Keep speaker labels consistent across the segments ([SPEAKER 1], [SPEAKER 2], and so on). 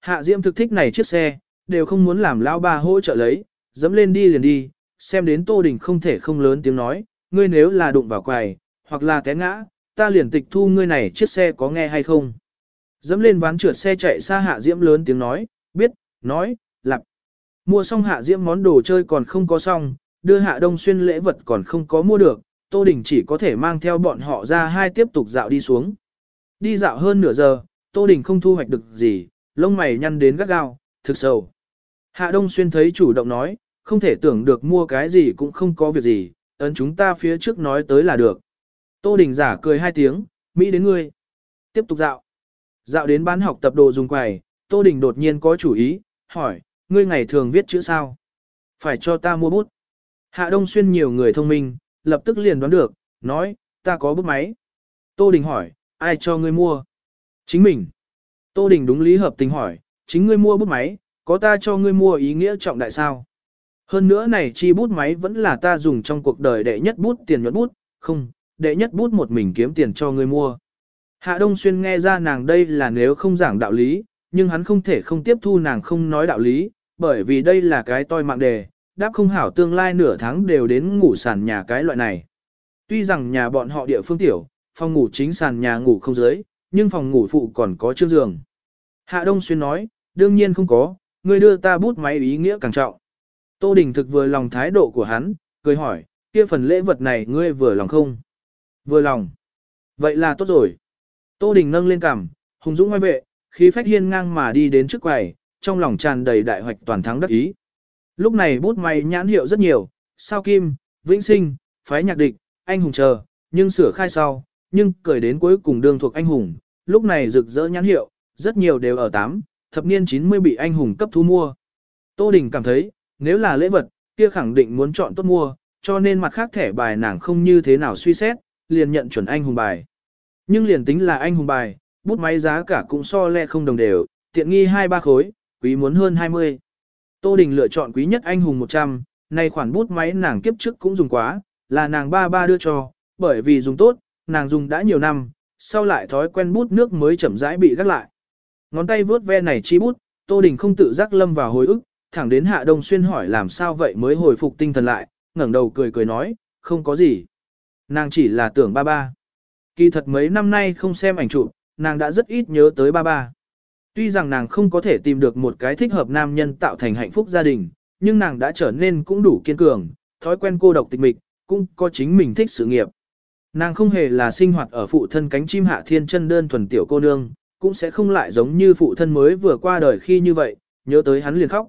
[SPEAKER 1] Hạ Diễm thực thích này chiếc xe, đều không muốn làm lão ba hỗ trợ lấy, dẫm lên đi liền đi, xem đến Tô Đình không thể không lớn tiếng nói, ngươi nếu là đụng vào quầy, hoặc là té ngã, ta liền tịch thu ngươi này chiếc xe có nghe hay không. Dẫm lên ván trượt xe chạy xa Hạ Diễm lớn tiếng nói, biết, nói, lặp. Mua xong Hạ Diễm món đồ chơi còn không có xong, đưa Hạ Đông Xuyên lễ vật còn không có mua được, Tô Đình chỉ có thể mang theo bọn họ ra hai tiếp tục dạo đi xuống. Đi dạo hơn nửa giờ, Tô Đình không thu hoạch được gì, lông mày nhăn đến gắt gao, thực sầu. Hạ Đông Xuyên thấy chủ động nói, không thể tưởng được mua cái gì cũng không có việc gì, ấn chúng ta phía trước nói tới là được. Tô Đình giả cười hai tiếng, Mỹ đến ngươi. Tiếp tục dạo. Dạo đến bán học tập đồ dùng quầy, Tô Đình đột nhiên có chủ ý, hỏi, ngươi ngày thường viết chữ sao? Phải cho ta mua bút. Hạ Đông Xuyên nhiều người thông minh, lập tức liền đoán được, nói, ta có bút máy. Tô Đình hỏi, ai cho ngươi mua? Chính mình. Tô Đình đúng lý hợp tình hỏi, chính ngươi mua bút máy, có ta cho ngươi mua ý nghĩa trọng đại sao? Hơn nữa này chi bút máy vẫn là ta dùng trong cuộc đời đệ nhất bút tiền nhuận bút, không, đệ nhất bút một mình kiếm tiền cho ngươi mua. Hạ Đông Xuyên nghe ra nàng đây là nếu không giảng đạo lý, nhưng hắn không thể không tiếp thu nàng không nói đạo lý, bởi vì đây là cái toi mạng đề, đáp không hảo tương lai nửa tháng đều đến ngủ sàn nhà cái loại này. Tuy rằng nhà bọn họ địa phương tiểu, phòng ngủ chính sàn nhà ngủ không dưới, nhưng phòng ngủ phụ còn có chương giường. Hạ Đông Xuyên nói, đương nhiên không có, ngươi đưa ta bút máy ý nghĩa càng trọng. Tô Đình thực vừa lòng thái độ của hắn, cười hỏi, kia phần lễ vật này ngươi vừa lòng không? Vừa lòng. Vậy là tốt rồi. Tô Đình nâng lên cằm, hùng dũng ngoài vệ, khí phách hiên ngang mà đi đến trước quầy, trong lòng tràn đầy đại hoạch toàn thắng đắc ý. Lúc này bút máy nhãn hiệu rất nhiều, sao kim, vĩnh sinh, phái nhạc địch, anh hùng chờ, nhưng sửa khai sau, nhưng cởi đến cuối cùng đương thuộc anh hùng, lúc này rực rỡ nhãn hiệu, rất nhiều đều ở 8, thập niên 90 bị anh hùng cấp thu mua. Tô Đình cảm thấy, nếu là lễ vật, kia khẳng định muốn chọn tốt mua, cho nên mặt khác thẻ bài nàng không như thế nào suy xét, liền nhận chuẩn anh hùng bài. Nhưng liền tính là anh hùng bài, bút máy giá cả cũng so le không đồng đều, tiện nghi 2-3 khối, quý muốn hơn 20. Tô Đình lựa chọn quý nhất anh hùng 100, này khoản bút máy nàng kiếp trước cũng dùng quá, là nàng ba ba đưa cho, bởi vì dùng tốt, nàng dùng đã nhiều năm, sau lại thói quen bút nước mới chậm rãi bị gắt lại. Ngón tay vướt ve này chi bút, Tô Đình không tự giác lâm vào hồi ức, thẳng đến Hạ Đông Xuyên hỏi làm sao vậy mới hồi phục tinh thần lại, ngẩng đầu cười cười nói, không có gì. Nàng chỉ là tưởng ba ba. Kỳ thật mấy năm nay không xem ảnh chụp, nàng đã rất ít nhớ tới ba ba. Tuy rằng nàng không có thể tìm được một cái thích hợp nam nhân tạo thành hạnh phúc gia đình, nhưng nàng đã trở nên cũng đủ kiên cường, thói quen cô độc tịch mịch, cũng có chính mình thích sự nghiệp. Nàng không hề là sinh hoạt ở phụ thân cánh chim hạ thiên chân đơn thuần tiểu cô nương, cũng sẽ không lại giống như phụ thân mới vừa qua đời khi như vậy, nhớ tới hắn liền khóc.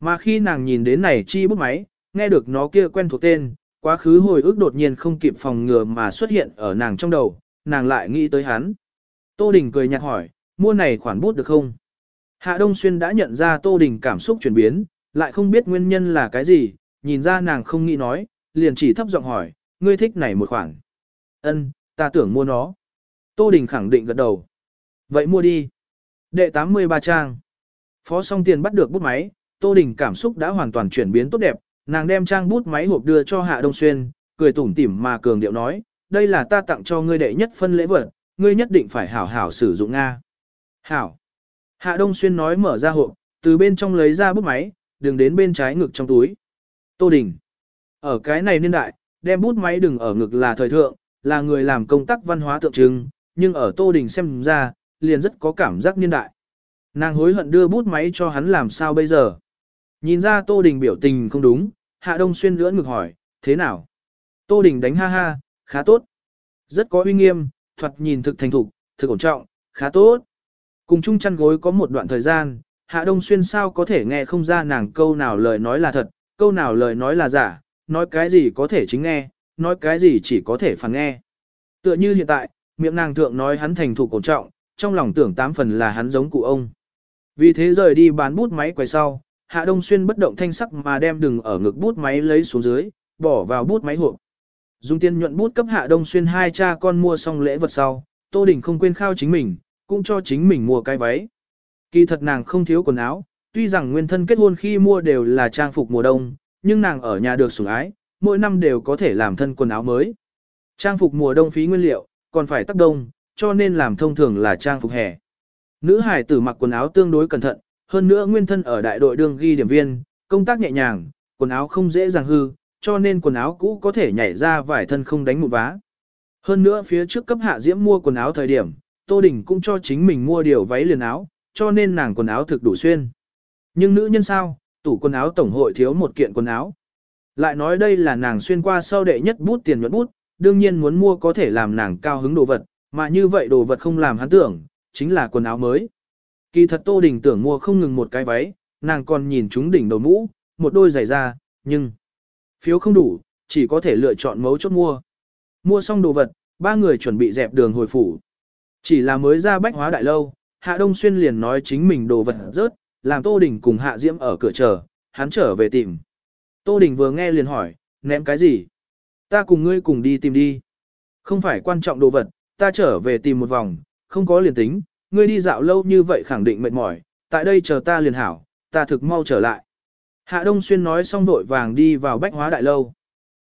[SPEAKER 1] Mà khi nàng nhìn đến này chi bút máy, nghe được nó kia quen thuộc tên, quá khứ hồi ức đột nhiên không kịp phòng ngừa mà xuất hiện ở nàng trong đầu, nàng lại nghĩ tới hắn. Tô Đình cười nhạt hỏi, mua này khoản bút được không? Hạ Đông Xuyên đã nhận ra Tô Đình cảm xúc chuyển biến, lại không biết nguyên nhân là cái gì, nhìn ra nàng không nghĩ nói, liền chỉ thấp giọng hỏi, ngươi thích này một khoản. Ân, ta tưởng mua nó. Tô Đình khẳng định gật đầu. Vậy mua đi. Đệ 83 trang. Phó song tiền bắt được bút máy, Tô Đình cảm xúc đã hoàn toàn chuyển biến tốt đẹp, nàng đem trang bút máy hộp đưa cho Hạ Đông Xuyên, cười tủm tỉm mà cường điệu nói, đây là ta tặng cho ngươi đệ nhất phân lễ vật, ngươi nhất định phải hảo hảo sử dụng Nga. Hảo. Hạ Đông Xuyên nói mở ra hộp, từ bên trong lấy ra bút máy, đừng đến bên trái ngực trong túi. Tô Đình. Ở cái này niên đại, đem bút máy đừng ở ngực là thời thượng, là người làm công tác văn hóa tượng trưng, nhưng ở Tô Đình xem ra, liền rất có cảm giác niên đại. Nàng hối hận đưa bút máy cho hắn làm sao bây giờ. Nhìn ra Tô Đình biểu tình không đúng, Hạ Đông Xuyên lưỡn ngực hỏi, thế nào? Tô Đình đánh ha ha, khá tốt. Rất có uy nghiêm, thuật nhìn thực thành thục, thực ổn trọng, khá tốt. Cùng chung chăn gối có một đoạn thời gian, Hạ Đông Xuyên sao có thể nghe không ra nàng câu nào lời nói là thật, câu nào lời nói là giả, nói cái gì có thể chính nghe, nói cái gì chỉ có thể phản nghe. Tựa như hiện tại, miệng nàng thượng nói hắn thành thục ổn trọng, trong lòng tưởng tám phần là hắn giống cụ ông. Vì thế rời đi bán bút máy quay sau, Hạ Đông Xuyên bất động thanh sắc mà đem đừng ở ngực bút máy lấy xuống dưới, bỏ vào bút máy hộp. Dùng tiền nhuận bút cấp Hạ Đông Xuyên hai cha con mua xong lễ vật sau, Tô Đình không quên khao chính mình, cũng cho chính mình mua cái váy. Kỳ thật nàng không thiếu quần áo, tuy rằng nguyên thân kết hôn khi mua đều là trang phục mùa đông, nhưng nàng ở nhà được sủng ái, mỗi năm đều có thể làm thân quần áo mới. Trang phục mùa đông phí nguyên liệu, còn phải tác đông, cho nên làm thông thường là trang phục hè. Nữ hải tử mặc quần áo tương đối cẩn thận, hơn nữa nguyên thân ở đại đội đương ghi điểm viên, công tác nhẹ nhàng, quần áo không dễ dàng hư, cho nên quần áo cũ có thể nhảy ra vải thân không đánh một vá. Hơn nữa phía trước cấp hạ diễm mua quần áo thời điểm, Tô Đình cũng cho chính mình mua điều váy liền áo, cho nên nàng quần áo thực đủ xuyên. Nhưng nữ nhân sao, tủ quần áo tổng hội thiếu một kiện quần áo. Lại nói đây là nàng xuyên qua sau đệ nhất bút tiền nhuận bút, đương nhiên muốn mua có thể làm nàng cao hứng đồ vật, mà như vậy đồ vật không làm hắn tưởng, chính là quần áo mới. Kỳ thật Tô Đình tưởng mua không ngừng một cái váy, nàng còn nhìn chúng đỉnh đầu mũ, một đôi giày da, nhưng phiếu không đủ, chỉ có thể lựa chọn mấu chốt mua. Mua xong đồ vật, ba người chuẩn bị dẹp đường hồi phủ. Chỉ là mới ra bách hóa đại lâu, Hạ Đông Xuyên liền nói chính mình đồ vật rớt, làm Tô Đình cùng Hạ Diễm ở cửa chờ, hắn trở về tìm. Tô Đình vừa nghe liền hỏi, ném cái gì? Ta cùng ngươi cùng đi tìm đi. Không phải quan trọng đồ vật, ta trở về tìm một vòng, không có liền tính, ngươi đi dạo lâu như vậy khẳng định mệt mỏi, tại đây chờ ta liền hảo, ta thực mau trở lại. Hạ Đông Xuyên nói xong vội vàng đi vào bách hóa đại lâu.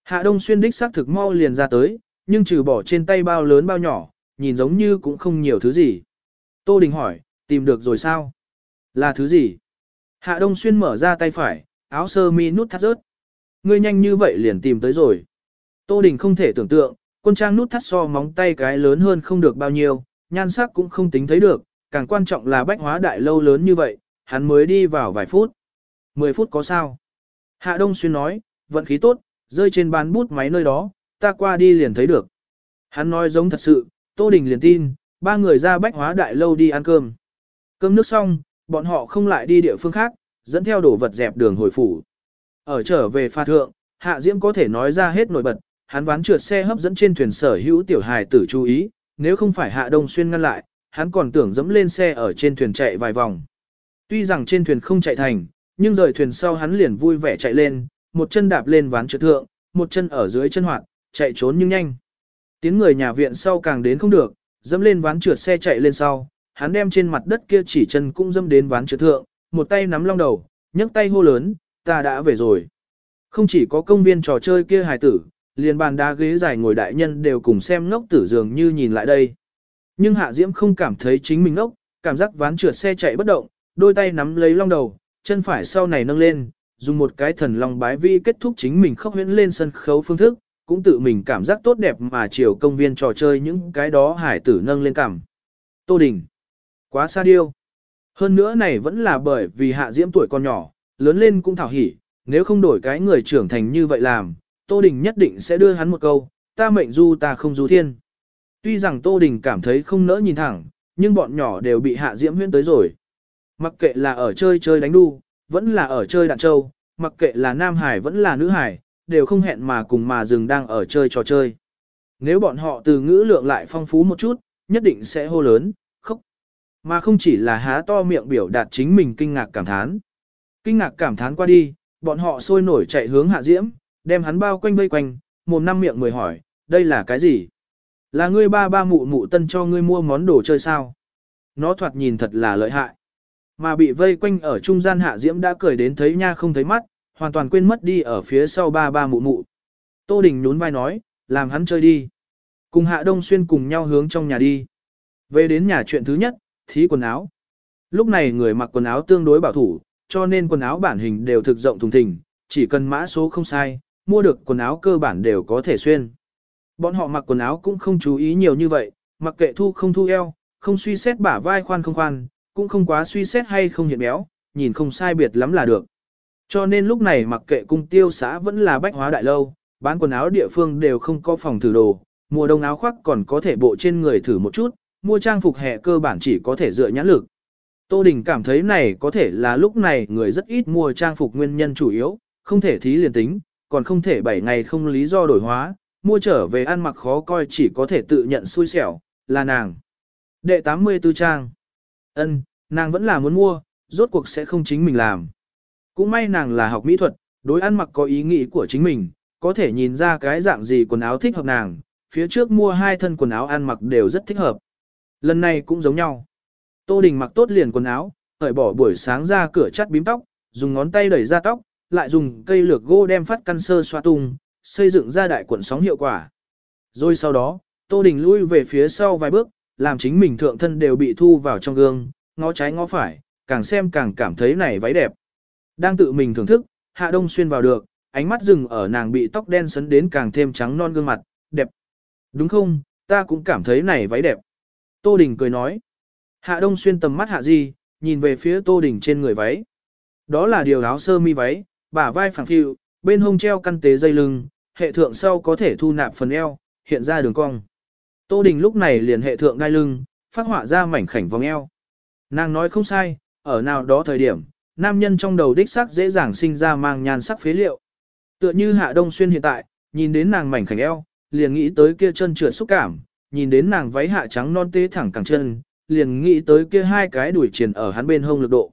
[SPEAKER 1] Hạ Đông Xuyên đích xác thực mau liền ra tới, nhưng trừ bỏ trên tay bao lớn bao nhỏ, nhìn giống như cũng không nhiều thứ gì. Tô Đình hỏi, tìm được rồi sao? Là thứ gì? Hạ Đông Xuyên mở ra tay phải, áo sơ mi nút thắt rớt. Ngươi nhanh như vậy liền tìm tới rồi. Tô Đình không thể tưởng tượng, quân trang nút thắt so móng tay cái lớn hơn không được bao nhiêu, nhan sắc cũng không tính thấy được, càng quan trọng là bách hóa đại lâu lớn như vậy, hắn mới đi vào vài phút. 10 phút có sao? Hạ Đông Xuyên nói, vận khí tốt, rơi trên bàn bút máy nơi đó, ta qua đi liền thấy được. Hắn nói giống thật sự, Tô Đình liền tin, ba người ra bách hóa đại lâu đi ăn cơm. Cơm nước xong, bọn họ không lại đi địa phương khác, dẫn theo đồ vật dẹp đường hồi phủ. Ở trở về pha thượng, Hạ Diễm có thể nói ra hết nổi bật, hắn ván trượt xe hấp dẫn trên thuyền sở hữu tiểu hài tử chú ý, nếu không phải Hạ Đông Xuyên ngăn lại, hắn còn tưởng dẫm lên xe ở trên thuyền chạy vài vòng. Tuy rằng trên thuyền không chạy thành, nhưng rời thuyền sau hắn liền vui vẻ chạy lên, một chân đạp lên ván trượt thượng, một chân ở dưới chân hoạt, chạy trốn nhưng nhanh. Tiếng người nhà viện sau càng đến không được, dẫm lên ván trượt xe chạy lên sau, hắn đem trên mặt đất kia chỉ chân cũng dâm đến ván trượt thượng, một tay nắm long đầu, nhấc tay hô lớn, ta đã về rồi. Không chỉ có công viên trò chơi kia hài tử, liền bàn đá ghế dài ngồi đại nhân đều cùng xem ngốc tử dường như nhìn lại đây. Nhưng Hạ Diễm không cảm thấy chính mình ngốc, cảm giác ván trượt xe chạy bất động, đôi tay nắm lấy long đầu, chân phải sau này nâng lên, dùng một cái thần long bái vi kết thúc chính mình khóc huyễn lên sân khấu phương thức, cũng tự mình cảm giác tốt đẹp mà chiều công viên trò chơi những cái đó hải tử nâng lên cảm. Tô Đình. Quá xa điêu. Hơn nữa này vẫn là bởi vì hạ diễm tuổi còn nhỏ, lớn lên cũng thảo hỉ, nếu không đổi cái người trưởng thành như vậy làm, Tô Đình nhất định sẽ đưa hắn một câu, ta mệnh du ta không du thiên. Tuy rằng Tô Đình cảm thấy không nỡ nhìn thẳng, nhưng bọn nhỏ đều bị hạ diễm huyễn tới rồi. Mặc kệ là ở chơi chơi đánh đu, vẫn là ở chơi đạn châu, mặc kệ là nam hải vẫn là nữ hải, đều không hẹn mà cùng mà dừng đang ở chơi trò chơi. Nếu bọn họ từ ngữ lượng lại phong phú một chút, nhất định sẽ hô lớn, khóc. Mà không chỉ là há to miệng biểu đạt chính mình kinh ngạc cảm thán. Kinh ngạc cảm thán qua đi, bọn họ sôi nổi chạy hướng hạ diễm, đem hắn bao quanh vây quanh, mồm năm miệng mười hỏi, đây là cái gì? Là ngươi ba ba mụ mụ tân cho ngươi mua món đồ chơi sao? Nó thoạt nhìn thật là lợi hại. Mà bị vây quanh ở trung gian hạ diễm đã cười đến thấy nha không thấy mắt, hoàn toàn quên mất đi ở phía sau ba ba mụ mụ. Tô Đình nhún vai nói, làm hắn chơi đi. Cùng Hạ Đông Xuyên cùng nhau hướng trong nhà đi. Về đến nhà chuyện thứ nhất, thí quần áo. Lúc này người mặc quần áo tương đối bảo thủ, cho nên quần áo bản hình đều thực rộng thùng thình, chỉ cần mã số không sai, mua được quần áo cơ bản đều có thể xuyên. Bọn họ mặc quần áo cũng không chú ý nhiều như vậy, mặc kệ thu không thu eo, không suy xét bả vai khoan không khoan, cũng không quá suy xét hay không hiện béo, nhìn không sai biệt lắm là được. Cho nên lúc này mặc kệ cung tiêu xã vẫn là bách hóa đại lâu, bán quần áo địa phương đều không có phòng thử đồ, mùa đông áo khoác còn có thể bộ trên người thử một chút, mua trang phục hè cơ bản chỉ có thể dựa nhãn lực. Tô Đình cảm thấy này có thể là lúc này người rất ít mua trang phục nguyên nhân chủ yếu, không thể thí liền tính, còn không thể 7 ngày không lý do đổi hóa, mua trở về ăn mặc khó coi chỉ có thể tự nhận xui xẻo, là nàng. Đệ 84 trang. ân nàng vẫn là muốn mua, rốt cuộc sẽ không chính mình làm. Cũng may nàng là học mỹ thuật, đối ăn mặc có ý nghĩ của chính mình, có thể nhìn ra cái dạng gì quần áo thích hợp nàng, phía trước mua hai thân quần áo ăn mặc đều rất thích hợp. Lần này cũng giống nhau. Tô Đình mặc tốt liền quần áo, hởi bỏ buổi sáng ra cửa chắt bím tóc, dùng ngón tay đẩy ra tóc, lại dùng cây lược gỗ đem phát căn sơ xoa tung, xây dựng ra đại cuộn sóng hiệu quả. Rồi sau đó, Tô Đình lui về phía sau vài bước, làm chính mình thượng thân đều bị thu vào trong gương, ngó trái ngó phải, càng xem càng cảm thấy này váy đẹp. Đang tự mình thưởng thức, Hạ Đông Xuyên vào được, ánh mắt dừng ở nàng bị tóc đen sấn đến càng thêm trắng non gương mặt, đẹp. Đúng không, ta cũng cảm thấy này váy đẹp. Tô Đình cười nói. Hạ Đông Xuyên tầm mắt hạ gì, nhìn về phía Tô Đình trên người váy. Đó là điều áo sơ mi váy, bả vai phẳng phiu, bên hông treo căn tế dây lưng, hệ thượng sau có thể thu nạp phần eo, hiện ra đường cong. Tô Đình lúc này liền hệ thượng đai lưng, phát họa ra mảnh khảnh vòng eo. Nàng nói không sai, ở nào đó thời điểm, nam nhân trong đầu đích sắc dễ dàng sinh ra mang nhan sắc phế liệu. Tựa như Hạ Đông Xuyên hiện tại, nhìn đến nàng mảnh khảnh eo, liền nghĩ tới kia chân trượt xúc cảm, nhìn đến nàng váy hạ trắng non tế thẳng cẳng chân, liền nghĩ tới kia hai cái đuổi triển ở hắn bên hông lực độ.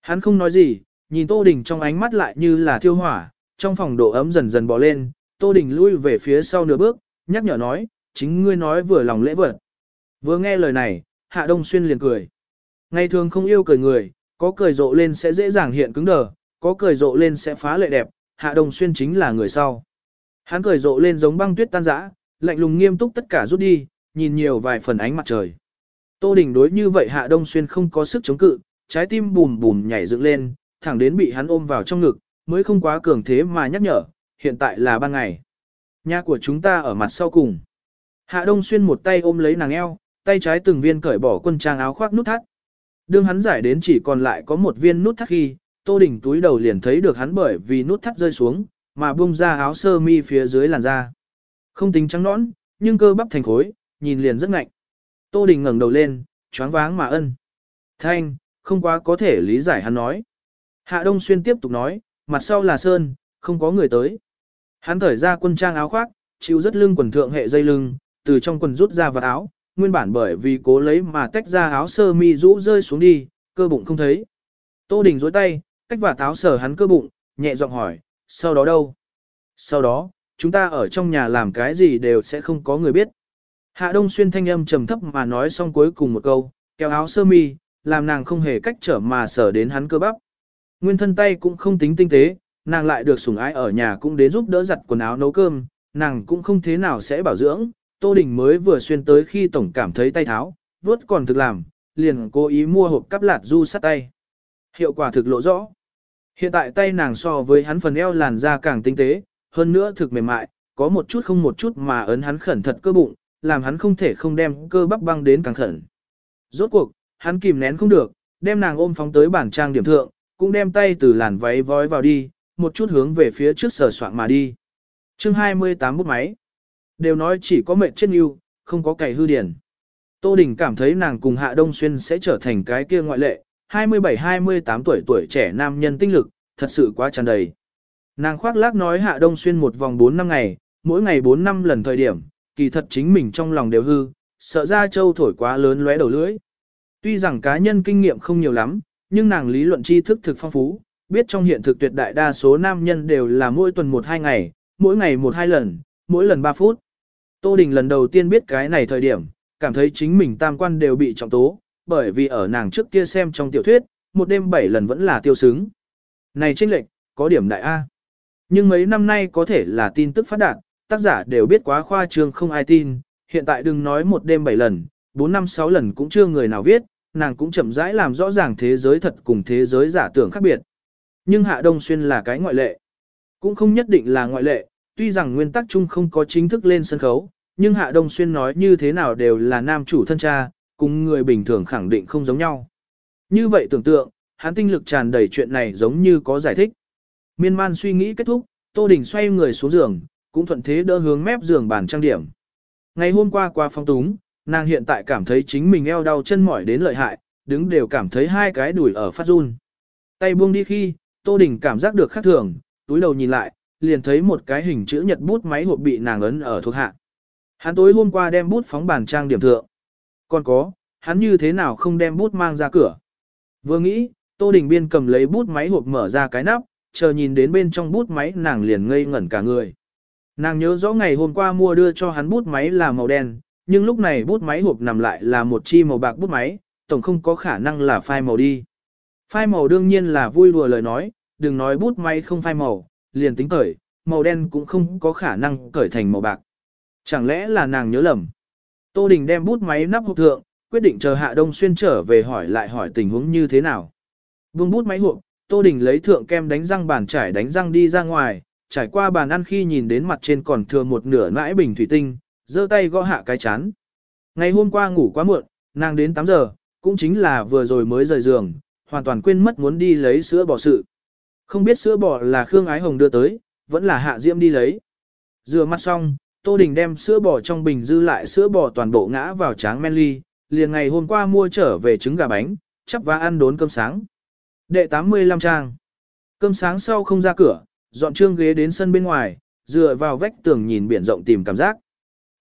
[SPEAKER 1] Hắn không nói gì, nhìn Tô Đình trong ánh mắt lại như là thiêu hỏa, trong phòng độ ấm dần dần bò lên, Tô Đình lui về phía sau nửa bước, nhắc nhở nói, chính ngươi nói vừa lòng lễ vật. Vừa nghe lời này, Hạ Đông Xuyên liền cười. Ngày thường không yêu cười người, có cười rộ lên sẽ dễ dàng hiện cứng đờ, có cười rộ lên sẽ phá lệ đẹp, Hạ Đông Xuyên chính là người sau. Hắn cười rộ lên giống băng tuyết tan rã, lạnh lùng nghiêm túc tất cả rút đi, nhìn nhiều vài phần ánh mặt trời. Tô Đình đối như vậy Hạ Đông Xuyên không có sức chống cự, trái tim bùm bùm nhảy dựng lên, thẳng đến bị hắn ôm vào trong ngực, mới không quá cường thế mà nhắc nhở, hiện tại là ban ngày. Nhà của chúng ta ở mặt sau cùng. Hạ Đông Xuyên một tay ôm lấy nàng eo, tay trái từng viên cởi bỏ quân trang áo khoác nút thắt. Đương hắn giải đến chỉ còn lại có một viên nút thắt khi, Tô Đình túi đầu liền thấy được hắn bởi vì nút thắt rơi xuống, mà bung ra áo sơ mi phía dưới làn da. Không tính trắng nõn, nhưng cơ bắp thành khối, nhìn liền rất ngạnh. Tô Đình ngẩng đầu lên, choáng váng mà ân. Thanh, không quá có thể lý giải hắn nói. Hạ Đông Xuyên tiếp tục nói, mặt sau là sơn, không có người tới. Hắn thởi ra quân trang áo khoác, chịu rất lưng quần thượng hệ dây lưng, từ trong quần rút ra vật áo, nguyên bản bởi vì cố lấy mà tách ra áo sơ mi rũ rơi xuống đi, cơ bụng không thấy. Tô Đình dối tay, cách và táo sờ hắn cơ bụng, nhẹ giọng hỏi, sau đó đâu? Sau đó, chúng ta ở trong nhà làm cái gì đều sẽ không có người biết. Hạ Đông Xuyên thanh âm trầm thấp mà nói xong cuối cùng một câu, kéo áo sơ mi, làm nàng không hề cách trở mà sở đến hắn cơ bắp. Nguyên thân tay cũng không tính tinh tế, nàng lại được sủng ái ở nhà cũng đến giúp đỡ giặt quần áo nấu cơm, nàng cũng không thế nào sẽ bảo dưỡng. Tô Đình mới vừa xuyên tới khi tổng cảm thấy tay tháo, vuốt còn thực làm, liền cố ý mua hộp cắp lạt du sát tay. Hiệu quả thực lộ rõ. Hiện tại tay nàng so với hắn phần eo làn da càng tinh tế, hơn nữa thực mềm mại, có một chút không một chút mà ấn hắn khẩn thật cơ bụng, làm hắn không thể không đem cơ bắp băng đến càng khẩn. Rốt cuộc, hắn kìm nén không được, đem nàng ôm phóng tới bản trang điểm thượng, cũng đem tay từ làn váy vói vào đi, một chút hướng về phía trước sờ soạn mà đi. chương 28 bút máy. Đều nói chỉ có mệnh chết yêu, không có cày hư điển. Tô Đình cảm thấy nàng cùng Hạ Đông Xuyên sẽ trở thành cái kia ngoại lệ, 27-28 tuổi tuổi trẻ nam nhân tinh lực, thật sự quá tràn đầy. Nàng khoác lác nói Hạ Đông Xuyên một vòng 4 năm ngày, mỗi ngày 4 năm lần thời điểm, kỳ thật chính mình trong lòng đều hư, sợ ra châu thổi quá lớn lóe đầu lưỡi. Tuy rằng cá nhân kinh nghiệm không nhiều lắm, nhưng nàng lý luận tri thức thực phong phú, biết trong hiện thực tuyệt đại đa số nam nhân đều là mỗi tuần 1-2 ngày, mỗi ngày 1-2 lần, mỗi lần 3 phút. Tô Đình lần đầu tiên biết cái này thời điểm, cảm thấy chính mình tam quan đều bị trọng tố, bởi vì ở nàng trước kia xem trong tiểu thuyết, một đêm 7 lần vẫn là tiêu xứng. Này trinh lệnh, có điểm đại A. Nhưng mấy năm nay có thể là tin tức phát đạt, tác giả đều biết quá khoa trương không ai tin, hiện tại đừng nói một đêm 7 lần, 4 năm 6 lần cũng chưa người nào viết, nàng cũng chậm rãi làm rõ ràng thế giới thật cùng thế giới giả tưởng khác biệt. Nhưng Hạ Đông Xuyên là cái ngoại lệ. Cũng không nhất định là ngoại lệ, tuy rằng nguyên tắc chung không có chính thức lên sân khấu, nhưng Hạ Đông Xuyên nói như thế nào đều là nam chủ thân cha, cùng người bình thường khẳng định không giống nhau. Như vậy tưởng tượng, hắn tinh lực tràn đầy chuyện này giống như có giải thích. Miên man suy nghĩ kết thúc, Tô Đình xoay người xuống giường, cũng thuận thế đỡ hướng mép giường bàn trang điểm. Ngày hôm qua qua phong túng, nàng hiện tại cảm thấy chính mình eo đau chân mỏi đến lợi hại, đứng đều cảm thấy hai cái đùi ở phát run. Tay buông đi khi, Tô Đình cảm giác được khác thường, túi đầu nhìn lại, liền thấy một cái hình chữ nhật bút máy hộp bị nàng ấn ở thuộc hạ. Hắn tối hôm qua đem bút phóng bàn trang điểm thượng. Còn có, hắn như thế nào không đem bút mang ra cửa. Vừa nghĩ, Tô Đình Biên cầm lấy bút máy hộp mở ra cái nắp, chờ nhìn đến bên trong bút máy nàng liền ngây ngẩn cả người. Nàng nhớ rõ ngày hôm qua mua đưa cho hắn bút máy là màu đen, nhưng lúc này bút máy hộp nằm lại là một chi màu bạc bút máy, tổng không có khả năng là phai màu đi. Phai màu đương nhiên là vui đùa lời nói, đừng nói bút máy không phai màu, liền tính cởi, màu đen cũng không có khả năng cởi thành màu bạc. Chẳng lẽ là nàng nhớ lầm? Tô Đình đem bút máy nắp hộp thượng, quyết định chờ Hạ Đông Xuyên trở về hỏi lại hỏi tình huống như thế nào. Vương bút máy hộp, Tô Đình lấy thượng kem đánh răng bàn trải đánh răng đi ra ngoài, trải qua bàn ăn khi nhìn đến mặt trên còn thừa một nửa nãi bình thủy tinh, giơ tay gõ hạ cái chán. Ngày hôm qua ngủ quá muộn, nàng đến 8 giờ, cũng chính là vừa rồi mới rời giường, hoàn toàn quên mất muốn đi lấy sữa bò sự. Không biết sữa bò là Khương Ái Hồng đưa tới, vẫn là Hạ Diễm đi lấy. Rửa mặt xong, Tô Đình đem sữa bò trong bình dư lại sữa bò toàn bộ ngã vào tráng men ly, liền ngày hôm qua mua trở về trứng gà bánh, chắp và ăn đốn cơm sáng. Đệ 85 trang. Cơm sáng sau không ra cửa, dọn trương ghế đến sân bên ngoài, dựa vào vách tường nhìn biển rộng tìm cảm giác.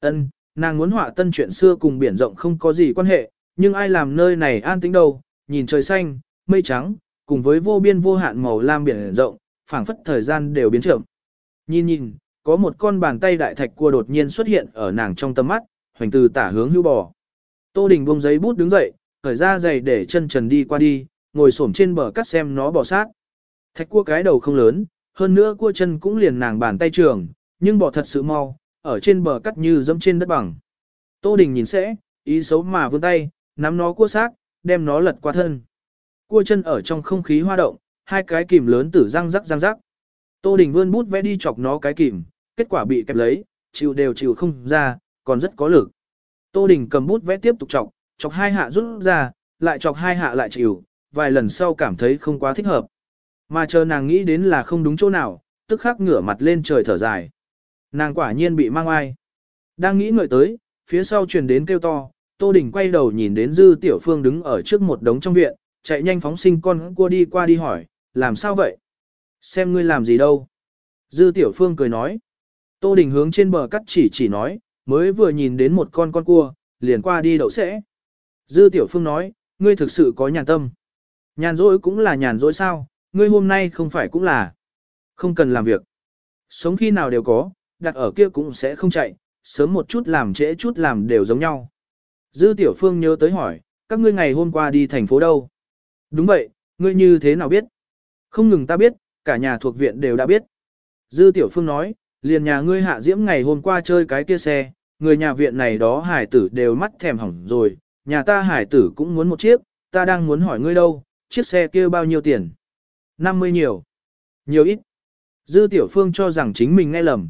[SPEAKER 1] Ân, nàng muốn họa tân chuyện xưa cùng biển rộng không có gì quan hệ, nhưng ai làm nơi này an tĩnh đâu, nhìn trời xanh, mây trắng, cùng với vô biên vô hạn màu lam biển rộng, phảng phất thời gian đều biến chậm. Nhìn nhìn, có một con bàn tay đại thạch cua đột nhiên xuất hiện ở nàng trong tầm mắt, hoành từ tả hướng hưu bò. Tô Đình buông giấy bút đứng dậy, khởi ra giày để chân trần đi qua đi, ngồi xổm trên bờ cắt xem nó bò sát. Thạch cua cái đầu không lớn, hơn nữa cua chân cũng liền nàng bàn tay trường, nhưng bò thật sự mau, ở trên bờ cắt như dẫm trên đất bằng. Tô Đình nhìn sẽ, ý xấu mà vươn tay, nắm nó cua xác, đem nó lật qua thân. Cua chân ở trong không khí hoa động, hai cái kìm lớn tử răng rắc răng rắc. Tô Đình vươn bút vẽ đi chọc nó cái kìm, kết quả bị kẹp lấy, chịu đều chịu không ra, còn rất có lực. Tô Đình cầm bút vẽ tiếp tục chọc, chọc hai hạ rút ra, lại chọc hai hạ lại chịu, vài lần sau cảm thấy không quá thích hợp. Mà chờ nàng nghĩ đến là không đúng chỗ nào, tức khắc ngửa mặt lên trời thở dài. Nàng quả nhiên bị mang ai. Đang nghĩ ngợi tới, phía sau truyền đến kêu to, Tô Đình quay đầu nhìn đến Dư Tiểu Phương đứng ở trước một đống trong viện, chạy nhanh phóng sinh con cua đi qua đi hỏi, làm sao vậy? Xem ngươi làm gì đâu? Dư Tiểu Phương cười nói. Tô Đình hướng trên bờ cắt chỉ chỉ nói, mới vừa nhìn đến một con con cua, liền qua đi đậu sẽ. Dư Tiểu Phương nói, ngươi thực sự có nhàn tâm. Nhàn rỗi cũng là nhàn rỗi sao, ngươi hôm nay không phải cũng là. Không cần làm việc. Sống khi nào đều có, đặt ở kia cũng sẽ không chạy, sớm một chút làm trễ chút làm đều giống nhau. Dư Tiểu Phương nhớ tới hỏi, các ngươi ngày hôm qua đi thành phố đâu? Đúng vậy, ngươi như thế nào biết? Không ngừng ta biết, cả nhà thuộc viện đều đã biết. Dư Tiểu Phương nói, liền nhà ngươi hạ diễm ngày hôm qua chơi cái kia xe, người nhà viện này đó hải tử đều mắt thèm hỏng rồi, nhà ta hải tử cũng muốn một chiếc, ta đang muốn hỏi ngươi đâu, chiếc xe kia bao nhiêu tiền? 50 nhiều. Nhiều ít. Dư Tiểu Phương cho rằng chính mình nghe lầm.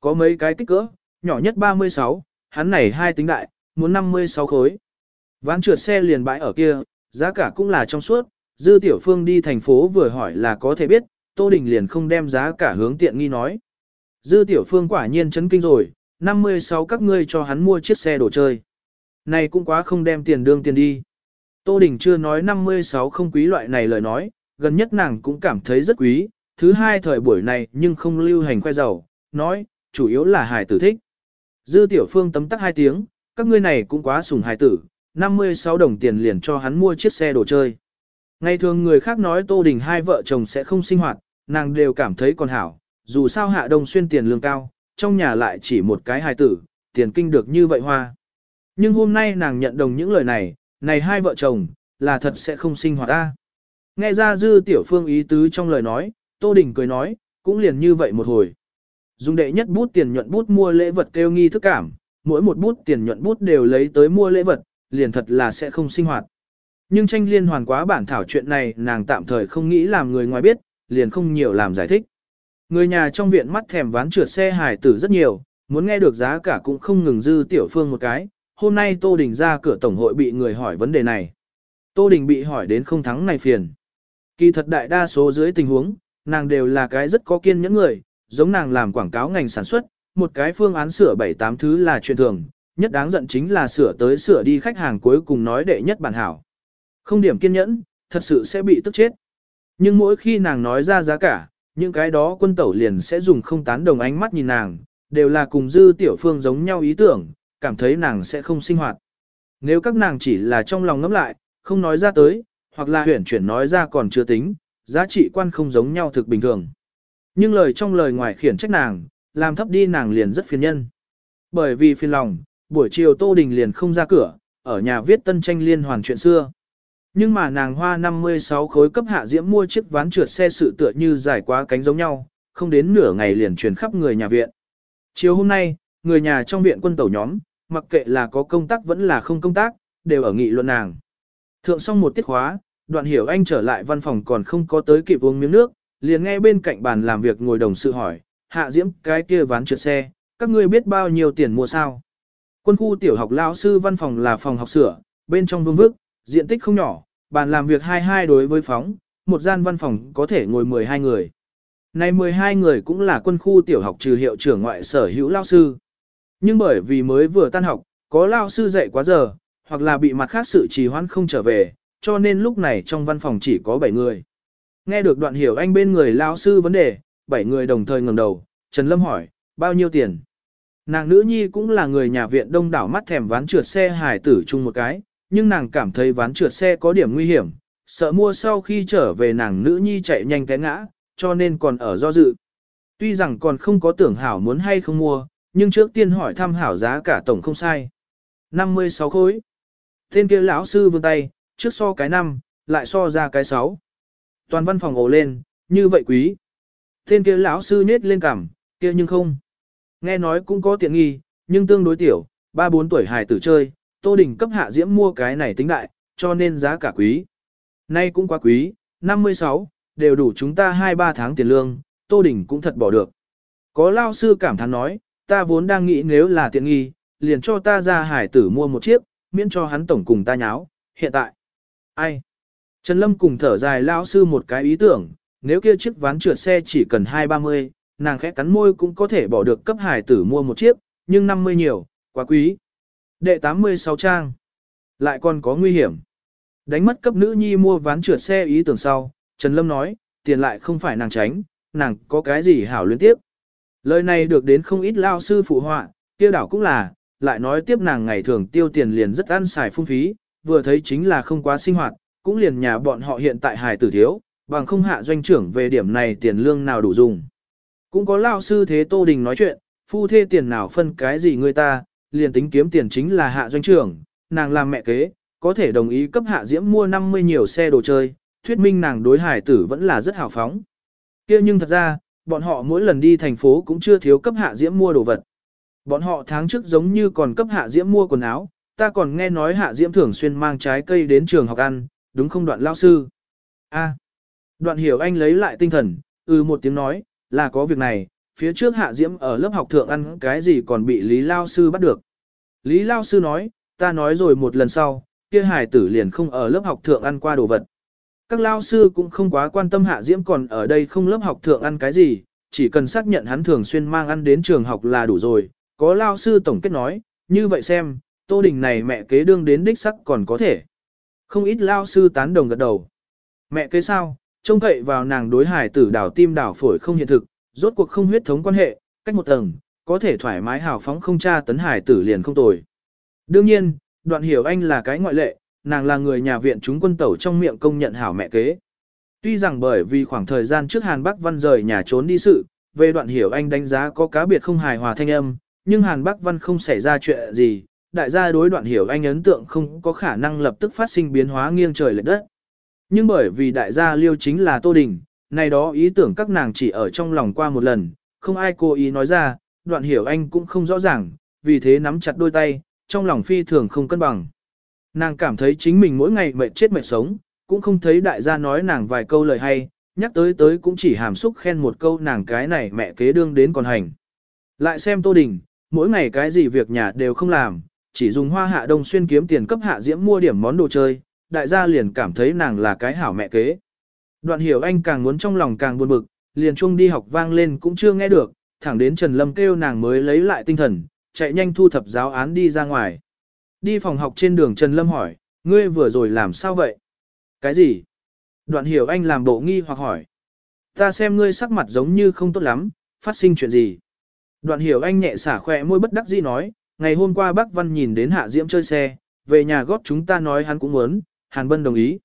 [SPEAKER 1] Có mấy cái kích cỡ, nhỏ nhất 36, hắn này hai tính đại, muốn 56 khối. Ván trượt xe liền bãi ở kia, giá cả cũng là trong suốt, Dư Tiểu Phương đi thành phố vừa hỏi là có thể biết, Tô Đình liền không đem giá cả hướng tiện nghi nói. Dư Tiểu Phương quả nhiên chấn kinh rồi, 56 các ngươi cho hắn mua chiếc xe đồ chơi. Này cũng quá không đem tiền đương tiền đi. Tô Đình chưa nói 56 không quý loại này lời nói, gần nhất nàng cũng cảm thấy rất quý, thứ hai thời buổi này nhưng không lưu hành khoe giàu, nói, chủ yếu là hài tử thích. Dư Tiểu Phương tấm tắc hai tiếng, các ngươi này cũng quá sủng hài tử, 56 đồng tiền liền cho hắn mua chiếc xe đồ chơi. Ngày thường người khác nói Tô Đình hai vợ chồng sẽ không sinh hoạt, nàng đều cảm thấy còn hảo, dù sao hạ đông xuyên tiền lương cao, trong nhà lại chỉ một cái hài tử, tiền kinh được như vậy hoa. Nhưng hôm nay nàng nhận đồng những lời này, này hai vợ chồng, là thật sẽ không sinh hoạt ta. Nghe ra dư tiểu phương ý tứ trong lời nói, Tô Đình cười nói, cũng liền như vậy một hồi. Dùng đệ nhất bút tiền nhuận bút mua lễ vật kêu nghi thức cảm, mỗi một bút tiền nhuận bút đều lấy tới mua lễ vật, liền thật là sẽ không sinh hoạt. Nhưng tranh liên hoàn quá bản thảo chuyện này nàng tạm thời không nghĩ làm người ngoài biết, liền không nhiều làm giải thích. Người nhà trong viện mắt thèm ván trượt xe hải tử rất nhiều, muốn nghe được giá cả cũng không ngừng dư tiểu phương một cái. Hôm nay Tô Đình ra cửa tổng hội bị người hỏi vấn đề này. Tô Đình bị hỏi đến không thắng này phiền. Kỳ thật đại đa số dưới tình huống, nàng đều là cái rất có kiên nhẫn người, giống nàng làm quảng cáo ngành sản xuất, một cái phương án sửa 7-8 thứ là chuyện thường, nhất đáng giận chính là sửa tới sửa đi khách hàng cuối cùng nói đệ nhất bản hảo. Không điểm kiên nhẫn, thật sự sẽ bị tức chết. Nhưng mỗi khi nàng nói ra giá cả, những cái đó quân tẩu liền sẽ dùng không tán đồng ánh mắt nhìn nàng, đều là cùng dư tiểu phương giống nhau ý tưởng, cảm thấy nàng sẽ không sinh hoạt. Nếu các nàng chỉ là trong lòng ngẫm lại, không nói ra tới, hoặc là huyển chuyển nói ra còn chưa tính, giá trị quan không giống nhau thực bình thường. Nhưng lời trong lời ngoài khiển trách nàng, làm thấp đi nàng liền rất phiền nhân. Bởi vì phiền lòng, buổi chiều Tô Đình liền không ra cửa, ở nhà viết tân tranh liên hoàn chuyện xưa. Nhưng mà nàng hoa 56 khối cấp hạ diễm mua chiếc ván trượt xe sự tựa như dài quá cánh giống nhau, không đến nửa ngày liền truyền khắp người nhà viện. Chiều hôm nay, người nhà trong viện quân tẩu nhóm, mặc kệ là có công tác vẫn là không công tác, đều ở nghị luận nàng. Thượng xong một tiết khóa, đoạn hiểu anh trở lại văn phòng còn không có tới kịp uống miếng nước, liền nghe bên cạnh bàn làm việc ngồi đồng sự hỏi, hạ diễm cái kia ván trượt xe, các ngươi biết bao nhiêu tiền mua sao? Quân khu tiểu học lao sư văn phòng là phòng học sửa, bên trong vương vức, diện tích không nhỏ, bàn làm việc hai hai đối với phóng, một gian văn phòng có thể ngồi 12 người. Này 12 người cũng là quân khu tiểu học trừ hiệu trưởng ngoại sở hữu lao sư. Nhưng bởi vì mới vừa tan học, có lao sư dạy quá giờ, hoặc là bị mặt khác sự trì hoãn không trở về, cho nên lúc này trong văn phòng chỉ có 7 người. Nghe được đoạn hiểu anh bên người lao sư vấn đề, bảy người đồng thời ngẩng đầu, Trần Lâm hỏi, bao nhiêu tiền? Nàng nữ nhi cũng là người nhà viện đông đảo mắt thèm ván trượt xe hải tử chung một cái, nhưng nàng cảm thấy ván trượt xe có điểm nguy hiểm, sợ mua sau khi trở về nàng nữ nhi chạy nhanh té ngã, cho nên còn ở do dự. Tuy rằng còn không có tưởng hảo muốn hay không mua, nhưng trước tiên hỏi thăm hảo giá cả tổng không sai. 56 khối. Tên kia lão sư vươn tay, trước so cái 5, lại so ra cái 6. Toàn văn phòng ồ lên, như vậy quý. Tên kia lão sư nết lên cằm, kia nhưng không. Nghe nói cũng có tiện nghi, nhưng tương đối tiểu, 3-4 tuổi hài tử chơi, Tô Đình cấp hạ diễm mua cái này tính đại, cho nên giá cả quý. Nay cũng quá quý, 56, đều đủ chúng ta 2-3 tháng tiền lương, Tô Đình cũng thật bỏ được. Có lao sư cảm thán nói, ta vốn đang nghĩ nếu là tiện nghi, liền cho ta ra hải tử mua một chiếc, miễn cho hắn tổng cùng ta nháo, hiện tại. Ai? Trần Lâm cùng thở dài Lão sư một cái ý tưởng, nếu kia chiếc ván trượt xe chỉ cần 2-30, nàng khẽ cắn môi cũng có thể bỏ được cấp hải tử mua một chiếc, nhưng 50 nhiều, quá quý. Đệ 86 trang. Lại còn có nguy hiểm. Đánh mất cấp nữ nhi mua ván trượt xe ý tưởng sau, Trần Lâm nói, tiền lại không phải nàng tránh, nàng có cái gì hảo liên tiếp. Lời này được đến không ít lao sư phụ họa, tiêu đảo cũng là, lại nói tiếp nàng ngày thường tiêu tiền liền rất ăn xài phung phí, vừa thấy chính là không quá sinh hoạt, cũng liền nhà bọn họ hiện tại hài tử thiếu, bằng không hạ doanh trưởng về điểm này tiền lương nào đủ dùng. Cũng có lao sư thế Tô Đình nói chuyện, phu thê tiền nào phân cái gì người ta, liền tính kiếm tiền chính là hạ doanh trưởng, nàng làm mẹ kế, có thể đồng ý cấp hạ diễm mua 50 nhiều xe đồ chơi, thuyết minh nàng đối hải tử vẫn là rất hào phóng. kia nhưng thật ra, bọn họ mỗi lần đi thành phố cũng chưa thiếu cấp hạ diễm mua đồ vật. Bọn họ tháng trước giống như còn cấp hạ diễm mua quần áo, ta còn nghe nói hạ diễm thường xuyên mang trái cây đến trường học ăn, đúng không đoạn lao sư? A. đoạn hiểu anh lấy lại tinh thần, ừ một tiếng nói, là có việc này, phía trước hạ diễm ở lớp học thượng ăn cái gì còn bị Lý Lao Sư bắt được. Lý Lao Sư nói, ta nói rồi một lần sau, kia hải tử liền không ở lớp học thượng ăn qua đồ vật. Các Lao Sư cũng không quá quan tâm hạ diễm còn ở đây không lớp học thượng ăn cái gì, chỉ cần xác nhận hắn thường xuyên mang ăn đến trường học là đủ rồi. Có Lao Sư tổng kết nói, như vậy xem, Tô Đình này mẹ kế đương đến đích sắc còn có thể. Không ít Lao Sư tán đồng gật đầu. Mẹ kế sao, trông cậy vào nàng đối hải tử đảo tim đảo phổi không hiện thực, rốt cuộc không huyết thống quan hệ, cách một tầng, có thể thoải mái hào phóng không tra tấn hải tử liền không tồi. Đương nhiên, đoạn hiểu anh là cái ngoại lệ, nàng là người nhà viện chúng quân tẩu trong miệng công nhận hảo mẹ kế. Tuy rằng bởi vì khoảng thời gian trước Hàn Bắc Văn rời nhà trốn đi sự, về đoạn hiểu anh đánh giá có cá biệt không hài hòa thanh âm, nhưng Hàn Bắc Văn không xảy ra chuyện gì, đại gia đối đoạn hiểu anh ấn tượng không có khả năng lập tức phát sinh biến hóa nghiêng trời lệch đất. Nhưng bởi vì đại gia liêu chính là Tô Đình, này đó ý tưởng các nàng chỉ ở trong lòng qua một lần, không ai cố ý nói ra, đoạn hiểu anh cũng không rõ ràng, vì thế nắm chặt đôi tay, trong lòng phi thường không cân bằng. Nàng cảm thấy chính mình mỗi ngày mệt chết mệt sống, cũng không thấy đại gia nói nàng vài câu lời hay, nhắc tới tới cũng chỉ hàm xúc khen một câu nàng cái này mẹ kế đương đến còn hành. Lại xem Tô Đình, mỗi ngày cái gì việc nhà đều không làm, chỉ dùng hoa hạ đông xuyên kiếm tiền cấp hạ diễm mua điểm món đồ chơi, đại gia liền cảm thấy nàng là cái hảo mẹ kế. Đoạn hiểu anh càng muốn trong lòng càng buồn bực, liền chung đi học vang lên cũng chưa nghe được, thẳng đến Trần Lâm kêu nàng mới lấy lại tinh thần, chạy nhanh thu thập giáo án đi ra ngoài. Đi phòng học trên đường Trần Lâm hỏi, ngươi vừa rồi làm sao vậy? Cái gì? Đoạn hiểu anh làm bộ nghi hoặc hỏi. Ta xem ngươi sắc mặt giống như không tốt lắm, phát sinh chuyện gì? Đoạn hiểu anh nhẹ xả khỏe môi bất đắc dĩ nói, ngày hôm qua bác Văn nhìn đến Hạ Diễm chơi xe, về nhà góp chúng ta nói hắn cũng muốn, Hàn Bân đồng ý.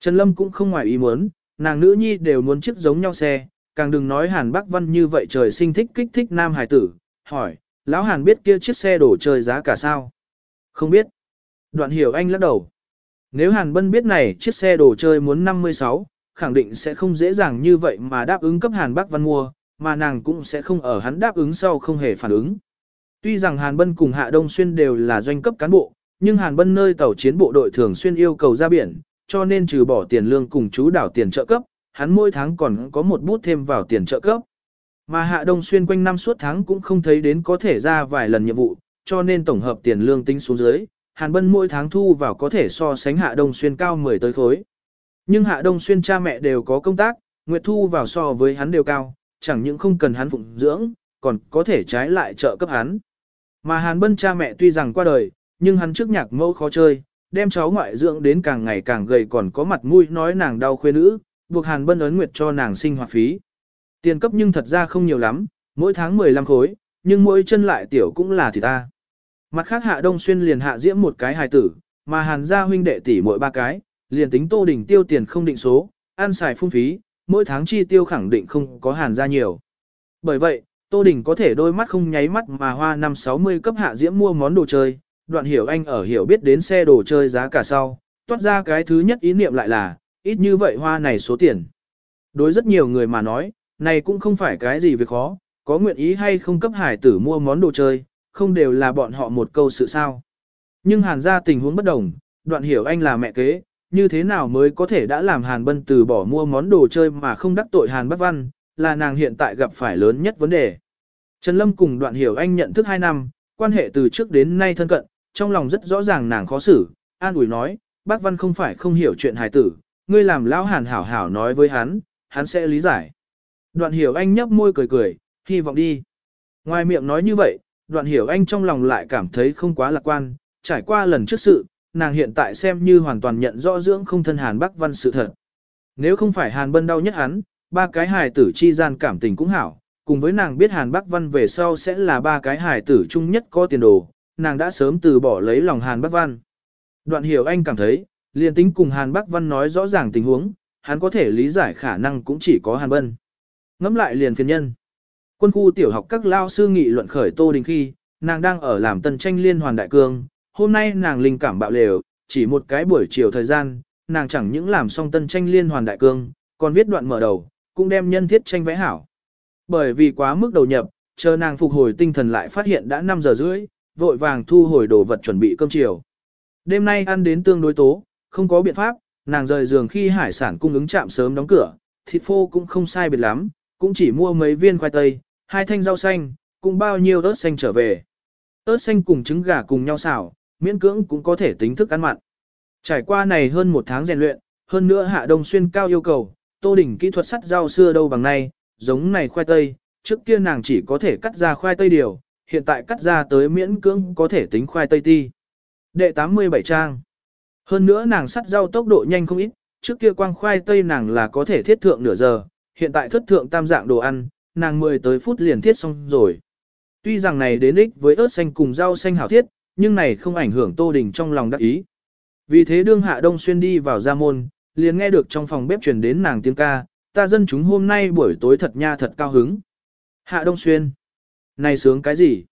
[SPEAKER 1] Trần Lâm cũng không ngoài ý muốn, nàng nữ nhi đều muốn chiếc giống nhau xe, càng đừng nói Hàn Bác Văn như vậy trời sinh thích kích thích nam hải tử, hỏi, lão Hàn biết kia chiếc xe đổ trời giá cả sao? Không biết. Đoạn hiểu anh lắc đầu. Nếu Hàn Bân biết này chiếc xe đồ chơi muốn 56, khẳng định sẽ không dễ dàng như vậy mà đáp ứng cấp Hàn Bác Văn mua, mà nàng cũng sẽ không ở hắn đáp ứng sau không hề phản ứng. Tuy rằng Hàn Bân cùng Hạ Đông Xuyên đều là doanh cấp cán bộ, nhưng Hàn Bân nơi tàu chiến bộ đội thường xuyên yêu cầu ra biển, cho nên trừ bỏ tiền lương cùng chú đảo tiền trợ cấp, hắn mỗi tháng còn có một bút thêm vào tiền trợ cấp. Mà Hạ Đông Xuyên quanh năm suốt tháng cũng không thấy đến có thể ra vài lần nhiệm vụ, cho nên tổng hợp tiền lương tính xuống dưới, Hàn Bân mỗi tháng thu vào có thể so sánh Hạ Đông Xuyên cao 10 tới khối. Nhưng Hạ Đông Xuyên cha mẹ đều có công tác, Nguyệt thu vào so với hắn đều cao, chẳng những không cần hắn phụng dưỡng, còn có thể trái lại trợ cấp hắn. Mà Hàn Bân cha mẹ tuy rằng qua đời, nhưng hắn trước nhạc mẫu khó chơi, đem cháu ngoại dưỡng đến càng ngày càng gầy còn có mặt mũi nói nàng đau khuê nữ, buộc Hàn Bân ấn nguyệt cho nàng sinh hoạt phí. Tiền cấp nhưng thật ra không nhiều lắm, mỗi tháng 15 khối, nhưng mỗi chân lại tiểu cũng là thì ta. Mặt khác hạ đông xuyên liền hạ diễm một cái hài tử, mà hàn gia huynh đệ tỷ mỗi ba cái, liền tính tô đỉnh tiêu tiền không định số, ăn xài phung phí, mỗi tháng chi tiêu khẳng định không có hàn gia nhiều. Bởi vậy, tô đỉnh có thể đôi mắt không nháy mắt mà hoa năm 60 cấp hạ diễm mua món đồ chơi, đoạn hiểu anh ở hiểu biết đến xe đồ chơi giá cả sau, toát ra cái thứ nhất ý niệm lại là, ít như vậy hoa này số tiền. Đối rất nhiều người mà nói, này cũng không phải cái gì việc khó, có nguyện ý hay không cấp hải tử mua món đồ chơi, không đều là bọn họ một câu sự sao. Nhưng hàn ra tình huống bất đồng, đoạn hiểu anh là mẹ kế, như thế nào mới có thể đã làm hàn bân từ bỏ mua món đồ chơi mà không đắc tội hàn bác văn, là nàng hiện tại gặp phải lớn nhất vấn đề. Trần Lâm cùng đoạn hiểu anh nhận thức 2 năm, quan hệ từ trước đến nay thân cận, trong lòng rất rõ ràng nàng khó xử, an ủi nói, bác văn không phải không hiểu chuyện hài tử, ngươi làm lão hàn hảo hảo nói với hắn, hắn sẽ lý giải. Đoạn hiểu anh nhấp môi cười cười, hy vọng đi. Ngoài miệng nói như vậy, đoạn hiểu anh trong lòng lại cảm thấy không quá lạc quan, trải qua lần trước sự, nàng hiện tại xem như hoàn toàn nhận rõ dưỡng không thân Hàn Bắc Văn sự thật. Nếu không phải Hàn Bân đau nhất hắn, ba cái hài tử chi gian cảm tình cũng hảo, cùng với nàng biết Hàn Bắc Văn về sau sẽ là ba cái hài tử chung nhất có tiền đồ, nàng đã sớm từ bỏ lấy lòng Hàn Bắc Văn. Đoạn hiểu anh cảm thấy, liền tính cùng Hàn Bắc Văn nói rõ ràng tình huống, hắn có thể lý giải khả năng cũng chỉ có Hàn Bân. Ngắm lại liền phiền nhân. Quân khu tiểu học các lao sư nghị luận khởi Tô Đình khi, nàng đang ở làm tân tranh liên hoàn đại cương, hôm nay nàng linh cảm bạo lều, chỉ một cái buổi chiều thời gian, nàng chẳng những làm xong tân tranh liên hoàn đại cương, còn viết đoạn mở đầu, cũng đem nhân thiết tranh vẽ hảo. Bởi vì quá mức đầu nhập, chờ nàng phục hồi tinh thần lại phát hiện đã 5 giờ rưỡi, vội vàng thu hồi đồ vật chuẩn bị cơm chiều. Đêm nay ăn đến tương đối tố, không có biện pháp, nàng rời giường khi hải sản cung ứng chạm sớm đóng cửa, thịt phô cũng không sai biệt lắm, cũng chỉ mua mấy viên khoai tây, hai thanh rau xanh, cùng bao nhiêu ớt xanh trở về. ớt xanh cùng trứng gà cùng nhau xào, miễn cưỡng cũng có thể tính thức ăn mặn. Trải qua này hơn một tháng rèn luyện, hơn nữa hạ đông xuyên cao yêu cầu, tô đỉnh kỹ thuật sắt rau xưa đâu bằng nay, giống này khoai tây, trước kia nàng chỉ có thể cắt ra khoai tây điều, hiện tại cắt ra tới miễn cưỡng có thể tính khoai tây ti. Đệ 87 trang. Hơn nữa nàng sắt rau tốc độ nhanh không ít, trước kia quang khoai tây nàng là có thể thiết thượng nửa giờ, hiện tại thất thượng tam dạng đồ ăn, nàng 10 tới phút liền thiết xong rồi. Tuy rằng này đến ích với ớt xanh cùng rau xanh hảo thiết, nhưng này không ảnh hưởng Tô Đình trong lòng đắc ý. Vì thế đương Hạ Đông Xuyên đi vào gia môn, liền nghe được trong phòng bếp truyền đến nàng tiếng ca, ta dân chúng hôm nay buổi tối thật nha thật cao hứng. Hạ Đông Xuyên, này sướng cái gì?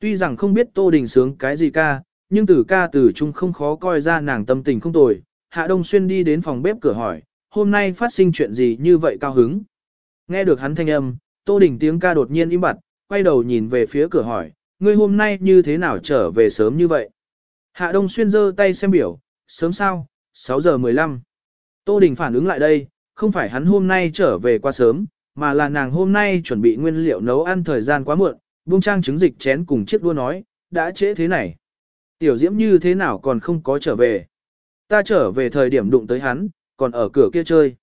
[SPEAKER 1] Tuy rằng không biết Tô Đình sướng cái gì ca, nhưng từ ca từ chung không khó coi ra nàng tâm tình không tồi. Hạ Đông Xuyên đi đến phòng bếp cửa hỏi, hôm nay phát sinh chuyện gì như vậy cao hứng? Nghe được hắn thanh âm, Tô Đình tiếng ca đột nhiên im bặt, quay đầu nhìn về phía cửa hỏi, ngươi hôm nay như thế nào trở về sớm như vậy? Hạ Đông Xuyên giơ tay xem biểu, sớm sao, 6 giờ 15. Tô Đình phản ứng lại đây, không phải hắn hôm nay trở về quá sớm, mà là nàng hôm nay chuẩn bị nguyên liệu nấu ăn thời gian quá muộn, buông trang trứng dịch chén cùng chiếc đua nói, đã trễ thế này. Tiểu Diễm như thế nào còn không có trở về. Ta trở về thời điểm đụng tới hắn, còn ở cửa kia chơi.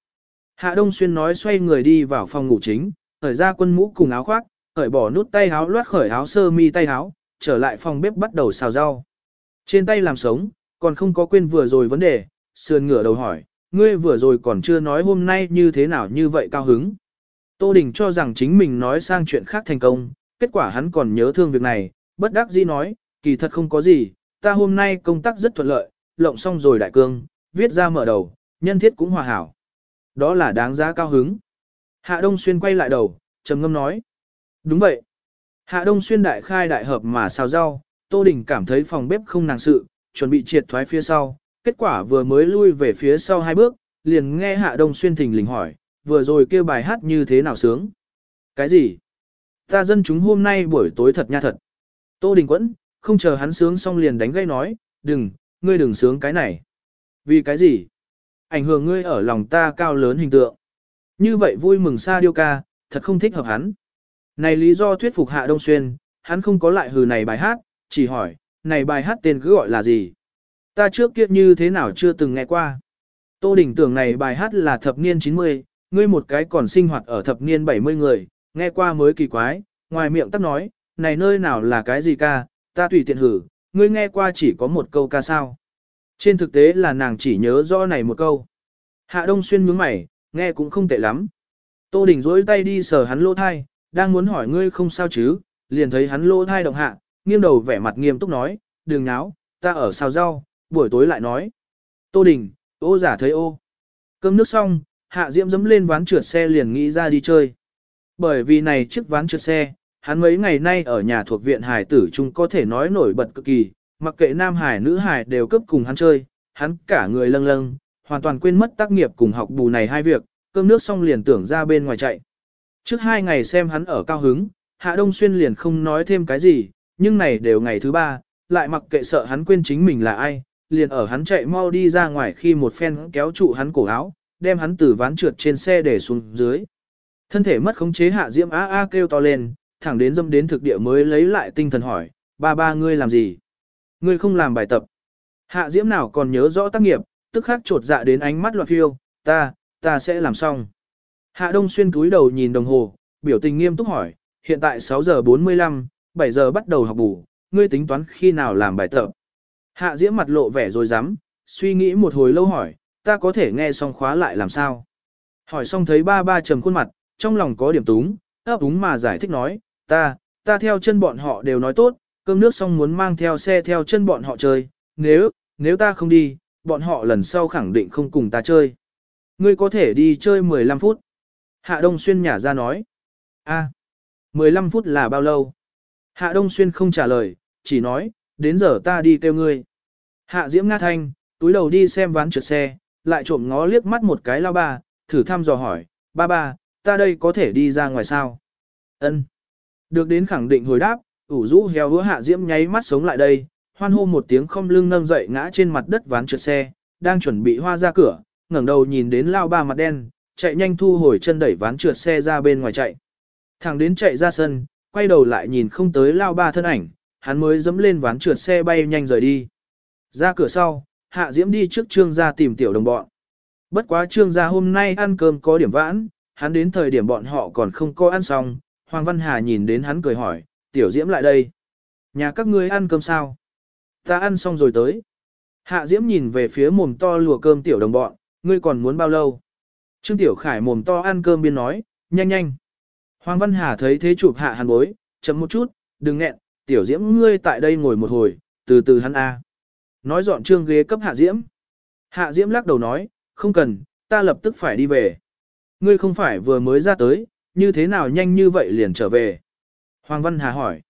[SPEAKER 1] Hạ Đông Xuyên nói xoay người đi vào phòng ngủ chính, thời ra quân mũ cùng áo khoác, khởi bỏ nút tay áo loát khởi áo sơ mi tay áo, trở lại phòng bếp bắt đầu xào rau. Trên tay làm sống, còn không có quên vừa rồi vấn đề, sườn ngửa đầu hỏi, ngươi vừa rồi còn chưa nói hôm nay như thế nào như vậy cao hứng. Tô Đình cho rằng chính mình nói sang chuyện khác thành công, kết quả hắn còn nhớ thương việc này, bất đắc dĩ nói, kỳ thật không có gì, ta hôm nay công tác rất thuận lợi, lộng xong rồi đại cương, viết ra mở đầu, nhân thiết cũng hòa hảo. Đó là đáng giá cao hứng. Hạ Đông Xuyên quay lại đầu, trầm ngâm nói. Đúng vậy. Hạ Đông Xuyên đại khai đại hợp mà xào rau, Tô Đình cảm thấy phòng bếp không nàng sự, chuẩn bị triệt thoái phía sau. Kết quả vừa mới lui về phía sau hai bước, liền nghe Hạ Đông Xuyên thình lình hỏi, vừa rồi kêu bài hát như thế nào sướng. Cái gì? Ta dân chúng hôm nay buổi tối thật nha thật. Tô Đình Quẫn, không chờ hắn sướng xong liền đánh gây nói, đừng, ngươi đừng sướng cái này. Vì cái gì? Ảnh hưởng ngươi ở lòng ta cao lớn hình tượng. Như vậy vui mừng xa điêu ca, thật không thích hợp hắn. Này lý do thuyết phục Hạ Đông Xuyên, hắn không có lại hừ này bài hát, chỉ hỏi, này bài hát tên cứ gọi là gì? Ta trước kia như thế nào chưa từng nghe qua. Tô Đình tưởng này bài hát là thập niên 90, ngươi một cái còn sinh hoạt ở thập niên 70 người, nghe qua mới kỳ quái, ngoài miệng tắt nói, này nơi nào là cái gì ca, ta tùy tiện hử, ngươi nghe qua chỉ có một câu ca sao. Trên thực tế là nàng chỉ nhớ rõ này một câu. Hạ Đông Xuyên nhướng mày, nghe cũng không tệ lắm. Tô Đình dối tay đi sờ hắn lỗ thai, đang muốn hỏi ngươi không sao chứ, liền thấy hắn lỗ thai động hạ, nghiêng đầu vẻ mặt nghiêm túc nói, đừng náo, ta ở sao rau, buổi tối lại nói. Tô Đình, ô giả thấy ô. Cơm nước xong, Hạ Diễm dẫm lên ván trượt xe liền nghĩ ra đi chơi. Bởi vì này chiếc ván trượt xe, hắn mấy ngày nay ở nhà thuộc viện hải tử chung có thể nói nổi bật cực kỳ, mặc kệ nam hải nữ hải đều cấp cùng hắn chơi, hắn cả người lâng lâng, hoàn toàn quên mất tác nghiệp cùng học bù này hai việc, cơm nước xong liền tưởng ra bên ngoài chạy. Trước hai ngày xem hắn ở cao hứng, Hạ Đông Xuyên liền không nói thêm cái gì, nhưng này đều ngày thứ ba, lại mặc kệ sợ hắn quên chính mình là ai, liền ở hắn chạy mau đi ra ngoài khi một phen kéo trụ hắn cổ áo, đem hắn từ ván trượt trên xe để xuống dưới. Thân thể mất khống chế Hạ Diễm a a kêu to lên, thẳng đến dâm đến thực địa mới lấy lại tinh thần hỏi, ba ba ngươi làm gì? Ngươi không làm bài tập. Hạ Diễm nào còn nhớ rõ tác nghiệp, tức khắc trột dạ đến ánh mắt loạn phiêu, ta, ta sẽ làm xong. Hạ Đông Xuyên túi đầu nhìn đồng hồ, biểu tình nghiêm túc hỏi, hiện tại 6 giờ 45, 7 giờ bắt đầu học bù, ngươi tính toán khi nào làm bài tập. Hạ Diễm mặt lộ vẻ rồi dám, suy nghĩ một hồi lâu hỏi, ta có thể nghe xong khóa lại làm sao. Hỏi xong thấy ba ba trầm khuôn mặt, trong lòng có điểm túng, ấp úng mà giải thích nói, ta, ta theo chân bọn họ đều nói tốt, cơm nước xong muốn mang theo xe theo chân bọn họ chơi, nếu, nếu ta không đi, bọn họ lần sau khẳng định không cùng ta chơi. Ngươi có thể đi chơi 15 phút. Hạ Đông Xuyên nhả ra nói. a 15 phút là bao lâu? Hạ Đông Xuyên không trả lời, chỉ nói, đến giờ ta đi kêu ngươi. Hạ Diễm ngã Thanh, túi đầu đi xem ván trượt xe, lại trộm ngó liếc mắt một cái lao ba, thử thăm dò hỏi, ba ba, ta đây có thể đi ra ngoài sao? Ân. Được đến khẳng định hồi đáp, ủ rũ heo hứa Hạ Diễm nháy mắt sống lại đây, hoan hô một tiếng không lưng nâng dậy ngã trên mặt đất ván trượt xe, đang chuẩn bị hoa ra cửa, ngẩng đầu nhìn đến lao ba mặt đen, chạy nhanh thu hồi chân đẩy ván trượt xe ra bên ngoài chạy. Thằng đến chạy ra sân, quay đầu lại nhìn không tới lao ba thân ảnh, hắn mới dẫm lên ván trượt xe bay nhanh rời đi. Ra cửa sau, Hạ Diễm đi trước trương gia tìm tiểu đồng bọn. Bất quá trương gia hôm nay ăn cơm có điểm vãn, hắn đến thời điểm bọn họ còn không có ăn xong, Hoàng Văn Hà nhìn đến hắn cười hỏi, tiểu Diễm lại đây. Nhà các ngươi ăn cơm sao? Ta ăn xong rồi tới. Hạ Diễm nhìn về phía mồm to lùa cơm tiểu đồng bọn, ngươi còn muốn bao lâu? Trương Tiểu Khải mồm to ăn cơm biên nói, nhanh nhanh. Hoàng Văn Hà thấy thế chụp hạ hàn bối, chậm một chút, đừng nghẹn, Tiểu Diễm ngươi tại đây ngồi một hồi, từ từ hắn a. Nói dọn trương ghế cấp Hạ Diễm. Hạ Diễm lắc đầu nói, không cần, ta lập tức phải đi về. Ngươi không phải vừa mới ra tới, như thế nào nhanh như vậy liền trở về. Hoàng Văn Hà hỏi,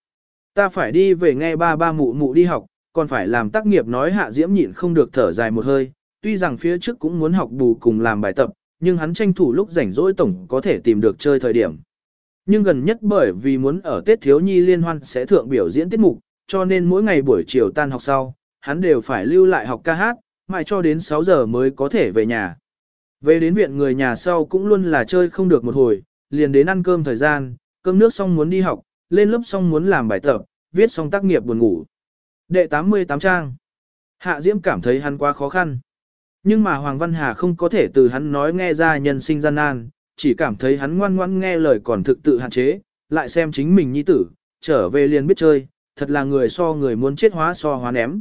[SPEAKER 1] ta phải đi về nghe ba ba mụ mụ đi học, còn phải làm tác nghiệp nói Hạ Diễm nhịn không được thở dài một hơi, tuy rằng phía trước cũng muốn học bù cùng làm bài tập, nhưng hắn tranh thủ lúc rảnh rỗi tổng có thể tìm được chơi thời điểm. Nhưng gần nhất bởi vì muốn ở Tết Thiếu Nhi Liên Hoan sẽ thượng biểu diễn tiết mục, cho nên mỗi ngày buổi chiều tan học sau, hắn đều phải lưu lại học ca hát, mãi cho đến 6 giờ mới có thể về nhà. Về đến viện người nhà sau cũng luôn là chơi không được một hồi, liền đến ăn cơm thời gian, cơm nước xong muốn đi học, lên lớp xong muốn làm bài tập, viết xong tác nghiệp buồn ngủ. Đệ 88 trang. Hạ Diễm cảm thấy hắn quá khó khăn. Nhưng mà Hoàng Văn Hà không có thể từ hắn nói nghe ra nhân sinh gian nan, chỉ cảm thấy hắn ngoan ngoãn nghe lời còn thực tự hạn chế, lại xem chính mình nhi tử, trở về liền biết chơi, thật là người so người muốn chết hóa so hóa ném.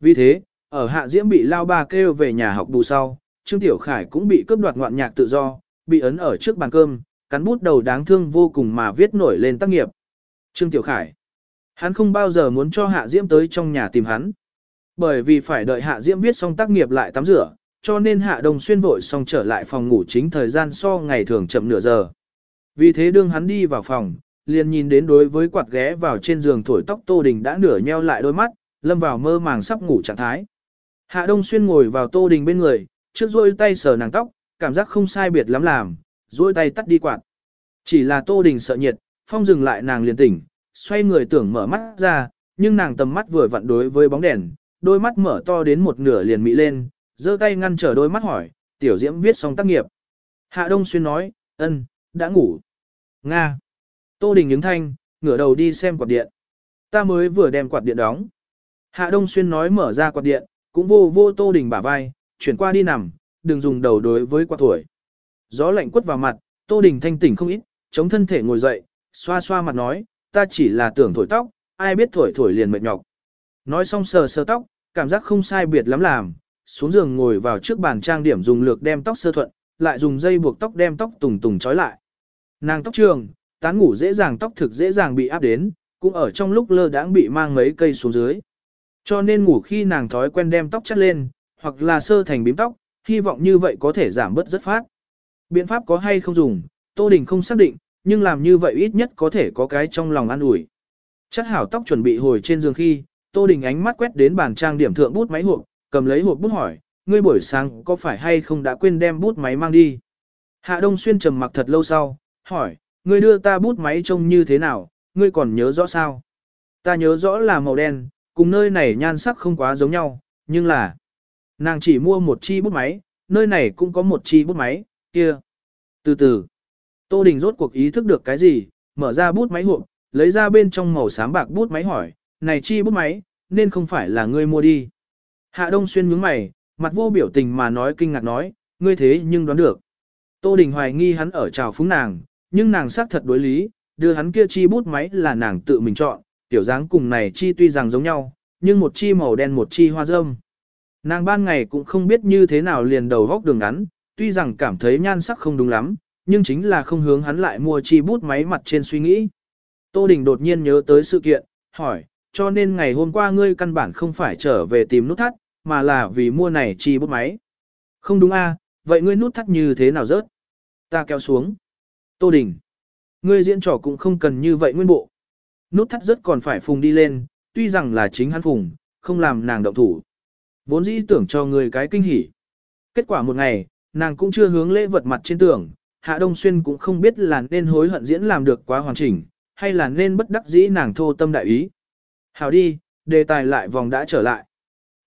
[SPEAKER 1] Vì thế, ở Hạ Diễm bị lao ba kêu về nhà học bù sau, Trương Tiểu Khải cũng bị cướp đoạt ngoạn nhạc tự do, bị ấn ở trước bàn cơm, cắn bút đầu đáng thương vô cùng mà viết nổi lên tác nghiệp. Trương Tiểu Khải, hắn không bao giờ muốn cho Hạ Diễm tới trong nhà tìm hắn. Bởi vì phải đợi Hạ Diễm viết xong tác nghiệp lại tắm rửa, cho nên Hạ Đông Xuyên vội xong trở lại phòng ngủ chính thời gian so ngày thường chậm nửa giờ. Vì thế đương hắn đi vào phòng, liền nhìn đến đối với quạt ghé vào trên giường thổi tóc Tô Đình đã nửa nheo lại đôi mắt, lâm vào mơ màng sắp ngủ trạng thái. Hạ Đông Xuyên ngồi vào Tô Đình bên người, trước rôi tay sờ nàng tóc, cảm giác không sai biệt lắm làm, rôi tay tắt đi quạt. Chỉ là Tô Đình sợ nhiệt, phong dừng lại nàng liền tỉnh, xoay người tưởng mở mắt ra, nhưng nàng tầm mắt vừa vặn đối với bóng đèn, đôi mắt mở to đến một nửa liền mị lên, giơ tay ngăn trở đôi mắt hỏi, tiểu diễm viết xong tác nghiệp. Hạ Đông Xuyên nói, ân, đã ngủ. Nga. Tô Đình ứng thanh, ngửa đầu đi xem quạt điện. Ta mới vừa đem quạt điện đóng. Hạ Đông Xuyên nói mở ra quạt điện, cũng vô vô Tô Đình bả vai, chuyển qua đi nằm, đừng dùng đầu đối với quạt tuổi. Gió lạnh quất vào mặt, Tô Đình thanh tỉnh không ít, chống thân thể ngồi dậy, xoa xoa mặt nói, ta chỉ là tưởng thổi tóc, ai biết thổi thổi liền mệt nhọc. Nói xong sờ sờ tóc, cảm giác không sai biệt lắm làm, xuống giường ngồi vào trước bàn trang điểm dùng lược đem tóc sơ thuận, lại dùng dây buộc tóc đem tóc tùng tùng trói lại. Nàng tóc trường, tán ngủ dễ dàng tóc thực dễ dàng bị áp đến, cũng ở trong lúc lơ đãng bị mang mấy cây xuống dưới. Cho nên ngủ khi nàng thói quen đem tóc chắt lên, hoặc là sơ thành bím tóc, hy vọng như vậy có thể giảm bớt rất phát. Biện pháp có hay không dùng, Tô Đình không xác định, nhưng làm như vậy ít nhất có thể có cái trong lòng an ủi. Chất hảo tóc chuẩn bị hồi trên giường khi, Tô Đình ánh mắt quét đến bàn trang điểm thượng bút máy hộp, cầm lấy hộp bút hỏi, ngươi buổi sáng có phải hay không đã quên đem bút máy mang đi? Hạ Đông Xuyên trầm mặc thật lâu sau, hỏi, ngươi đưa ta bút máy trông như thế nào, ngươi còn nhớ rõ sao? Ta nhớ rõ là màu đen, cùng nơi này nhan sắc không quá giống nhau, nhưng là... Nàng chỉ mua một chi bút máy, nơi này cũng có một chi bút máy, kia. Từ từ, Tô Đình rốt cuộc ý thức được cái gì, mở ra bút máy hộp, lấy ra bên trong màu xám bạc bút máy hỏi, này chi bút máy, nên không phải là ngươi mua đi. Hạ Đông Xuyên nhướng mày, mặt vô biểu tình mà nói kinh ngạc nói, ngươi thế nhưng đoán được. Tô Đình hoài nghi hắn ở trào phúng nàng, nhưng nàng xác thật đối lý, đưa hắn kia chi bút máy là nàng tự mình chọn, tiểu dáng cùng này chi tuy rằng giống nhau, nhưng một chi màu đen một chi hoa râm. Nàng ban ngày cũng không biết như thế nào liền đầu góc đường ngắn, tuy rằng cảm thấy nhan sắc không đúng lắm, nhưng chính là không hướng hắn lại mua chi bút máy mặt trên suy nghĩ. Tô Đình đột nhiên nhớ tới sự kiện, hỏi, cho nên ngày hôm qua ngươi căn bản không phải trở về tìm nút thắt, mà là vì mua này chi bút máy. Không đúng a, vậy ngươi nút thắt như thế nào rớt? Ta kéo xuống. Tô Đình. Ngươi diễn trò cũng không cần như vậy nguyên bộ. Nút thắt rớt còn phải phùng đi lên, tuy rằng là chính hắn phùng, không làm nàng động thủ. Vốn dĩ tưởng cho người cái kinh hỉ. Kết quả một ngày, nàng cũng chưa hướng lễ vật mặt trên tường, Hạ Đông Xuyên cũng không biết là nên hối hận diễn làm được quá hoàn chỉnh, hay là nên bất đắc dĩ nàng thô tâm đại ý. Hảo đi, đề tài lại vòng đã trở lại.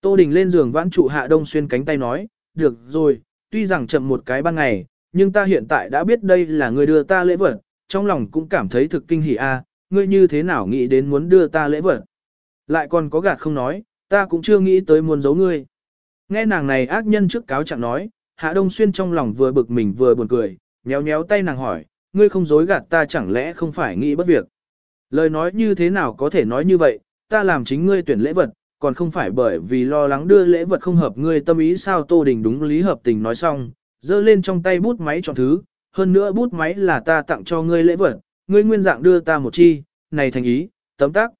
[SPEAKER 1] Tô Đình lên giường vãn trụ Hạ Đông Xuyên cánh tay nói, được rồi, tuy rằng chậm một cái ban ngày, nhưng ta hiện tại đã biết đây là người đưa ta lễ vật, trong lòng cũng cảm thấy thực kinh hỉ a, ngươi như thế nào nghĩ đến muốn đưa ta lễ vật. Lại còn có gạt không nói, ta cũng chưa nghĩ tới muốn giấu ngươi. Nghe nàng này ác nhân trước cáo trạng nói, Hạ Đông Xuyên trong lòng vừa bực mình vừa buồn cười, nhéo nhéo tay nàng hỏi, ngươi không dối gạt ta chẳng lẽ không phải nghĩ bất việc. Lời nói như thế nào có thể nói như vậy, ta làm chính ngươi tuyển lễ vật, còn không phải bởi vì lo lắng đưa lễ vật không hợp ngươi tâm ý sao Tô Đình đúng lý hợp tình nói xong, giơ lên trong tay bút máy chọn thứ, hơn nữa bút máy là ta tặng cho ngươi lễ vật, ngươi nguyên dạng đưa ta một chi, này thành ý, tấm tác.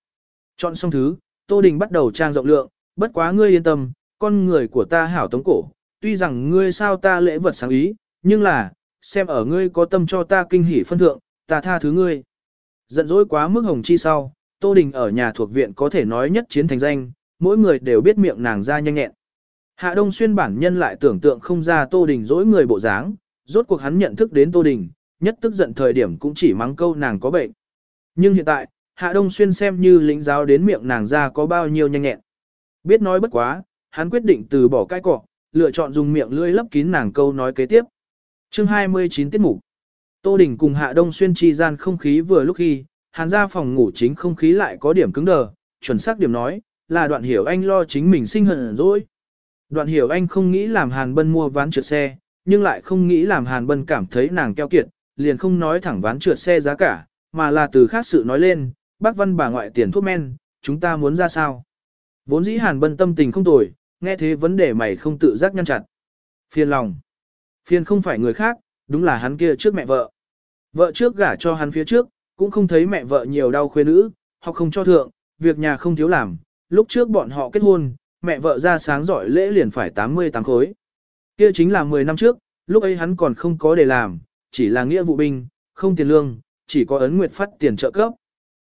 [SPEAKER 1] Chọn xong thứ, Tô Đình bắt đầu trang rộng lượng, bất quá ngươi yên tâm, con người của ta hảo tống cổ, tuy rằng ngươi sao ta lễ vật sáng ý, nhưng là, xem ở ngươi có tâm cho ta kinh hỉ phân thượng, ta tha thứ ngươi. Giận dỗi quá mức hồng chi sau, Tô Đình ở nhà thuộc viện có thể nói nhất chiến thành danh, mỗi người đều biết miệng nàng ra nhanh nhẹn. Hạ Đông Xuyên bản nhân lại tưởng tượng không ra Tô Đình dỗi người bộ dáng, rốt cuộc hắn nhận thức đến Tô Đình, nhất tức giận thời điểm cũng chỉ mắng câu nàng có bệnh. Nhưng hiện tại, Hạ Đông Xuyên xem như lĩnh giáo đến miệng nàng ra có bao nhiêu nhanh nhẹn. Biết nói bất quá, hắn quyết định từ bỏ cái cọ, lựa chọn dùng miệng lưỡi lấp kín nàng câu nói kế tiếp. Chương 29 tiết mục. Tô Đình cùng Hạ Đông Xuyên chi gian không khí vừa lúc khi, hàn ra phòng ngủ chính không khí lại có điểm cứng đờ, chuẩn xác điểm nói, là đoạn hiểu anh lo chính mình sinh hận rồi. Đoạn hiểu anh không nghĩ làm hàn bân mua ván trượt xe, nhưng lại không nghĩ làm hàn bân cảm thấy nàng keo kiệt, liền không nói thẳng ván trượt xe giá cả, mà là từ khác sự nói lên, bác văn bà ngoại tiền thuốc men, chúng ta muốn ra sao. Vốn dĩ hàn bân tâm tình không tồi, nghe thế vấn đề mày không tự giác nhăn chặt. Phiền lòng. Phiền không phải người khác, đúng là hắn kia trước mẹ vợ. Vợ trước gả cho hắn phía trước, cũng không thấy mẹ vợ nhiều đau khuê nữ, hoặc không cho thượng, việc nhà không thiếu làm. Lúc trước bọn họ kết hôn, mẹ vợ ra sáng giỏi lễ liền phải 88 khối. Kia chính là 10 năm trước, lúc ấy hắn còn không có để làm, chỉ là nghĩa vụ binh, không tiền lương, chỉ có ấn nguyệt phát tiền trợ cấp.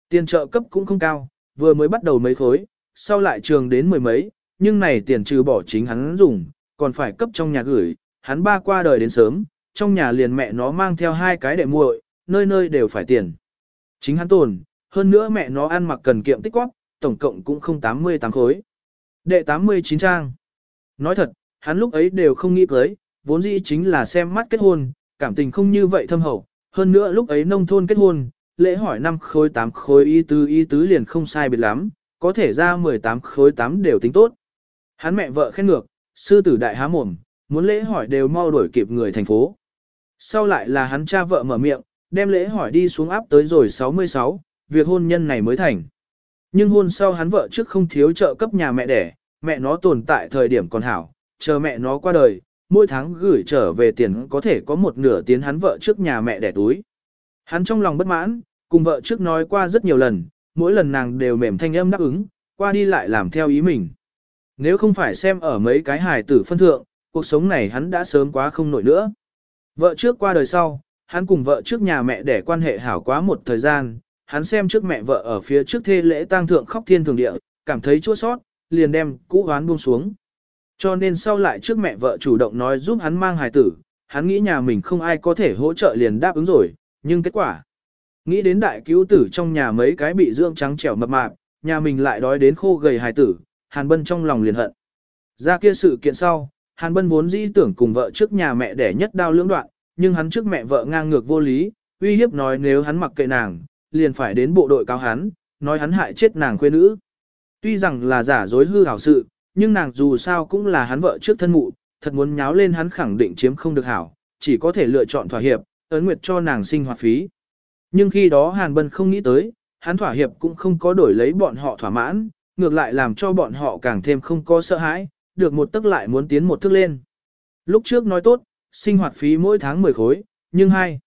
[SPEAKER 1] Tiền trợ cấp cũng không cao, vừa mới bắt đầu mấy khối, sau lại trường đến mười mấy, nhưng này tiền trừ bỏ chính hắn dùng, còn phải cấp trong nhà gửi, hắn ba qua đời đến sớm, trong nhà liền mẹ nó mang theo hai cái đệ muội, nơi nơi đều phải tiền. Chính hắn tồn, hơn nữa mẹ nó ăn mặc cần kiệm tích quát, tổng cộng cũng không 88 khối. Đệ 89 trang. Nói thật, hắn lúc ấy đều không nghĩ cưới, vốn dĩ chính là xem mắt kết hôn, cảm tình không như vậy thâm hậu. Hơn nữa lúc ấy nông thôn kết hôn, lễ hỏi năm khối 8 khối y tứ y tứ liền không sai biệt lắm, có thể ra 18 khối 8 đều tính tốt. Hắn mẹ vợ khen ngược, sư tử đại há mồm, muốn lễ hỏi đều mau đuổi kịp người thành phố. Sau lại là hắn cha vợ mở miệng, đem lễ hỏi đi xuống áp tới rồi 66, việc hôn nhân này mới thành. Nhưng hôn sau hắn vợ trước không thiếu trợ cấp nhà mẹ đẻ, mẹ nó tồn tại thời điểm còn hảo, chờ mẹ nó qua đời, mỗi tháng gửi trở về tiền có thể có một nửa tiến hắn vợ trước nhà mẹ đẻ túi. Hắn trong lòng bất mãn, cùng vợ trước nói qua rất nhiều lần, mỗi lần nàng đều mềm thanh âm đáp ứng, qua đi lại làm theo ý mình. Nếu không phải xem ở mấy cái hài tử phân thượng, cuộc sống này hắn đã sớm quá không nổi nữa. Vợ trước qua đời sau, hắn cùng vợ trước nhà mẹ để quan hệ hảo quá một thời gian, hắn xem trước mẹ vợ ở phía trước thê lễ tang thượng khóc thiên thường địa, cảm thấy chua sót, liền đem cũ hoán buông xuống. Cho nên sau lại trước mẹ vợ chủ động nói giúp hắn mang hài tử, hắn nghĩ nhà mình không ai có thể hỗ trợ liền đáp ứng rồi, nhưng kết quả. Nghĩ đến đại cứu tử trong nhà mấy cái bị dưỡng trắng trẻo mập mạp, nhà mình lại đói đến khô gầy hài tử, Hàn Bân trong lòng liền hận. Ra kia sự kiện sau, Hàn Bân vốn dĩ tưởng cùng vợ trước nhà mẹ để nhất đao lưỡng đoạn, nhưng hắn trước mẹ vợ ngang ngược vô lý, uy hiếp nói nếu hắn mặc kệ nàng, liền phải đến bộ đội cáo hắn, nói hắn hại chết nàng quê nữ. Tuy rằng là giả dối hư hảo sự, nhưng nàng dù sao cũng là hắn vợ trước thân mụ, thật muốn nháo lên hắn khẳng định chiếm không được hảo, chỉ có thể lựa chọn thỏa hiệp, ấn nguyệt cho nàng sinh hoạt phí. Nhưng khi đó Hàn Bân không nghĩ tới, hắn thỏa hiệp cũng không có đổi lấy bọn họ thỏa mãn, ngược lại làm cho bọn họ càng thêm không có sợ hãi, được một tức lại muốn tiến một thức lên. Lúc trước nói tốt, sinh hoạt phí mỗi tháng 10 khối, nhưng hai.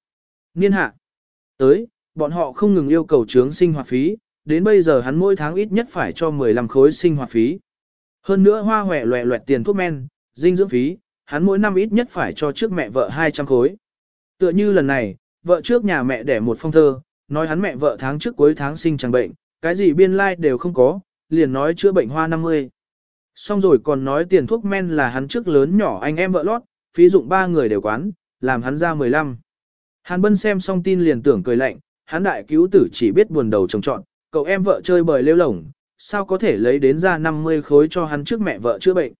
[SPEAKER 1] Niên hạ. Tới, bọn họ không ngừng yêu cầu trướng sinh hoạt phí, đến bây giờ hắn mỗi tháng ít nhất phải cho 15 khối sinh hoạt phí. Hơn nữa hoa hòe loẹ loẹt tiền thuốc men, dinh dưỡng phí, hắn mỗi năm ít nhất phải cho trước mẹ vợ 200 khối. Tựa như lần này, vợ trước nhà mẹ đẻ một phong thơ, nói hắn mẹ vợ tháng trước cuối tháng sinh chẳng bệnh, cái gì biên lai like đều không có, liền nói chữa bệnh hoa 50. Xong rồi còn nói tiền thuốc men là hắn trước lớn nhỏ anh em vợ lót, phí dụng ba người đều quán, làm hắn ra 15. Hàn Bân xem xong tin liền tưởng cười lạnh, hắn đại cứu tử chỉ biết buồn đầu trồng trọn, cậu em vợ chơi bời lêu lổng, sao có thể lấy đến ra 50 khối cho hắn trước mẹ vợ chữa bệnh.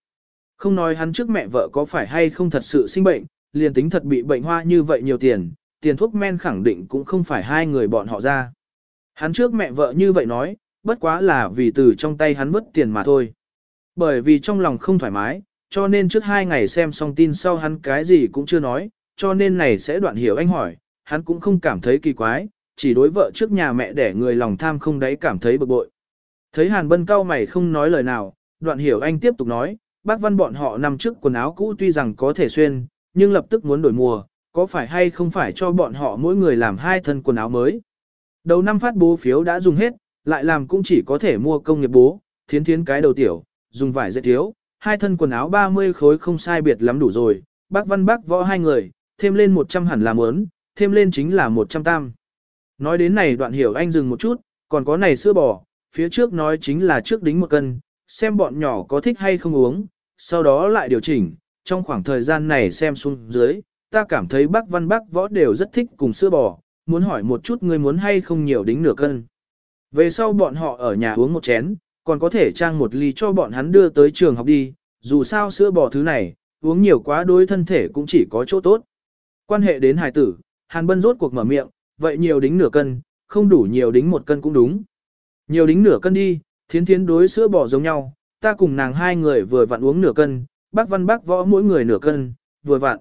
[SPEAKER 1] Không nói hắn trước mẹ vợ có phải hay không thật sự sinh bệnh, liền tính thật bị bệnh hoa như vậy nhiều tiền, tiền thuốc men khẳng định cũng không phải hai người bọn họ ra. Hắn trước mẹ vợ như vậy nói, bất quá là vì từ trong tay hắn vứt tiền mà thôi. Bởi vì trong lòng không thoải mái, cho nên trước hai ngày xem xong tin sau hắn cái gì cũng chưa nói, cho nên này sẽ đoạn hiểu anh hỏi, hắn cũng không cảm thấy kỳ quái, chỉ đối vợ trước nhà mẹ để người lòng tham không đấy cảm thấy bực bội. Thấy Hàn Bân cao mày không nói lời nào, đoạn hiểu anh tiếp tục nói, bác văn bọn họ nằm trước quần áo cũ tuy rằng có thể xuyên, nhưng lập tức muốn đổi mùa, có phải hay không phải cho bọn họ mỗi người làm hai thân quần áo mới. Đầu năm phát bố phiếu đã dùng hết, lại làm cũng chỉ có thể mua công nghiệp bố, thiến thiến cái đầu tiểu, dùng vải dệt thiếu, hai thân quần áo 30 khối không sai biệt lắm đủ rồi, bác văn bác võ hai người, thêm lên 100 hẳn là mớn, thêm lên chính là 100 tam. Nói đến này đoạn hiểu anh dừng một chút, còn có này sữa bò, phía trước nói chính là trước đính một cân, xem bọn nhỏ có thích hay không uống, sau đó lại điều chỉnh, trong khoảng thời gian này xem xuống dưới, ta cảm thấy bác văn bác võ đều rất thích cùng sữa bò, muốn hỏi một chút ngươi muốn hay không nhiều đính nửa cân. Về sau bọn họ ở nhà uống một chén, còn có thể trang một ly cho bọn hắn đưa tới trường học đi, dù sao sữa bò thứ này, uống nhiều quá đối thân thể cũng chỉ có chỗ tốt. Quan hệ đến hài tử, Hàn Bân rốt cuộc mở miệng, vậy nhiều đính nửa cân, không đủ nhiều đính một cân cũng đúng. Nhiều đính nửa cân đi, thiến thiến đối sữa bò giống nhau, ta cùng nàng hai người vừa vặn uống nửa cân, bác văn bác võ mỗi người nửa cân, vừa vặn.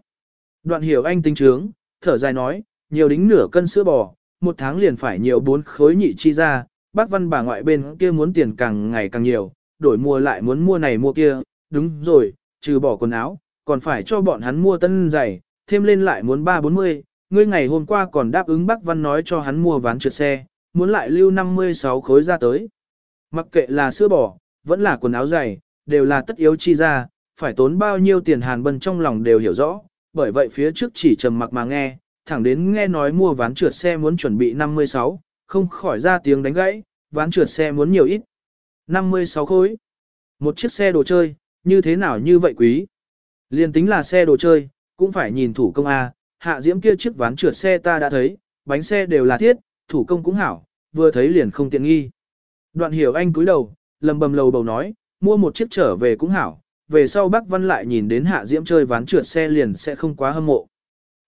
[SPEAKER 1] Đoạn hiểu anh tính trướng, thở dài nói, nhiều đính nửa cân sữa bò, một tháng liền phải nhiều bốn khối nhị chi ra, bác văn bà ngoại bên kia muốn tiền càng ngày càng nhiều, đổi mua lại muốn mua này mua kia, đúng rồi, trừ bỏ quần áo, còn phải cho bọn hắn mua tân giày, thêm lên lại muốn ba bốn mươi ngươi ngày hôm qua còn đáp ứng bác văn nói cho hắn mua ván trượt xe, muốn lại lưu 56 khối ra tới. Mặc kệ là sữa bò, vẫn là quần áo giày, đều là tất yếu chi ra, phải tốn bao nhiêu tiền hàn bân trong lòng đều hiểu rõ, bởi vậy phía trước chỉ trầm mặc mà nghe, thẳng đến nghe nói mua ván trượt xe muốn chuẩn bị 56, không khỏi ra tiếng đánh gãy, ván trượt xe muốn nhiều ít. 56 khối. Một chiếc xe đồ chơi, như thế nào như vậy quý? Liên tính là xe đồ chơi, cũng phải nhìn thủ công A, hạ diễm kia chiếc ván trượt xe ta đã thấy, bánh xe đều là thiết, thủ công cũng hảo, vừa thấy liền không tiện nghi. Đoạn hiểu anh cúi đầu, lầm bầm lầu bầu nói, mua một chiếc trở về cũng hảo, về sau bác Văn lại nhìn đến Hạ Diễm chơi ván trượt xe liền sẽ không quá hâm mộ.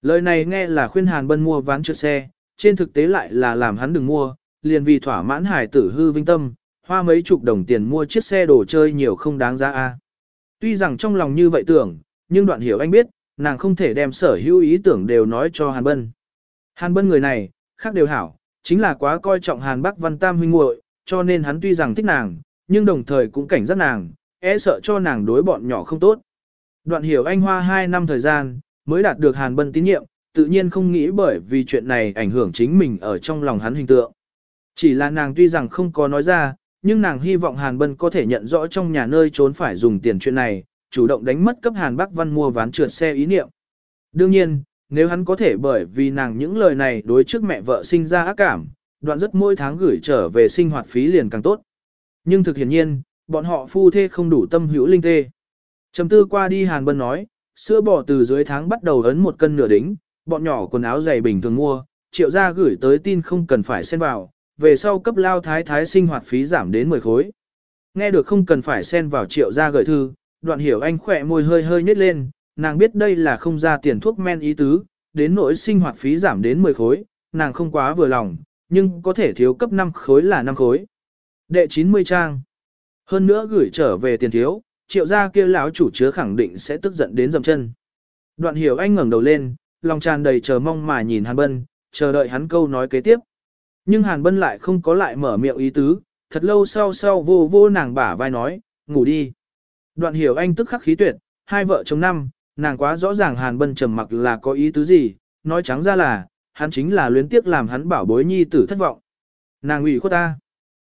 [SPEAKER 1] Lời này nghe là khuyên Hàn Bân mua ván trượt xe, trên thực tế lại là làm hắn đừng mua, liền vì thỏa mãn hải tử hư vinh tâm, hoa mấy chục đồng tiền mua chiếc xe đồ chơi nhiều không đáng giá a. Tuy rằng trong lòng như vậy tưởng, nhưng đoạn hiểu anh biết, nàng không thể đem sở hữu ý tưởng đều nói cho Hàn Bân. Hàn Bân người này, khác đều hảo, chính là quá coi trọng Hàn Bắc Văn Tam huynh muội, cho nên hắn tuy rằng thích nàng, nhưng đồng thời cũng cảnh giác nàng, e sợ cho nàng đối bọn nhỏ không tốt. Đoạn hiểu anh hoa 2 năm thời gian, mới đạt được Hàn Bân tín nhiệm, tự nhiên không nghĩ bởi vì chuyện này ảnh hưởng chính mình ở trong lòng hắn hình tượng. Chỉ là nàng tuy rằng không có nói ra, nhưng nàng hy vọng Hàn Bân có thể nhận rõ trong nhà nơi trốn phải dùng tiền chuyện này, chủ động đánh mất cấp Hàn Bắc Văn mua ván trượt xe ý niệm. Đương nhiên, nếu hắn có thể bởi vì nàng những lời này đối trước mẹ vợ sinh ra ác cảm, đoạn rất mỗi tháng gửi trở về sinh hoạt phí liền càng tốt. Nhưng thực hiển nhiên, bọn họ phu thê không đủ tâm hữu linh tê. Trầm tư qua đi Hàn Bân nói, sữa bò từ dưới tháng bắt đầu ấn một cân nửa đính, bọn nhỏ quần áo dày bình thường mua, triệu gia gửi tới tin không cần phải xen vào, về sau cấp lao thái thái sinh hoạt phí giảm đến 10 khối. Nghe được không cần phải xen vào triệu gia gửi thư, đoạn hiểu anh khỏe môi hơi hơi nhếch lên, nàng biết đây là không ra tiền thuốc men ý tứ, đến nỗi sinh hoạt phí giảm đến 10 khối, nàng không quá vừa lòng, nhưng có thể thiếu cấp 5 khối là 5 khối. Đệ 90 trang. Hơn nữa gửi trở về tiền thiếu, triệu gia kia lão chủ chứa khẳng định sẽ tức giận đến dầm chân. Đoạn hiểu anh ngẩng đầu lên, lòng tràn đầy chờ mong mà nhìn Hàn Bân, chờ đợi hắn câu nói kế tiếp. Nhưng Hàn Bân lại không có lại mở miệng ý tứ, thật lâu sau sau vô vô nàng bả vai nói, ngủ đi. Đoạn hiểu anh tức khắc khí tuyệt, hai vợ chồng năm, nàng quá rõ ràng Hàn Bân trầm mặc là có ý tứ gì, nói trắng ra là, hắn chính là luyến tiếc làm hắn bảo bối nhi tử thất vọng. Nàng ủy khuất ta.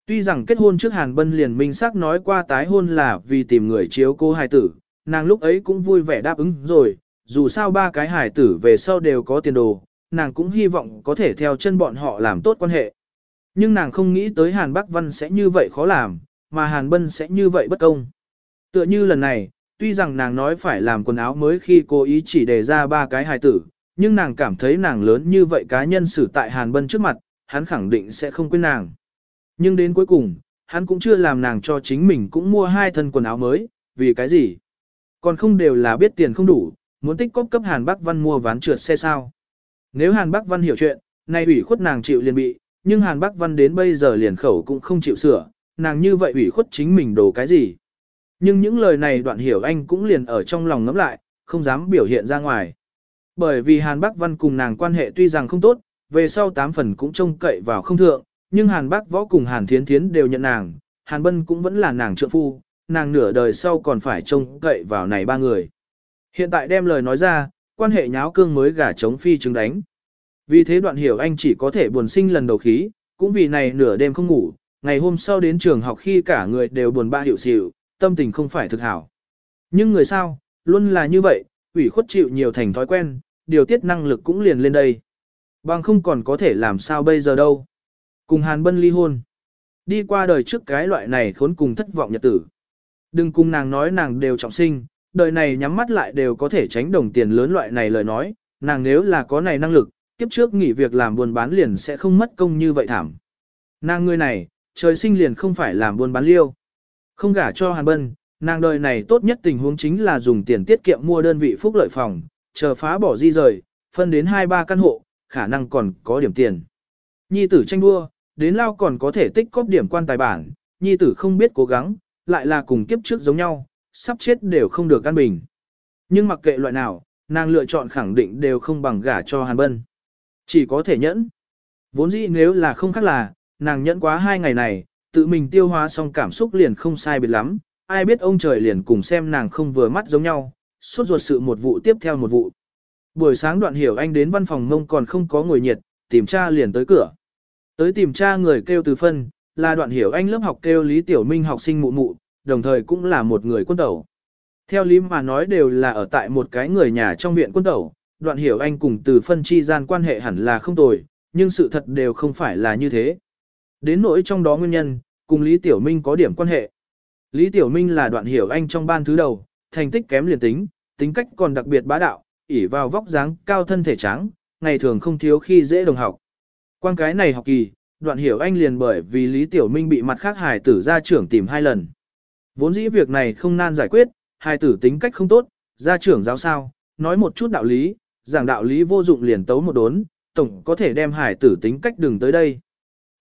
[SPEAKER 1] Tuy rằng kết hôn trước Hàn Bân liền minh xác nói qua tái hôn là vì tìm người chiếu cô hài tử, nàng lúc ấy cũng vui vẻ đáp ứng rồi, dù sao ba cái hài tử về sau đều có tiền đồ, nàng cũng hy vọng có thể theo chân bọn họ làm tốt quan hệ. Nhưng nàng không nghĩ tới Hàn Bắc Văn sẽ như vậy khó làm, mà Hàn Bân sẽ như vậy bất công. Tựa như lần này, tuy rằng nàng nói phải làm quần áo mới khi cố ý chỉ đề ra ba cái hài tử, nhưng nàng cảm thấy nàng lớn như vậy cá nhân xử tại Hàn Bân trước mặt, hắn khẳng định sẽ không quên nàng. Nhưng đến cuối cùng, hắn cũng chưa làm nàng cho chính mình cũng mua hai thân quần áo mới, vì cái gì? Còn không đều là biết tiền không đủ, muốn tích cóp cấp Hàn Bắc Văn mua ván trượt xe sao. Nếu Hàn Bắc Văn hiểu chuyện, nay ủy khuất nàng chịu liền bị, nhưng Hàn Bắc Văn đến bây giờ liền khẩu cũng không chịu sửa, nàng như vậy ủy khuất chính mình đồ cái gì. Nhưng những lời này đoạn hiểu anh cũng liền ở trong lòng ngẫm lại, không dám biểu hiện ra ngoài. Bởi vì Hàn Bắc Văn cùng nàng quan hệ tuy rằng không tốt, về sau tám phần cũng trông cậy vào không thượng, nhưng Hàn Bắc Võ cùng Hàn Thiến Thiến đều nhận nàng, Hàn Bân cũng vẫn là nàng trượng phu, nàng nửa đời sau còn phải trông cậy vào này ba người. Hiện tại đem lời nói ra, quan hệ nháo cương mới gả chống phi chứng đánh. Vì thế đoạn hiểu anh chỉ có thể buồn sinh lần đầu khí, cũng vì này nửa đêm không ngủ, ngày hôm sau đến trường học khi cả người đều buồn bã hiểu xỉu, tâm tình không phải thực hảo. Nhưng người sao, luôn là như vậy, ủy khuất chịu nhiều thành thói quen, điều tiết năng lực cũng liền lên đây. Bằng không còn có thể làm sao bây giờ đâu. Cùng Hàn Bân ly hôn. Đi qua đời trước cái loại này khốn cùng thất vọng nhật tử. Đừng cùng nàng nói nàng đều trọng sinh, đời này nhắm mắt lại đều có thể tránh đồng tiền lớn loại này lời nói, nàng nếu là có này năng lực, kiếp trước nghỉ việc làm buôn bán liền sẽ không mất công như vậy thảm. Nàng người này, trời sinh liền không phải làm buôn bán liêu. Không gả cho Hàn Bân, nàng đời này tốt nhất tình huống chính là dùng tiền tiết kiệm mua đơn vị phúc lợi phòng, chờ phá bỏ di rời, phân đến 2-3 căn hộ, khả năng còn có điểm tiền. Nhi tử tranh đua, đến lao còn có thể tích cóp điểm quan tài bản, nhi tử không biết cố gắng, lại là cùng kiếp trước giống nhau, sắp chết đều không được căn bình. Nhưng mặc kệ loại nào, nàng lựa chọn khẳng định đều không bằng gả cho Hàn Bân. Chỉ có thể nhẫn. Vốn dĩ nếu là không khác là, nàng nhẫn quá hai ngày này, tự mình tiêu hóa xong cảm xúc liền không sai biệt lắm, ai biết ông trời liền cùng xem nàng không vừa mắt giống nhau, suốt ruột sự một vụ tiếp theo một vụ. Buổi sáng đoạn hiểu anh đến văn phòng mông còn không có ngồi nhiệt, tìm cha liền tới cửa. Tới tìm cha người kêu từ phân, là đoạn hiểu anh lớp học kêu Lý Tiểu Minh học sinh mụ mụ, đồng thời cũng là một người quân tẩu. Theo lý mà nói đều là ở tại một cái người nhà trong viện quân tẩu, đoạn hiểu anh cùng từ phân chi gian quan hệ hẳn là không tồi, nhưng sự thật đều không phải là như thế. Đến nỗi trong đó nguyên nhân, cùng Lý Tiểu Minh có điểm quan hệ. Lý Tiểu Minh là đoạn hiểu anh trong ban thứ đầu, thành tích kém liền tính, tính cách còn đặc biệt bá đạo, ỉ vào vóc dáng cao thân thể trắng, ngày thường không thiếu khi dễ đồng học. Quan cái này học kỳ, đoạn hiểu anh liền bởi vì Lý Tiểu Minh bị mặt khác hải tử ra trưởng tìm hai lần. Vốn dĩ việc này không nan giải quyết, hài tử tính cách không tốt, gia trưởng giáo sao, nói một chút đạo lý, giảng đạo lý vô dụng liền tấu một đốn, tổng có thể đem hải tử tính cách đừng tới đây.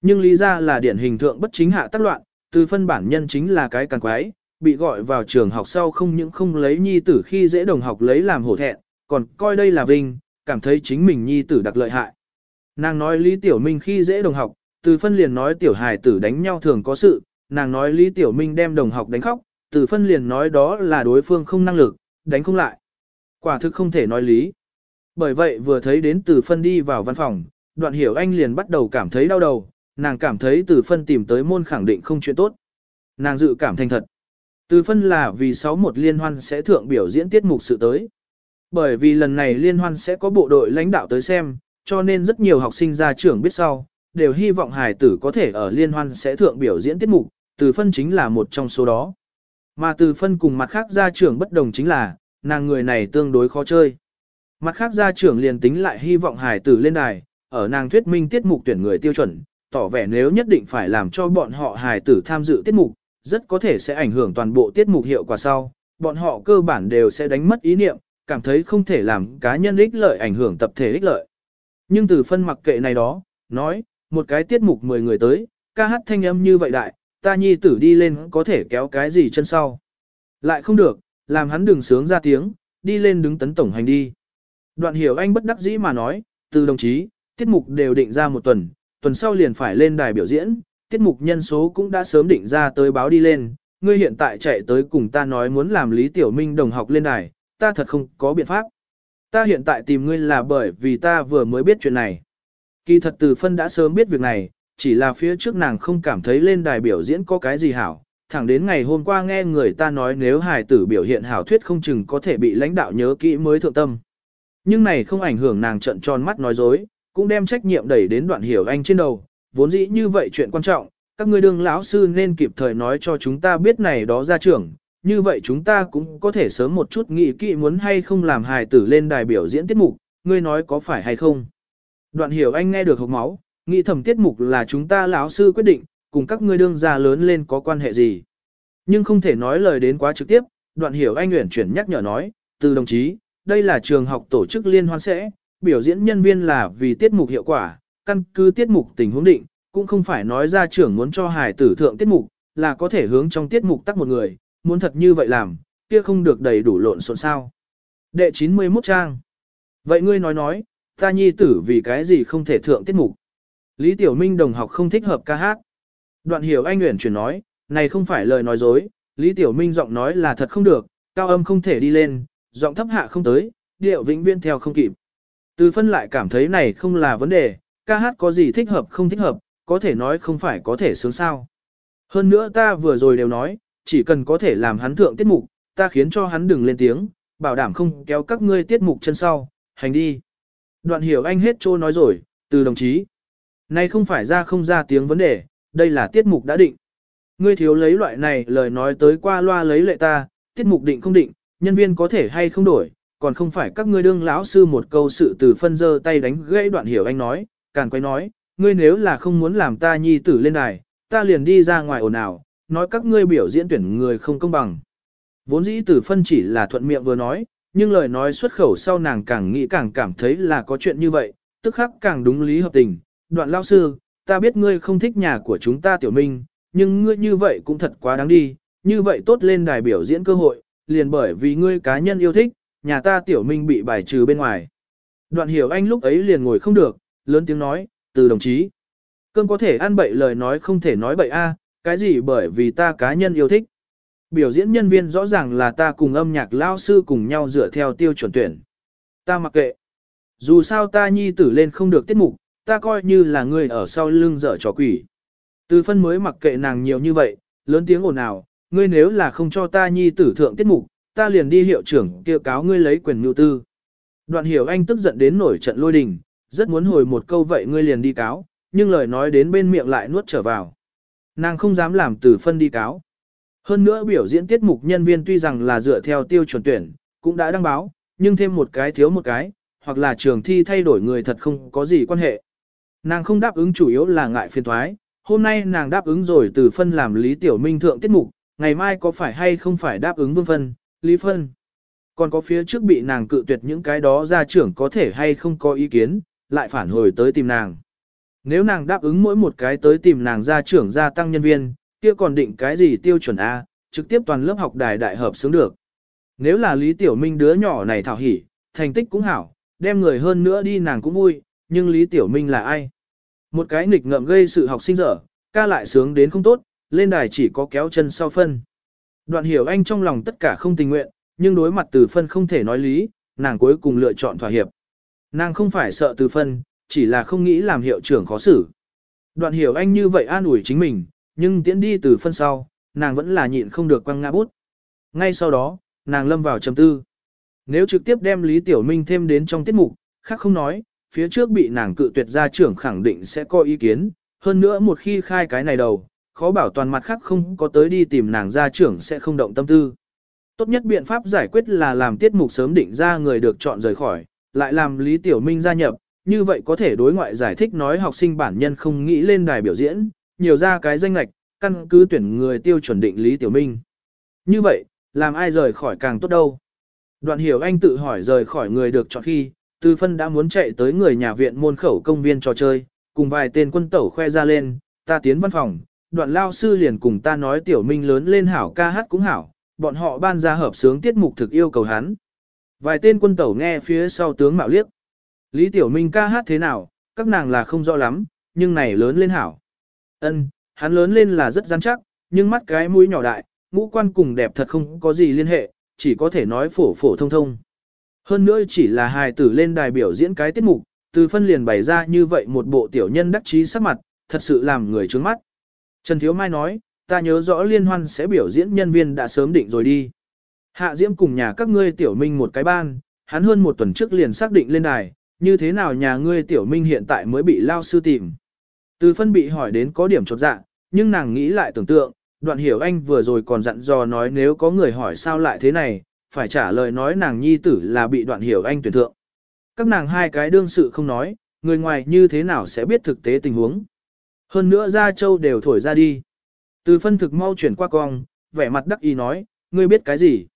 [SPEAKER 1] Nhưng lý ra là điển hình thượng bất chính hạ tác loạn, từ phân bản nhân chính là cái càng quái, bị gọi vào trường học sau không những không lấy nhi tử khi dễ đồng học lấy làm hổ thẹn, còn coi đây là vinh, cảm thấy chính mình nhi tử đặc lợi hại. Nàng nói Lý Tiểu Minh khi dễ đồng học, từ phân liền nói tiểu hài tử đánh nhau thường có sự, nàng nói Lý Tiểu Minh đem đồng học đánh khóc, từ phân liền nói đó là đối phương không năng lực, đánh không lại. Quả thực không thể nói lý. Bởi vậy vừa thấy đến từ phân đi vào văn phòng, đoạn hiểu anh liền bắt đầu cảm thấy đau đầu, nàng cảm thấy từ phân tìm tới môn khẳng định không chuyện tốt. Nàng dự cảm thành thật. Từ phân là vì 61 liên hoan sẽ thượng biểu diễn tiết mục sự tới. Bởi vì lần này liên hoan sẽ có bộ đội lãnh đạo tới xem, cho nên rất nhiều học sinh ra trưởng biết sau, đều hy vọng hài tử có thể ở liên hoan sẽ thượng biểu diễn tiết mục, từ phân chính là một trong số đó. Mà từ phân cùng mặt khác gia trưởng bất đồng chính là, nàng người này tương đối khó chơi. Mặt khác gia trưởng liền tính lại hy vọng hài tử lên đài, ở nàng thuyết minh tiết mục tuyển người tiêu chuẩn, tỏ vẻ nếu nhất định phải làm cho bọn họ hài tử tham dự tiết mục, rất có thể sẽ ảnh hưởng toàn bộ tiết mục hiệu quả sau, bọn họ cơ bản đều sẽ đánh mất ý niệm, cảm thấy không thể làm cá nhân ích lợi ảnh hưởng tập thể ích lợi. Nhưng từ phân mặc kệ này đó, nói, một cái tiết mục 10 người tới, ca hát thanh âm như vậy đại, ta nhi tử đi lên có thể kéo cái gì chân sau. Lại không được, làm hắn đừng sướng ra tiếng, đi lên đứng tấn tổng hành đi. Đoạn hiểu anh bất đắc dĩ mà nói, từ đồng chí, tiết mục đều định ra một tuần, tuần sau liền phải lên đài biểu diễn, tiết mục nhân số cũng đã sớm định ra tới báo đi lên, ngươi hiện tại chạy tới cùng ta nói muốn làm Lý Tiểu Minh đồng học lên đài, ta thật không có biện pháp. Ta hiện tại tìm ngươi là bởi vì ta vừa mới biết chuyện này. Kỳ thật từ phân đã sớm biết việc này, chỉ là phía trước nàng không cảm thấy lên đài biểu diễn có cái gì hảo. Thẳng đến ngày hôm qua nghe người ta nói nếu hài tử biểu hiện hảo thuyết không chừng có thể bị lãnh đạo nhớ kỹ mới thượng tâm. Nhưng này không ảnh hưởng nàng trận tròn mắt nói dối, cũng đem trách nhiệm đẩy đến đoạn hiểu anh trên đầu, vốn dĩ như vậy chuyện quan trọng, các ngươi đương lão sư nên kịp thời nói cho chúng ta biết này đó ra trưởng, như vậy chúng ta cũng có thể sớm một chút nghĩ kỹ muốn hay không làm hài tử lên đài biểu diễn tiết mục, ngươi nói có phải hay không. Đoạn hiểu anh nghe được hộp máu, nghĩ thẩm tiết mục là chúng ta lão sư quyết định, cùng các ngươi đương già lớn lên có quan hệ gì. Nhưng không thể nói lời đến quá trực tiếp, đoạn hiểu anh uyển chuyển nhắc nhở nói, từ đồng chí, đây là trường học tổ chức liên hoan sẽ, biểu diễn nhân viên là vì tiết mục hiệu quả, căn cứ tiết mục tình huống định, cũng không phải nói ra trưởng muốn cho hài tử thượng tiết mục, là có thể hướng trong tiết mục tắc một người, muốn thật như vậy làm, kia không được đầy đủ lộn xộn sao. Đệ 91 trang. Vậy ngươi nói nói, ta nhi tử vì cái gì không thể thượng tiết mục. Lý Tiểu Minh đồng học không thích hợp ca hát. Đoạn hiểu anh Nguyễn chuyển nói, này không phải lời nói dối, Lý Tiểu Minh giọng nói là thật không được, cao âm không thể đi lên, giọng thấp hạ không tới, điệu vĩnh viên theo không kịp. Từ phân lại cảm thấy này không là vấn đề, ca hát có gì thích hợp không thích hợp, có thể nói không phải có thể sướng sao. Hơn nữa ta vừa rồi đều nói, chỉ cần có thể làm hắn thượng tiết mục, ta khiến cho hắn đừng lên tiếng, bảo đảm không kéo các ngươi tiết mục chân sau, hành đi. Đoạn hiểu anh hết trô nói rồi, từ đồng chí. Này không phải ra không ra tiếng vấn đề, đây là tiết mục đã định. Ngươi thiếu lấy loại này lời nói tới qua loa lấy lệ ta, tiết mục định không định, nhân viên có thể hay không đổi, còn không phải các ngươi đương lão sư một câu sự từ phân dơ tay đánh gãy đoạn hiểu anh nói, càn quay nói, ngươi nếu là không muốn làm ta nhi tử lên đài, ta liền đi ra ngoài ồn ào, nói các ngươi biểu diễn tuyển người không công bằng. Vốn dĩ tử phân chỉ là thuận miệng vừa nói, nhưng lời nói xuất khẩu sau nàng càng nghĩ càng cảm thấy là có chuyện như vậy, tức khắc càng đúng lý hợp tình. Đoạn lao sư, ta biết ngươi không thích nhà của chúng ta tiểu minh, nhưng ngươi như vậy cũng thật quá đáng đi, như vậy tốt lên đài biểu diễn cơ hội, liền bởi vì ngươi cá nhân yêu thích, nhà ta tiểu minh bị bài trừ bên ngoài. Đoạn hiểu anh lúc ấy liền ngồi không được, lớn tiếng nói, từ đồng chí. Cơm có thể ăn bậy lời nói không thể nói bậy a, cái gì bởi vì ta cá nhân yêu thích. Biểu diễn nhân viên rõ ràng là ta cùng âm nhạc lao sư cùng nhau dựa theo tiêu chuẩn tuyển. Ta mặc kệ. Dù sao ta nhi tử lên không được tiết mục, ta coi như là người ở sau lưng dở trò quỷ. Từ phân mới mặc kệ nàng nhiều như vậy, lớn tiếng ồn ào, ngươi nếu là không cho ta nhi tử thượng tiết mục, ta liền đi hiệu trưởng kêu cáo ngươi lấy quyền nhu tư. Đoạn hiểu anh tức giận đến nổi trận lôi đình, rất muốn hồi một câu vậy ngươi liền đi cáo, nhưng lời nói đến bên miệng lại nuốt trở vào. Nàng không dám làm từ phân đi cáo. Hơn nữa biểu diễn tiết mục nhân viên tuy rằng là dựa theo tiêu chuẩn tuyển, cũng đã đăng báo, nhưng thêm một cái thiếu một cái, hoặc là trường thi thay đổi người thật không có gì quan hệ. Nàng không đáp ứng chủ yếu là ngại phiền thoái, hôm nay nàng đáp ứng rồi từ phân làm Lý Tiểu Minh thượng tiết mục, ngày mai có phải hay không phải đáp ứng Vương Phân, Lý Phân. Còn có phía trước bị nàng cự tuyệt những cái đó gia trưởng có thể hay không có ý kiến, lại phản hồi tới tìm nàng. Nếu nàng đáp ứng mỗi một cái tới tìm nàng gia trưởng gia tăng nhân viên, kia còn định cái gì tiêu chuẩn A, trực tiếp toàn lớp học đài đại hợp xứng được. Nếu là Lý Tiểu Minh đứa nhỏ này thảo hỉ, thành tích cũng hảo, đem người hơn nữa đi nàng cũng vui, nhưng Lý Tiểu Minh là ai? Một cái nghịch ngợm gây sự học sinh dở, ca lại sướng đến không tốt, lên đài chỉ có kéo chân sau phân. Đoạn hiểu anh trong lòng tất cả không tình nguyện, nhưng đối mặt từ phân không thể nói lý, nàng cuối cùng lựa chọn thỏa hiệp. Nàng không phải sợ từ phân, chỉ là không nghĩ làm hiệu trưởng khó xử. Đoạn hiểu anh như vậy an ủi chính mình, nhưng tiễn đi từ phân sau, nàng vẫn là nhịn không được quăng ngã bút. Ngay sau đó, nàng lâm vào trầm tư. Nếu trực tiếp đem Lý Tiểu Minh thêm đến trong tiết mục, khác không nói, phía trước bị nàng cự tuyệt ra trưởng khẳng định sẽ có ý kiến, hơn nữa một khi khai cái này đầu, khó bảo toàn mặt khác không có tới đi tìm nàng gia trưởng sẽ không động tâm tư. Tốt nhất biện pháp giải quyết là làm tiết mục sớm định ra người được chọn rời khỏi, lại làm Lý Tiểu Minh gia nhập, như vậy có thể đối ngoại giải thích nói học sinh bản nhân không nghĩ lên đài biểu diễn, nhiều ra cái danh lạch, căn cứ tuyển người tiêu chuẩn định Lý Tiểu Minh. Như vậy, làm ai rời khỏi càng tốt đâu. Đoạn hiểu anh tự hỏi rời khỏi người được chọn khi, Tư Phân đã muốn chạy tới người nhà viện môn khẩu công viên trò chơi, cùng vài tên quân tẩu khoe ra lên, ta tiến văn phòng, đoạn lao sư liền cùng ta nói Tiểu Minh lớn lên hảo ca hát cũng hảo, bọn họ ban ra hợp sướng tiết mục thực yêu cầu hắn. Vài tên quân tẩu nghe phía sau tướng mạo liếc. Lý Tiểu Minh ca hát thế nào, các nàng là không rõ lắm, nhưng này lớn lên hảo. Ân, hắn lớn lên là rất rắn chắc, nhưng mắt cái mũi nhỏ đại, ngũ quan cùng đẹp thật không có gì liên hệ, chỉ có thể nói phổ phổ thông thông. Hơn nữa chỉ là hài tử lên đài biểu diễn cái tiết mục, từ phân liền bày ra như vậy một bộ tiểu nhân đắc trí sắc mặt, thật sự làm người trướng mắt. Trần Thiếu Mai nói, ta nhớ rõ liên hoan sẽ biểu diễn nhân viên đã sớm định rồi đi. Hạ Diễm cùng nhà các ngươi tiểu minh một cái ban, hắn hơn một tuần trước liền xác định lên đài, như thế nào nhà ngươi tiểu minh hiện tại mới bị lao sư tìm. Từ phân bị hỏi đến có điểm chột dạ, nhưng nàng nghĩ lại tưởng tượng, đoạn hiểu anh vừa rồi còn dặn dò nói nếu có người hỏi sao lại thế này, phải trả lời nói nàng nhi tử là bị đoạn hiểu anh tuyển thượng. Các nàng hai cái đương sự không nói, người ngoài như thế nào sẽ biết thực tế tình huống. Hơn nữa Gia Châu đều thổi ra đi. Từ phân thực mau chuyển qua cong, vẻ mặt đắc ý nói, ngươi biết cái gì?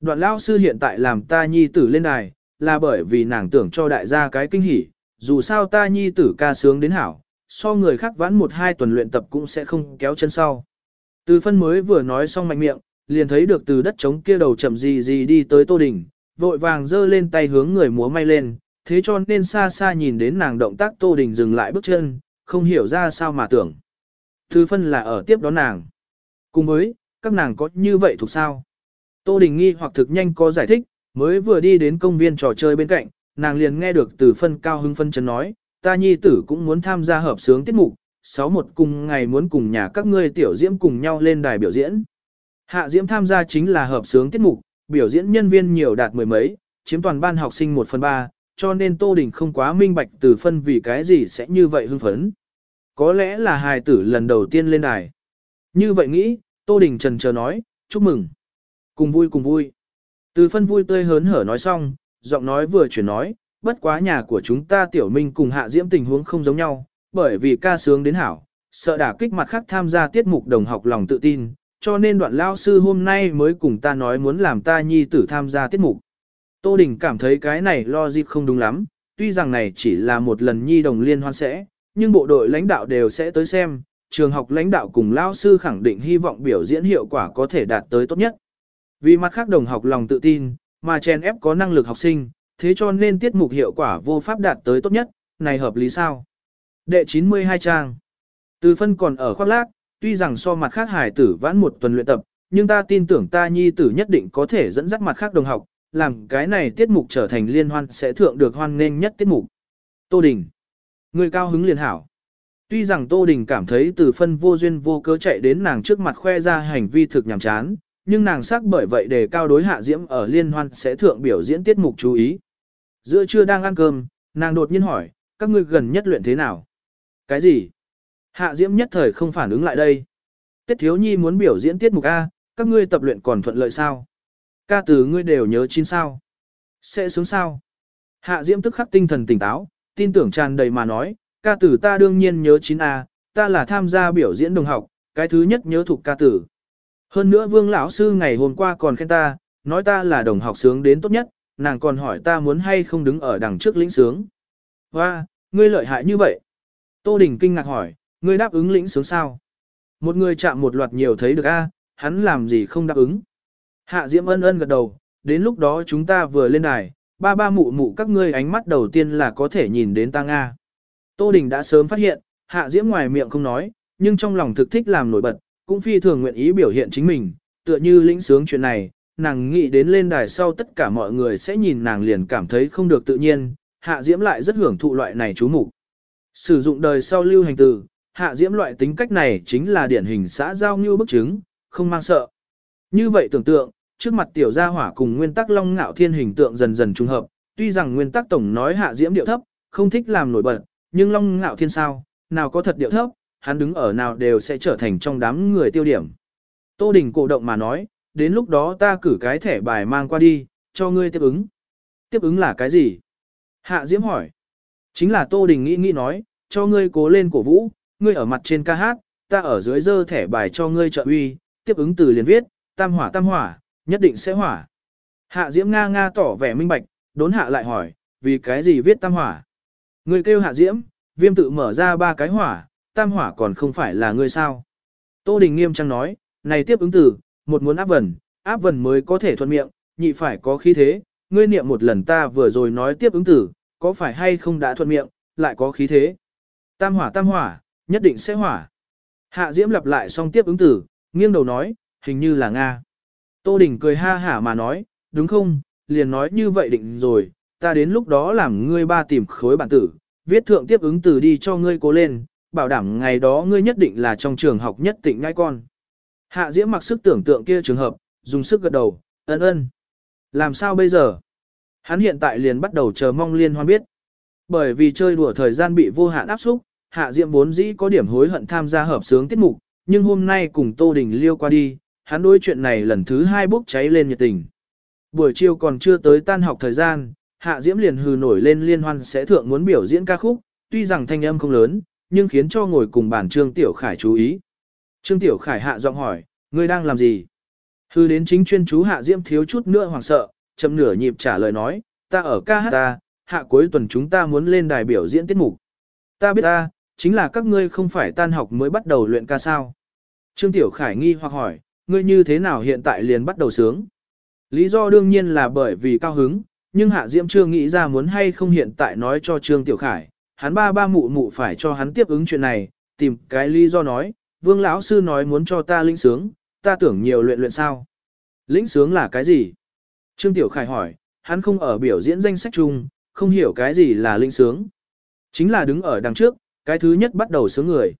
[SPEAKER 1] Đoạn lao sư hiện tại làm ta nhi tử lên đài, là bởi vì nàng tưởng cho đại gia cái kinh hỉ, dù sao ta nhi tử ca sướng đến hảo, so người khác vãn một hai tuần luyện tập cũng sẽ không kéo chân sau. Từ phân mới vừa nói xong mạnh miệng, liền thấy được từ đất trống kia đầu chậm gì gì đi tới Tô Đình, vội vàng giơ lên tay hướng người múa may lên, thế cho nên xa xa nhìn đến nàng động tác Tô Đình dừng lại bước chân, không hiểu ra sao mà tưởng. thứ phân là ở tiếp đón nàng. Cùng với, các nàng có như vậy thuộc sao? Tô Đình nghi hoặc thực nhanh có giải thích, mới vừa đi đến công viên trò chơi bên cạnh, nàng liền nghe được từ phân cao hưng phân chấn nói, ta nhi tử cũng muốn tham gia hợp sướng tiết mục, sáu một cùng ngày muốn cùng nhà các ngươi tiểu diễm cùng nhau lên đài biểu diễn. Hạ diễm tham gia chính là hợp sướng tiết mục, biểu diễn nhân viên nhiều đạt mười mấy, chiếm toàn ban học sinh một phần ba, cho nên Tô Đình không quá minh bạch từ phân vì cái gì sẽ như vậy hưng phấn. Có lẽ là hài tử lần đầu tiên lên đài. Như vậy nghĩ, Tô Đình trần chờ nói, chúc mừng. Cùng vui cùng vui. Từ phân vui tươi hớn hở nói xong, giọng nói vừa chuyển nói, bất quá nhà của chúng ta tiểu minh cùng hạ diễm tình huống không giống nhau, bởi vì ca sướng đến hảo, sợ đả kích mặt khác tham gia tiết mục đồng học lòng tự tin, cho nên đoạn lao sư hôm nay mới cùng ta nói muốn làm ta nhi tử tham gia tiết mục. Tô Đình cảm thấy cái này lo dịp không đúng lắm, tuy rằng này chỉ là một lần nhi đồng liên hoan sẽ, nhưng bộ đội lãnh đạo đều sẽ tới xem, trường học lãnh đạo cùng lao sư khẳng định hy vọng biểu diễn hiệu quả có thể đạt tới tốt nhất. Vì mặt khác đồng học lòng tự tin, mà chèn ép có năng lực học sinh, thế cho nên tiết mục hiệu quả vô pháp đạt tới tốt nhất, này hợp lý sao? Đệ 92 trang. Từ phân còn ở khoác lác, tuy rằng so mặt khác hải tử vãn một tuần luyện tập, nhưng ta tin tưởng ta nhi tử nhất định có thể dẫn dắt mặt khác đồng học, làm cái này tiết mục trở thành liên hoan sẽ thượng được hoan nghênh nhất tiết mục. Tô Đình. Người cao hứng liền hảo. Tuy rằng Tô Đình cảm thấy từ phân vô duyên vô cớ chạy đến nàng trước mặt khoe ra hành vi thực nhàm chán, nhưng nàng sắc bởi vậy để cao đối hạ diễm ở liên hoan sẽ thượng biểu diễn tiết mục chú ý. Giữa trưa đang ăn cơm, nàng đột nhiên hỏi, các ngươi gần nhất luyện thế nào? Cái gì? Hạ diễm nhất thời không phản ứng lại đây. Tiết thiếu nhi muốn biểu diễn tiết mục A, các ngươi tập luyện còn thuận lợi sao? Ca từ ngươi đều nhớ chín sao? Sẽ sướng sao? Hạ diễm tức khắc tinh thần tỉnh táo, tin tưởng tràn đầy mà nói, ca tử ta đương nhiên nhớ chín A, ta là tham gia biểu diễn đồng học, cái thứ nhất nhớ thuộc ca tử. Hơn nữa vương lão sư ngày hôm qua còn khen ta, nói ta là đồng học sướng đến tốt nhất, nàng còn hỏi ta muốn hay không đứng ở đằng trước lĩnh sướng. Hoa, ngươi lợi hại như vậy. Tô Đình kinh ngạc hỏi, ngươi đáp ứng lĩnh sướng sao? Một người chạm một loạt nhiều thấy được a, hắn làm gì không đáp ứng. Hạ Diễm ân ân gật đầu, đến lúc đó chúng ta vừa lên đài, ba ba mụ mụ các ngươi ánh mắt đầu tiên là có thể nhìn đến ta Nga. Tô Đình đã sớm phát hiện, Hạ Diễm ngoài miệng không nói, nhưng trong lòng thực thích làm nổi bật, cũng phi thường nguyện ý biểu hiện chính mình, tựa như lĩnh sướng chuyện này, nàng nghĩ đến lên đài sau tất cả mọi người sẽ nhìn nàng liền cảm thấy không được tự nhiên, Hạ Diễm lại rất hưởng thụ loại này chú mục. Sử dụng đời sau lưu hành từ, Hạ Diễm loại tính cách này chính là điển hình xã giao như bức chứng, không mang sợ. Như vậy tưởng tượng, trước mặt tiểu gia hỏa cùng nguyên tắc long ngạo thiên hình tượng dần dần trùng hợp, tuy rằng nguyên tắc tổng nói Hạ Diễm điệu thấp, không thích làm nổi bật, nhưng long ngạo thiên sao, nào có thật điệu thấp, hắn đứng ở nào đều sẽ trở thành trong đám người tiêu điểm. Tô Đình cổ động mà nói, đến lúc đó ta cử cái thẻ bài mang qua đi, cho ngươi tiếp ứng. Tiếp ứng là cái gì? Hạ Diễm hỏi. Chính là Tô Đình nghĩ nghĩ nói, cho ngươi cố lên cổ vũ, ngươi ở mặt trên ca hát, ta ở dưới dơ thẻ bài cho ngươi trợ uy, tiếp ứng từ liền viết, tam hỏa tam hỏa, nhất định sẽ hỏa. Hạ Diễm Nga Nga tỏ vẻ minh bạch, đốn hạ lại hỏi, vì cái gì viết tam hỏa? người kêu Hạ Diễm, viêm tự mở ra ba cái hỏa, tam hỏa còn không phải là ngươi sao? Tô Đình nghiêm trang nói, này tiếp ứng từ, một muốn áp vần, áp vần mới có thể thuận miệng, nhị phải có khí thế, ngươi niệm một lần ta vừa rồi nói tiếp ứng từ, có phải hay không đã thuận miệng, lại có khí thế. Tam hỏa tam hỏa, nhất định sẽ hỏa. Hạ Diễm lặp lại xong tiếp ứng từ, nghiêng đầu nói, hình như là Nga. Tô Đình cười ha hả mà nói, đúng không, liền nói như vậy định rồi, ta đến lúc đó làm ngươi ba tìm khối bản tử, viết thượng tiếp ứng từ đi cho ngươi cố lên, bảo đảm ngày đó ngươi nhất định là trong trường học nhất tịnh ngai con. Hạ Diễm mặc sức tưởng tượng kia trường hợp, dùng sức gật đầu, ân ân. Làm sao bây giờ? Hắn hiện tại liền bắt đầu chờ mong liên hoan biết. Bởi vì chơi đùa thời gian bị vô hạn áp xúc, Hạ Diễm vốn dĩ có điểm hối hận tham gia hợp sướng tiết mục, nhưng hôm nay cùng Tô Đình liêu qua đi, hắn đối chuyện này lần thứ hai bốc cháy lên nhiệt tình. Buổi chiều còn chưa tới tan học thời gian, Hạ Diễm liền hừ nổi lên liên hoan sẽ thượng muốn biểu diễn ca khúc, tuy rằng thanh âm không lớn, nhưng khiến cho ngồi cùng bàn Trương Tiểu Khải chú ý. Trương Tiểu Khải hạ giọng hỏi, ngươi đang làm gì? Hư đến chính chuyên chú Hạ Diễm thiếu chút nữa hoảng sợ, chậm nửa nhịp trả lời nói, ta ở ca hát ta, hạ cuối tuần chúng ta muốn lên đài biểu diễn tiết mục. Ta biết ta, chính là các ngươi không phải tan học mới bắt đầu luyện ca sao. Trương Tiểu Khải nghi hoặc hỏi, ngươi như thế nào hiện tại liền bắt đầu sướng? Lý do đương nhiên là bởi vì cao hứng, nhưng Hạ Diễm chưa nghĩ ra muốn hay không hiện tại nói cho Trương Tiểu Khải, hắn ba ba mụ mụ phải cho hắn tiếp ứng chuyện này, tìm cái lý do nói, Vương lão sư nói muốn cho ta lĩnh sướng, ta tưởng nhiều luyện luyện sao? Lĩnh sướng là cái gì? Trương Tiểu Khải hỏi, hắn không ở biểu diễn danh sách chung, không hiểu cái gì là lĩnh sướng. Chính là đứng ở đằng trước, cái thứ nhất bắt đầu sướng người.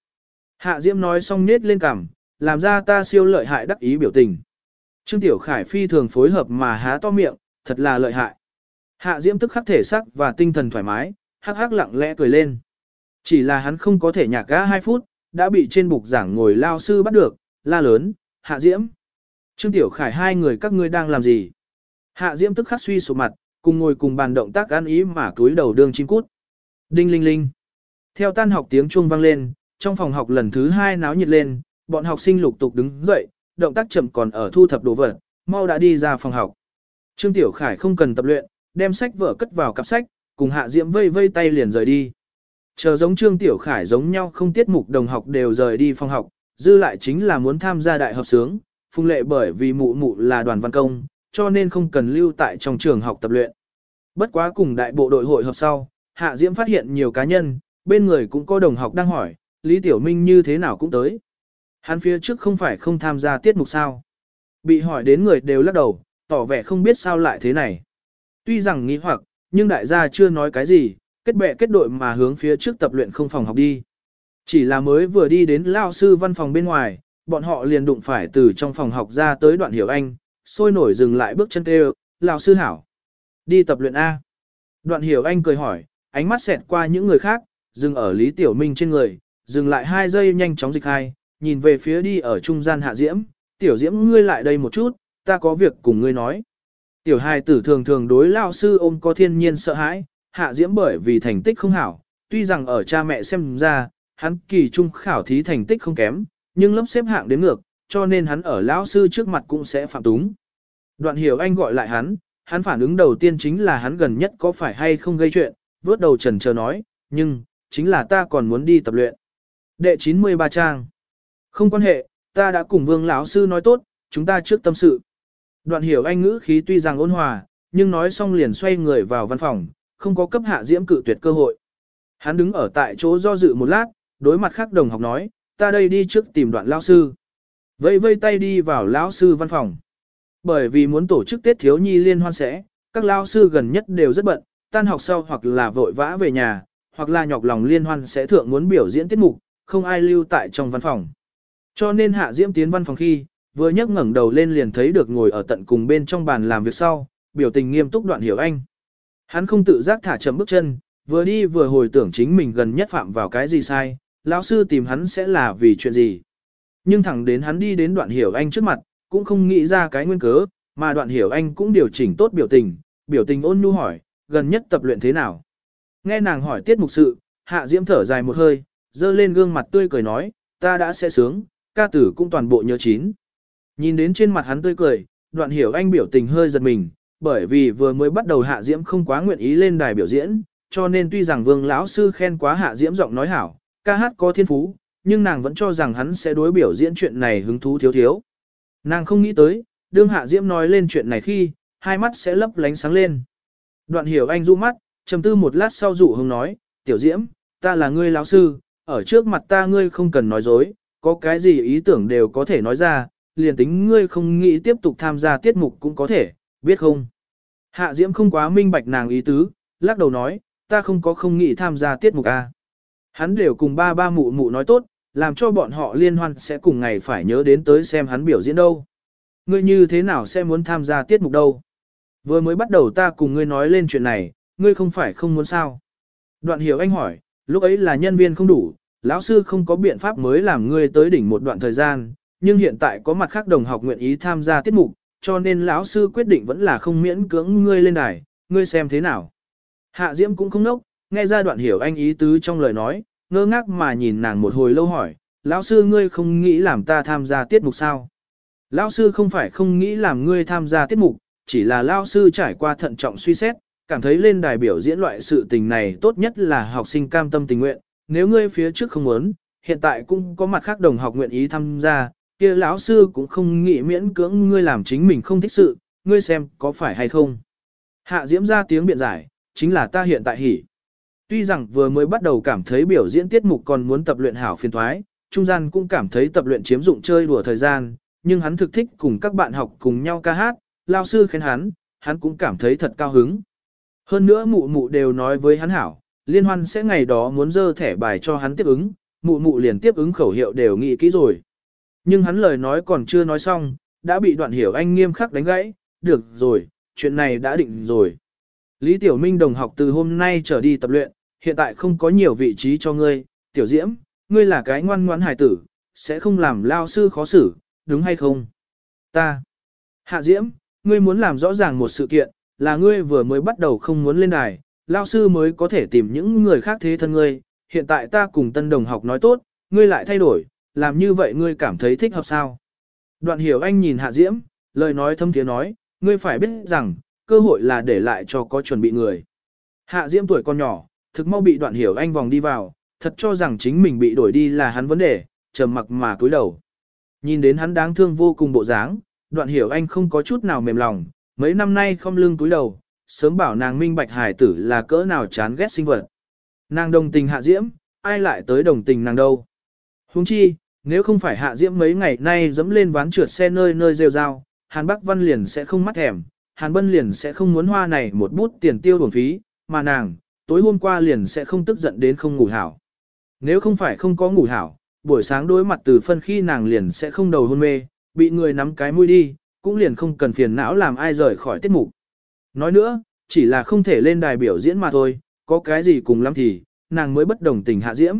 [SPEAKER 1] Hạ Diễm nói xong nết lên cằm, làm ra ta siêu lợi hại đắc ý biểu tình. Trương Tiểu Khải phi thường phối hợp mà há to miệng, thật là lợi hại. Hạ Diễm tức khắc thể sắc và tinh thần thoải mái, hắc hắc lặng lẽ cười lên. Chỉ là hắn không có thể nhạc gã 2 phút, đã bị trên bục giảng ngồi lao sư bắt được, la lớn, Hạ Diễm. Trương Tiểu Khải hai người các ngươi đang làm gì? Hạ Diễm tức khắc suy sụp mặt, cùng ngồi cùng bàn động tác ăn ý mà cúi đầu đương chim cút. Đinh linh linh. Theo tan học tiếng chuông vang lên, trong phòng học lần thứ hai náo nhiệt lên, bọn học sinh lục tục đứng dậy, động tác chậm còn ở thu thập đồ vật, mau đã đi ra phòng học. Trương Tiểu Khải không cần tập luyện, đem sách vở cất vào cặp sách, cùng Hạ Diễm vây vây tay liền rời đi. Chờ giống Trương Tiểu Khải giống nhau không tiết mục đồng học đều rời đi phòng học, dư lại chính là muốn tham gia đại hợp sướng, phung lệ bởi vì mụ mụ là đoàn văn công, cho nên không cần lưu tại trong trường học tập luyện. Bất quá cùng đại bộ đội hội hợp sau, Hạ Diễm phát hiện nhiều cá nhân, bên người cũng có đồng học đang hỏi, Lý Tiểu Minh như thế nào cũng tới. Hắn phía trước không phải không tham gia tiết mục sao. Bị hỏi đến người đều lắc đầu, tỏ vẻ không biết sao lại thế này. Tuy rằng nghĩ hoặc, nhưng đại gia chưa nói cái gì, kết bè kết đội mà hướng phía trước tập luyện không phòng học đi. Chỉ là mới vừa đi đến lao sư văn phòng bên ngoài, bọn họ liền đụng phải từ trong phòng học ra tới đoạn hiểu anh, sôi nổi dừng lại bước chân kêu, lao sư hảo. Đi tập luyện A. Đoạn hiểu anh cười hỏi, ánh mắt xẹt qua những người khác, dừng ở Lý Tiểu Minh trên người, dừng lại hai giây nhanh chóng dịch hai, nhìn về phía đi ở trung gian hạ diễm, tiểu diễm ngươi lại đây một chút, ta có việc cùng ngươi nói. Tiểu hài tử thường thường đối lao sư ôm có thiên nhiên sợ hãi, hạ diễm bởi vì thành tích không hảo, tuy rằng ở cha mẹ xem ra, hắn kỳ trung khảo thí thành tích không kém, nhưng lớp xếp hạng đến ngược, cho nên hắn ở lão sư trước mặt cũng sẽ phạm túng. Đoạn hiểu anh gọi lại hắn, hắn phản ứng đầu tiên chính là hắn gần nhất có phải hay không gây chuyện, vớt đầu trần chờ nói, nhưng, chính là ta còn muốn đi tập luyện. Đệ 93 trang. Không quan hệ, ta đã cùng vương lão sư nói tốt, chúng ta trước tâm sự. Đoạn hiểu anh ngữ khí tuy rằng ôn hòa, nhưng nói xong liền xoay người vào văn phòng, không có cấp hạ diễm cự tuyệt cơ hội. Hắn đứng ở tại chỗ do dự một lát, đối mặt khác đồng học nói, ta đây đi trước tìm đoạn lão sư. Vây vây tay đi vào lão sư văn phòng. Bởi vì muốn tổ chức Tết thiếu nhi liên hoan sẽ, các lão sư gần nhất đều rất bận, tan học sau hoặc là vội vã về nhà, hoặc là nhọc lòng liên hoan sẽ thượng muốn biểu diễn tiết mục, không ai lưu tại trong văn phòng. Cho nên Hạ Diễm tiến văn phòng khi, vừa nhấc ngẩng đầu lên liền thấy được ngồi ở tận cùng bên trong bàn làm việc sau, biểu tình nghiêm túc đoạn hiểu anh. Hắn không tự giác thả chậm bước chân, vừa đi vừa hồi tưởng chính mình gần nhất phạm vào cái gì sai, lão sư tìm hắn sẽ là vì chuyện gì. Nhưng thẳng đến hắn đi đến đoạn hiểu anh trước mặt, cũng không nghĩ ra cái nguyên cớ, mà đoạn hiểu anh cũng điều chỉnh tốt biểu tình, biểu tình ôn nhu hỏi, gần nhất tập luyện thế nào. Nghe nàng hỏi tiết mục sự, hạ diễm thở dài một hơi, dơ lên gương mặt tươi cười nói, ta đã sẽ sướng, ca tử cũng toàn bộ nhớ chín. Nhìn đến trên mặt hắn tươi cười, đoạn hiểu anh biểu tình hơi giật mình, bởi vì vừa mới bắt đầu hạ diễm không quá nguyện ý lên đài biểu diễn, cho nên tuy rằng vương lão sư khen quá hạ diễm giọng nói hảo, ca hát có thiên phú, nhưng nàng vẫn cho rằng hắn sẽ đối biểu diễn chuyện này hứng thú thiếu thiếu. Nàng không nghĩ tới, đương hạ diễm nói lên chuyện này khi, hai mắt sẽ lấp lánh sáng lên. Đoạn hiểu anh du mắt, trầm tư một lát sau dụ hồng nói, tiểu diễm, ta là ngươi lão sư, ở trước mặt ta ngươi không cần nói dối, có cái gì ý tưởng đều có thể nói ra, liền tính ngươi không nghĩ tiếp tục tham gia tiết mục cũng có thể, biết không? Hạ diễm không quá minh bạch nàng ý tứ, lắc đầu nói, ta không có không nghĩ tham gia tiết mục A. Hắn đều cùng ba ba mụ mụ nói tốt, làm cho bọn họ liên hoan sẽ cùng ngày phải nhớ đến tới xem hắn biểu diễn đâu. Ngươi như thế nào sẽ muốn tham gia tiết mục đâu? Vừa mới bắt đầu ta cùng ngươi nói lên chuyện này, ngươi không phải không muốn sao? Đoạn hiểu anh hỏi, lúc ấy là nhân viên không đủ, lão sư không có biện pháp mới làm ngươi tới đỉnh một đoạn thời gian, nhưng hiện tại có mặt khác đồng học nguyện ý tham gia tiết mục, cho nên lão sư quyết định vẫn là không miễn cưỡng ngươi lên đài, ngươi xem thế nào. Hạ Diễm cũng không nốc, nghe ra đoạn hiểu anh ý tứ trong lời nói, ngơ ngác mà nhìn nàng một hồi lâu hỏi, lão sư ngươi không nghĩ làm ta tham gia tiết mục sao? Lão sư không phải không nghĩ làm ngươi tham gia tiết mục, chỉ là lão sư trải qua thận trọng suy xét, cảm thấy lên đài biểu diễn loại sự tình này tốt nhất là học sinh cam tâm tình nguyện, nếu ngươi phía trước không muốn, hiện tại cũng có mặt khác đồng học nguyện ý tham gia, kia lão sư cũng không nghĩ miễn cưỡng ngươi làm chính mình không thích sự, ngươi xem có phải hay không. Hạ Diễm ra tiếng biện giải, chính là ta hiện tại hỉ. Tuy rằng vừa mới bắt đầu cảm thấy biểu diễn tiết mục còn muốn tập luyện hảo phiên thoái, trung gian cũng cảm thấy tập luyện chiếm dụng chơi đùa thời gian, nhưng hắn thực thích cùng các bạn học cùng nhau ca hát, lao sư khen hắn, hắn cũng cảm thấy thật cao hứng. Hơn nữa mụ mụ đều nói với hắn hảo, liên hoan sẽ ngày đó muốn dơ thẻ bài cho hắn tiếp ứng, mụ mụ liền tiếp ứng khẩu hiệu đều nghĩ kỹ rồi. Nhưng hắn lời nói còn chưa nói xong, đã bị đoạn hiểu anh nghiêm khắc đánh gãy, được rồi, chuyện này đã định rồi. Lý Tiểu Minh đồng học từ hôm nay trở đi tập luyện, hiện tại không có nhiều vị trí cho ngươi, Tiểu Diễm, ngươi là cái ngoan ngoãn hài tử, sẽ không làm lao sư khó xử, đúng hay không? Ta. Hạ Diễm, ngươi muốn làm rõ ràng một sự kiện, là ngươi vừa mới bắt đầu không muốn lên đài, lao sư mới có thể tìm những người khác thế thân ngươi, hiện tại ta cùng tân đồng học nói tốt, ngươi lại thay đổi, làm như vậy ngươi cảm thấy thích hợp sao? Đoạn hiểu anh nhìn Hạ Diễm, lời nói thâm tiếng nói, ngươi phải biết rằng, cơ hội là để lại cho có chuẩn bị người. Hạ Diễm tuổi còn nhỏ, thực mau bị đoạn hiểu anh vòng đi vào, thật cho rằng chính mình bị đổi đi là hắn vấn đề, trầm mặc mà cúi đầu. Nhìn đến hắn đáng thương vô cùng bộ dáng, đoạn hiểu anh không có chút nào mềm lòng, mấy năm nay không lưng cúi đầu, sớm bảo nàng minh bạch hải tử là cỡ nào chán ghét sinh vật. Nàng đồng tình hạ diễm, ai lại tới đồng tình nàng đâu. Huống chi, nếu không phải hạ diễm mấy ngày nay dẫm lên ván trượt xe nơi nơi rêu rao, Hàn Bắc Văn liền sẽ không mắt thèm, Hàn Bân liền sẽ không muốn hoa này một bút tiền tiêu bổng phí, mà nàng, tối hôm qua liền sẽ không tức giận đến không ngủ hảo. Nếu không phải không có ngủ hảo, buổi sáng đối mặt từ phân khi nàng liền sẽ không đầu hôn mê, bị người nắm cái mũi đi, cũng liền không cần phiền não làm ai rời khỏi tiết mục. Nói nữa, chỉ là không thể lên đài biểu diễn mà thôi, có cái gì cùng lắm thì, nàng mới bất đồng tình hạ diễm.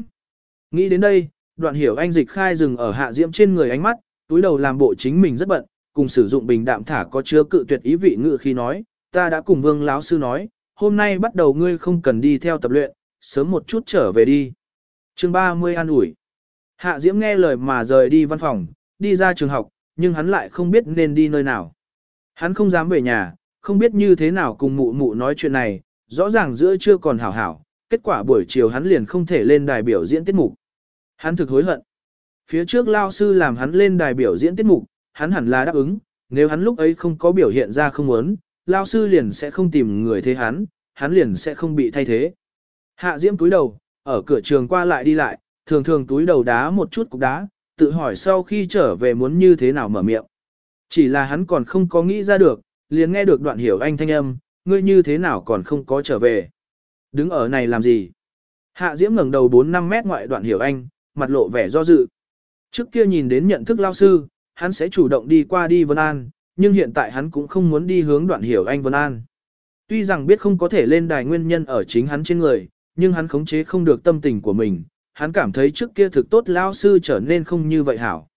[SPEAKER 1] Nghĩ đến đây, đoạn hiểu anh dịch khai dừng ở hạ diễm trên người ánh mắt, túi đầu làm bộ chính mình rất bận, cùng sử dụng bình đạm thả có chứa cự tuyệt ý vị ngự khi nói, ta đã cùng vương lão sư nói, hôm nay bắt đầu ngươi không cần đi theo tập luyện, sớm một chút trở về đi. chương 30 an ủi. Hạ Diễm nghe lời mà rời đi văn phòng, đi ra trường học, nhưng hắn lại không biết nên đi nơi nào. Hắn không dám về nhà, không biết như thế nào cùng mụ mụ nói chuyện này, rõ ràng giữa chưa còn hảo hảo, kết quả buổi chiều hắn liền không thể lên đài biểu diễn tiết mục. Hắn thực hối hận. Phía trước lao sư làm hắn lên đài biểu diễn tiết mục, hắn hẳn là đáp ứng, nếu hắn lúc ấy không có biểu hiện ra không muốn, lao sư liền sẽ không tìm người thế hắn, hắn liền sẽ không bị thay thế. Hạ Diễm túi đầu, ở cửa trường qua lại đi lại, thường thường túi đầu đá một chút cục đá, tự hỏi sau khi trở về muốn như thế nào mở miệng. Chỉ là hắn còn không có nghĩ ra được, liền nghe được đoạn hiểu anh thanh âm, ngươi như thế nào còn không có trở về. Đứng ở này làm gì? Hạ Diễm ngẩng đầu 4-5 mét ngoại đoạn hiểu anh, mặt lộ vẻ do dự. Trước kia nhìn đến nhận thức lao sư, hắn sẽ chủ động đi qua đi Vân An, nhưng hiện tại hắn cũng không muốn đi hướng đoạn hiểu anh Vân An. Tuy rằng biết không có thể lên đài nguyên nhân ở chính hắn trên người, nhưng hắn khống chế không được tâm tình của mình, hắn cảm thấy trước kia thực tốt lao sư trở nên không như vậy hảo.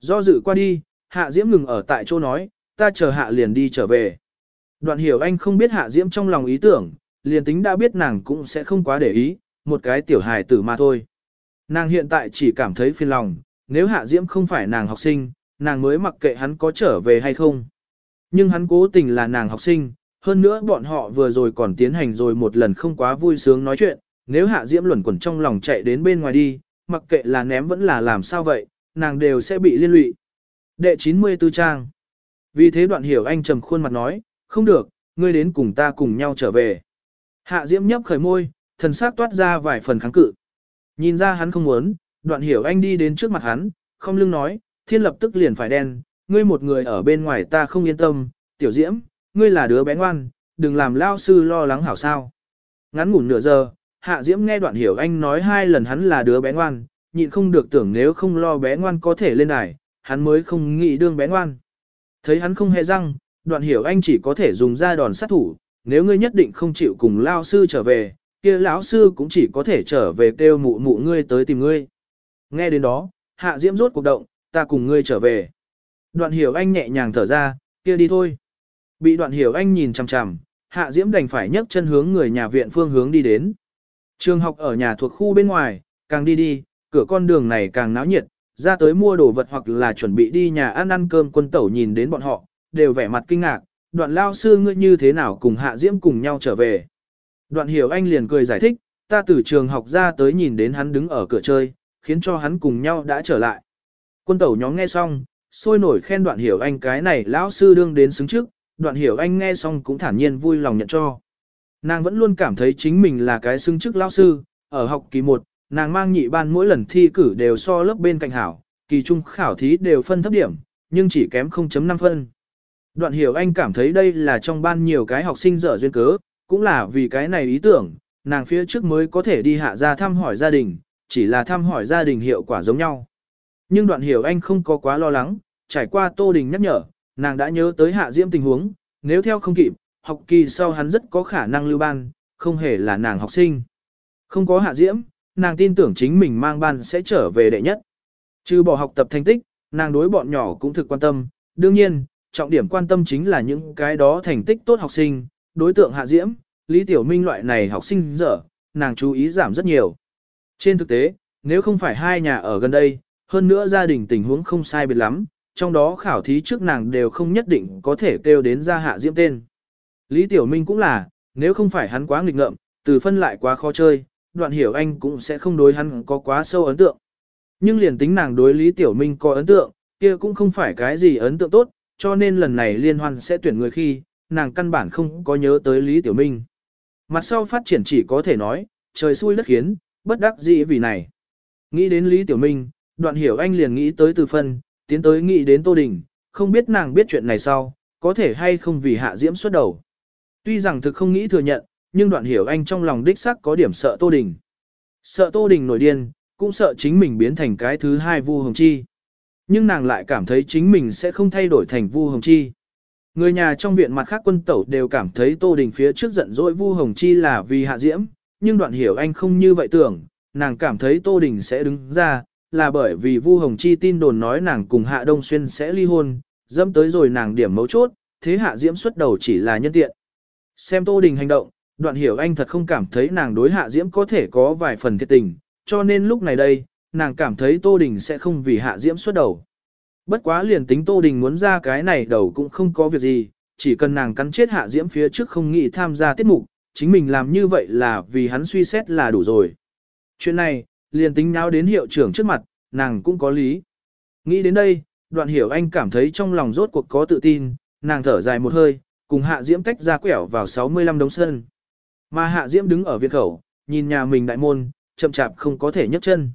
[SPEAKER 1] Do dự qua đi, Hạ Diễm ngừng ở tại chỗ nói, ta chờ Hạ liền đi trở về. Đoạn hiểu anh không biết Hạ Diễm trong lòng ý tưởng, liền tính đã biết nàng cũng sẽ không quá để ý, một cái tiểu hài tử mà thôi. Nàng hiện tại chỉ cảm thấy phiền lòng, nếu Hạ Diễm không phải nàng học sinh, nàng mới mặc kệ hắn có trở về hay không. Nhưng hắn cố tình là nàng học sinh, hơn nữa bọn họ vừa rồi còn tiến hành rồi một lần không quá vui sướng nói chuyện, nếu Hạ Diễm luẩn quẩn trong lòng chạy đến bên ngoài đi, mặc kệ là ném vẫn là làm sao vậy, nàng đều sẽ bị liên lụy. Đệ 94 trang vì thế đoạn hiểu anh trầm khuôn mặt nói, không được, ngươi đến cùng ta cùng nhau trở về. Hạ Diễm nhấp khởi môi, thần sắc toát ra vài phần kháng cự. Nhìn ra hắn không muốn, đoạn hiểu anh đi đến trước mặt hắn, không lưng nói, thiên lập tức liền phải đen, ngươi một người ở bên ngoài ta không yên tâm, tiểu diễm, ngươi là đứa bé ngoan, đừng làm lao sư lo lắng hảo sao. Ngắn ngủn nửa giờ, hạ diễm nghe đoạn hiểu anh nói hai lần hắn là đứa bé ngoan, nhịn không được tưởng nếu không lo bé ngoan có thể lên đài, hắn mới không nghĩ đương bé ngoan. Thấy hắn không hề răng, đoạn hiểu anh chỉ có thể dùng ra đòn sát thủ, nếu ngươi nhất định không chịu cùng lao sư trở về, kia lão sư cũng chỉ có thể trở về kêu mụ mụ ngươi tới tìm ngươi. Nghe đến đó, hạ diễm rốt cuộc động, ta cùng ngươi trở về. Đoạn hiểu anh nhẹ nhàng thở ra, kia đi thôi. Bị đoạn hiểu anh nhìn chằm chằm, hạ diễm đành phải nhấc chân hướng người nhà viện phương hướng đi đến. Trường học ở nhà thuộc khu bên ngoài, càng đi đi, cửa con đường này càng náo nhiệt, ra tới mua đồ vật hoặc là chuẩn bị đi nhà ăn ăn cơm quân tẩu nhìn đến bọn họ, đều vẻ mặt kinh ngạc, đoạn lao sư ngươi như thế nào cùng hạ diễm cùng nhau trở về. Đoạn hiểu anh liền cười giải thích, ta từ trường học ra tới nhìn đến hắn đứng ở cửa chơi, khiến cho hắn cùng nhau đã trở lại. Quân tẩu nhóm nghe xong, sôi nổi khen đoạn hiểu anh cái này lão sư đương đến xứng trước, đoạn hiểu anh nghe xong cũng thản nhiên vui lòng nhận cho. Nàng vẫn luôn cảm thấy chính mình là cái xứng chức lão sư, ở học kỳ 1, nàng mang nhị ban mỗi lần thi cử đều so lớp bên cạnh hảo, kỳ trung khảo thí đều phân thấp điểm, nhưng chỉ kém 0.5 phân. Đoạn hiểu anh cảm thấy đây là trong ban nhiều cái học sinh dở duyên cớ, cũng là vì cái này ý tưởng, nàng phía trước mới có thể đi hạ ra thăm hỏi gia đình, chỉ là thăm hỏi gia đình hiệu quả giống nhau. Nhưng đoạn hiểu anh không có quá lo lắng, trải qua Tô Đình nhắc nhở, nàng đã nhớ tới hạ diễm tình huống, nếu theo không kịp, học kỳ sau hắn rất có khả năng lưu ban, không hề là nàng học sinh. Không có hạ diễm, nàng tin tưởng chính mình mang ban sẽ trở về đệ nhất. Trừ bỏ học tập thành tích, nàng đối bọn nhỏ cũng thực quan tâm, đương nhiên, trọng điểm quan tâm chính là những cái đó thành tích tốt học sinh, đối tượng hạ diễm, Lý Tiểu Minh loại này học sinh dở, nàng chú ý giảm rất nhiều. Trên thực tế, nếu không phải hai nhà ở gần đây, hơn nữa gia đình tình huống không sai biệt lắm, trong đó khảo thí trước nàng đều không nhất định có thể kêu đến ra hạ diễm tên. Lý Tiểu Minh cũng là, nếu không phải hắn quá nghịch ngợm, từ phân lại quá khó chơi, đoạn hiểu anh cũng sẽ không đối hắn có quá sâu ấn tượng. Nhưng liền tính nàng đối Lý Tiểu Minh có ấn tượng, kia cũng không phải cái gì ấn tượng tốt, cho nên lần này liên hoan sẽ tuyển người khi, nàng căn bản không có nhớ tới Lý Tiểu Minh. Mặt sau phát triển chỉ có thể nói, trời xui đất khiến, bất đắc dĩ vì này. Nghĩ đến Lý Tiểu Minh, đoạn hiểu anh liền nghĩ tới từ phân, tiến tới nghĩ đến Tô Đình, không biết nàng biết chuyện này sau, có thể hay không vì hạ diễm xuất đầu. Tuy rằng thực không nghĩ thừa nhận, nhưng đoạn hiểu anh trong lòng đích sắc có điểm sợ Tô Đình. Sợ Tô Đình nổi điên, cũng sợ chính mình biến thành cái thứ hai Vu Hồng Chi. Nhưng nàng lại cảm thấy chính mình sẽ không thay đổi thành Vu Hồng Chi. Người nhà trong viện mặt khác quân tẩu đều cảm thấy Tô Đình phía trước giận dỗi Vu Hồng Chi là vì hạ diễm, nhưng đoạn hiểu anh không như vậy tưởng, nàng cảm thấy Tô Đình sẽ đứng ra, là bởi vì Vu Hồng Chi tin đồn nói nàng cùng Hạ Đông Xuyên sẽ ly hôn, dẫm tới rồi nàng điểm mấu chốt, thế Hạ Diễm xuất đầu chỉ là nhân tiện. Xem Tô Đình hành động, đoạn hiểu anh thật không cảm thấy nàng đối Hạ Diễm có thể có vài phần thiệt tình, cho nên lúc này đây, nàng cảm thấy Tô Đình sẽ không vì Hạ Diễm xuất đầu. Bất quá liền tính Tô Đình muốn ra cái này đầu cũng không có việc gì, chỉ cần nàng cắn chết hạ diễm phía trước không nghĩ tham gia tiết mục, chính mình làm như vậy là vì hắn suy xét là đủ rồi. Chuyện này, liền tính nháo đến hiệu trưởng trước mặt, nàng cũng có lý. Nghĩ đến đây, đoạn hiểu anh cảm thấy trong lòng rốt cuộc có tự tin, nàng thở dài một hơi, cùng hạ diễm tách ra quẹo vào 65 đống sân. Mà hạ diễm đứng ở viện khẩu, nhìn nhà mình đại môn, chậm chạp không có thể nhấc chân.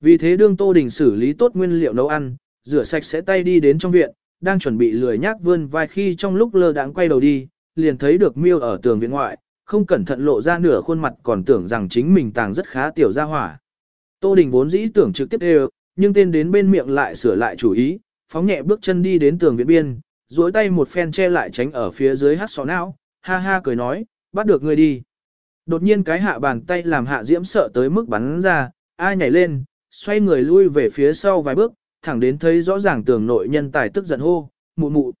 [SPEAKER 1] Vì thế đương Tô Đình xử lý tốt nguyên liệu nấu ăn, rửa sạch sẽ tay đi đến trong viện, đang chuẩn bị lười nhác vươn vai khi trong lúc lơ đãng quay đầu đi, liền thấy được miêu ở tường viện ngoại, không cẩn thận lộ ra nửa khuôn mặt còn tưởng rằng chính mình tàng rất khá tiểu gia hỏa. Tô Đình vốn dĩ tưởng trực tiếp đều, nhưng tên đến bên miệng lại sửa lại chủ ý, phóng nhẹ bước chân đi đến tường viện biên, duỗi tay một phen che lại tránh ở phía dưới hát sọ não, ha ha cười nói, bắt được người đi. Đột nhiên cái hạ bàn tay làm hạ diễm sợ tới mức bắn ra, ai nhảy lên, xoay người lui về phía sau vài bước, thẳng đến thấy rõ ràng tường nội nhân tài tức giận hô, mụ mụ.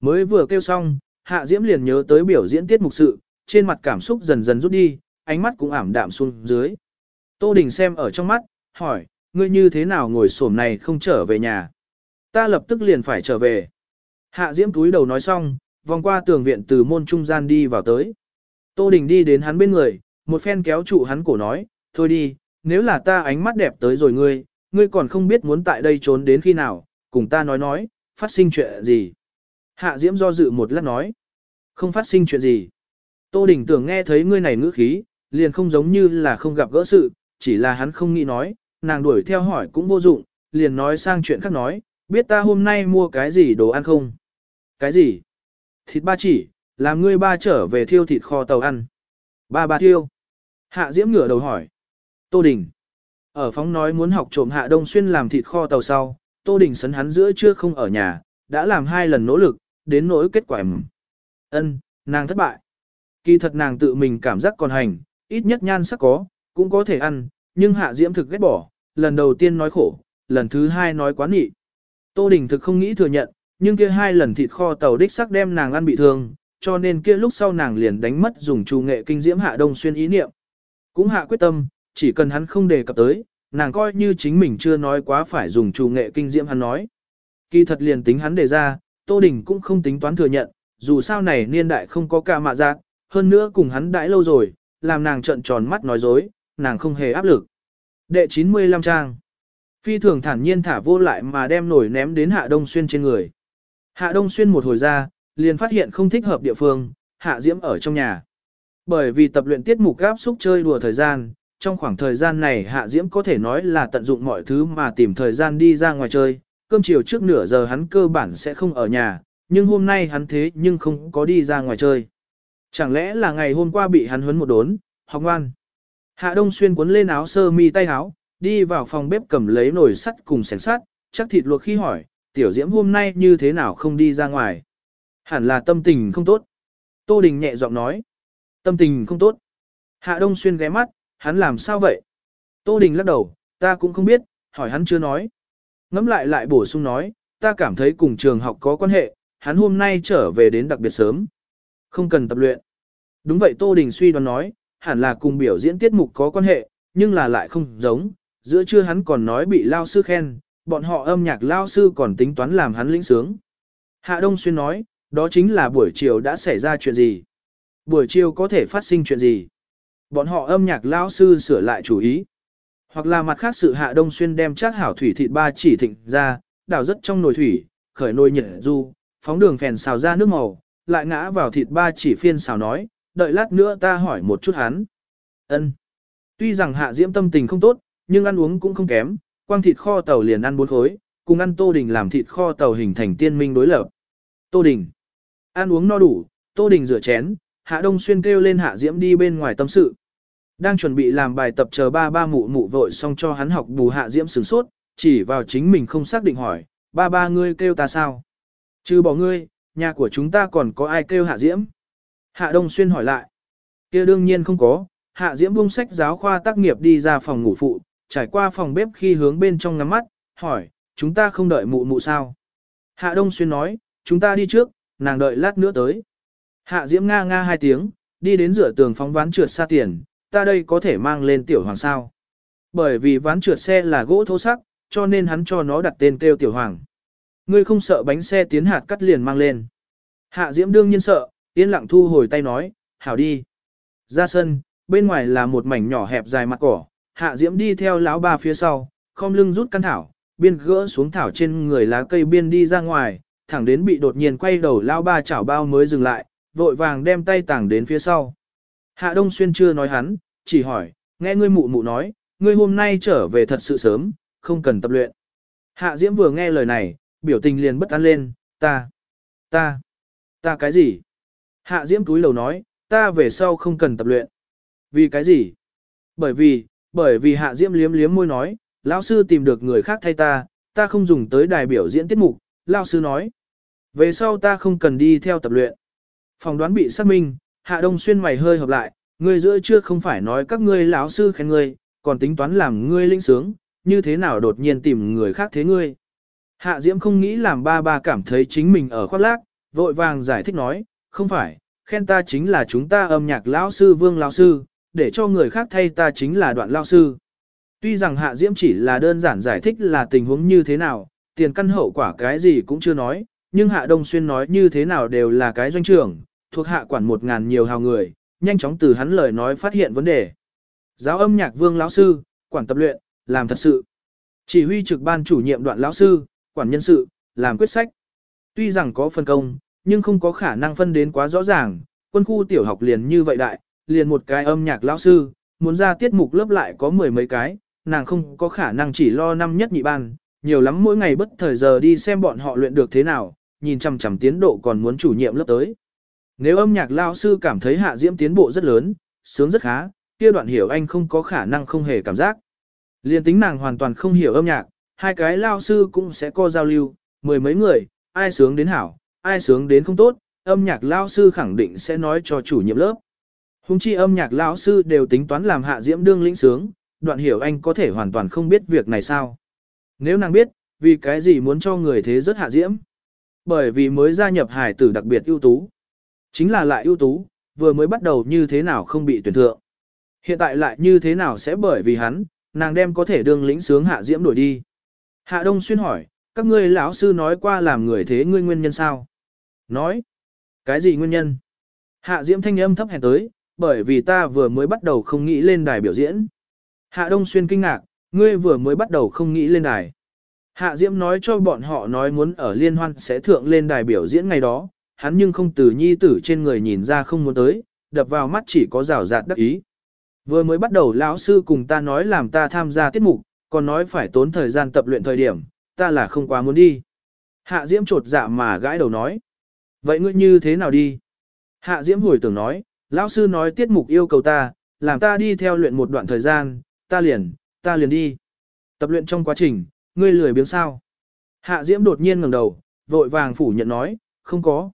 [SPEAKER 1] Mới vừa kêu xong, hạ diễm liền nhớ tới biểu diễn tiết mục sự, trên mặt cảm xúc dần dần rút đi, ánh mắt cũng ảm đạm xuống dưới. Tô Đình xem ở trong mắt, hỏi, ngươi như thế nào ngồi xổm này không trở về nhà? Ta lập tức liền phải trở về. Hạ Diễm túi đầu nói xong, vòng qua tường viện từ môn trung gian đi vào tới. Tô Đình đi đến hắn bên người, một phen kéo trụ hắn cổ nói, thôi đi, nếu là ta ánh mắt đẹp tới rồi ngươi, ngươi còn không biết muốn tại đây trốn đến khi nào, cùng ta nói nói, phát sinh chuyện gì. Hạ Diễm do dự một lát nói, không phát sinh chuyện gì. Tô Đình tưởng nghe thấy ngươi này ngữ khí, liền không giống như là không gặp gỡ sự, chỉ là hắn không nghĩ nói, nàng đuổi theo hỏi cũng vô dụng, liền nói sang chuyện khác nói, biết ta hôm nay mua cái gì đồ ăn không? Cái gì? Thịt ba chỉ, làm ngươi ba trở về thiêu thịt kho tàu ăn. Ba ba thiêu. Hạ Diễm ngửa đầu hỏi. Tô Đình. Ở phóng nói muốn học trộm Hạ Đông Xuyên làm thịt kho tàu sau, Tô Đình sấn hắn giữa chưa không ở nhà, đã làm hai lần nỗ lực, đến nỗi kết quả mừng. Ân, nàng thất bại. Kỳ thật nàng tự mình cảm giác còn hành, ít nhất nhan sắc có, cũng có thể ăn, nhưng Hạ Diễm thực ghét bỏ, lần đầu tiên nói khổ, lần thứ hai nói quá nhị. Tô Đình thực không nghĩ thừa nhận, nhưng kia hai lần thịt kho tàu đích sắc đem nàng ăn bị thương, cho nên kia lúc sau nàng liền đánh mất dùng chủ nghệ kinh diễm Hạ Đông Xuyên ý niệm. Cũng hạ quyết tâm, chỉ cần hắn không đề cập tới, nàng coi như chính mình chưa nói quá phải dùng chủ nghệ kinh diễm hắn nói. Kỳ thật liền tính hắn đề ra, Tô Đình cũng không tính toán thừa nhận, dù sao này niên đại không có ca mạ giác, hơn nữa cùng hắn đãi lâu rồi, làm nàng trợn tròn mắt nói dối, nàng không hề áp lực. Đệ 95 trang. Phi thường thản nhiên thả vô lại mà đem nổi ném đến Hạ Đông Xuyên trên người. Hạ Đông Xuyên một hồi ra, liền phát hiện không thích hợp địa phương, Hạ Diễm ở trong nhà. Bởi vì tập luyện tiết mục gáp xúc chơi đùa thời gian, trong khoảng thời gian này Hạ Diễm có thể nói là tận dụng mọi thứ mà tìm thời gian đi ra ngoài chơi. Cơm chiều trước nửa giờ hắn cơ bản sẽ không ở nhà, nhưng hôm nay hắn thế nhưng không có đi ra ngoài chơi. Chẳng lẽ là ngày hôm qua bị hắn huấn một đốn, học ngoan. Hạ Đông Xuyên cuốn lên áo sơ mi tay áo, đi vào phòng bếp cầm lấy nồi sắt cùng sẻng sắt, chắc thịt luộc khi hỏi, tiểu diễm hôm nay như thế nào không đi ra ngoài. Hẳn là tâm tình không tốt. Tô Đình nhẹ giọng nói, tâm tình không tốt. Hạ Đông Xuyên ghé mắt, hắn làm sao vậy? Tô Đình lắc đầu, ta cũng không biết, hỏi hắn chưa nói. Ngắm lại lại bổ sung nói, ta cảm thấy cùng trường học có quan hệ, hắn hôm nay trở về đến đặc biệt sớm. Không cần tập luyện. Đúng vậy Tô Đình suy đoán nói, hẳn là cùng biểu diễn tiết mục có quan hệ, nhưng là lại không giống, giữa trưa hắn còn nói bị lao sư khen, bọn họ âm nhạc lao sư còn tính toán làm hắn lĩnh sướng. Hạ Đông Xuyên nói, đó chính là buổi chiều đã xảy ra chuyện gì. Buổi chiều có thể phát sinh chuyện gì. Bọn họ âm nhạc lao sư sửa lại chủ ý. Hoặc là mặt khác sự Hạ Đông Xuyên đem chắc hảo thủy thịt ba chỉ thịnh ra, đảo rất trong nồi thủy, khởi nồi nhiệt du, phóng đường phèn xào ra nước màu, lại ngã vào thịt ba chỉ phiên xào nói, đợi lát nữa ta hỏi một chút hắn. Ân. Tuy rằng hạ diễm tâm tình không tốt, nhưng ăn uống cũng không kém, quang thịt kho tàu liền ăn bốn khối, cùng ăn tô đình làm thịt kho tàu hình thành tiên minh đối lập. Tô đình. Ăn uống no đủ, tô đình rửa chén, hạ đông xuyên kêu lên hạ diễm đi bên ngoài tâm sự. Đang chuẩn bị làm bài tập chờ ba ba mụ mụ vội xong cho hắn học bù hạ diễm sửng sốt, chỉ vào chính mình không xác định hỏi, ba ba ngươi kêu ta sao? Chứ bỏ ngươi, nhà của chúng ta còn có ai kêu hạ diễm? Hạ Đông Xuyên hỏi lại. kia đương nhiên không có, Hạ Diễm buông sách giáo khoa tác nghiệp đi ra phòng ngủ phụ, trải qua phòng bếp khi hướng bên trong ngắm mắt, hỏi, chúng ta không đợi mụ mụ sao? Hạ Đông Xuyên nói, chúng ta đi trước, nàng đợi lát nữa tới. Hạ Diễm nga nga hai tiếng, đi đến rửa tường phóng ván trượt xa tiền, ta đây có thể mang lên tiểu hoàng sao. Bởi vì ván trượt xe là gỗ thô sắc, cho nên hắn cho nó đặt tên kêu tiểu hoàng. ngươi không sợ bánh xe tiến hạt cắt liền mang lên. Hạ Diễm đương nhiên sợ, yên lặng thu hồi tay nói, hảo đi. Ra sân, bên ngoài là một mảnh nhỏ hẹp dài mặt cỏ, Hạ Diễm đi theo lão ba phía sau, khom lưng rút căn thảo, biên gỡ xuống thảo trên người lá cây biên đi ra ngoài, thẳng đến bị đột nhiên quay đầu lao ba chảo bao mới dừng lại, vội vàng đem tay tảng đến phía sau. Hạ Đông Xuyên chưa nói hắn, chỉ hỏi, nghe ngươi mụ mụ nói, ngươi hôm nay trở về thật sự sớm, không cần tập luyện. Hạ Diễm vừa nghe lời này, biểu tình liền bất an lên, ta, ta, ta cái gì? Hạ Diễm túi lầu nói, ta về sau không cần tập luyện. Vì cái gì? Bởi vì, bởi vì Hạ Diễm liếm liếm môi nói, lão sư tìm được người khác thay ta, ta không dùng tới đài biểu diễn tiết mục, lão sư nói. Về sau ta không cần đi theo tập luyện. Phòng đoán bị xác minh, Hạ Đông Xuyên mày hơi hợp lại, ngươi giữa chưa không phải nói các ngươi lão sư khen ngươi, còn tính toán làm ngươi linh sướng, như thế nào đột nhiên tìm người khác thế ngươi. Hạ Diễm không nghĩ làm ba ba cảm thấy chính mình ở khoác lác, vội vàng giải thích nói, không phải, khen ta chính là chúng ta âm nhạc lão sư vương lão sư, để cho người khác thay ta chính là đoạn lão sư. Tuy rằng Hạ Diễm chỉ là đơn giản giải thích là tình huống như thế nào, tiền căn hậu quả cái gì cũng chưa nói, nhưng Hạ Đông Xuyên nói như thế nào đều là cái doanh trưởng, thuộc hạ quản một ngàn nhiều hào người, nhanh chóng từ hắn lời nói phát hiện vấn đề. Giáo âm nhạc vương lão sư, quản tập luyện, làm thật sự. Chỉ huy trực ban chủ nhiệm đoạn lão sư, quản nhân sự, làm quyết sách. Tuy rằng có phân công, nhưng không có khả năng phân đến quá rõ ràng, quân khu tiểu học liền như vậy đại, liền một cái âm nhạc lão sư, muốn ra tiết mục lớp lại có mười mấy cái, nàng không có khả năng chỉ lo năm nhất nhị ban, nhiều lắm mỗi ngày bất thời giờ đi xem bọn họ luyện được thế nào, nhìn chằm chằm tiến độ còn muốn chủ nhiệm lớp tới. Nếu âm nhạc lao sư cảm thấy hạ diễm tiến bộ rất lớn, sướng rất khá, kia đoạn hiểu anh không có khả năng không hề cảm giác. Liên tính nàng hoàn toàn không hiểu âm nhạc, hai cái lao sư cũng sẽ có giao lưu, mười mấy người, ai sướng đến hảo, ai sướng đến không tốt, âm nhạc lao sư khẳng định sẽ nói cho chủ nhiệm lớp. Hùng chi âm nhạc lão sư đều tính toán làm hạ diễm đương lĩnh sướng, đoạn hiểu anh có thể hoàn toàn không biết việc này sao. Nếu nàng biết, vì cái gì muốn cho người thế rất hạ diễm? Bởi vì mới gia nhập hải tử đặc biệt ưu tú. Chính là lại ưu tú, vừa mới bắt đầu như thế nào không bị tuyển thượng. Hiện tại lại như thế nào sẽ bởi vì hắn, nàng đem có thể đương lĩnh sướng hạ diễm đổi đi. Hạ Đông Xuyên hỏi, các ngươi lão sư nói qua làm người thế ngươi nguyên nhân sao? Nói, cái gì nguyên nhân? Hạ diễm thanh âm thấp hèn tới, bởi vì ta vừa mới bắt đầu không nghĩ lên đài biểu diễn. Hạ Đông Xuyên kinh ngạc, ngươi vừa mới bắt đầu không nghĩ lên đài. Hạ Diễm nói cho bọn họ nói muốn ở liên hoan sẽ thượng lên đài biểu diễn ngày đó, hắn nhưng không từ nhi tử trên người nhìn ra không muốn tới, đập vào mắt chỉ có rào rạt đắc ý. Vừa mới bắt đầu lão sư cùng ta nói làm ta tham gia tiết mục, còn nói phải tốn thời gian tập luyện thời điểm, ta là không quá muốn đi. Hạ Diễm trột dạ mà gãi đầu nói. Vậy ngươi như thế nào đi? Hạ Diễm hồi tưởng nói, lão sư nói tiết mục yêu cầu ta, làm ta đi theo luyện một đoạn thời gian, ta liền, ta liền đi. Tập luyện trong quá trình, ngươi lười biếng sao? Hạ Diễm đột nhiên ngẩng đầu, vội vàng phủ nhận nói, không có.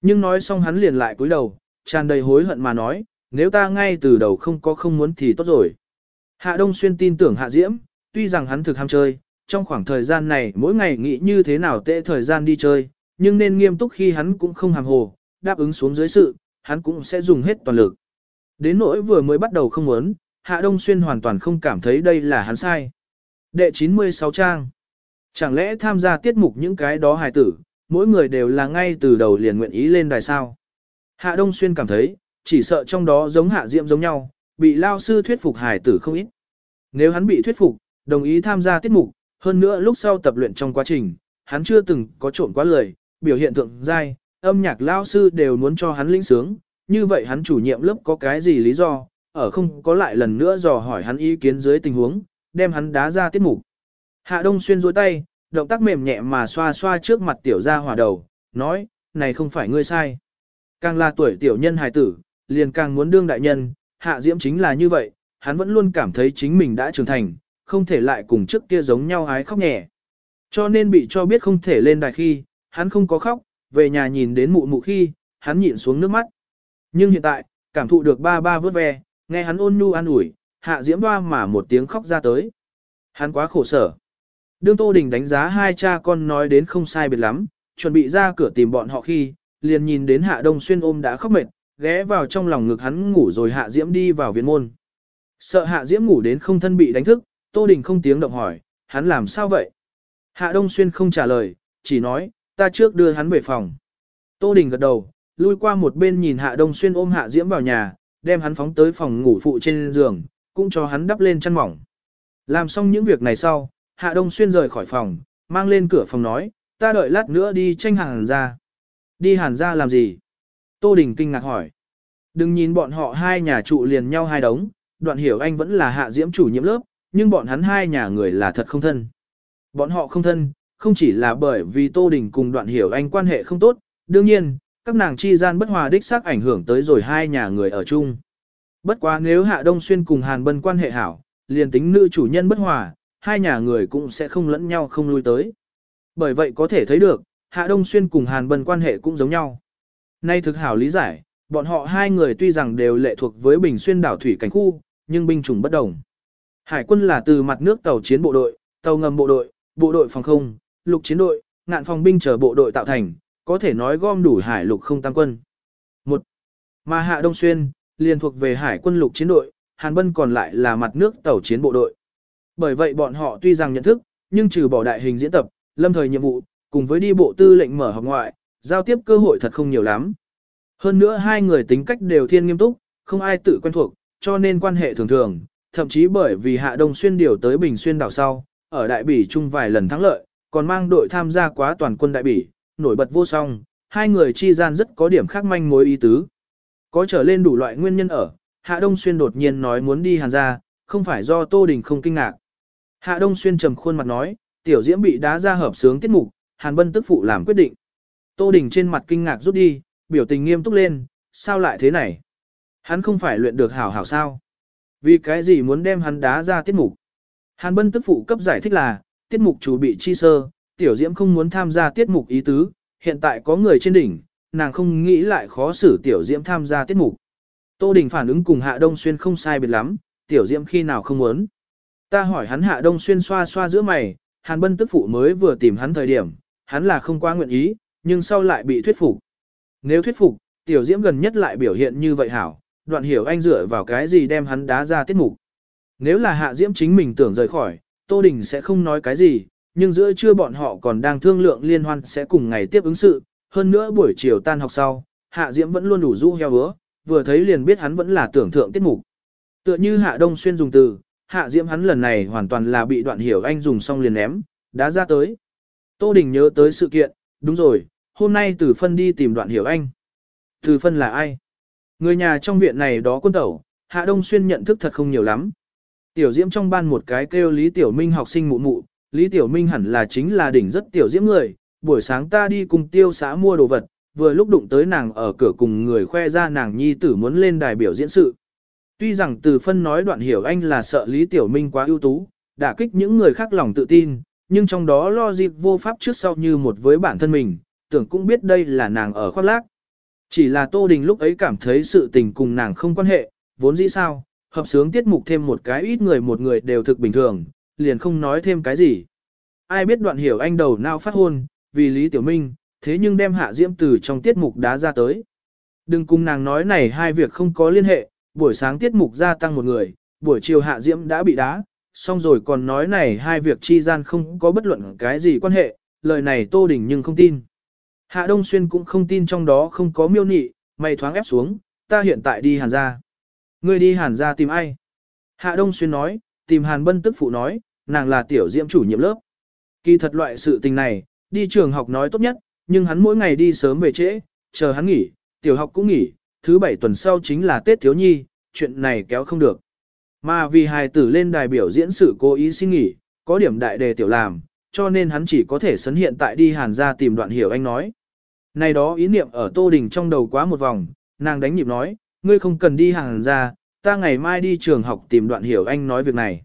[SPEAKER 1] Nhưng nói xong hắn liền lại cúi đầu, tràn đầy hối hận mà nói, nếu ta ngay từ đầu không có không muốn thì tốt rồi. Hạ Đông Xuyên tin tưởng Hạ Diễm, tuy rằng hắn thực ham chơi, trong khoảng thời gian này mỗi ngày nghĩ như thế nào tệ thời gian đi chơi, nhưng nên nghiêm túc khi hắn cũng không hàm hồ, đáp ứng xuống dưới sự, hắn cũng sẽ dùng hết toàn lực. Đến nỗi vừa mới bắt đầu không muốn, Hạ Đông Xuyên hoàn toàn không cảm thấy đây là hắn sai. Đệ 96 trang Chẳng lẽ tham gia tiết mục những cái đó hài tử, mỗi người đều là ngay từ đầu liền nguyện ý lên đài sao? Hạ Đông Xuyên cảm thấy, chỉ sợ trong đó giống Hạ Diệm giống nhau, bị lao sư thuyết phục hài tử không ít. Nếu hắn bị thuyết phục, đồng ý tham gia tiết mục, hơn nữa lúc sau tập luyện trong quá trình, hắn chưa từng có trộn quá lời, biểu hiện thượng giai, âm nhạc lao sư đều muốn cho hắn lĩnh sướng, như vậy hắn chủ nhiệm lớp có cái gì lý do, ở không có lại lần nữa dò hỏi hắn ý kiến dưới tình huống, đem hắn đá ra tiết mục. Hạ Đông Xuyên duỗi tay, động tác mềm nhẹ mà xoa xoa trước mặt tiểu gia hỏa đầu, nói, này không phải ngươi sai. Càng là tuổi tiểu nhân hài tử, liền càng muốn đương đại nhân, Hạ Diễm chính là như vậy, hắn vẫn luôn cảm thấy chính mình đã trưởng thành, không thể lại cùng trước kia giống nhau ái khóc nhẹ. Cho nên bị cho biết không thể lên đài khi, hắn không có khóc, về nhà nhìn đến mụ mụ khi, hắn nhịn xuống nước mắt. Nhưng hiện tại, cảm thụ được ba ba vớt ve, nghe hắn ôn nhu an ủi, hạ diễm hoa mà một tiếng khóc ra tới. Hắn quá khổ sở. Đương Tô Đình đánh giá hai cha con nói đến không sai biệt lắm, chuẩn bị ra cửa tìm bọn họ khi, liền nhìn đến Hạ Đông Xuyên ôm đã khóc mệt, ghé vào trong lòng ngực hắn ngủ rồi Hạ Diễm đi vào viện môn. Sợ Hạ Diễm ngủ đến không thân bị đánh thức, Tô Đình không tiếng động hỏi, hắn làm sao vậy? Hạ Đông Xuyên không trả lời, chỉ nói, ta trước đưa hắn về phòng. Tô Đình gật đầu, lui qua một bên nhìn Hạ Đông Xuyên ôm Hạ Diễm vào nhà, đem hắn phóng tới phòng ngủ phụ trên giường, cũng cho hắn đắp lên chăn mỏng. Làm xong những việc này sau, Hạ Đông Xuyên rời khỏi phòng, mang lên cửa phòng nói, ta đợi lát nữa đi tranh hàng ra. Đi hàn ra làm gì? Tô Đình kinh ngạc hỏi. Đừng nhìn bọn họ hai nhà trụ liền nhau hai đống, đoạn hiểu anh vẫn là hạ diễm chủ nhiệm lớp, nhưng bọn hắn hai nhà người là thật không thân. Bọn họ không thân, không chỉ là bởi vì Tô Đình cùng đoạn hiểu anh quan hệ không tốt, đương nhiên, các nàng chi gian bất hòa đích xác ảnh hưởng tới rồi hai nhà người ở chung. Bất quá nếu Hạ Đông Xuyên cùng Hàn Bân quan hệ hảo, liền tính nữ chủ nhân bất hòa, hai nhà người cũng sẽ không lẫn nhau không lui tới. Bởi vậy có thể thấy được, Hạ Đông Xuyên cùng Hàn Bân quan hệ cũng giống nhau. Nay thực hảo lý giải, bọn họ hai người tuy rằng đều lệ thuộc với Bình Xuyên đảo thủy cảnh khu, nhưng binh chủng bất đồng. Hải quân là từ mặt nước tàu chiến bộ đội, tàu ngầm bộ đội, bộ đội phòng không, lục chiến đội, ngạn phòng binh chờ bộ đội tạo thành, có thể nói gom đủ hải lục không tam quân. Một, Mà Hạ Đông Xuyên, liền thuộc về hải quân lục chiến đội, Hàn Bân còn lại là mặt nước tàu chiến bộ đội. Bởi vậy bọn họ tuy rằng nhận thức, nhưng trừ bỏ đại hình diễn tập, lâm thời nhiệm vụ, cùng với đi bộ tư lệnh mở học ngoại, giao tiếp cơ hội thật không nhiều lắm. Hơn nữa hai người tính cách đều thiên nghiêm túc, không ai tự quen thuộc, cho nên quan hệ thường thường, thậm chí bởi vì Hạ Đông Xuyên điều tới Bình Xuyên đảo sau, ở Đại Bỉ chung vài lần thắng lợi, còn mang đội tham gia quá toàn quân Đại Bỉ, nổi bật vô song, hai người chi gian rất có điểm khác manh mối ý tứ. Có trở lên đủ loại nguyên nhân ở, Hạ Đông Xuyên đột nhiên nói muốn đi Hàn gia, không phải do Tô Đình không kinh ngạc. Hạ Đông Xuyên trầm khuôn mặt nói, tiểu diễm bị đá ra hợp sướng tiết mục, Hàn Bân tức phụ làm quyết định. Tô Đình trên mặt kinh ngạc rút đi, biểu tình nghiêm túc lên, sao lại thế này? Hắn không phải luyện được hảo hảo sao? Vì cái gì muốn đem hắn đá ra tiết mục? Hàn Bân tức phụ cấp giải thích là, tiết mục chủ bị chi sơ, tiểu diễm không muốn tham gia tiết mục ý tứ, hiện tại có người trên đỉnh, nàng không nghĩ lại khó xử tiểu diễm tham gia tiết mục. Tô Đình phản ứng cùng Hạ Đông Xuyên không sai biệt lắm, tiểu diễm khi nào không muốn. Ta hỏi hắn Hạ Đông Xuyên xoa xoa giữa mày, Hàn Bân tức phụ mới vừa tìm hắn thời điểm, hắn là không quá nguyện ý, nhưng sau lại bị thuyết phục. Nếu thuyết phục, tiểu diễm gần nhất lại biểu hiện như vậy hảo, đoạn hiểu anh dựa vào cái gì đem hắn đá ra tiết mục. Nếu là hạ diễm chính mình tưởng rời khỏi, Tô Đình sẽ không nói cái gì, nhưng giữa trưa bọn họ còn đang thương lượng liên hoan sẽ cùng ngày tiếp ứng sự, hơn nữa buổi chiều tan học sau, hạ diễm vẫn luôn đủ du heo hứa, vừa thấy liền biết hắn vẫn là tưởng thượng tiết mục. Tựa như hạ đông xuyên dùng từ, hạ diễm hắn lần này hoàn toàn là bị đoạn hiểu anh dùng xong liền ném, đã ra tới. Tô Đình nhớ tới sự kiện, đúng rồi, hôm nay Từ Phân đi tìm đoạn hiểu anh. Từ Phân là ai? Người nhà trong viện này đó quân tẩu, Hạ Đông Xuyên nhận thức thật không nhiều lắm. Tiểu Diễm trong ban một cái kêu Lý Tiểu Minh học sinh mụ mụ, Lý Tiểu Minh hẳn là chính là đỉnh rất tiểu diễm người, buổi sáng ta đi cùng tiêu xã mua đồ vật, vừa lúc đụng tới nàng ở cửa cùng người khoe ra nàng nhi tử muốn lên đài biểu diễn sự. Tuy rằng từ phân nói đoạn hiểu anh là sợ Lý Tiểu Minh quá ưu tú, đả kích những người khác lòng tự tin, nhưng trong đó lo dịp vô pháp trước sau như một với bản thân mình, tưởng cũng biết đây là nàng ở khoác lác. Chỉ là Tô Đình lúc ấy cảm thấy sự tình cùng nàng không quan hệ, vốn dĩ sao, hợp sướng tiết mục thêm một cái ít người một người đều thực bình thường, liền không nói thêm cái gì. Ai biết đoạn hiểu anh đầu nào phát hôn, vì Lý Tiểu Minh, thế nhưng đem hạ diễm từ trong tiết mục đá ra tới. Đừng cùng nàng nói này hai việc không có liên hệ, buổi sáng tiết mục gia tăng một người, buổi chiều hạ diễm đã bị đá, xong rồi còn nói này hai việc chi gian không có bất luận cái gì quan hệ, lời này Tô Đình nhưng không tin. Hạ Đông Xuyên cũng không tin trong đó không có miêu nị, mày thoáng ép xuống, ta hiện tại đi hàn ra. Ngươi đi hàn ra tìm ai? Hạ Đông Xuyên nói, tìm hàn bân tức phụ nói, nàng là tiểu diễm chủ nhiệm lớp. Kỳ thật loại sự tình này, đi trường học nói tốt nhất, nhưng hắn mỗi ngày đi sớm về trễ, chờ hắn nghỉ, tiểu học cũng nghỉ, thứ bảy tuần sau chính là Tết Thiếu Nhi, chuyện này kéo không được. Mà vì hài tử lên đài biểu diễn sự cố ý xin nghỉ, có điểm đại đề tiểu làm, cho nên hắn chỉ có thể sấn hiện tại đi hàn ra tìm đoạn hiểu anh nói. Này đó ý niệm ở Tô Đình trong đầu quá một vòng, nàng đánh nhịp nói, ngươi không cần đi hàn ra, ta ngày mai đi trường học tìm đoạn hiểu anh nói việc này.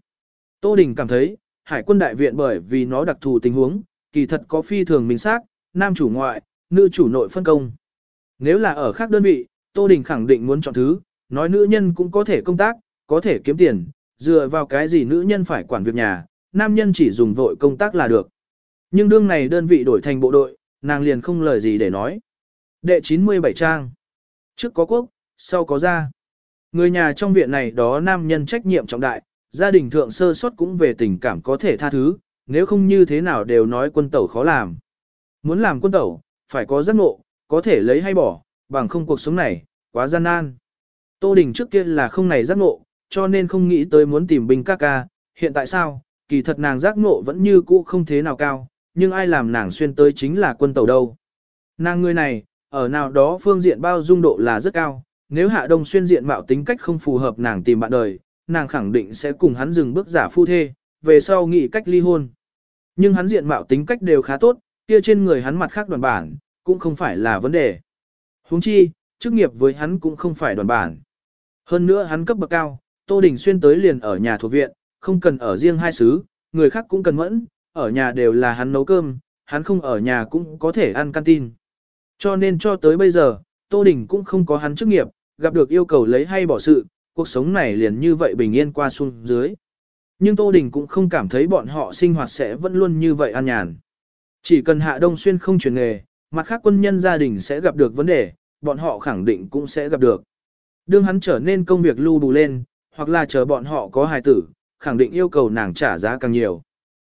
[SPEAKER 1] Tô Đình cảm thấy, Hải quân đại viện bởi vì nó đặc thù tình huống, kỳ thật có phi thường minh xác, nam chủ ngoại, nữ chủ nội phân công. Nếu là ở khác đơn vị, Tô Đình khẳng định muốn chọn thứ, nói nữ nhân cũng có thể công tác, có thể kiếm tiền, dựa vào cái gì nữ nhân phải quản việc nhà, nam nhân chỉ dùng vội công tác là được. Nhưng đương này đơn vị đổi thành bộ đội, nàng liền không lời gì để nói. Đệ 97 trang. Trước có quốc, sau có gia. Người nhà trong viện này đó nam nhân trách nhiệm trọng đại, gia đình thượng sơ suất cũng về tình cảm có thể tha thứ, nếu không như thế nào đều nói quân tẩu khó làm. Muốn làm quân tẩu, phải có giác ngộ, có thể lấy hay bỏ, bằng không cuộc sống này, quá gian nan. Tô Đình trước kia là không này giác ngộ, cho nên không nghĩ tới muốn tìm binh ca ca, hiện tại sao, kỳ thật nàng giác ngộ vẫn như cũ không thế nào cao, nhưng ai làm nàng xuyên tới chính là quân tàu đâu. Nàng người này, ở nào đó phương diện bao dung độ là rất cao, nếu hạ đông xuyên diện mạo tính cách không phù hợp nàng tìm bạn đời, nàng khẳng định sẽ cùng hắn dừng bước giả phu thê, về sau nghĩ cách ly hôn. Nhưng hắn diện mạo tính cách đều khá tốt, kia trên người hắn mặt khác đoàn bản, cũng không phải là vấn đề. huống chi, chức nghiệp với hắn cũng không phải đoàn bản. Hơn nữa hắn cấp bậc cao, Tô Đình Xuyên tới liền ở nhà thuộc viện, không cần ở riêng hai xứ, người khác cũng cần mẫn, ở nhà đều là hắn nấu cơm, hắn không ở nhà cũng có thể ăn canteen. Cho nên cho tới bây giờ, Tô Đình cũng không có hắn chức nghiệp, gặp được yêu cầu lấy hay bỏ sự, cuộc sống này liền như vậy bình yên qua xuống dưới. Nhưng Tô Đình cũng không cảm thấy bọn họ sinh hoạt sẽ vẫn luôn như vậy an nhàn. Chỉ cần Hạ Đông Xuyên không chuyển nghề, mặt khác quân nhân gia đình sẽ gặp được vấn đề, bọn họ khẳng định cũng sẽ gặp được. Đương hắn trở nên công việc lưu bù lên, hoặc là chờ bọn họ có hài tử, khẳng định yêu cầu nàng trả giá càng nhiều.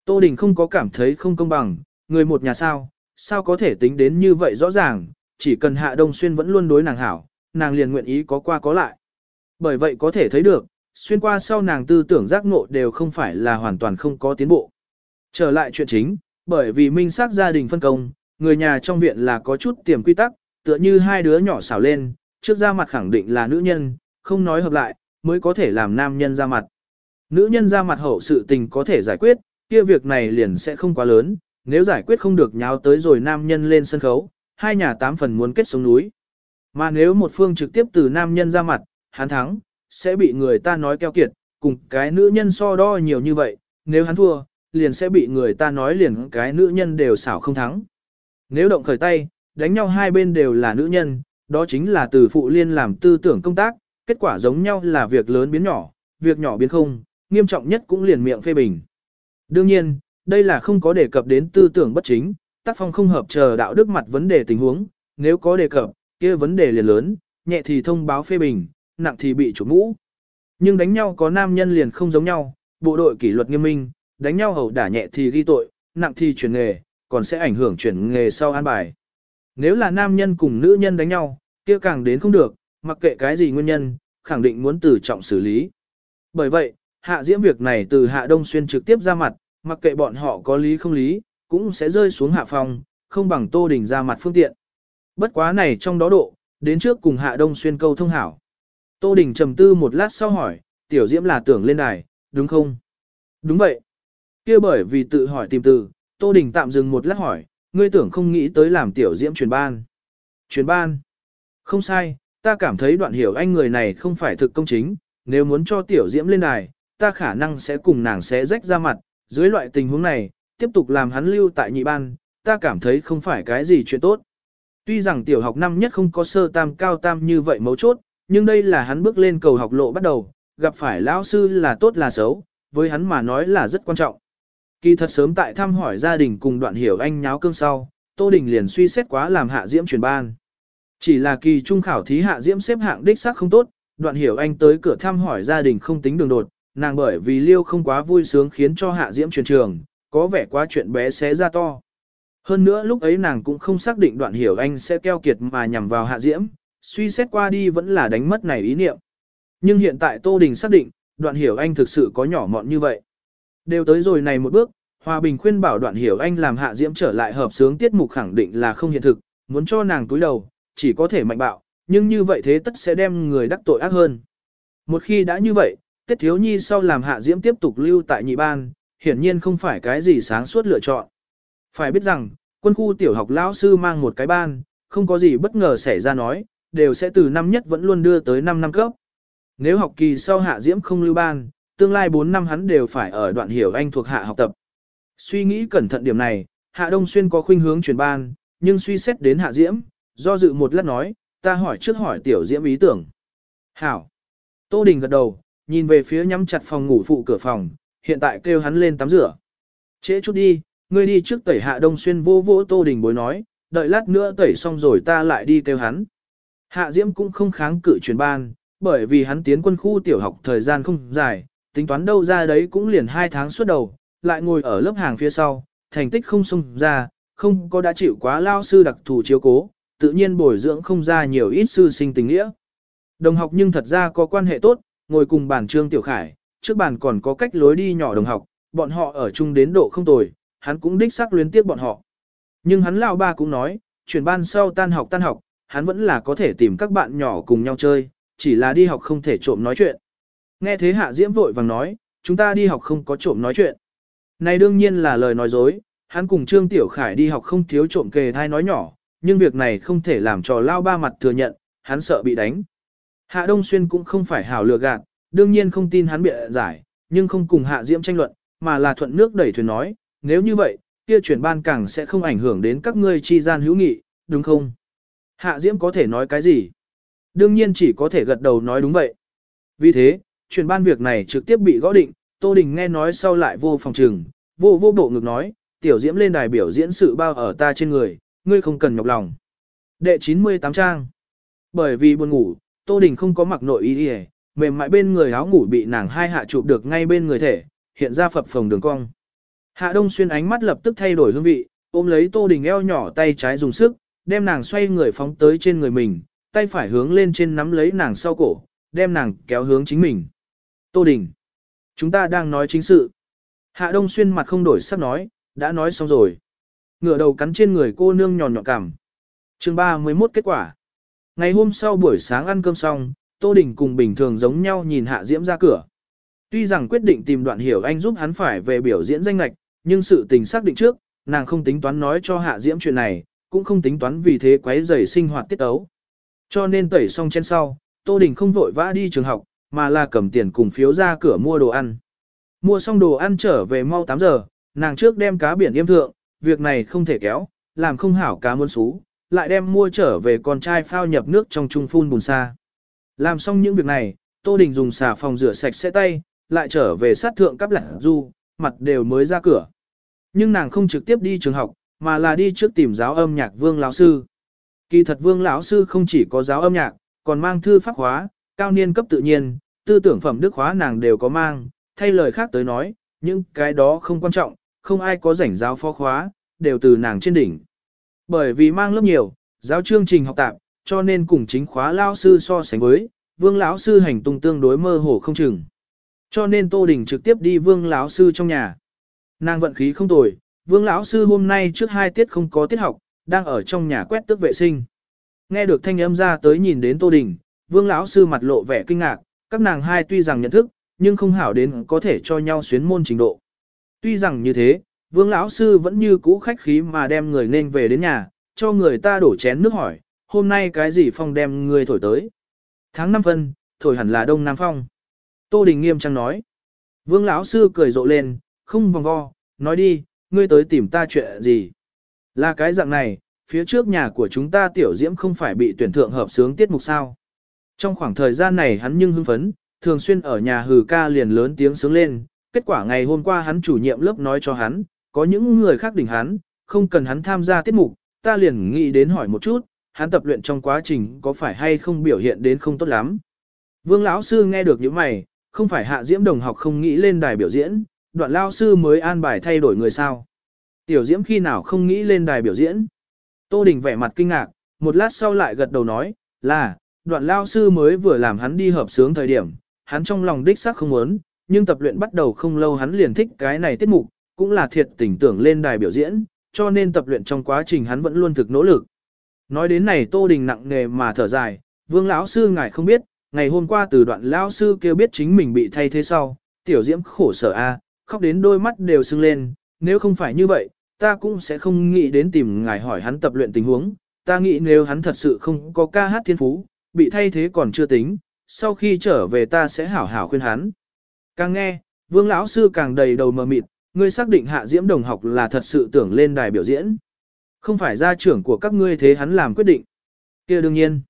[SPEAKER 1] Tô Đình không có cảm thấy không công bằng, người một nhà sao, sao có thể tính đến như vậy rõ ràng, chỉ cần Hạ Đông Xuyên vẫn luôn đối nàng hảo, nàng liền nguyện ý có qua có lại. Bởi vậy có thể thấy được, xuyên qua sau nàng tư tưởng giác ngộ đều không phải là hoàn toàn không có tiến bộ. Trở lại chuyện chính, bởi vì minh xác gia đình phân công, người nhà trong viện là có chút tiềm quy tắc, tựa như hai đứa nhỏ xảo lên, trước ra mặt khẳng định là nữ nhân, không nói hợp lại, mới có thể làm nam nhân ra mặt. Nữ nhân ra mặt hậu sự tình có thể giải quyết, kia việc này liền sẽ không quá lớn, nếu giải quyết không được nháo tới rồi nam nhân lên sân khấu, hai nhà tám phần muốn kết xuống núi. Mà nếu một phương trực tiếp từ nam nhân ra mặt, hắn thắng, sẽ bị người ta nói keo kiệt, cùng cái nữ nhân so đo nhiều như vậy, nếu hắn thua, liền sẽ bị người ta nói liền cái nữ nhân đều xảo không thắng. Nếu động khởi tay, đánh nhau hai bên đều là nữ nhân, đó chính là từ phụ liên làm tư tưởng công tác, kết quả giống nhau là việc lớn biến nhỏ, việc nhỏ biến không, nghiêm trọng nhất cũng liền miệng phê bình. Đương nhiên, đây là không có đề cập đến tư tưởng bất chính, tác phong không hợp chờ đạo đức mặt vấn đề tình huống, nếu có đề cập, kia vấn đề liền lớn, nhẹ thì thông báo phê bình, nặng thì bị chủ mũ. Nhưng đánh nhau có nam nhân liền không giống nhau, bộ đội kỷ luật nghiêm minh, đánh nhau hầu đả nhẹ thì ghi tội, nặng thì chuyển nghề, còn sẽ ảnh hưởng chuyển nghề sau an bài. Nếu là nam nhân cùng nữ nhân đánh nhau, kia càng đến không được, mặc kệ cái gì nguyên nhân, khẳng định muốn từ trọng xử lý. Bởi vậy, hạ diễm việc này từ hạ đông xuyên trực tiếp ra mặt, mặc kệ bọn họ có lý không lý, cũng sẽ rơi xuống hạ phòng, không bằng tô đình ra mặt phương tiện. Bất quá này trong đó độ, đến trước cùng hạ đông xuyên câu thông hảo. Tô đình trầm tư một lát sau hỏi, tiểu diễm là tưởng lên đài, đúng không? Đúng vậy. kia bởi vì tự hỏi tìm từ, tô đình tạm dừng một lát hỏi, ngươi tưởng không nghĩ tới làm tiểu diễm truyền ban. Truyền ban. Không sai, ta cảm thấy đoạn hiểu anh người này không phải thực công chính, nếu muốn cho tiểu diễm lên đài, ta khả năng sẽ cùng nàng sẽ rách ra mặt, dưới loại tình huống này, tiếp tục làm hắn lưu tại nhị ban, ta cảm thấy không phải cái gì chuyện tốt. Tuy rằng tiểu học năm nhất không có sơ tam cao tam như vậy mấu chốt, nhưng đây là hắn bước lên cầu học lộ bắt đầu, gặp phải lão sư là tốt là xấu, với hắn mà nói là rất quan trọng. Kỳ thật sớm tại thăm hỏi gia đình cùng đoạn hiểu anh nháo cương sau, Tô Đình liền suy xét quá làm hạ diễm truyền ban. Chỉ là kỳ trung khảo thí hạ diễm xếp hạng đích xác không tốt, đoạn hiểu anh tới cửa thăm hỏi gia đình không tính đường đột, nàng bởi vì liêu không quá vui sướng khiến cho hạ diễm truyền trường, có vẻ quá chuyện bé xé ra to. Hơn nữa lúc ấy nàng cũng không xác định đoạn hiểu anh sẽ keo kiệt mà nhằm vào hạ diễm, suy xét qua đi vẫn là đánh mất này ý niệm. Nhưng hiện tại Tô Đình xác định, đoạn hiểu anh thực sự có nhỏ mọn như vậy. Đều tới rồi này một bước, Hòa Bình khuyên bảo đoạn hiểu anh làm hạ diễm trở lại hợp sướng tiết mục khẳng định là không hiện thực, muốn cho nàng túi đầu, chỉ có thể mạnh bạo, nhưng như vậy thế tất sẽ đem người đắc tội ác hơn. Một khi đã như vậy, tiết Thiếu Nhi sau làm hạ diễm tiếp tục lưu tại nhị ban, hiển nhiên không phải cái gì sáng suốt lựa chọn. Phải biết rằng, quân khu tiểu học lão sư mang một cái ban, không có gì bất ngờ xảy ra nói, đều sẽ từ năm nhất vẫn luôn đưa tới 5 năm cấp. Nếu học kỳ sau hạ diễm không lưu ban, tương lai 4 năm hắn đều phải ở đoạn hiểu anh thuộc hạ học tập. Suy nghĩ cẩn thận điểm này, hạ đông xuyên có khuynh hướng chuyển ban, nhưng suy xét đến hạ diễm, do dự một lát nói, ta hỏi trước hỏi tiểu diễm ý tưởng. Hảo. Tô Đình gật đầu, nhìn về phía nhắm chặt phòng ngủ phụ cửa phòng, hiện tại kêu hắn lên tắm rửa. Trễ chút đi, ngươi đi trước tẩy hạ đông xuyên vô vỗ Tô Đình bối nói, đợi lát nữa tẩy xong rồi ta lại đi kêu hắn. Hạ Diễm cũng không kháng cự chuyển ban, bởi vì hắn tiến quân khu tiểu học thời gian không dài, tính toán đâu ra đấy cũng liền hai tháng suốt đầu, lại ngồi ở lớp hàng phía sau, thành tích không xông ra, không có đã chịu quá lao sư đặc thù chiếu cố, tự nhiên bồi dưỡng không ra nhiều ít sư sinh tình nghĩa. Đồng học nhưng thật ra có quan hệ tốt, ngồi cùng bàn Trương Tiểu Khải, trước bàn còn có cách lối đi nhỏ đồng học, bọn họ ở chung đến độ không tồi, hắn cũng đích xác luyến tiếc bọn họ. Nhưng hắn lao ba cũng nói, chuyển ban sau tan học tan học, hắn vẫn là có thể tìm các bạn nhỏ cùng nhau chơi, chỉ là đi học không thể trộm nói chuyện. Nghe thế Hạ Diễm vội vàng nói, chúng ta đi học không có trộm nói chuyện. Này đương nhiên là lời nói dối, hắn cùng Trương Tiểu Khải đi học không thiếu trộm kề thai nói nhỏ, nhưng việc này không thể làm cho lao ba mặt thừa nhận, hắn sợ bị đánh. Hạ Đông Xuyên cũng không phải hảo lừa gạt, đương nhiên không tin hắn bịa giải, nhưng không cùng Hạ Diễm tranh luận, mà là thuận nước đẩy thuyền nói, nếu như vậy, kia chuyển ban càng sẽ không ảnh hưởng đến các ngươi chi gian hữu nghị, đúng không? Hạ Diễm có thể nói cái gì? Đương nhiên chỉ có thể gật đầu nói đúng vậy. Vì thế, chuyển ban việc này trực tiếp bị gõ định, Tô Đình nghe nói sau lại vô phòng trừng, vô vô bộ ngực nói, tiểu diễm lên đài biểu diễn sự bao ở ta trên người, ngươi không cần nhọc lòng. Đệ 98 trang. Bởi vì buồn ngủ, Tô Đình không có mặc nội y đi mềm mại bên người áo ngủ bị nàng hai hạ chụp được ngay bên người thể, hiện ra phập phồng đường cong. Hạ Đông Xuyên ánh mắt lập tức thay đổi hương vị, ôm lấy Tô Đình eo nhỏ tay trái dùng sức, đem nàng xoay người phóng tới trên người mình, tay phải hướng lên trên nắm lấy nàng sau cổ, đem nàng kéo hướng chính mình. Tô Đình, chúng ta đang nói chính sự. Hạ Đông Xuyên mặt không đổi sắc nói, đã nói xong rồi. Ngửa đầu cắn trên người cô nương nhòn nhọn cằm. Chương 31 kết quả. Ngày hôm sau buổi sáng ăn cơm xong, Tô Đình cùng bình thường giống nhau nhìn Hạ Diễm ra cửa. Tuy rằng quyết định tìm đoạn hiểu anh giúp hắn phải về biểu diễn danh lạch, nhưng sự tình xác định trước, nàng không tính toán nói cho Hạ Diễm chuyện này, cũng không tính toán vì thế quấy rầy sinh hoạt tiết ấu. Cho nên tẩy xong trên sau, Tô Đình không vội vã đi trường học, mà là cầm tiền cùng phiếu ra cửa mua đồ ăn. Mua xong đồ ăn trở về mau 8 giờ, nàng trước đem cá biển yêm thượng, việc này không thể kéo, làm không hảo cá muôn xú, lại đem mua trở về con trai phao nhập nước trong trung phun bùn xa. Làm xong những việc này, Tô Đình dùng xà phòng rửa sạch sẽ tay, lại trở về sát thượng cắp lạc du, mặt đều mới ra cửa. Nhưng nàng không trực tiếp đi trường học, mà là đi trước tìm giáo âm nhạc vương lão sư. Kỳ thật vương lão sư không chỉ có giáo âm nhạc, còn mang thư pháp hóa cao niên cấp tự nhiên, tư tưởng phẩm đức hóa nàng đều có mang, thay lời khác tới nói, những cái đó không quan trọng, không ai có rảnh giáo phó khóa, đều từ nàng trên đỉnh. Bởi vì mang lớp nhiều, giáo chương trình học tạp, cho nên cùng chính khóa lao sư so sánh với, vương lão sư hành tung tương đối mơ hồ không chừng. Cho nên Tô Đình trực tiếp đi vương lão sư trong nhà. Nàng vận khí không tồi, vương lão sư hôm nay trước hai tiết không có tiết học, đang ở trong nhà quét tước vệ sinh. Nghe được thanh âm ra tới nhìn đến Tô Đình, vương lão sư mặt lộ vẻ kinh ngạc, các nàng hai tuy rằng nhận thức, nhưng không hảo đến có thể cho nhau xuyến môn trình độ. Tuy rằng như thế, vương lão sư vẫn như cũ khách khí mà đem người nên về đến nhà, cho người ta đổ chén nước hỏi, hôm nay cái gì phong đem người thổi tới. Tháng 5 phân, thổi hẳn là đông nam phong. Tô Đình nghiêm trang nói. Vương lão sư cười rộ lên, không vòng vo, nói đi, ngươi tới tìm ta chuyện gì. Là cái dạng này, phía trước nhà của chúng ta tiểu diễm không phải bị tuyển thượng hợp sướng tiết mục sao. Trong khoảng thời gian này hắn nhưng hưng phấn, thường xuyên ở nhà hừ ca liền lớn tiếng sướng lên, kết quả ngày hôm qua hắn chủ nhiệm lớp nói cho hắn, có những người khác đỉnh hắn, không cần hắn tham gia tiết mục, ta liền nghĩ đến hỏi một chút, hắn tập luyện trong quá trình có phải hay không biểu hiện đến không tốt lắm. Vương lão sư nghe được những mày, không phải hạ diễm đồng học không nghĩ lên đài biểu diễn, đoạn lao sư mới an bài thay đổi người sao. Tiểu diễm khi nào không nghĩ lên đài biểu diễn. Tô Đình vẻ mặt kinh ngạc, một lát sau lại gật đầu nói, là, đoạn lao sư mới vừa làm hắn đi hợp sướng thời điểm, hắn trong lòng đích xác không muốn, nhưng tập luyện bắt đầu không lâu hắn liền thích cái này tiết mục, cũng là thiệt tình tưởng lên đài biểu diễn, cho nên tập luyện trong quá trình hắn vẫn luôn thực nỗ lực. Nói đến này Tô Đình nặng nề mà thở dài, Vương lão sư ngài không biết, ngày hôm qua từ đoạn lão sư kêu biết chính mình bị thay thế sau, tiểu diễm khổ sở a, khóc đến đôi mắt đều sưng lên, nếu không phải như vậy, ta cũng sẽ không nghĩ đến tìm ngài hỏi hắn tập luyện tình huống, ta nghĩ nếu hắn thật sự không có ca hát thiên phú, bị thay thế còn chưa tính, sau khi trở về ta sẽ hảo hảo khuyên hắn. Càng nghe, Vương lão sư càng đầy đầu mờ mịt, ngươi xác định Hạ Diễm đồng học là thật sự tưởng lên đài biểu diễn. Không phải gia trưởng của các ngươi thế hắn làm quyết định. kia đương nhiên.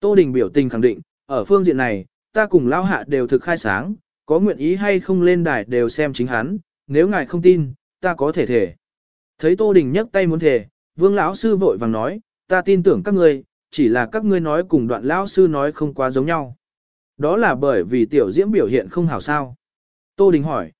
[SPEAKER 1] Tô Đình biểu tình khẳng định, ở phương diện này, ta cùng Lão Hạ đều thực khai sáng, có nguyện ý hay không lên đài đều xem chính hắn, nếu ngài không tin, ta có thể thể. Thấy Tô Đình nhấc tay muốn thể, Vương lão sư vội vàng nói, ta tin tưởng các ngươi, chỉ là các ngươi nói cùng đoạn lão sư nói không quá giống nhau. Đó là bởi vì tiểu diễm biểu hiện không hảo sao. Tô Đình hỏi.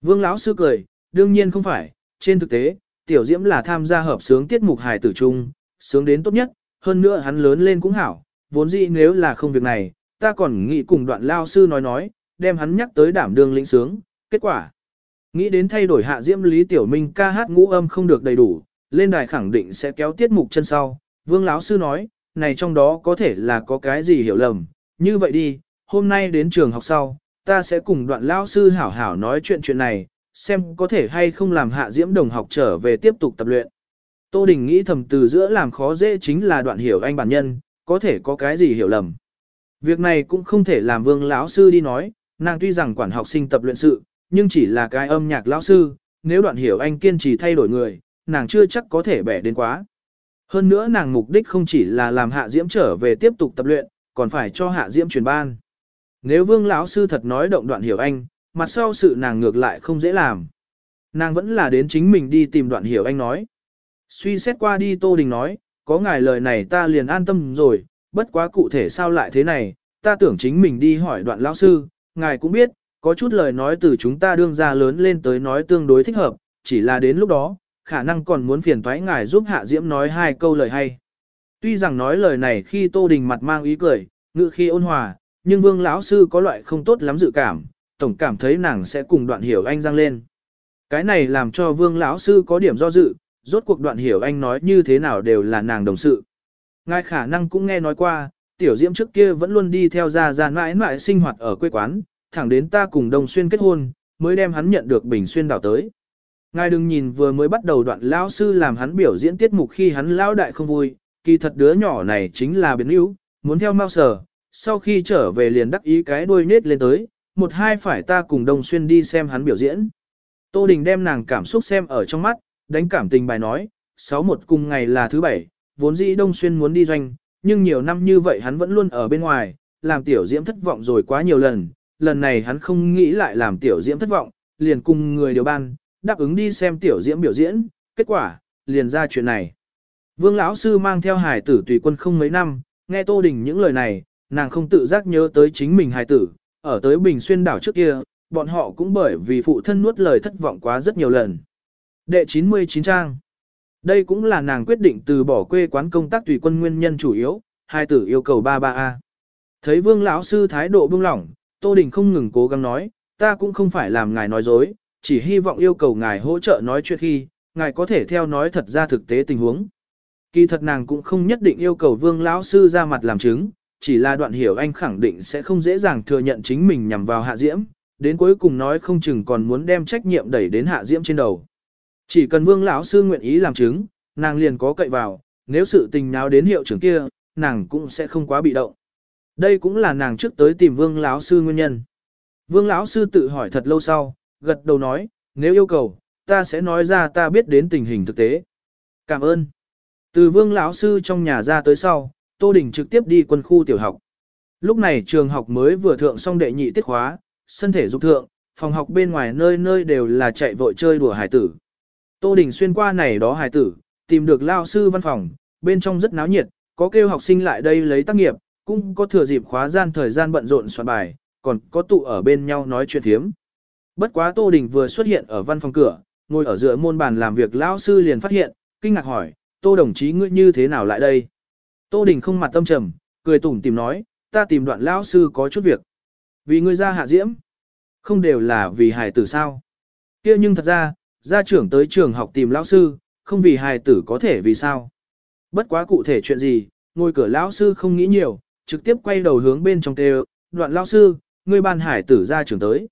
[SPEAKER 1] Vương lão sư cười, đương nhiên không phải, trên thực tế, tiểu diễm là tham gia hợp sướng tiết mục hài tử trung, sướng đến tốt nhất, hơn nữa hắn lớn lên cũng hảo, vốn dĩ nếu là không việc này, ta còn nghĩ cùng đoạn lao sư nói nói, đem hắn nhắc tới đảm đương lĩnh sướng, kết quả. Nghĩ đến thay đổi hạ diễm Lý Tiểu Minh ca hát ngũ âm không được đầy đủ, lên đài khẳng định sẽ kéo tiết mục chân sau. Vương lão sư nói, này trong đó có thể là có cái gì hiểu lầm, như vậy đi, hôm nay đến trường học sau, ta sẽ cùng đoạn lão sư hảo hảo nói chuyện chuyện này, xem có thể hay không làm hạ diễm đồng học trở về tiếp tục tập luyện. Tô Đình nghĩ thầm từ giữa làm khó dễ chính là đoạn hiểu anh bản nhân, có thể có cái gì hiểu lầm. Việc này cũng không thể làm vương lão sư đi nói, nàng tuy rằng quản học sinh tập luyện sự, nhưng chỉ là cái âm nhạc lão sư, nếu đoạn hiểu anh kiên trì thay đổi người, nàng chưa chắc có thể bẻ đến quá. Hơn nữa nàng mục đích không chỉ là làm hạ diễm trở về tiếp tục tập luyện, còn phải cho hạ diễm truyền ban. Nếu vương lão sư thật nói động đoạn hiểu anh, mặt sau sự nàng ngược lại không dễ làm. Nàng vẫn là đến chính mình đi tìm đoạn hiểu anh nói. Suy xét qua đi Tô Đình nói, có ngài lời này ta liền an tâm rồi, bất quá cụ thể sao lại thế này, ta tưởng chính mình đi hỏi đoạn lão sư, ngài cũng biết, có chút lời nói từ chúng ta đương ra lớn lên tới nói tương đối thích hợp, chỉ là đến lúc đó, khả năng còn muốn phiền thoái ngài giúp Hạ Diễm nói hai câu lời hay. Tuy rằng nói lời này khi Tô Đình mặt mang ý cười, ngự khi ôn hòa, nhưng Vương lão sư có loại không tốt lắm dự cảm, tổng cảm thấy nàng sẽ cùng đoạn hiểu anh răng lên. Cái này làm cho Vương lão sư có điểm do dự, rốt cuộc đoạn hiểu anh nói như thế nào đều là nàng đồng sự. Ngài khả năng cũng nghe nói qua, tiểu diễm trước kia vẫn luôn đi theo gia gia mãi mãi sinh hoạt ở quê quán, thẳng đến ta cùng đồng xuyên kết hôn, mới đem hắn nhận được bình xuyên đảo tới. Ngài đừng nhìn vừa mới bắt đầu đoạn lão sư làm hắn biểu diễn tiết mục khi hắn lão đại không vui, kỳ thật đứa nhỏ này chính là biến yếu, muốn theo mau sở, sau khi trở về liền đắc ý cái đuôi nết lên tới, một hai phải ta cùng đồng xuyên đi xem hắn biểu diễn. Tô Đình đem nàng cảm xúc xem ở trong mắt, đánh cảm tình bài nói, sáu một cùng ngày là thứ bảy, vốn dĩ Đông Xuyên muốn đi doanh, nhưng nhiều năm như vậy hắn vẫn luôn ở bên ngoài, làm tiểu diễm thất vọng rồi quá nhiều lần, lần này hắn không nghĩ lại làm tiểu diễm thất vọng, liền cùng người điều ban, đáp ứng đi xem tiểu diễm biểu diễn, kết quả, liền ra chuyện này. Vương lão sư mang theo hải tử tùy quân không mấy năm, nghe Tô Đình những lời này, nàng không tự giác nhớ tới chính mình hải tử, ở tới Bình Xuyên đảo trước kia, bọn họ cũng bởi vì phụ thân nuốt lời thất vọng quá rất nhiều lần. Đệ 99 trang đây cũng là nàng quyết định từ bỏ quê quán công tác tùy quân nguyên nhân chủ yếu, hai tử yêu cầu 33A. Thấy vương lão sư thái độ buông lỏng, Tô Đình không ngừng cố gắng nói, ta cũng không phải làm ngài nói dối, chỉ hy vọng yêu cầu ngài hỗ trợ nói chuyện khi, ngài có thể theo nói thật ra thực tế tình huống. Kỳ thật nàng cũng không nhất định yêu cầu vương lão sư ra mặt làm chứng, chỉ là đoạn hiểu anh khẳng định sẽ không dễ dàng thừa nhận chính mình nhằm vào hạ diễm, đến cuối cùng nói không chừng còn muốn đem trách nhiệm đẩy đến hạ diễm trên đầu. Chỉ cần vương lão sư nguyện ý làm chứng, nàng liền có cậy vào, nếu sự tình nào đến hiệu trưởng kia, nàng cũng sẽ không quá bị động. Đây cũng là nàng trước tới tìm vương lão sư nguyên nhân. Vương lão sư tự hỏi thật lâu sau, gật đầu nói, nếu yêu cầu, ta sẽ nói ra ta biết đến tình hình thực tế. Cảm ơn. Từ vương lão sư trong nhà ra tới sau, Tô Đình trực tiếp đi quân khu tiểu học. Lúc này trường học mới vừa thượng xong đệ nhị tiết khóa, sân thể dục thượng, phòng học bên ngoài nơi nơi đều là chạy vội chơi đùa hải tử. Tô Đình xuyên qua này đó hài tử, tìm được lao sư văn phòng, bên trong rất náo nhiệt, có kêu học sinh lại đây lấy tác nghiệp, cũng có thừa dịp khóa gian thời gian bận rộn soạn bài, còn có tụ ở bên nhau nói chuyện thiếm. Bất quá Tô Đình vừa xuất hiện ở văn phòng cửa, ngồi ở giữa môn bàn làm việc lão sư liền phát hiện, kinh ngạc hỏi, Tô đồng chí ngươi như thế nào lại đây? Tô Đình không mặt tâm trầm, cười tủm tìm nói, ta tìm đoạn lão sư có chút việc. Vì ngươi ra hạ diễm, không đều là vì hài tử sao? kia nhưng thật ra, gia trưởng tới trường học tìm lão sư, không vì hài tử có thể vì sao. Bất quá cụ thể chuyện gì, ngồi cửa lão sư không nghĩ nhiều, trực tiếp quay đầu hướng bên trong kêu, đoạn lão sư, ngươi bàn hải tử gia trưởng tới.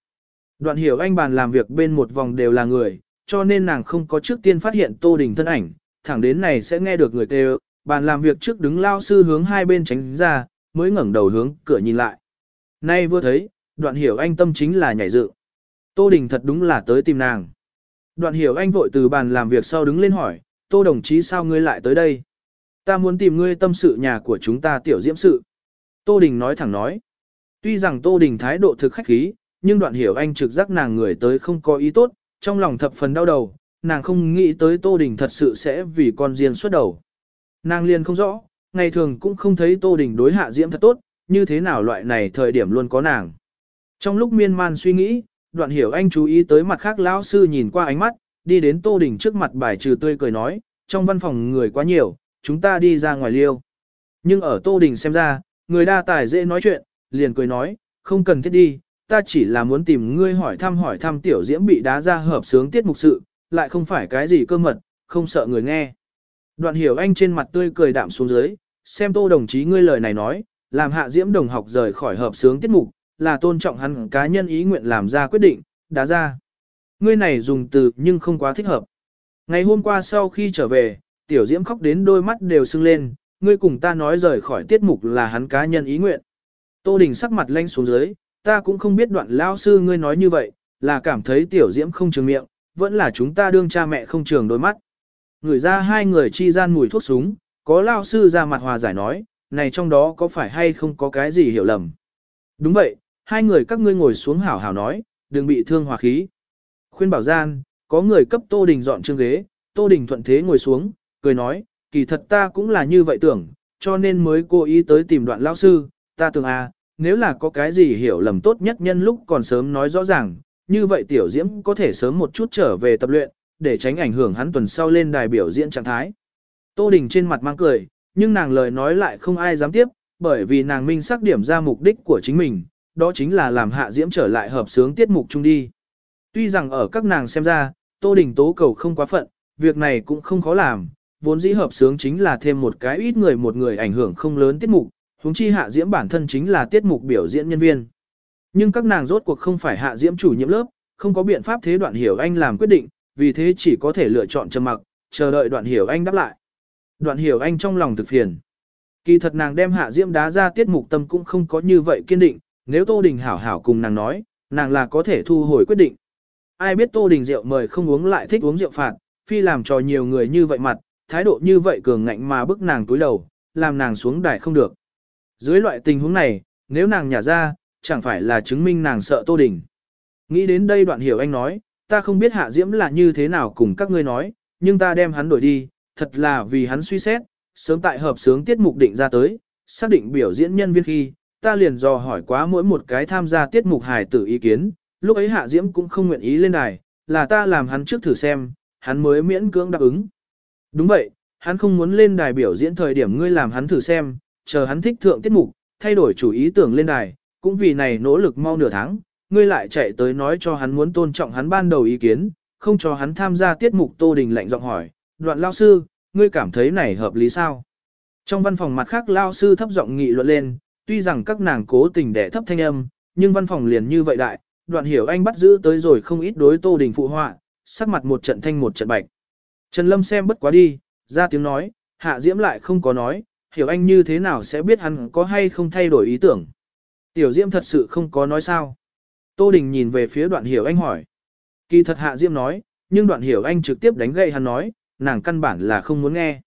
[SPEAKER 1] Đoạn hiểu anh bàn làm việc bên một vòng đều là người, cho nên nàng không có trước tiên phát hiện Tô Đình thân ảnh, thẳng đến này sẽ nghe được người kêu, bàn làm việc trước đứng lao sư hướng hai bên tránh ra, mới ngẩng đầu hướng cửa nhìn lại. Nay vừa thấy, đoạn hiểu anh tâm chính là nhảy dự. Tô Đình thật đúng là tới tìm nàng. Đoạn hiểu anh vội từ bàn làm việc sau đứng lên hỏi, tô đồng chí sao ngươi lại tới đây? Ta muốn tìm ngươi tâm sự nhà của chúng ta tiểu diễm sự. Tô Đình nói thẳng nói. Tuy rằng Tô Đình thái độ thực khách khí, nhưng đoạn hiểu anh trực giác nàng người tới không có ý tốt, trong lòng thập phần đau đầu, nàng không nghĩ tới Tô Đình thật sự sẽ vì con riêng xuất đầu. Nàng liền không rõ, ngày thường cũng không thấy Tô Đình đối hạ diễm thật tốt, như thế nào loại này thời điểm luôn có nàng. Trong lúc miên man suy nghĩ, đoạn hiểu anh chú ý tới mặt khác lão sư nhìn qua ánh mắt, đi đến Tô Đình trước mặt bài trừ tươi cười nói, trong văn phòng người quá nhiều, chúng ta đi ra ngoài liêu. Nhưng ở Tô Đình xem ra, người đa tài dễ nói chuyện, liền cười nói, không cần thiết đi, ta chỉ là muốn tìm ngươi hỏi thăm hỏi thăm tiểu diễm bị đá ra hợp sướng tiết mục sự, lại không phải cái gì cơ mật, không sợ người nghe. Đoạn hiểu anh trên mặt tươi cười đạm xuống dưới, xem tô đồng chí ngươi lời này nói, làm hạ diễm đồng học rời khỏi hợp sướng tiết mục, là tôn trọng hắn cá nhân ý nguyện làm ra quyết định, đá ra. Ngươi này dùng từ nhưng không quá thích hợp. Ngày hôm qua sau khi trở về, tiểu diễm khóc đến đôi mắt đều sưng lên, ngươi cùng ta nói rời khỏi tiết mục là hắn cá nhân ý nguyện. Tô Đình sắc mặt lanh xuống dưới, ta cũng không biết đoạn lao sư ngươi nói như vậy, là cảm thấy tiểu diễm không trường miệng, vẫn là chúng ta đương cha mẹ không trường đôi mắt. Người ra hai người chi gian mùi thuốc súng, có lao sư ra mặt hòa giải nói, này trong đó có phải hay không có cái gì hiểu lầm. Đúng vậy, hai người các ngươi ngồi xuống hảo hảo nói, đừng bị thương hòa khí. Khuyên bảo gian, có người cấp Tô Đình dọn chương ghế, Tô Đình thuận thế ngồi xuống, cười nói, kỳ thật ta cũng là như vậy tưởng, cho nên mới cố ý tới tìm đoạn lao sư, ta tưởng à, nếu là có cái gì hiểu lầm tốt nhất nhân lúc còn sớm nói rõ ràng, như vậy tiểu diễm có thể sớm một chút trở về tập luyện, để tránh ảnh hưởng hắn tuần sau lên đài biểu diễn trạng thái. Tô Đình trên mặt mang cười, nhưng nàng lời nói lại không ai dám tiếp, bởi vì nàng minh xác điểm ra mục đích của chính mình, đó chính là làm hạ diễm trở lại hợp sướng tiết mục chung đi. Tuy rằng ở các nàng xem ra, Tô Đình tố cầu không quá phận, việc này cũng không khó làm, vốn dĩ hợp sướng chính là thêm một cái ít người một người ảnh hưởng không lớn tiết mục, huống chi hạ diễm bản thân chính là tiết mục biểu diễn nhân viên. Nhưng các nàng rốt cuộc không phải hạ diễm chủ nhiệm lớp, không có biện pháp thế đoạn hiểu anh làm quyết định, vì thế chỉ có thể lựa chọn trầm mặc, chờ đợi đoạn hiểu anh đáp lại. Đoạn hiểu anh trong lòng thực phiền. Kỳ thật nàng đem hạ diễm đá ra tiết mục tâm cũng không có như vậy kiên định, nếu Tô Đình hảo hảo cùng nàng nói, nàng là có thể thu hồi quyết định. Ai biết Tô Đình rượu mời không uống lại thích uống rượu phạt, phi làm cho nhiều người như vậy mặt, thái độ như vậy cường ngạnh mà bức nàng túi đầu, làm nàng xuống đài không được. Dưới loại tình huống này, nếu nàng nhả ra, chẳng phải là chứng minh nàng sợ Tô Đình. Nghĩ đến đây đoạn hiểu anh nói, ta không biết Hạ Diễm là như thế nào cùng các ngươi nói, nhưng ta đem hắn đổi đi, thật là vì hắn suy xét, sớm tại hợp sướng tiết mục định ra tới, xác định biểu diễn nhân viên khi, ta liền dò hỏi quá mỗi một cái tham gia tiết mục hài tử ý kiến, lúc ấy Hạ Diễm cũng không nguyện ý lên đài, là ta làm hắn trước thử xem, hắn mới miễn cưỡng đáp ứng. Đúng vậy, hắn không muốn lên đài biểu diễn thời điểm ngươi làm hắn thử xem, chờ hắn thích thượng tiết mục, thay đổi chủ ý tưởng lên đài, cũng vì này nỗ lực mau nửa tháng, ngươi lại chạy tới nói cho hắn muốn tôn trọng hắn ban đầu ý kiến, không cho hắn tham gia tiết mục Tô Đình lạnh giọng hỏi, đoạn lao sư, ngươi cảm thấy này hợp lý sao? Trong văn phòng mặt khác lao sư thấp giọng nghị luận lên, tuy rằng các nàng cố tình để thấp thanh âm, nhưng văn phòng liền như vậy đại, đoạn hiểu anh bắt giữ tới rồi không ít đối Tô Đình phụ họa, sắc mặt một trận thanh một trận bạch. Trần Lâm xem bất quá đi, ra tiếng nói, Hạ Diễm lại không có nói, hiểu anh như thế nào sẽ biết hắn có hay không thay đổi ý tưởng. Tiểu Diễm thật sự không có nói sao. Tô Đình nhìn về phía đoạn hiểu anh hỏi. Kỳ thật Hạ Diễm nói, nhưng đoạn hiểu anh trực tiếp đánh gậy hắn nói, nàng căn bản là không muốn nghe.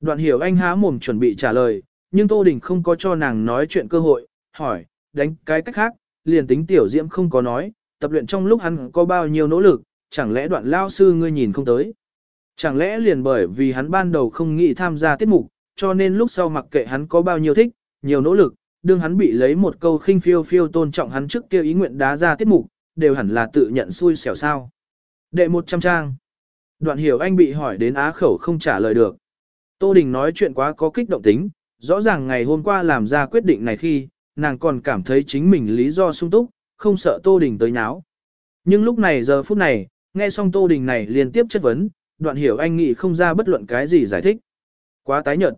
[SPEAKER 1] Đoạn hiểu anh há mồm chuẩn bị trả lời, nhưng Tô Đình không có cho nàng nói chuyện cơ hội, hỏi, đánh cái cách khác, liền tính Tiểu Diễm không có nói, tập luyện trong lúc hắn có bao nhiêu nỗ lực, chẳng lẽ đoạn lao sư ngươi nhìn không tới. Chẳng lẽ liền bởi vì hắn ban đầu không nghĩ tham gia tiết mục, cho nên lúc sau mặc kệ hắn có bao nhiêu thích, nhiều nỗ lực, đương hắn bị lấy một câu khinh phiêu phiêu tôn trọng hắn trước kia ý nguyện đá ra tiết mục, đều hẳn là tự nhận xui xẻo sao. Đệ 100 trang. Đoạn hiểu anh bị hỏi đến á khẩu không trả lời được. Tô Đình nói chuyện quá có kích động tính, rõ ràng ngày hôm qua làm ra quyết định này khi, nàng còn cảm thấy chính mình lý do sung túc, không sợ Tô Đình tới nháo. Nhưng lúc này giờ phút này, nghe xong Tô Đình này liên tiếp chất vấn, đoạn hiểu anh nghĩ không ra bất luận cái gì giải thích. Quá tái nhợt.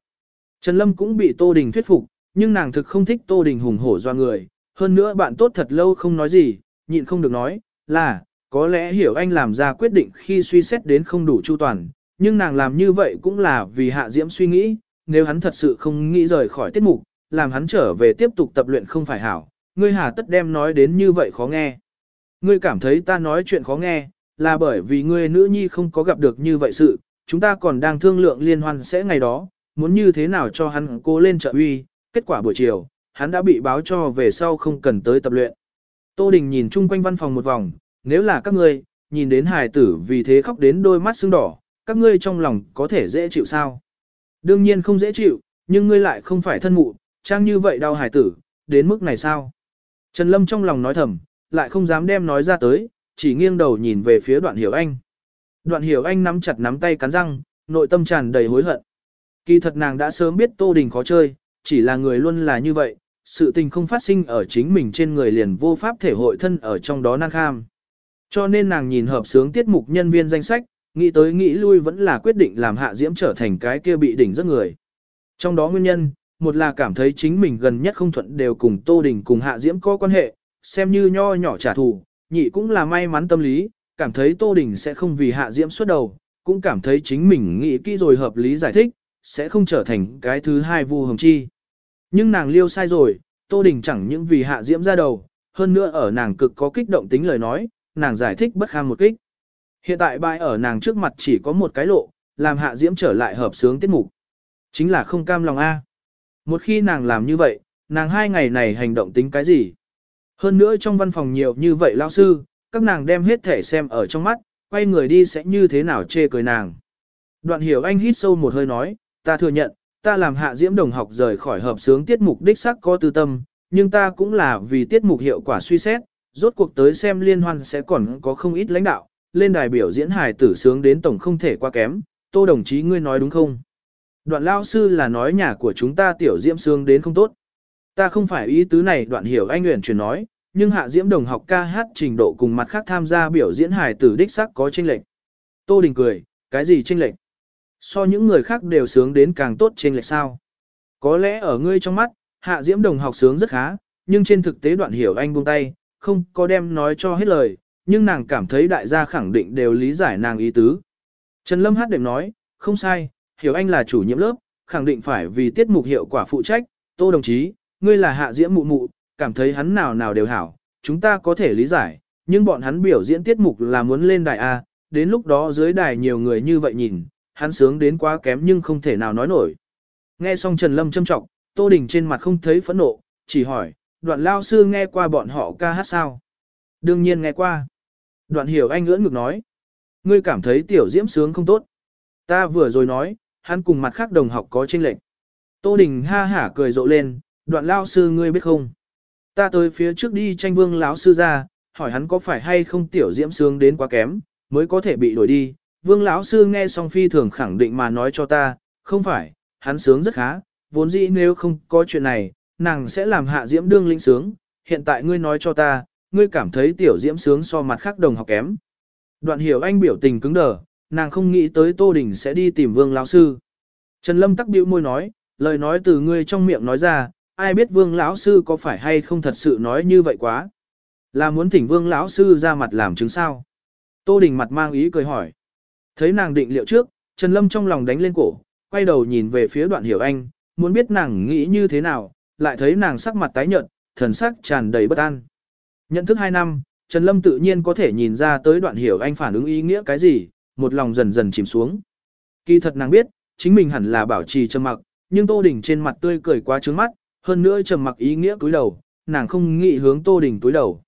[SPEAKER 1] Trần Lâm cũng bị Tô Đình thuyết phục, nhưng nàng thực không thích Tô Đình hùng hổ do người. Hơn nữa bạn tốt thật lâu không nói gì, nhịn không được nói, là, có lẽ hiểu anh làm ra quyết định khi suy xét đến không đủ chu toàn, nhưng nàng làm như vậy cũng là vì hạ diễm suy nghĩ, nếu hắn thật sự không nghĩ rời khỏi tiết mục, làm hắn trở về tiếp tục tập luyện không phải hảo, ngươi hà tất đem nói đến như vậy khó nghe. Ngươi cảm thấy ta nói chuyện khó nghe, là bởi vì ngươi nữ nhi không có gặp được như vậy sự, chúng ta còn đang thương lượng liên hoan sẽ ngày đó, muốn như thế nào cho hắn cố lên trợ uy, kết quả buổi chiều, hắn đã bị báo cho về sau không cần tới tập luyện. Tô Đình nhìn chung quanh văn phòng một vòng, nếu là các ngươi, nhìn đến hài tử vì thế khóc đến đôi mắt sưng đỏ, các ngươi trong lòng có thể dễ chịu sao? Đương nhiên không dễ chịu, nhưng ngươi lại không phải thân mụ, trang như vậy đau hải tử, đến mức này sao? Trần Lâm trong lòng nói thầm, lại không dám đem nói ra tới, chỉ nghiêng đầu nhìn về phía đoạn hiểu anh. Đoạn hiểu anh nắm chặt nắm tay cắn răng, nội tâm tràn đầy hối hận. Kỳ thật nàng đã sớm biết Tô Đình khó chơi, chỉ là người luôn là như vậy, sự tình không phát sinh ở chính mình trên người liền vô pháp thể hội thân ở trong đó năng kham. Cho nên nàng nhìn hợp sướng tiết mục nhân viên danh sách, nghĩ tới nghĩ lui vẫn là quyết định làm hạ diễm trở thành cái kia bị đỉnh rất người. Trong đó nguyên nhân, một là cảm thấy chính mình gần nhất không thuận đều cùng Tô Đình cùng hạ diễm có quan hệ, xem như nho nhỏ trả thù, nhị cũng là may mắn tâm lý, cảm thấy Tô Đình sẽ không vì hạ diễm xuất đầu, cũng cảm thấy chính mình nghĩ kỹ rồi hợp lý giải thích, sẽ không trở thành cái thứ hai vu hồng chi. Nhưng nàng liêu sai rồi, Tô Đình chẳng những vì hạ diễm ra đầu, hơn nữa ở nàng cực có kích động tính lời nói, nàng giải thích bất kham một kích. Hiện tại bãi ở nàng trước mặt chỉ có một cái lộ, làm hạ diễm trở lại hợp sướng tiết mục. Chính là không cam lòng A. Một khi nàng làm như vậy, nàng hai ngày này hành động tính cái gì? Hơn nữa trong văn phòng nhiều như vậy lao sư, các nàng đem hết thể xem ở trong mắt, quay người đi sẽ như thế nào chê cười nàng. Đoạn hiểu anh hít sâu một hơi nói, ta thừa nhận, ta làm hạ diễm đồng học rời khỏi hợp sướng tiết mục đích sắc có tư tâm, nhưng ta cũng là vì tiết mục hiệu quả suy xét, rốt cuộc tới xem liên hoan sẽ còn có không ít lãnh đạo, lên đài biểu diễn hài tử sướng đến tổng không thể qua kém, tô đồng chí ngươi nói đúng không? Đoạn lao sư là nói nhà của chúng ta tiểu diễm sướng đến không tốt. Ta không phải ý tứ này đoạn hiểu anh nguyện truyền nói, nhưng hạ diễm đồng học ca hát trình độ cùng mặt khác tham gia biểu diễn hài tử đích sắc có tranh lệch. Tô Đình cười, cái gì tranh lệch? So những người khác đều sướng đến càng tốt tranh lệch sao? Có lẽ ở ngươi trong mắt, hạ diễm đồng học sướng rất khá, nhưng trên thực tế đoạn hiểu anh buông tay, không có đem nói cho hết lời, nhưng nàng cảm thấy đại gia khẳng định đều lý giải nàng ý tứ. Trần Lâm hát đệm nói, không sai, hiểu anh là chủ nhiệm lớp, khẳng định phải vì tiết mục hiệu quả phụ trách, tô đồng chí, ngươi là hạ diễm mụ mụ, cảm thấy hắn nào nào đều hảo, chúng ta có thể lý giải, nhưng bọn hắn biểu diễn tiết mục là muốn lên đài A, đến lúc đó dưới đài nhiều người như vậy nhìn, hắn sướng đến quá kém nhưng không thể nào nói nổi. Nghe xong Trần Lâm châm trọng, Tô Đình trên mặt không thấy phẫn nộ, chỉ hỏi, đoạn lao sư nghe qua bọn họ ca hát sao? Đương nhiên nghe qua. Đoạn hiểu anh ngưỡng ngực nói. Ngươi cảm thấy tiểu diễm sướng không tốt. Ta vừa rồi nói, hắn cùng mặt khác đồng học có tranh lệch. Tô Đình ha hả cười rộ lên, đoạn lao sư ngươi biết không? Ta tới phía trước đi tranh vương lão sư ra, hỏi hắn có phải hay không tiểu diễm sướng đến quá kém, mới có thể bị đổi đi. Vương lão sư nghe xong phi thường khẳng định mà nói cho ta, không phải, hắn sướng rất khá, vốn dĩ nếu không có chuyện này, nàng sẽ làm hạ diễm đương linh sướng, hiện tại ngươi nói cho ta, ngươi cảm thấy tiểu diễm sướng so mặt khác đồng học kém. Đoạn hiểu anh biểu tình cứng đờ, nàng không nghĩ tới Tô Đình sẽ đi tìm vương lão sư. Trần Lâm tắc biểu môi nói, lời nói từ ngươi trong miệng nói ra, ai biết vương lão sư có phải hay không thật sự nói như vậy quá. Là muốn thỉnh vương lão sư ra mặt làm chứng sao. Tô Đình mặt mang ý cười hỏi. Thấy nàng định liệu trước, Trần Lâm trong lòng đánh lên cổ, quay đầu nhìn về phía đoạn hiểu anh, muốn biết nàng nghĩ như thế nào, lại thấy nàng sắc mặt tái nhợt, thần sắc tràn đầy bất an. Nhận thức hai năm, Trần Lâm tự nhiên có thể nhìn ra tới đoạn hiểu anh phản ứng ý nghĩa cái gì, một lòng dần dần chìm xuống. Kỳ thật nàng biết, chính mình hẳn là bảo trì trầm mặc, nhưng Tô Đình trên mặt tươi cười quá trướng mắt, hơn nữa trầm mặc ý nghĩa cúi đầu, nàng không nghĩ hướng Tô Đình túi đầu.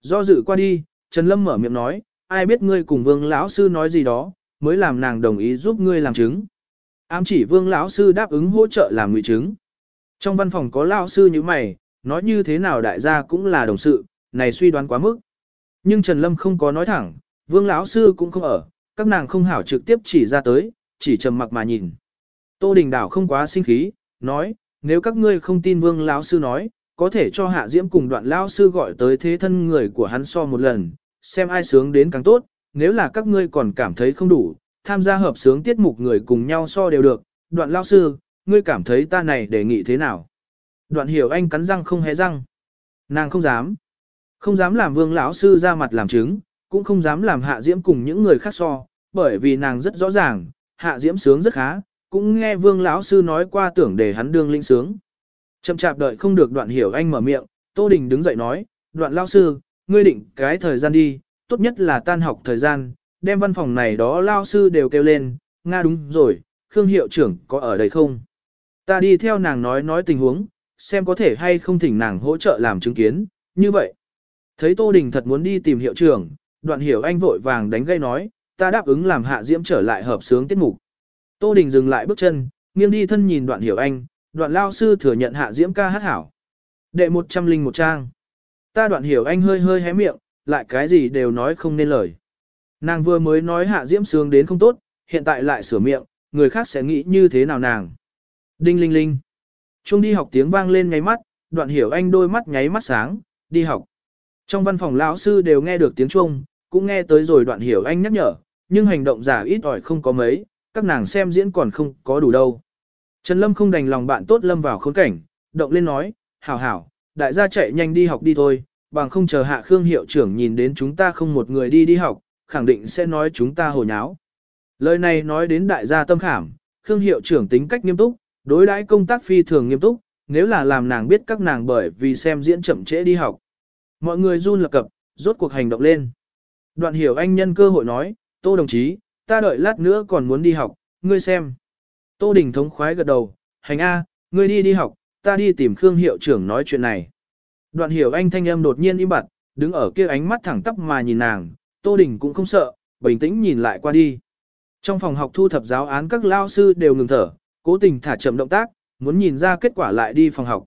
[SPEAKER 1] Do dự qua đi, Trần Lâm mở miệng nói, ai biết ngươi cùng Vương lão sư nói gì đó, mới làm nàng đồng ý giúp ngươi làm chứng. Ám chỉ Vương lão sư đáp ứng hỗ trợ làm ngụy chứng. Trong văn phòng có lão sư như mày, nói như thế nào đại gia cũng là đồng sự, này suy đoán quá mức. Nhưng Trần Lâm không có nói thẳng, Vương lão sư cũng không ở, các nàng không hảo trực tiếp chỉ ra tới, chỉ trầm mặc mà nhìn. Tô Đình Đảo không quá sinh khí, nói, nếu các ngươi không tin Vương lão sư nói, có thể cho Hạ Diễm cùng đoạn lão sư gọi tới thế thân người của hắn so một lần, xem ai sướng đến càng tốt, nếu là các ngươi còn cảm thấy không đủ, tham gia hợp sướng tiết mục người cùng nhau so đều được, đoạn lão sư, ngươi cảm thấy ta này đề nghị thế nào? Đoạn hiểu anh cắn răng không hé răng. Nàng không dám. Không dám làm vương lão sư ra mặt làm chứng, cũng không dám làm hạ diễm cùng những người khác so, bởi vì nàng rất rõ ràng, hạ diễm sướng rất khá, cũng nghe vương lão sư nói qua tưởng để hắn đương linh sướng. Chậm chạp đợi không được đoạn hiểu anh mở miệng, Tô Đình đứng dậy nói, đoạn lão sư, ngươi định cái thời gian đi, tốt nhất là tan học thời gian, đem văn phòng này đó lão sư đều kêu lên, Nga đúng rồi, Khương hiệu trưởng có ở đây không? Ta đi theo nàng nói nói tình huống, xem có thể hay không thỉnh nàng hỗ trợ làm chứng kiến, như vậy. Thấy Tô Đình thật muốn đi tìm hiệu trưởng, đoạn hiểu anh vội vàng đánh gây nói, ta đáp ứng làm hạ diễm trở lại hợp sướng tiết mục. Tô Đình dừng lại bước chân, nghiêng đi thân nhìn đoạn hiểu anh, đoạn lao sư thừa nhận hạ diễm ca hát hảo. Đệ một trăm linh một trang. Ta đoạn hiểu anh hơi hơi hé miệng, lại cái gì đều nói không nên lời. Nàng vừa mới nói hạ diễm sướng đến không tốt, hiện tại lại sửa miệng, người khác sẽ nghĩ như thế nào nàng. Đinh linh linh. Trung đi học tiếng vang lên nháy mắt, đoạn hiểu anh đôi mắt nháy mắt sáng, đi học. Trong văn phòng lão sư đều nghe được tiếng chuông, cũng nghe tới rồi đoạn hiểu anh nhắc nhở, nhưng hành động giả ít ỏi không có mấy, các nàng xem diễn còn không có đủ đâu. Trần Lâm không đành lòng bạn tốt Lâm vào khốn cảnh, động lên nói, hảo hảo, đại gia chạy nhanh đi học đi thôi, bằng không chờ hạ Khương hiệu trưởng nhìn đến chúng ta không một người đi đi học, khẳng định sẽ nói chúng ta hồ nháo. Lời này nói đến đại gia tâm khảm, Khương hiệu trưởng tính cách nghiêm túc, đối đãi công tác phi thường nghiêm túc, nếu là làm nàng biết các nàng bởi vì xem diễn chậm trễ đi học. Mọi người run lập cập, rốt cuộc hành động lên. Đoạn hiểu anh nhân cơ hội nói, Tô đồng chí, ta đợi lát nữa còn muốn đi học, ngươi xem. Tô Đình thống khoái gật đầu, hành A, ngươi đi đi học, ta đi tìm Khương hiệu trưởng nói chuyện này. Đoạn hiểu anh thanh âm đột nhiên im bặt, đứng ở kia ánh mắt thẳng tắp mà nhìn nàng, Tô Đình cũng không sợ, bình tĩnh nhìn lại qua đi. Trong phòng học thu thập giáo án các lao sư đều ngừng thở, cố tình thả chậm động tác, muốn nhìn ra kết quả lại đi phòng học.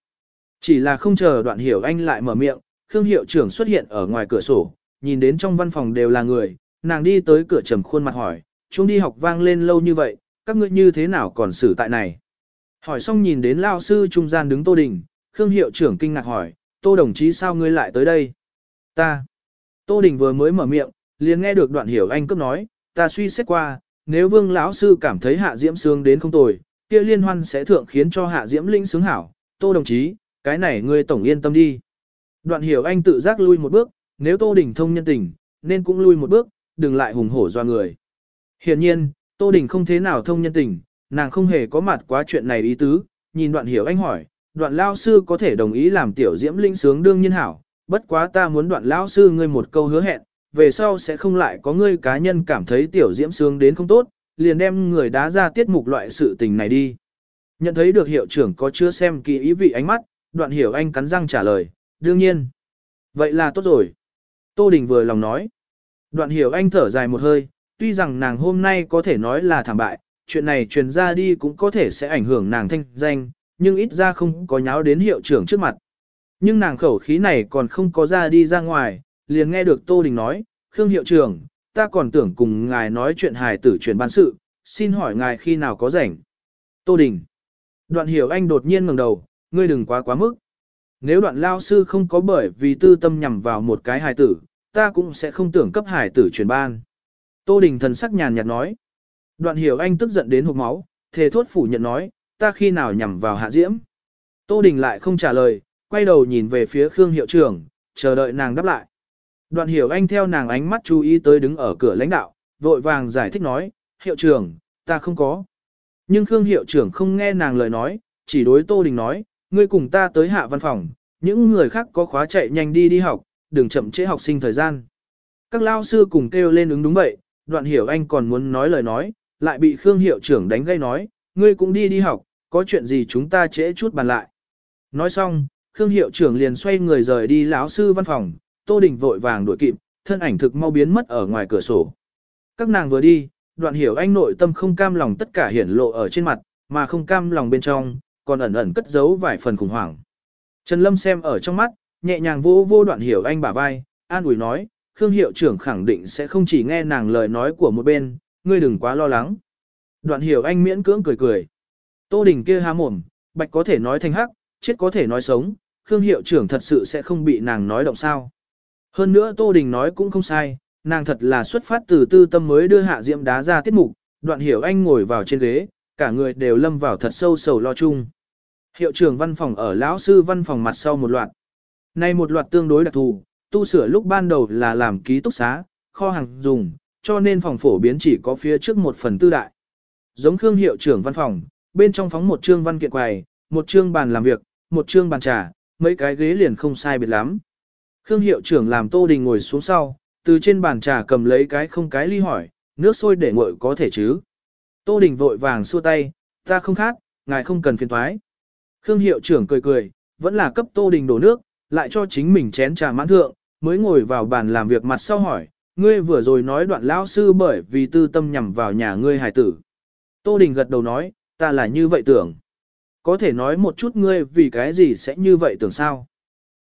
[SPEAKER 1] Chỉ là không chờ đoạn hiểu anh lại mở miệng, Khương hiệu trưởng xuất hiện ở ngoài cửa sổ, nhìn đến trong văn phòng đều là người, nàng đi tới cửa trầm khuôn mặt hỏi, chúng đi học vang lên lâu như vậy, các ngươi như thế nào còn xử tại này? Hỏi xong nhìn đến lao sư trung gian đứng Tô Đình, Khương hiệu trưởng kinh ngạc hỏi, Tô đồng chí sao ngươi lại tới đây? Ta. Tô Đình vừa mới mở miệng, liền nghe được đoạn hiểu anh cấp nói, ta suy xét qua, nếu vương lão sư cảm thấy hạ diễm sướng đến không tồi, kia liên hoan sẽ thượng khiến cho hạ diễm linh sướng hảo, Tô đồng chí, cái này ngươi tổng yên tâm đi. Đoạn hiểu anh tự giác lui một bước, nếu Tô Đình thông nhân tình, nên cũng lui một bước, đừng lại hùng hổ do người. Hiện nhiên, Tô Đình không thế nào thông nhân tình, nàng không hề có mặt quá chuyện này ý tứ, nhìn đoạn hiểu anh hỏi, đoạn lao sư có thể đồng ý làm tiểu diễm linh sướng đương nhiên hảo, bất quá ta muốn đoạn lao sư ngươi một câu hứa hẹn, về sau sẽ không lại có ngươi cá nhân cảm thấy tiểu diễm sướng đến không tốt, liền đem người đá ra tiết mục loại sự tình này đi. Nhận thấy được hiệu trưởng có chưa xem kỳ ý vị ánh mắt, đoạn hiểu anh cắn răng trả lời, đương nhiên. Vậy là tốt rồi. Tô Đình vừa lòng nói. Đoạn hiểu anh thở dài một hơi, tuy rằng nàng hôm nay có thể nói là thảm bại, chuyện này truyền ra đi cũng có thể sẽ ảnh hưởng nàng thanh danh, nhưng ít ra không có nháo đến hiệu trưởng trước mặt. Nhưng nàng khẩu khí này còn không có ra đi ra ngoài, liền nghe được Tô Đình nói, Khương hiệu trưởng, ta còn tưởng cùng ngài nói chuyện hài tử truyền ban sự, xin hỏi ngài khi nào có rảnh. Tô Đình. Đoạn hiểu anh đột nhiên ngẩng đầu, ngươi đừng quá quá mức. Nếu đoạn lao sư không có bởi vì tư tâm nhằm vào một cái hài tử, ta cũng sẽ không tưởng cấp hài tử truyền ban. Tô Đình thần sắc nhàn nhạt nói. Đoạn hiểu anh tức giận đến hụt máu, thề thốt phủ nhận nói, ta khi nào nhằm vào hạ diễm. Tô Đình lại không trả lời, quay đầu nhìn về phía Khương hiệu trưởng, chờ đợi nàng đáp lại. Đoạn hiểu anh theo nàng ánh mắt chú ý tới đứng ở cửa lãnh đạo, vội vàng giải thích nói, hiệu trưởng, ta không có. Nhưng Khương hiệu trưởng không nghe nàng lời nói, chỉ đối Tô Đình nói, ngươi cùng ta tới hạ văn phòng, những người khác có khóa chạy nhanh đi đi học, đừng chậm trễ học sinh thời gian. Các lao sư cùng kêu lên ứng đúng vậy, đoạn hiểu anh còn muốn nói lời nói, lại bị Khương hiệu trưởng đánh gây nói, ngươi cũng đi đi học, có chuyện gì chúng ta trễ chút bàn lại. Nói xong, Khương hiệu trưởng liền xoay người rời đi lão sư văn phòng, Tô Đình vội vàng đuổi kịp, thân ảnh thực mau biến mất ở ngoài cửa sổ. Các nàng vừa đi, đoạn hiểu anh nội tâm không cam lòng tất cả hiển lộ ở trên mặt, mà không cam lòng bên trong, còn ẩn ẩn cất giấu vài phần khủng hoảng. Trần Lâm xem ở trong mắt, nhẹ nhàng vô vô đoạn hiểu anh bả vai, an ủi nói, Khương hiệu trưởng khẳng định sẽ không chỉ nghe nàng lời nói của một bên, ngươi đừng quá lo lắng. Đoạn hiểu anh miễn cưỡng cười cười. Tô Đình kia há mồm, bạch có thể nói thành hắc, chết có thể nói sống, Khương hiệu trưởng thật sự sẽ không bị nàng nói động sao. Hơn nữa Tô Đình nói cũng không sai, nàng thật là xuất phát từ tư tâm mới đưa hạ diệm đá ra tiết mục, đoạn hiểu anh ngồi vào trên ghế, cả người đều lâm vào thật sâu sầu lo chung. Hiệu trưởng văn phòng ở lão sư văn phòng mặt sau một loạt. Nay một loạt tương đối đặc thù, tu sửa lúc ban đầu là làm ký túc xá, kho hàng dùng, cho nên phòng phổ biến chỉ có phía trước một phần tư đại. Giống Khương hiệu trưởng văn phòng, bên trong phóng một chương văn kiện quầy, một chương bàn làm việc, một chương bàn trà, mấy cái ghế liền không sai biệt lắm. Khương hiệu trưởng làm Tô Đình ngồi xuống sau, từ trên bàn trà cầm lấy cái không cái ly hỏi, nước sôi để nguội có thể chứ. Tô Đình vội vàng xua tay, ta không khát, ngài không cần phiền thoái. Khương hiệu trưởng cười cười, vẫn là cấp Tô Đình đổ nước, lại cho chính mình chén trà mãn thượng, mới ngồi vào bàn làm việc mặt sau hỏi, ngươi vừa rồi nói đoạn lão sư bởi vì tư tâm nhằm vào nhà ngươi hài tử. Tô Đình gật đầu nói, ta là như vậy tưởng. Có thể nói một chút ngươi vì cái gì sẽ như vậy tưởng sao?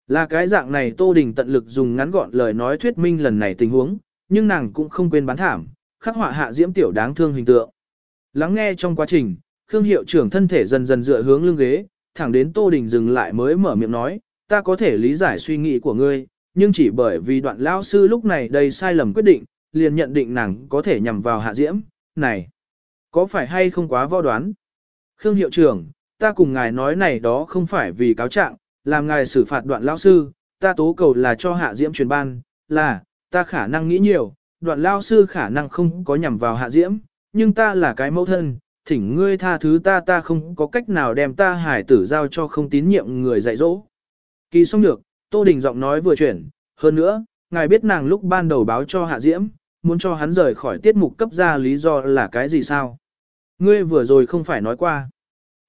[SPEAKER 1] Là cái dạng này Tô Đình tận lực dùng ngắn gọn lời nói thuyết minh lần này tình huống, nhưng nàng cũng không quên bán thảm, khắc họa hạ diễm tiểu đáng thương hình tượng. Lắng nghe trong quá trình, Khương hiệu trưởng thân thể dần dần dựa hướng lưng ghế, thẳng đến Tô Đình dừng lại mới mở miệng nói, ta có thể lý giải suy nghĩ của ngươi, nhưng chỉ bởi vì đoạn lão sư lúc này đây sai lầm quyết định, liền nhận định nàng có thể nhằm vào hạ diễm, này, có phải hay không quá võ đoán? Khương hiệu trưởng, ta cùng ngài nói này đó không phải vì cáo trạng, làm ngài xử phạt đoạn lão sư, ta tố cầu là cho hạ diễm truyền ban, là, ta khả năng nghĩ nhiều, đoạn lao sư khả năng không có nhằm vào hạ diễm, nhưng ta là cái mẫu thân, thỉnh ngươi tha thứ ta ta không có cách nào đem ta hải tử giao cho không tín nhiệm người dạy dỗ. Kỳ xong được, Tô Đình giọng nói vừa chuyển, hơn nữa, ngài biết nàng lúc ban đầu báo cho hạ diễm, muốn cho hắn rời khỏi tiết mục cấp ra lý do là cái gì sao? Ngươi vừa rồi không phải nói qua.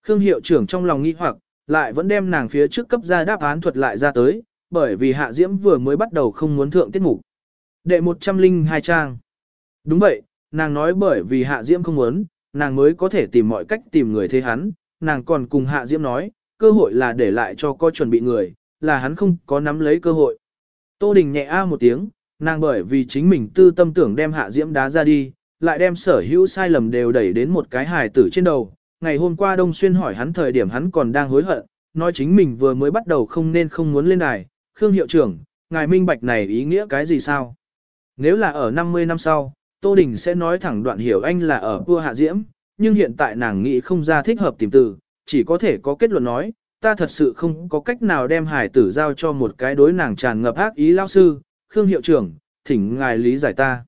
[SPEAKER 1] Khương hiệu trưởng trong lòng nghi hoặc, lại vẫn đem nàng phía trước cấp ra đáp án thuật lại ra tới, bởi vì hạ diễm vừa mới bắt đầu không muốn thượng tiết mục. Đệ 102 trang. Đúng vậy, nàng nói bởi vì hạ diễm không muốn, nàng mới có thể tìm mọi cách tìm người thế hắn, nàng còn cùng hạ diễm nói, cơ hội là để lại cho có chuẩn bị người, là hắn không có nắm lấy cơ hội. Tô Đình nhẹ a một tiếng, nàng bởi vì chính mình tư tâm tưởng đem hạ diễm đá ra đi, lại đem sở hữu sai lầm đều đẩy đến một cái hài tử trên đầu. Ngày hôm qua Đông Xuyên hỏi hắn thời điểm hắn còn đang hối hận, nói chính mình vừa mới bắt đầu không nên không muốn lên đài. Khương hiệu trưởng, ngài minh bạch này ý nghĩa cái gì sao? Nếu là ở 50 năm sau, Tô Đình sẽ nói thẳng đoạn hiểu anh là ở vua hạ diễm, nhưng hiện tại nàng nghĩ không ra thích hợp tìm từ, chỉ có thể có kết luận nói, ta thật sự không có cách nào đem hải tử giao cho một cái đối nàng tràn ngập ác ý lao sư, Khương hiệu trưởng, thỉnh ngài lý giải ta.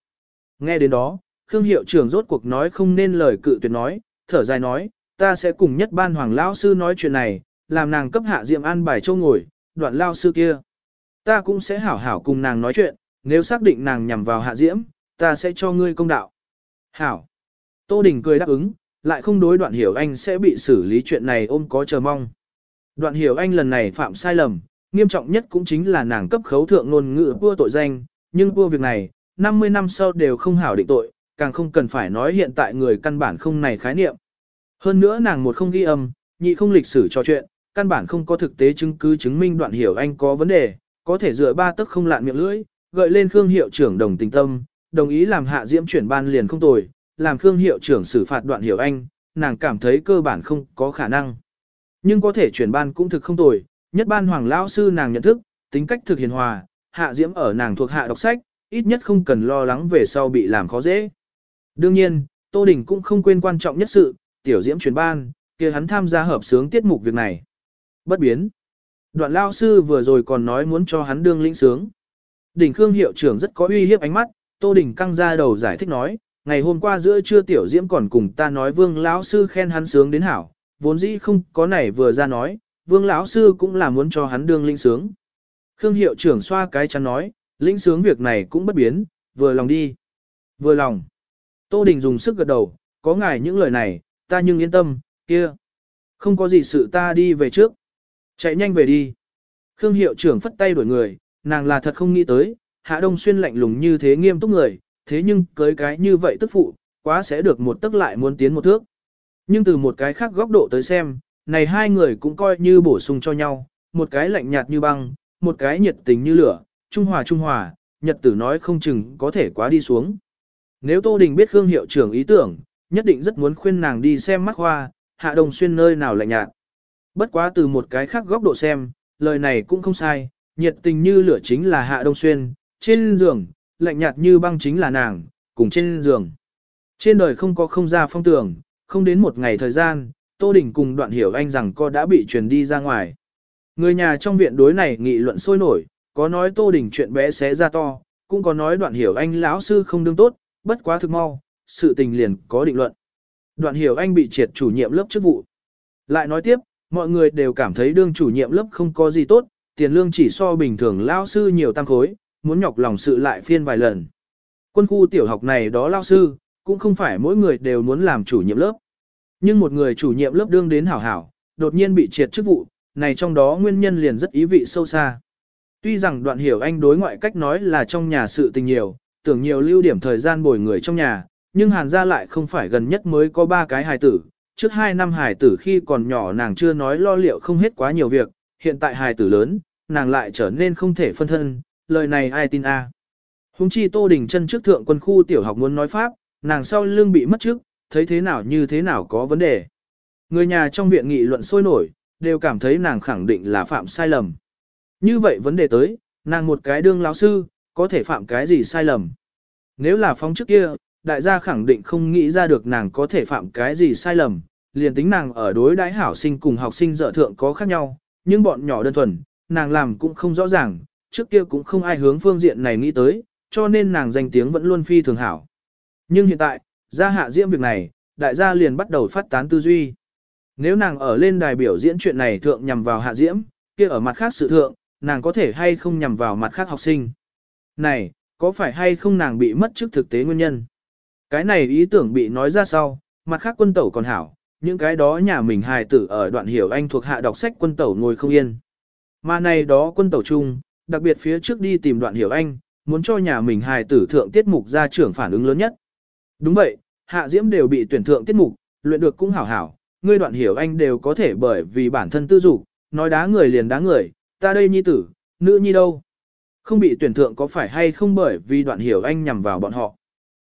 [SPEAKER 1] Nghe đến đó, Khương hiệu trưởng rốt cuộc nói không nên lời cự tuyệt nói, thở dài nói, ta sẽ cùng nhất ban hoàng lao sư nói chuyện này, làm nàng cấp hạ diệm an bài châu ngồi, đoạn lao sư kia. Ta cũng sẽ hảo hảo cùng nàng nói chuyện, nếu xác định nàng nhằm vào hạ diễm, ta sẽ cho ngươi công đạo. Hảo. Tô Đình cười đáp ứng, lại không đối đoạn hiểu anh sẽ bị xử lý chuyện này ôm có chờ mong. Đoạn hiểu anh lần này phạm sai lầm, nghiêm trọng nhất cũng chính là nàng cấp khấu thượng ngôn ngữ vua tội danh, nhưng vua việc này, 50 năm sau đều không hảo định tội, càng không cần phải nói hiện tại người căn bản không này khái niệm. Hơn nữa nàng một không ghi âm, nhị không lịch sử trò chuyện, căn bản không có thực tế chứng cứ chứng minh đoạn hiểu anh có vấn đề, có thể dựa ba tức không lạn miệng lưỡi, gợi lên Khương hiệu trưởng đồng tình tâm, đồng ý làm hạ diễm chuyển ban liền không tồi, làm Khương hiệu trưởng xử phạt đoạn hiểu anh, nàng cảm thấy cơ bản không có khả năng. Nhưng có thể chuyển ban cũng thực không tồi, nhất ban hoàng lão sư nàng nhận thức, tính cách thực hiền hòa, hạ diễm ở nàng thuộc hạ đọc sách, ít nhất không cần lo lắng về sau bị làm khó dễ. Đương nhiên, Tô Đình cũng không quên quan trọng nhất sự, tiểu diễm chuyển ban, kia hắn tham gia hợp sướng tiết mục việc này. Bất biến. Đoạn lao sư vừa rồi còn nói muốn cho hắn đương lĩnh sướng. Đỉnh Khương hiệu trưởng rất có uy hiếp ánh mắt, Tô Đình căng ra đầu giải thích nói, ngày hôm qua giữa trưa tiểu diễm còn cùng ta nói vương lão sư khen hắn sướng đến hảo, vốn dĩ không có này vừa ra nói, vương lão sư cũng là muốn cho hắn đương linh sướng. Khương hiệu trưởng xoa cái chắn nói, linh sướng việc này cũng bất biến, vừa lòng đi. Vừa lòng. Tô Đình dùng sức gật đầu, có ngài những lời này, ta nhưng yên tâm, kia. Không có gì sự ta đi về trước. Chạy nhanh về đi. Khương hiệu trưởng phất tay đuổi người, nàng là thật không nghĩ tới, Hạ Đông Xuyên lạnh lùng như thế nghiêm túc người, thế nhưng cưới cái như vậy tức phụ, quá sẽ được một tức lại muốn tiến một thước. Nhưng từ một cái khác góc độ tới xem, này hai người cũng coi như bổ sung cho nhau, một cái lạnh nhạt như băng, một cái nhiệt tình như lửa, trung hòa trung hòa, nhật tử nói không chừng có thể quá đi xuống. Nếu Tô Đình biết Khương hiệu trưởng ý tưởng, nhất định rất muốn khuyên nàng đi xem mắt hoa, Hạ Đông Xuyên nơi nào lạnh nhạt. Bất quá từ một cái khác góc độ xem, lời này cũng không sai, nhiệt tình như lửa chính là Hạ Đông Xuyên, trên giường, lạnh nhạt như băng chính là nàng, cùng trên giường. Trên đời không có không ra phong tưởng, không đến một ngày thời gian, Tô Đình cùng đoạn hiểu anh rằng cô đã bị truyền đi ra ngoài. Người nhà trong viện đối này nghị luận sôi nổi, có nói Tô Đình chuyện bé xé ra to, cũng có nói đoạn hiểu anh lão sư không đương tốt, bất quá thực mau, sự tình liền có định luận. Đoạn hiểu anh bị triệt chủ nhiệm lớp chức vụ. Lại nói tiếp, mọi người đều cảm thấy đương chủ nhiệm lớp không có gì tốt, tiền lương chỉ so bình thường lão sư nhiều tăng khối, muốn nhọc lòng sự lại phiên vài lần. Quân khu tiểu học này đó lao sư, cũng không phải mỗi người đều muốn làm chủ nhiệm lớp. Nhưng một người chủ nhiệm lớp đương đến hảo hảo, đột nhiên bị triệt chức vụ, này trong đó nguyên nhân liền rất ý vị sâu xa. Tuy rằng đoạn hiểu anh đối ngoại cách nói là trong nhà sự tình nhiều, tưởng nhiều lưu điểm thời gian bồi người trong nhà, nhưng hàn gia lại không phải gần nhất mới có ba cái hài tử. Trước hai năm hài tử khi còn nhỏ nàng chưa nói lo liệu không hết quá nhiều việc, hiện tại hài tử lớn, nàng lại trở nên không thể phân thân, lời này ai tin a? Hùng chi Tô Đình chân trước thượng quân khu tiểu học muốn nói pháp, nàng sau lưng bị mất trước, thấy thế nào như thế nào có vấn đề. Người nhà trong viện nghị luận sôi nổi, đều cảm thấy nàng khẳng định là phạm sai lầm. Như vậy vấn đề tới, nàng một cái đương lão sư, có thể phạm cái gì sai lầm. Nếu là phóng trước kia, đại gia khẳng định không nghĩ ra được nàng có thể phạm cái gì sai lầm, liền tính nàng ở đối đãi hảo sinh cùng học sinh dở thượng có khác nhau, nhưng bọn nhỏ đơn thuần, nàng làm cũng không rõ ràng, trước kia cũng không ai hướng phương diện này nghĩ tới, cho nên nàng danh tiếng vẫn luôn phi thường hảo. Nhưng hiện tại, ra hạ diễm việc này, đại gia liền bắt đầu phát tán tư duy. Nếu nàng ở lên đài biểu diễn chuyện này thượng nhằm vào hạ diễm, kia ở mặt khác sự thượng, nàng có thể hay không nhằm vào mặt khác học sinh. Này, có phải hay không nàng bị mất chức thực tế nguyên nhân? Cái này ý tưởng bị nói ra sau, mặt khác quân tẩu còn hảo, những cái đó nhà mình hài tử ở đoạn hiểu anh thuộc hạ đọc sách quân tẩu ngồi không yên. Mà này đó quân tẩu chung, đặc biệt phía trước đi tìm đoạn hiểu anh, muốn cho nhà mình hài tử thượng tiết mục ra trưởng phản ứng lớn nhất. Đúng vậy, hạ diễm đều bị tuyển thượng tiết mục, luyện được cũng hảo hảo, ngươi đoạn hiểu anh đều có thể bởi vì bản thân tư dục, nói đá người liền đá người, ta đây nhi tử, nữ nhi đâu. Không bị tuyển thượng có phải hay không bởi vì đoạn hiểu anh nhằm vào bọn họ.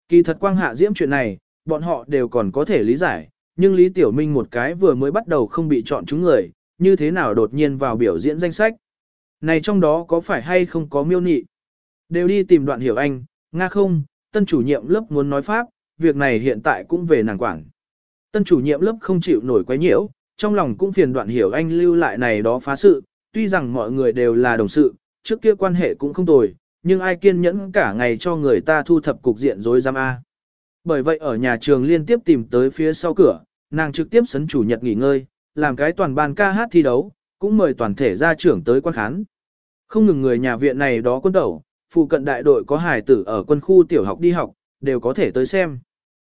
[SPEAKER 1] Kỳ thật quang hạ diễm chuyện này, bọn họ đều còn có thể lý giải, nhưng Lý Tiểu Minh một cái vừa mới bắt đầu không bị chọn chúng người, như thế nào đột nhiên vào biểu diễn danh sách. Này trong đó có phải hay không có miêu nị? Đều đi tìm đoạn hiểu anh, nga không, tân chủ nhiệm lớp muốn nói pháp, việc này hiện tại cũng về nàng quản. Tân chủ nhiệm lớp không chịu nổi quấy nhiễu, trong lòng cũng phiền đoạn hiểu anh lưu lại này đó phá sự, tuy rằng mọi người đều là đồng sự, trước kia quan hệ cũng không tồi, nhưng ai kiên nhẫn cả ngày cho người ta thu thập cục diện rối giam A. Bởi vậy ở nhà trường liên tiếp tìm tới phía sau cửa, nàng trực tiếp sấn chủ nhật nghỉ ngơi, làm cái toàn ban ca hát thi đấu, cũng mời toàn thể gia trưởng tới quan khán. Không ngừng người nhà viện này đó quân tẩu, phụ cận đại đội có hài tử ở quân khu tiểu học đi học, đều có thể tới xem.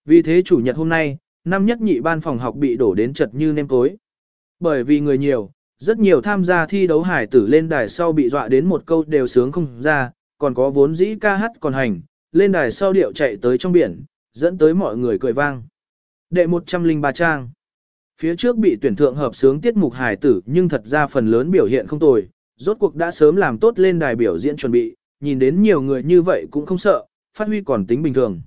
[SPEAKER 1] Vì thế chủ nhật hôm nay, năm nhất nhị ban phòng học bị đổ đến chật như nêm tối. Bởi vì người nhiều, rất nhiều tham gia thi đấu hải tử lên đài sau bị dọa đến một câu đều sướng không ra, còn có vốn dĩ ca hát còn hành, lên đài sau điệu chạy tới trong biển, dẫn tới mọi người cười vang. Đệ 103 trang Phía trước bị tuyển thượng hợp sướng tiết mục hài tử nhưng thật ra phần lớn biểu hiện không tồi, rốt cuộc đã sớm làm tốt lên đài biểu diễn chuẩn bị, nhìn đến nhiều người như vậy cũng không sợ, phát huy còn tính bình thường.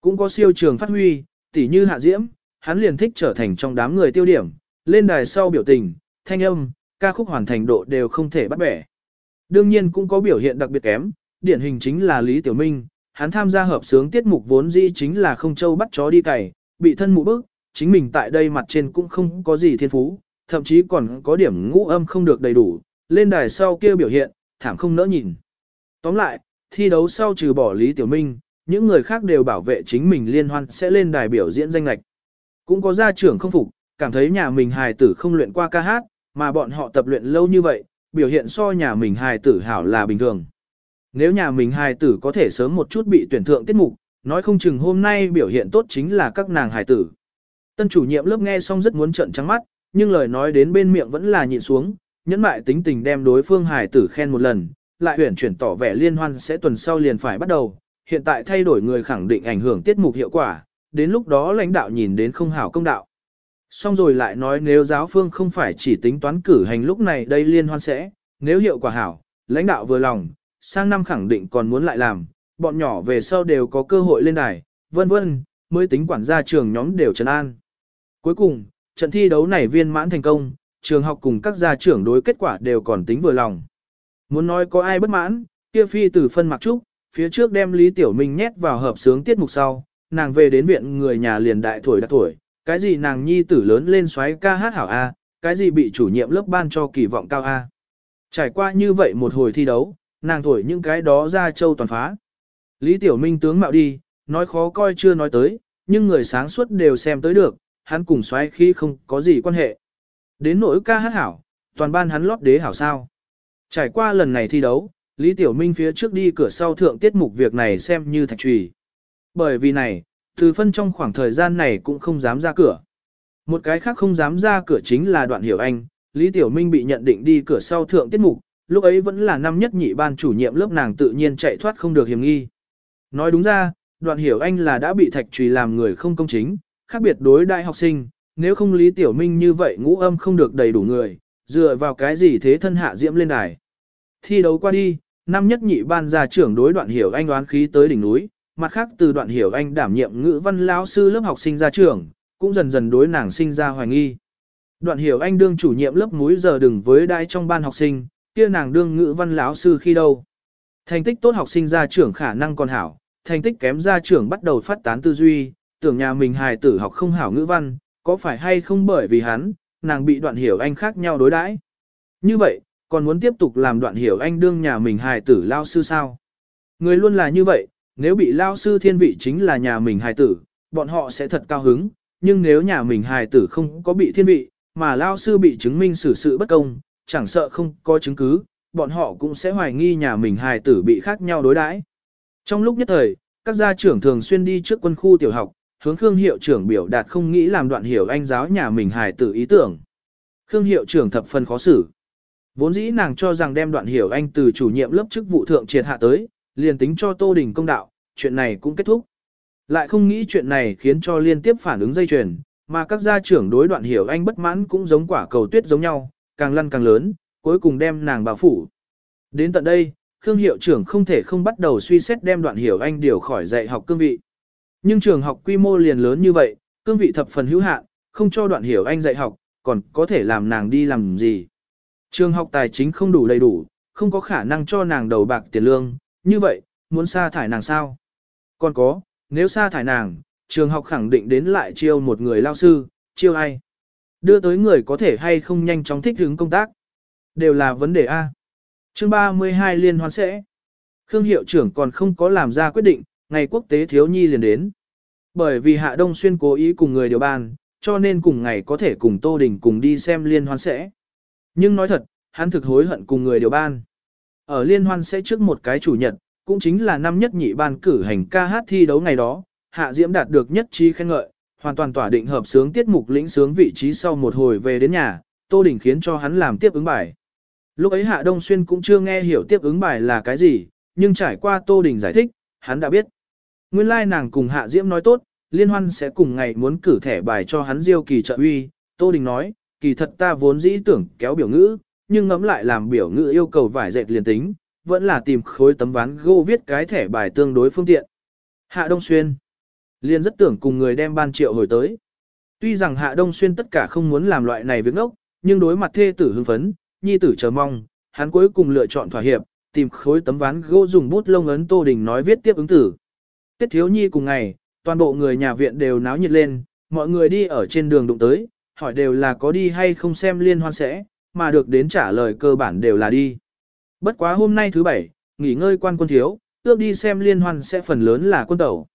[SPEAKER 1] Cũng có siêu trường phát huy, tỉ như hạ diễm, hắn liền thích trở thành trong đám người tiêu điểm, lên đài sau biểu tình, thanh âm, ca khúc hoàn thành độ đều không thể bắt bẻ. Đương nhiên cũng có biểu hiện đặc biệt kém, điển hình chính là Lý Tiểu Minh, hắn tham gia hợp sướng tiết mục vốn dĩ chính là không châu bắt chó đi cày, bị thân mụ bức, chính mình tại đây mặt trên cũng không có gì thiên phú, thậm chí còn có điểm ngũ âm không được đầy đủ, lên đài sau kia biểu hiện, thảm không nỡ nhìn. Tóm lại, thi đấu sau trừ bỏ Lý Tiểu Minh, những người khác đều bảo vệ chính mình liên hoan sẽ lên đài biểu diễn danh lạch. Cũng có gia trưởng không phục, cảm thấy nhà mình hài tử không luyện qua ca hát, mà bọn họ tập luyện lâu như vậy, biểu hiện so nhà mình hài tử hảo là bình thường. Nếu nhà mình hài tử có thể sớm một chút bị tuyển thượng tiết mục, nói không chừng hôm nay biểu hiện tốt chính là các nàng hài tử. Tân chủ nhiệm lớp nghe xong rất muốn trợn trắng mắt, nhưng lời nói đến bên miệng vẫn là nhịn xuống, nhẫn mại tính tình đem đối phương hài tử khen một lần, lại huyển chuyển tỏ vẻ liên hoan sẽ tuần sau liền phải bắt đầu, hiện tại thay đổi người khẳng định ảnh hưởng tiết mục hiệu quả, đến lúc đó lãnh đạo nhìn đến không hảo công đạo. Xong rồi lại nói nếu giáo phương không phải chỉ tính toán cử hành lúc này đây liên hoan sẽ, nếu hiệu quả hảo, lãnh đạo vừa lòng, sang năm khẳng định còn muốn lại làm, bọn nhỏ về sau đều có cơ hội lên đài, vân vân, mới tính quản gia trường nhóm đều trấn an. Cuối cùng, trận thi đấu này viên mãn thành công, trường học cùng các gia trưởng đối kết quả đều còn tính vừa lòng. Muốn nói có ai bất mãn, kia phi tử phân mặc trúc, phía trước đem Lý Tiểu Minh nhét vào hợp sướng tiết mục sau, nàng về đến viện người nhà liền đại tuổi đã tuổi, cái gì nàng nhi tử lớn lên xoáy ca hát hảo A, cái gì bị chủ nhiệm lớp ban cho kỳ vọng cao A. Trải qua như vậy một hồi thi đấu, nàng thổi những cái đó ra châu toàn phá. Lý Tiểu Minh tướng mạo đi, nói khó coi chưa nói tới, nhưng người sáng suốt đều xem tới được, hắn cùng xoáy khi không có gì quan hệ. Đến nỗi ca hát hảo, toàn ban hắn lót đế hảo sao. Trải qua lần này thi đấu, Lý Tiểu Minh phía trước đi cửa sau thượng tiết mục việc này xem như thạch trùy. Bởi vì này, từ phân trong khoảng thời gian này cũng không dám ra cửa. Một cái khác không dám ra cửa chính là đoạn hiểu anh, Lý Tiểu Minh bị nhận định đi cửa sau thượng tiết mục, lúc ấy vẫn là năm nhất nhị ban chủ nhiệm lớp nàng tự nhiên chạy thoát không được hiểm nghi. Nói đúng ra, đoạn hiểu anh là đã bị thạch trùy làm người không công chính, khác biệt đối đại học sinh, nếu không Lý Tiểu Minh như vậy ngũ âm không được đầy đủ người, dựa vào cái gì thế thân hạ diễm lên đài. Thi đấu qua đi, năm nhất nhị ban gia trưởng đối đoạn hiểu anh đoán khí tới đỉnh núi, mặt khác từ đoạn hiểu anh đảm nhiệm ngữ văn lão sư lớp học sinh gia trưởng, cũng dần dần đối nàng sinh ra hoài nghi. Đoạn hiểu anh đương chủ nhiệm lớp múi giờ đừng với đai trong ban học sinh, kia nàng đương ngữ văn lão sư khi đâu. Thành tích tốt học sinh gia trưởng khả năng còn hảo, thành tích kém gia trưởng bắt đầu phát tán tư duy, tưởng nhà mình hài tử học không hảo ngữ văn, có phải hay không bởi vì hắn, nàng bị đoạn hiểu anh khác nhau đối đãi. Như vậy, còn muốn tiếp tục làm đoạn hiểu anh đương nhà mình hài tử lao sư sao? Người luôn là như vậy, nếu bị lao sư thiên vị chính là nhà mình hài tử, bọn họ sẽ thật cao hứng, nhưng nếu nhà mình hài tử không có bị thiên vị, mà lao sư bị chứng minh xử sự bất công, chẳng sợ không có chứng cứ, bọn họ cũng sẽ hoài nghi nhà mình hài tử bị khác nhau đối đãi. Trong lúc nhất thời, các gia trưởng thường xuyên đi trước quân khu tiểu học, hướng Khương hiệu trưởng biểu đạt không nghĩ làm đoạn hiểu anh giáo nhà mình hài tử ý tưởng. Khương hiệu trưởng thập phần khó xử. Vốn dĩ nàng cho rằng đem đoạn hiểu anh từ chủ nhiệm lớp chức vụ thượng triệt hạ tới, liền tính cho Tô Đình công đạo, chuyện này cũng kết thúc. Lại không nghĩ chuyện này khiến cho liên tiếp phản ứng dây chuyền, mà các gia trưởng đối đoạn hiểu anh bất mãn cũng giống quả cầu tuyết giống nhau, càng lăn càng lớn, cuối cùng đem nàng bảo phủ. Đến tận đây, Khương hiệu trưởng không thể không bắt đầu suy xét đem đoạn hiểu anh điều khỏi dạy học cương vị. Nhưng trường học quy mô liền lớn như vậy, cương vị thập phần hữu hạn, không cho đoạn hiểu anh dạy học, còn có thể làm nàng đi làm gì. Trường học tài chính không đủ đầy đủ, không có khả năng cho nàng đầu bạc tiền lương, như vậy, muốn sa thải nàng sao? Còn có, nếu sa thải nàng, trường học khẳng định đến lại chiêu một người lao sư, chiêu ai? Đưa tới người có thể hay không nhanh chóng thích ứng công tác. Đều là vấn đề A. Chương 32 liên hoan sẽ. Khương hiệu trưởng còn không có làm ra quyết định, ngày quốc tế thiếu nhi liền đến. Bởi vì Hạ Đông Xuyên cố ý cùng người điều ban, cho nên cùng ngày có thể cùng Tô Đình cùng đi xem liên hoan sẽ. Nhưng nói thật, hắn thực hối hận cùng người điều ban. Ở liên hoan sẽ trước một cái chủ nhật, cũng chính là năm nhất nhị ban cử hành ca hát thi đấu ngày đó, Hạ Diễm đạt được nhất trí khen ngợi, hoàn toàn tỏa định hợp sướng tiết mục lĩnh sướng vị trí sau một hồi về đến nhà, Tô Đình khiến cho hắn làm tiếp ứng bài. Lúc ấy Hạ Đông Xuyên cũng chưa nghe hiểu tiếp ứng bài là cái gì, nhưng trải qua Tô Đình giải thích, hắn đã biết. Nguyên lai like nàng cùng Hạ Diễm nói tốt, liên hoan sẽ cùng ngày muốn cử thẻ bài cho hắn diêu kỳ trợ uy, Tô Đình nói, kỳ thật ta vốn dĩ tưởng kéo biểu ngữ, nhưng ngẫm lại làm biểu ngữ yêu cầu vải dệt liền tính, vẫn là tìm khối tấm ván gỗ viết cái thẻ bài tương đối phương tiện. Hạ Đông Xuyên liền rất tưởng cùng người đem ban triệu hồi tới. Tuy rằng Hạ Đông Xuyên tất cả không muốn làm loại này việc ngốc, nhưng đối mặt thê tử hưng phấn, nhi tử chờ mong, hắn cuối cùng lựa chọn thỏa hiệp, tìm khối tấm ván gỗ dùng bút lông ấn Tô Đình nói viết tiếp ứng tử. Tiết thiếu nhi cùng ngày, toàn bộ người nhà viện đều náo nhiệt lên, mọi người đi ở trên đường đụng tới, hỏi đều là có đi hay không xem liên hoan sẽ, mà được đến trả lời cơ bản đều là đi. Bất quá hôm nay thứ bảy, nghỉ ngơi quan quân thiếu, ước đi xem liên hoan sẽ phần lớn là quân tẩu.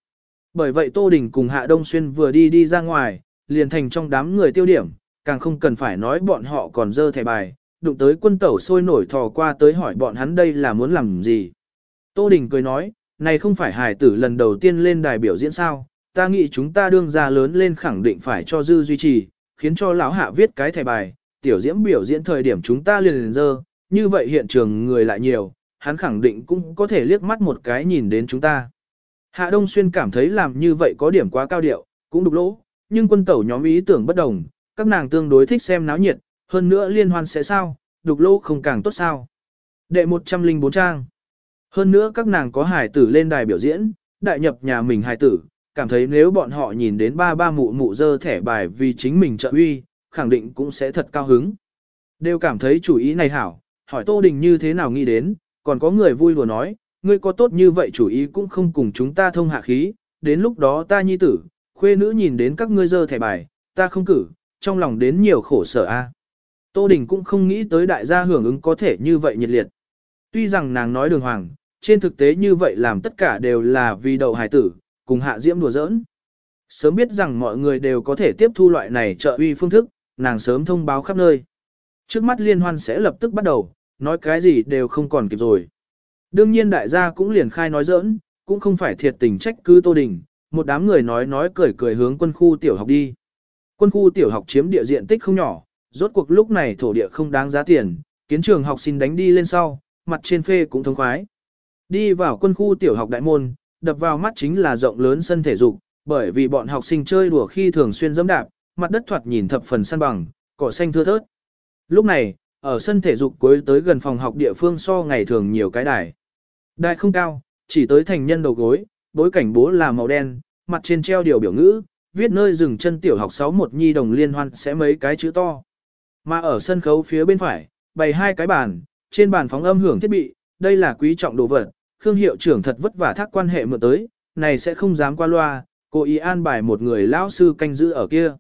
[SPEAKER 1] Bởi vậy Tô Đình cùng Hạ Đông Xuyên vừa đi đi ra ngoài, liền thành trong đám người tiêu điểm, càng không cần phải nói bọn họ còn dơ thẻ bài, đụng tới quân tẩu sôi nổi thò qua tới hỏi bọn hắn đây là muốn làm gì. Tô Đình cười nói, này không phải hài tử lần đầu tiên lên đài biểu diễn sao, ta nghĩ chúng ta đương ra lớn lên khẳng định phải cho dư duy trì, khiến cho lão hạ viết cái thẻ bài, tiểu diễm biểu diễn thời điểm chúng ta liền liền dơ, như vậy hiện trường người lại nhiều, hắn khẳng định cũng có thể liếc mắt một cái nhìn đến chúng ta. Hạ Đông Xuyên cảm thấy làm như vậy có điểm quá cao điệu, cũng đục lỗ, nhưng quân tẩu nhóm ý tưởng bất đồng, các nàng tương đối thích xem náo nhiệt, hơn nữa liên hoan sẽ sao, đục lỗ không càng tốt sao. Đệ 104 trang. Hơn nữa các nàng có hài tử lên đài biểu diễn, đại nhập nhà mình hài tử, cảm thấy nếu bọn họ nhìn đến ba ba mụ mụ dơ thẻ bài vì chính mình trợ uy, khẳng định cũng sẽ thật cao hứng. Đều cảm thấy chủ ý này hảo, hỏi Tô Đình như thế nào nghĩ đến, còn có người vui đùa nói, ngươi có tốt như vậy chủ ý cũng không cùng chúng ta thông hạ khí, đến lúc đó ta nhi tử, khuê nữ nhìn đến các ngươi dơ thẻ bài, ta không cử, trong lòng đến nhiều khổ sở a. Tô Đình cũng không nghĩ tới đại gia hưởng ứng có thể như vậy nhiệt liệt. Tuy rằng nàng nói đường hoàng, trên thực tế như vậy làm tất cả đều là vì đầu Hải tử, cùng hạ diễm đùa giỡn. Sớm biết rằng mọi người đều có thể tiếp thu loại này trợ uy phương thức, nàng sớm thông báo khắp nơi. Trước mắt liên hoan sẽ lập tức bắt đầu, nói cái gì đều không còn kịp rồi. Đương nhiên đại gia cũng liền khai nói giỡn, cũng không phải thiệt tình trách cứ Tô Đình, một đám người nói nói cười cười hướng quân khu tiểu học đi. Quân khu tiểu học chiếm địa diện tích không nhỏ, rốt cuộc lúc này thổ địa không đáng giá tiền, kiến trường học xin đánh đi lên sau, mặt trên phê cũng thông khoái. Đi vào quân khu tiểu học đại môn, đập vào mắt chính là rộng lớn sân thể dục, bởi vì bọn học sinh chơi đùa khi thường xuyên dẫm đạp, mặt đất thoạt nhìn thập phần săn bằng, cỏ xanh thưa thớt. Lúc này, ở sân thể dục cuối tới gần phòng học địa phương so ngày thường nhiều cái đài. Đài không cao, chỉ tới thành nhân đầu gối, bối cảnh bố là màu đen, mặt trên treo điều biểu ngữ, viết nơi dừng chân tiểu học 61 nhi đồng liên hoan sẽ mấy cái chữ to. Mà ở sân khấu phía bên phải, bày hai cái bàn, trên bàn phóng âm hưởng thiết bị, đây là quý trọng đồ vật, Khương hiệu trưởng thật vất vả thác quan hệ mượn tới, này sẽ không dám qua loa, cô ý an bài một người lão sư canh giữ ở kia.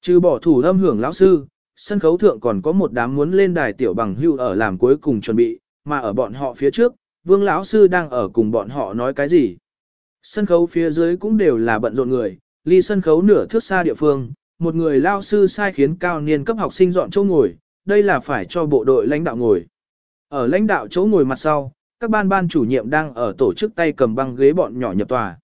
[SPEAKER 1] Trừ bỏ thủ âm hưởng lão sư, sân khấu thượng còn có một đám muốn lên đài tiểu bằng hưu ở làm cuối cùng chuẩn bị, mà ở bọn họ phía trước, vương lão sư đang ở cùng bọn họ nói cái gì. Sân khấu phía dưới cũng đều là bận rộn người, ly sân khấu nửa thước xa địa phương, một người lao sư sai khiến cao niên cấp học sinh dọn chỗ ngồi, đây là phải cho bộ đội lãnh đạo ngồi. Ở lãnh đạo chỗ ngồi mặt sau, các ban ban chủ nhiệm đang ở tổ chức tay cầm băng ghế bọn nhỏ nhập tòa.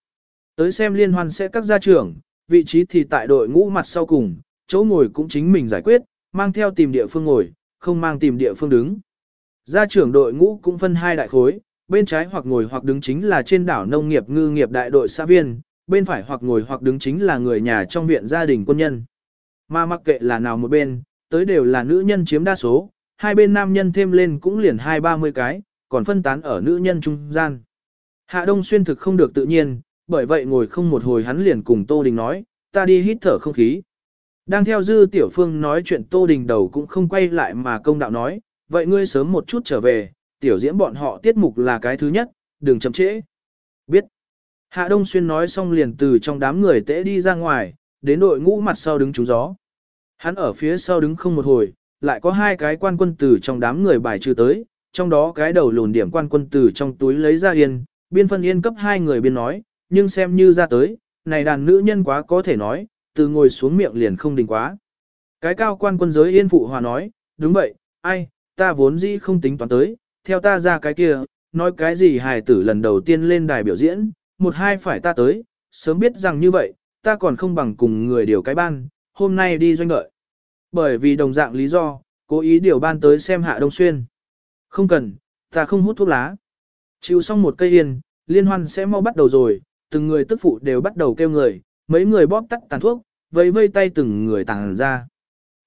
[SPEAKER 1] Tới xem liên hoan sẽ các gia trưởng, vị trí thì tại đội ngũ mặt sau cùng, chỗ ngồi cũng chính mình giải quyết, mang theo tìm địa phương ngồi, không mang tìm địa phương đứng. Gia trưởng đội ngũ cũng phân hai đại khối, bên trái hoặc ngồi hoặc đứng chính là trên đảo nông nghiệp ngư nghiệp đại đội xã viên, bên phải hoặc ngồi hoặc đứng chính là người nhà trong viện gia đình quân nhân. Mà mặc kệ là nào một bên, tới đều là nữ nhân chiếm đa số, hai bên nam nhân thêm lên cũng liền hai ba mươi cái, còn phân tán ở nữ nhân trung gian. Hạ Đông Xuyên thực không được tự nhiên, bởi vậy ngồi không một hồi hắn liền cùng Tô Đình nói, ta đi hít thở không khí. Đang theo dư tiểu phương nói chuyện Tô Đình đầu cũng không quay lại mà công đạo nói, vậy ngươi sớm một chút trở về, tiểu diễn bọn họ tiết mục là cái thứ nhất, đừng chậm trễ. Biết. Hạ Đông Xuyên nói xong liền từ trong đám người tễ đi ra ngoài, đến đội ngũ mặt sau đứng trúng gió. Hắn ở phía sau đứng không một hồi, lại có hai cái quan quân từ trong đám người bài trừ tới, trong đó cái đầu lùn điểm quan quân từ trong túi lấy ra yên, biên phân yên cấp hai người biên nói, nhưng xem như ra tới, này đàn nữ nhân quá có thể nói, từ ngồi xuống miệng liền không đình quá. Cái cao quan quân giới yên phụ hòa nói, đúng vậy, ai, ta vốn dĩ không tính toán tới, theo ta ra cái kia, nói cái gì hài tử lần đầu tiên lên đài biểu diễn, một hai phải ta tới, sớm biết rằng như vậy, ta còn không bằng cùng người điều cái ban, hôm nay đi doanh đợi. Bởi vì đồng dạng lý do, cố ý điều ban tới xem hạ đông xuyên. Không cần, ta không hút thuốc lá. Chịu xong một cây yên, liên hoan sẽ mau bắt đầu rồi, từng người tức phụ đều bắt đầu kêu người, mấy người bóp tắt tàn thuốc, vẫy vây tay từng người tàng ra.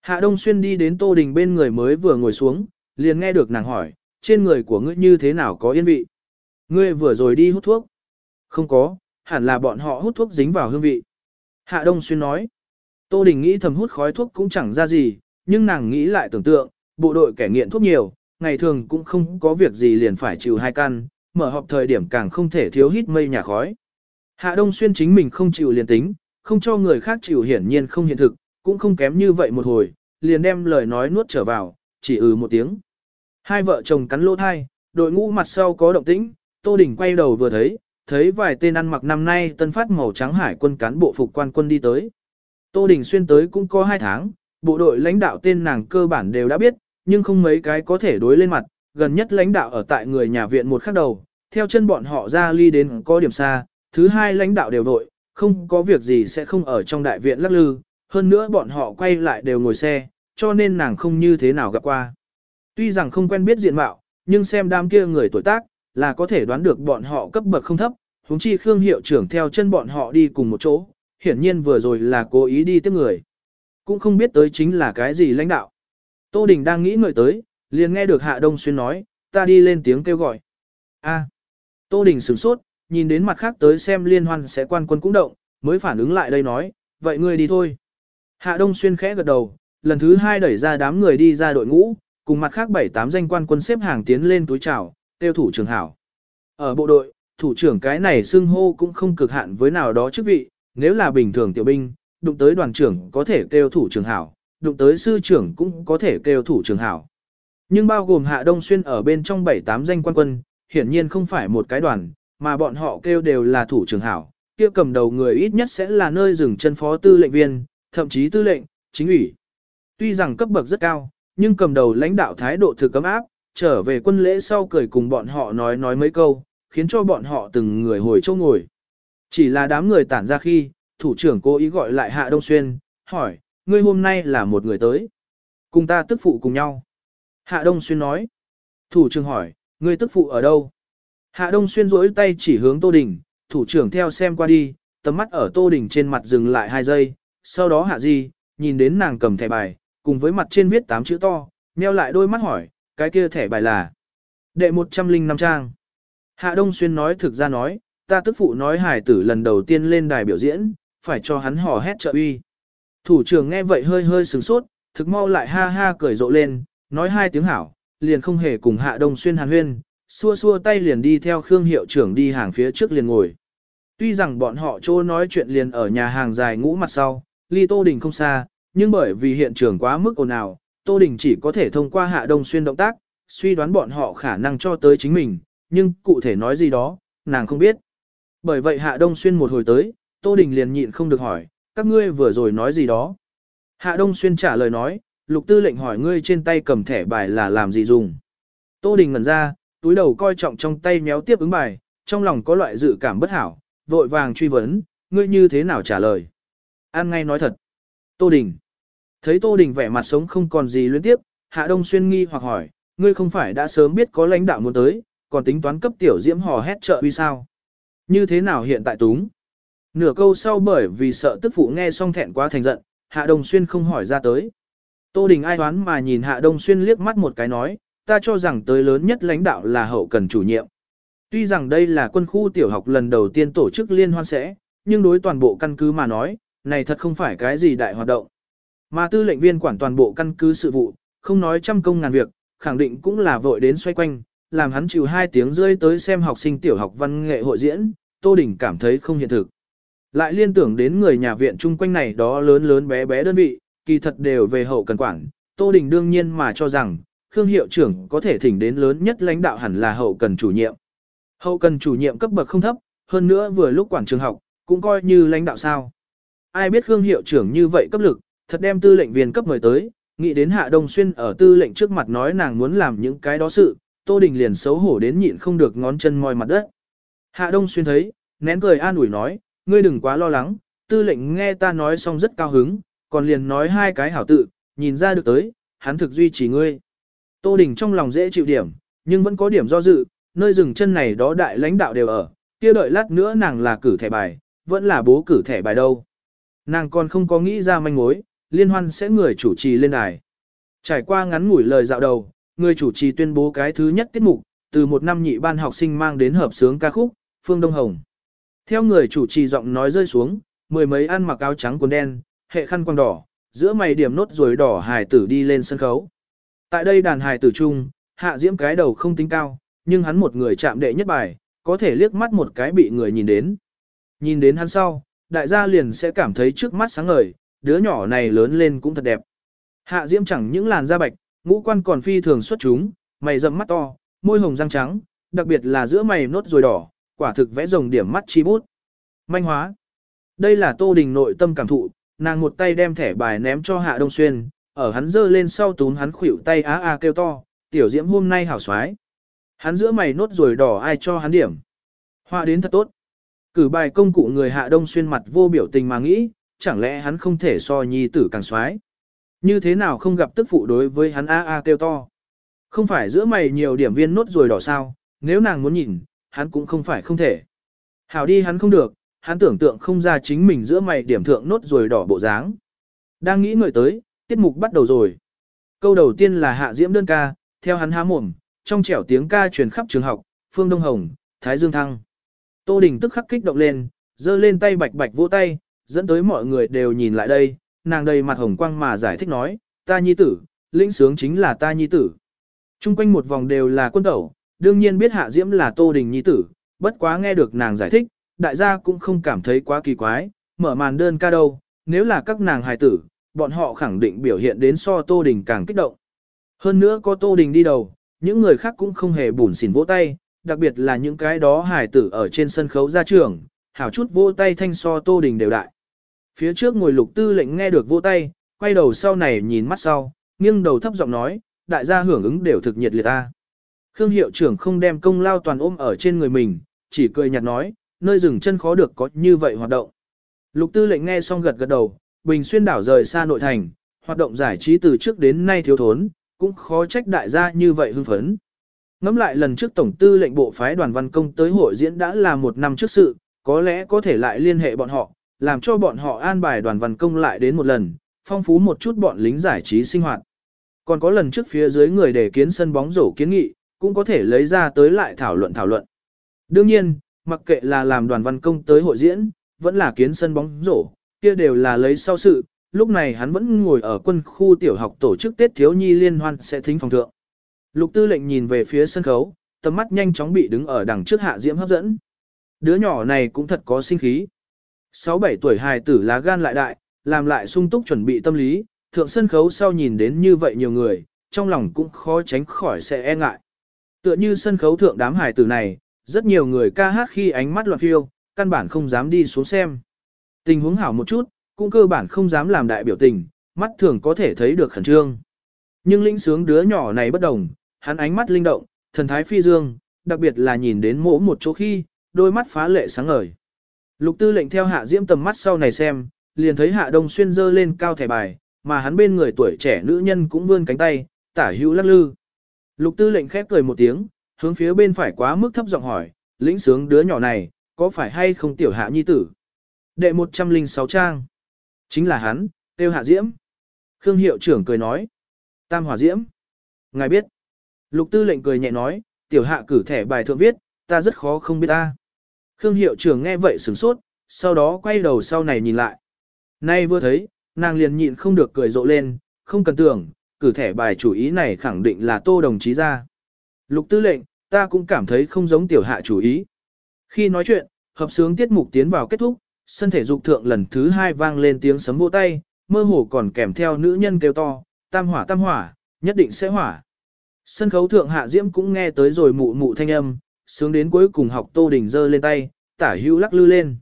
[SPEAKER 1] Hạ Đông Xuyên đi đến Tô Đình bên người mới vừa ngồi xuống, liền nghe được nàng hỏi, trên người của ngươi như thế nào có yên vị? Ngươi vừa rồi đi hút thuốc? Không có, hẳn là bọn họ hút thuốc dính vào hương vị. Hạ Đông Xuyên nói, Tô Đình nghĩ thầm hút khói thuốc cũng chẳng ra gì, nhưng nàng nghĩ lại tưởng tượng, bộ đội kẻ nghiện thuốc nhiều, ngày thường cũng không có việc gì liền phải chịu hai căn, mở họp thời điểm càng không thể thiếu hít mây nhà khói. Hạ Đông Xuyên chính mình không chịu liền tính, không cho người khác chịu hiển nhiên không hiện thực, cũng không kém như vậy một hồi, liền đem lời nói nuốt trở vào, chỉ ừ một tiếng. Hai vợ chồng cắn lỗ thai, đội ngũ mặt sau có động tĩnh, Tô Đình quay đầu vừa thấy, thấy vài tên ăn mặc năm nay tân phát màu trắng hải quân cán bộ phục quan quân đi tới. Tô Đình xuyên tới cũng có hai tháng, bộ đội lãnh đạo tên nàng cơ bản đều đã biết, nhưng không mấy cái có thể đối lên mặt, gần nhất lãnh đạo ở tại người nhà viện một khắc đầu, theo chân bọn họ ra ly đến có điểm xa, thứ hai lãnh đạo đều vội, không có việc gì sẽ không ở trong đại viện lắc lư, hơn nữa bọn họ quay lại đều ngồi xe, cho nên nàng không như thế nào gặp qua. Tuy rằng không quen biết diện mạo, nhưng xem đám kia người tuổi tác, là có thể đoán được bọn họ cấp bậc không thấp, huống chi Khương hiệu trưởng theo chân bọn họ đi cùng một chỗ, hiển nhiên vừa rồi là cố ý đi tiếp người. Cũng không biết tới chính là cái gì lãnh đạo. Tô Đình đang nghĩ ngợi tới, liền nghe được Hạ Đông Xuyên nói, ta đi lên tiếng kêu gọi. A. Tô Đình sửng sốt, nhìn đến mặt khác tới xem liên hoan sẽ quan quân cũng động, mới phản ứng lại đây nói, vậy ngươi đi thôi. Hạ Đông Xuyên khẽ gật đầu, lần thứ hai đẩy ra đám người đi ra đội ngũ, cùng mặt khác bảy tám danh quan quân xếp hàng tiến lên túi chào, tiêu thủ trưởng hảo. Ở bộ đội, thủ trưởng cái này xưng hô cũng không cực hạn với nào đó chức vị, nếu là bình thường tiểu binh, đụng tới đoàn trưởng có thể kêu thủ trưởng hảo, đụng tới sư trưởng cũng có thể kêu thủ trưởng hảo. Nhưng bao gồm Hạ Đông Xuyên ở bên trong 7-8 danh quan quân, hiển nhiên không phải một cái đoàn, mà bọn họ kêu đều là thủ trưởng hảo, kia cầm đầu người ít nhất sẽ là nơi dừng chân phó tư lệnh viên, thậm chí tư lệnh, chính ủy. Tuy rằng cấp bậc rất cao, nhưng cầm đầu lãnh đạo thái độ thực cấm áp, trở về quân lễ sau cười cùng bọn họ nói nói mấy câu, khiến cho bọn họ từng người hồi châu ngồi. Chỉ là đám người tản ra khi, thủ trưởng cố ý gọi lại Hạ Đông Xuyên, hỏi, ngươi hôm nay là một người tới. Cùng ta tức phụ cùng nhau. Hạ Đông Xuyên nói. Thủ trưởng hỏi, ngươi tức phụ ở đâu? Hạ Đông Xuyên rỗi tay chỉ hướng Tô Đình, thủ trưởng theo xem qua đi, tầm mắt ở Tô Đình trên mặt dừng lại hai giây, sau đó Hạ Di, nhìn đến nàng cầm thẻ bài, cùng với mặt trên viết tám chữ to, Meo lại đôi mắt hỏi, cái kia thẻ bài là đệ 105 trang. Hạ Đông Xuyên nói thực ra nói, ta tức phụ nói hải tử lần đầu tiên lên đài biểu diễn, phải cho hắn hò hét trợ uy. Thủ trưởng nghe vậy hơi hơi sửng sốt, thực mau lại ha ha cười rộ lên, nói hai tiếng hảo, liền không hề cùng Hạ Đông Xuyên hàn huyên, xua xua tay liền đi theo Khương hiệu trưởng đi hàng phía trước liền ngồi. Tuy rằng bọn họ chỗ nói chuyện liền ở nhà hàng dài ngũ mặt sau, ly Tô Đình không xa, nhưng bởi vì hiện trường quá mức ồn ào, Tô Đình chỉ có thể thông qua Hạ Đông Xuyên động tác, suy đoán bọn họ khả năng cho tới chính mình, nhưng cụ thể nói gì đó, nàng không biết. Bởi vậy Hạ Đông Xuyên một hồi tới, Tô Đình liền nhịn không được hỏi, các ngươi vừa rồi nói gì đó. Hạ Đông Xuyên trả lời nói, lục tư lệnh hỏi ngươi trên tay cầm thẻ bài là làm gì dùng. Tô Đình ngẩn ra, túi đầu coi trọng trong tay méo tiếp ứng bài, trong lòng có loại dự cảm bất hảo, vội vàng truy vấn, ngươi như thế nào trả lời. An ngay nói thật. Tô Đình. Thấy Tô Đình vẻ mặt sống không còn gì liên tiếp, Hạ Đông Xuyên nghi hoặc hỏi, ngươi không phải đã sớm biết có lãnh đạo muốn tới, còn tính toán cấp tiểu diễm hò hét trợ uy sao? Như thế nào hiện tại túng? Nửa câu sau bởi vì sợ tức phụ nghe xong thẹn quá thành giận, Hạ Đông Xuyên không hỏi ra tới. Tô Đình ai đoán mà nhìn Hạ Đông Xuyên liếc mắt một cái nói, ta cho rằng tới lớn nhất lãnh đạo là hậu cần chủ nhiệm. Tuy rằng đây là quân khu tiểu học lần đầu tiên tổ chức liên hoan sẽ, nhưng đối toàn bộ căn cứ mà nói, này thật không phải cái gì đại hoạt động. Mà tư lệnh viên quản toàn bộ căn cứ sự vụ, không nói trăm công ngàn việc, khẳng định cũng là vội đến xoay quanh, làm hắn chịu hai tiếng rơi tới xem học sinh tiểu học văn nghệ hội diễn, Tô Đình cảm thấy không hiện thực. Lại liên tưởng đến người nhà viện chung quanh này đó lớn lớn bé bé đơn vị, kỳ thật đều về hậu cần quản, Tô Đình đương nhiên mà cho rằng, Khương hiệu trưởng có thể thỉnh đến lớn nhất lãnh đạo hẳn là hậu cần chủ nhiệm. Hậu cần chủ nhiệm cấp bậc không thấp, hơn nữa vừa lúc quản trường học, cũng coi như lãnh đạo sao. Ai biết Khương hiệu trưởng như vậy cấp lực, thật đem tư lệnh viên cấp người tới, nghĩ đến Hạ Đông Xuyên ở tư lệnh trước mặt nói nàng muốn làm những cái đó sự, Tô Đình liền xấu hổ đến nhịn không được ngón chân moi mặt đất. Hạ Đông Xuyên thấy, nén cười an ủi nói, ngươi đừng quá lo lắng, tư lệnh nghe ta nói xong rất cao hứng, còn liền nói hai cái hảo tự, nhìn ra được tới, hắn thực duy trì ngươi. Tô Đình trong lòng dễ chịu điểm, nhưng vẫn có điểm do dự, nơi dừng chân này đó đại lãnh đạo đều ở, kia đợi lát nữa nàng là cử thẻ bài, vẫn là bố cử thẻ bài đâu. Nàng còn không có nghĩ ra manh mối, liên hoan sẽ người chủ trì lên đài. Trải qua ngắn ngủi lời dạo đầu, người chủ trì tuyên bố cái thứ nhất tiết mục, từ một năm nhị ban học sinh mang đến hợp sướng ca khúc, Phương Đông Hồng. Theo người chủ trì giọng nói rơi xuống, mười mấy ăn mặc áo trắng quần đen, hệ khăn quang đỏ, giữa mày điểm nốt rồi đỏ hài tử đi lên sân khấu. Tại đây đàn hài tử chung, hạ diễm cái đầu không tính cao, nhưng hắn một người chạm đệ nhất bài, có thể liếc mắt một cái bị người nhìn đến. Nhìn đến hắn sau, đại gia liền sẽ cảm thấy trước mắt sáng ngời, đứa nhỏ này lớn lên cũng thật đẹp. Hạ diễm chẳng những làn da bạch, ngũ quan còn phi thường xuất chúng, mày rậm mắt to, môi hồng răng trắng, đặc biệt là giữa mày nốt rồi đỏ, quả thực vẽ rồng điểm mắt chi bút. Manh hóa. Đây là Tô Đình nội tâm cảm thụ, nàng một tay đem thẻ bài ném cho Hạ Đông Xuyên, ở hắn giơ lên sau túm hắn khuỷu tay á a kêu to, tiểu diễm hôm nay hảo xoái. Hắn giữa mày nốt rồi đỏ ai cho hắn điểm. Hoa đến thật tốt. Cử bài công cụ người Hạ Đông Xuyên mặt vô biểu tình mà nghĩ, chẳng lẽ hắn không thể so nhi tử càng xoái. Như thế nào không gặp tức phụ đối với hắn a a kêu to. Không phải giữa mày nhiều điểm viên nốt rồi đỏ sao, nếu nàng muốn nhìn, hắn cũng không phải không thể. Hảo đi hắn không được, hắn tưởng tượng không ra chính mình giữa mày điểm thượng nốt rồi đỏ bộ dáng. Đang nghĩ ngợi tới, tiết mục bắt đầu rồi. Câu đầu tiên là hạ diễm đơn ca, theo hắn há mồm, trong trẻo tiếng ca truyền khắp trường học, Phương Đông Hồng, Thái Dương Thăng. Tô Đình tức khắc kích động lên, giơ lên tay bạch bạch vỗ tay, dẫn tới mọi người đều nhìn lại đây, nàng đầy mặt hồng quang mà giải thích nói, ta nhi tử, lĩnh sướng chính là ta nhi tử. Trung quanh một vòng đều là quân tẩu, đương nhiên biết hạ diễm là Tô Đình nhi tử, bất quá nghe được nàng giải thích, đại gia cũng không cảm thấy quá kỳ quái, mở màn đơn ca đâu, nếu là các nàng hài tử, bọn họ khẳng định biểu hiện đến so Tô Đình càng kích động. Hơn nữa có Tô Đình đi đầu, những người khác cũng không hề bùn xỉn vỗ tay, đặc biệt là những cái đó hài tử ở trên sân khấu ra trường, hảo chút vỗ tay thanh so Tô Đình đều đại. Phía trước ngồi lục tư lệnh nghe được vỗ tay, quay đầu sau này nhìn mắt sau, nghiêng đầu thấp giọng nói, đại gia hưởng ứng đều thực nhiệt liệt ta. Khương hiệu trưởng không đem công lao toàn ôm ở trên người mình, chỉ cười nhạt nói, nơi dừng chân khó được có như vậy hoạt động. Lục tư lệnh nghe xong gật gật đầu, Bình Xuyên đảo rời xa nội thành, hoạt động giải trí từ trước đến nay thiếu thốn, cũng khó trách đại gia như vậy hưng phấn. Ngắm lại lần trước Tổng tư lệnh bộ phái đoàn văn công tới hội diễn đã là một năm trước sự, có lẽ có thể lại liên hệ bọn họ, làm cho bọn họ an bài đoàn văn công lại đến một lần, phong phú một chút bọn lính giải trí sinh hoạt. Còn có lần trước phía dưới người để kiến sân bóng rổ kiến nghị, cũng có thể lấy ra tới lại thảo luận thảo luận. Đương nhiên, mặc kệ là làm đoàn văn công tới hội diễn, vẫn là kiến sân bóng rổ, kia đều là lấy sau sự, lúc này hắn vẫn ngồi ở quân khu tiểu học tổ chức Tết Thiếu Nhi Liên Hoan sẽ thính phòng thượng. Lục tư lệnh nhìn về phía sân khấu, tầm mắt nhanh chóng bị đứng ở đằng trước hạ diễm hấp dẫn. Đứa nhỏ này cũng thật có sinh khí. 6-7 tuổi hài tử lá gan lại đại, làm lại sung túc chuẩn bị tâm lý, thượng sân khấu sau nhìn đến như vậy nhiều người, trong lòng cũng khó tránh khỏi sẽ e ngại. Tựa như sân khấu thượng đám hài tử này, rất nhiều người ca hát khi ánh mắt loạn phiêu, căn bản không dám đi xuống xem. Tình huống hảo một chút, cũng cơ bản không dám làm đại biểu tình, mắt thường có thể thấy được khẩn trương. Nhưng linh sướng đứa nhỏ này bất đồng, hắn ánh mắt linh động, thần thái phi dương, đặc biệt là nhìn đến mỗ một chỗ khi, đôi mắt phá lệ sáng ngời. Lục tư lệnh theo hạ diễm tầm mắt sau này xem, liền thấy hạ đông xuyên dơ lên cao thẻ bài, mà hắn bên người tuổi trẻ nữ nhân cũng vươn cánh tay, tả hữu lắc lư. Lục tư lệnh khép cười một tiếng, hướng phía bên phải quá mức thấp giọng hỏi, lĩnh sướng đứa nhỏ này, có phải hay không tiểu hạ nhi tử? Đệ 106 trang. Chính là hắn, tiêu hạ diễm. Khương hiệu trưởng cười nói. Tam hỏa diễm. Ngài biết. Lục tư lệnh cười nhẹ nói, tiểu hạ cử thẻ bài thượng viết, ta rất khó không biết ta. Khương hiệu trưởng nghe vậy sửng sốt, sau đó quay đầu sau này nhìn lại. Nay vừa thấy, nàng liền nhịn không được cười rộ lên, không cần tưởng, cử thẻ bài chủ ý này khẳng định là tô đồng chí ra. Lục tư lệnh, ta cũng cảm thấy không giống tiểu hạ chủ ý. Khi nói chuyện, hợp sướng tiết mục tiến vào kết thúc, sân thể dục thượng lần thứ hai vang lên tiếng sấm vỗ tay, mơ hồ còn kèm theo nữ nhân kêu to, tam hỏa tam hỏa, nhất định sẽ hỏa. Sân khấu thượng hạ diễm cũng nghe tới rồi mụ mụ thanh âm, sướng đến cuối cùng học tô đình giơ lên tay, tả hữu lắc lư lên.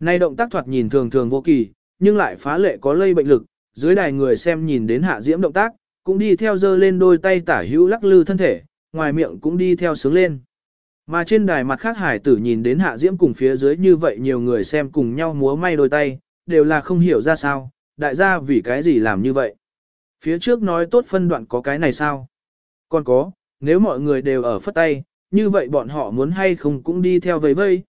[SPEAKER 1] Nay động tác thoạt nhìn thường thường vô kỳ, nhưng lại phá lệ có lây bệnh lực, dưới đài người xem nhìn đến hạ diễm động tác, cũng đi theo dơ lên đôi tay tả hữu lắc lư thân thể, ngoài miệng cũng đi theo sướng lên. Mà trên đài mặt khác hải tử nhìn đến hạ diễm cùng phía dưới như vậy nhiều người xem cùng nhau múa may đôi tay, đều là không hiểu ra sao, đại gia vì cái gì làm như vậy. Phía trước nói tốt phân đoạn có cái này sao? Còn có, nếu mọi người đều ở phất tay, như vậy bọn họ muốn hay không cũng đi theo vây vây.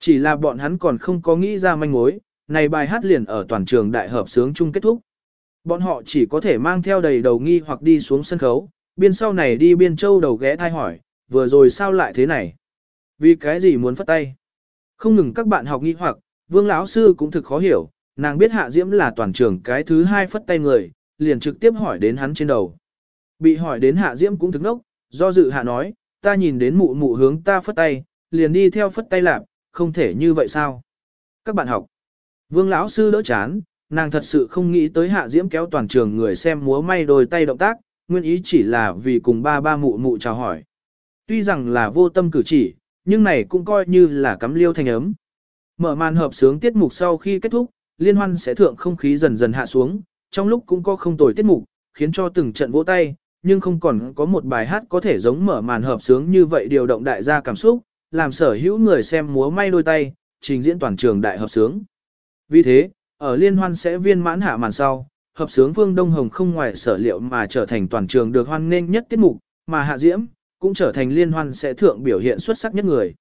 [SPEAKER 1] Chỉ là bọn hắn còn không có nghĩ ra manh mối, này bài hát liền ở toàn trường đại hợp sướng chung kết thúc. Bọn họ chỉ có thể mang theo đầy đầu nghi hoặc đi xuống sân khấu, biên sau này đi biên châu đầu ghé thai hỏi, vừa rồi sao lại thế này? Vì cái gì muốn phất tay? Không ngừng các bạn học nghi hoặc, vương lão sư cũng thực khó hiểu, nàng biết hạ diễm là toàn trường cái thứ hai phất tay người, liền trực tiếp hỏi đến hắn trên đầu. Bị hỏi đến hạ diễm cũng thực nốc, do dự hạ nói, ta nhìn đến mụ mụ hướng ta phất tay, liền đi theo phất tay lạp, không thể như vậy sao? Các bạn học, vương lão sư đỡ chán, nàng thật sự không nghĩ tới hạ diễm kéo toàn trường người xem múa may đôi tay động tác, nguyên ý chỉ là vì cùng ba ba mụ mụ chào hỏi. Tuy rằng là vô tâm cử chỉ, nhưng này cũng coi như là cắm liêu thành ấm. Mở màn hợp sướng tiết mục sau khi kết thúc, liên hoan sẽ thượng không khí dần dần hạ xuống, trong lúc cũng có không tồi tiết mục, khiến cho từng trận vỗ tay, nhưng không còn có một bài hát có thể giống mở màn hợp sướng như vậy điều động đại gia cảm xúc, làm sở hữu người xem múa may đôi tay, trình diễn toàn trường đại hợp sướng. Vì thế, ở liên hoan sẽ viên mãn hạ màn sau, hợp sướng Vương Đông Hồng không ngoài sở liệu mà trở thành toàn trường được hoan nghênh nhất tiết mục, mà Hạ Diễm cũng trở thành liên hoan sẽ thượng biểu hiện xuất sắc nhất người.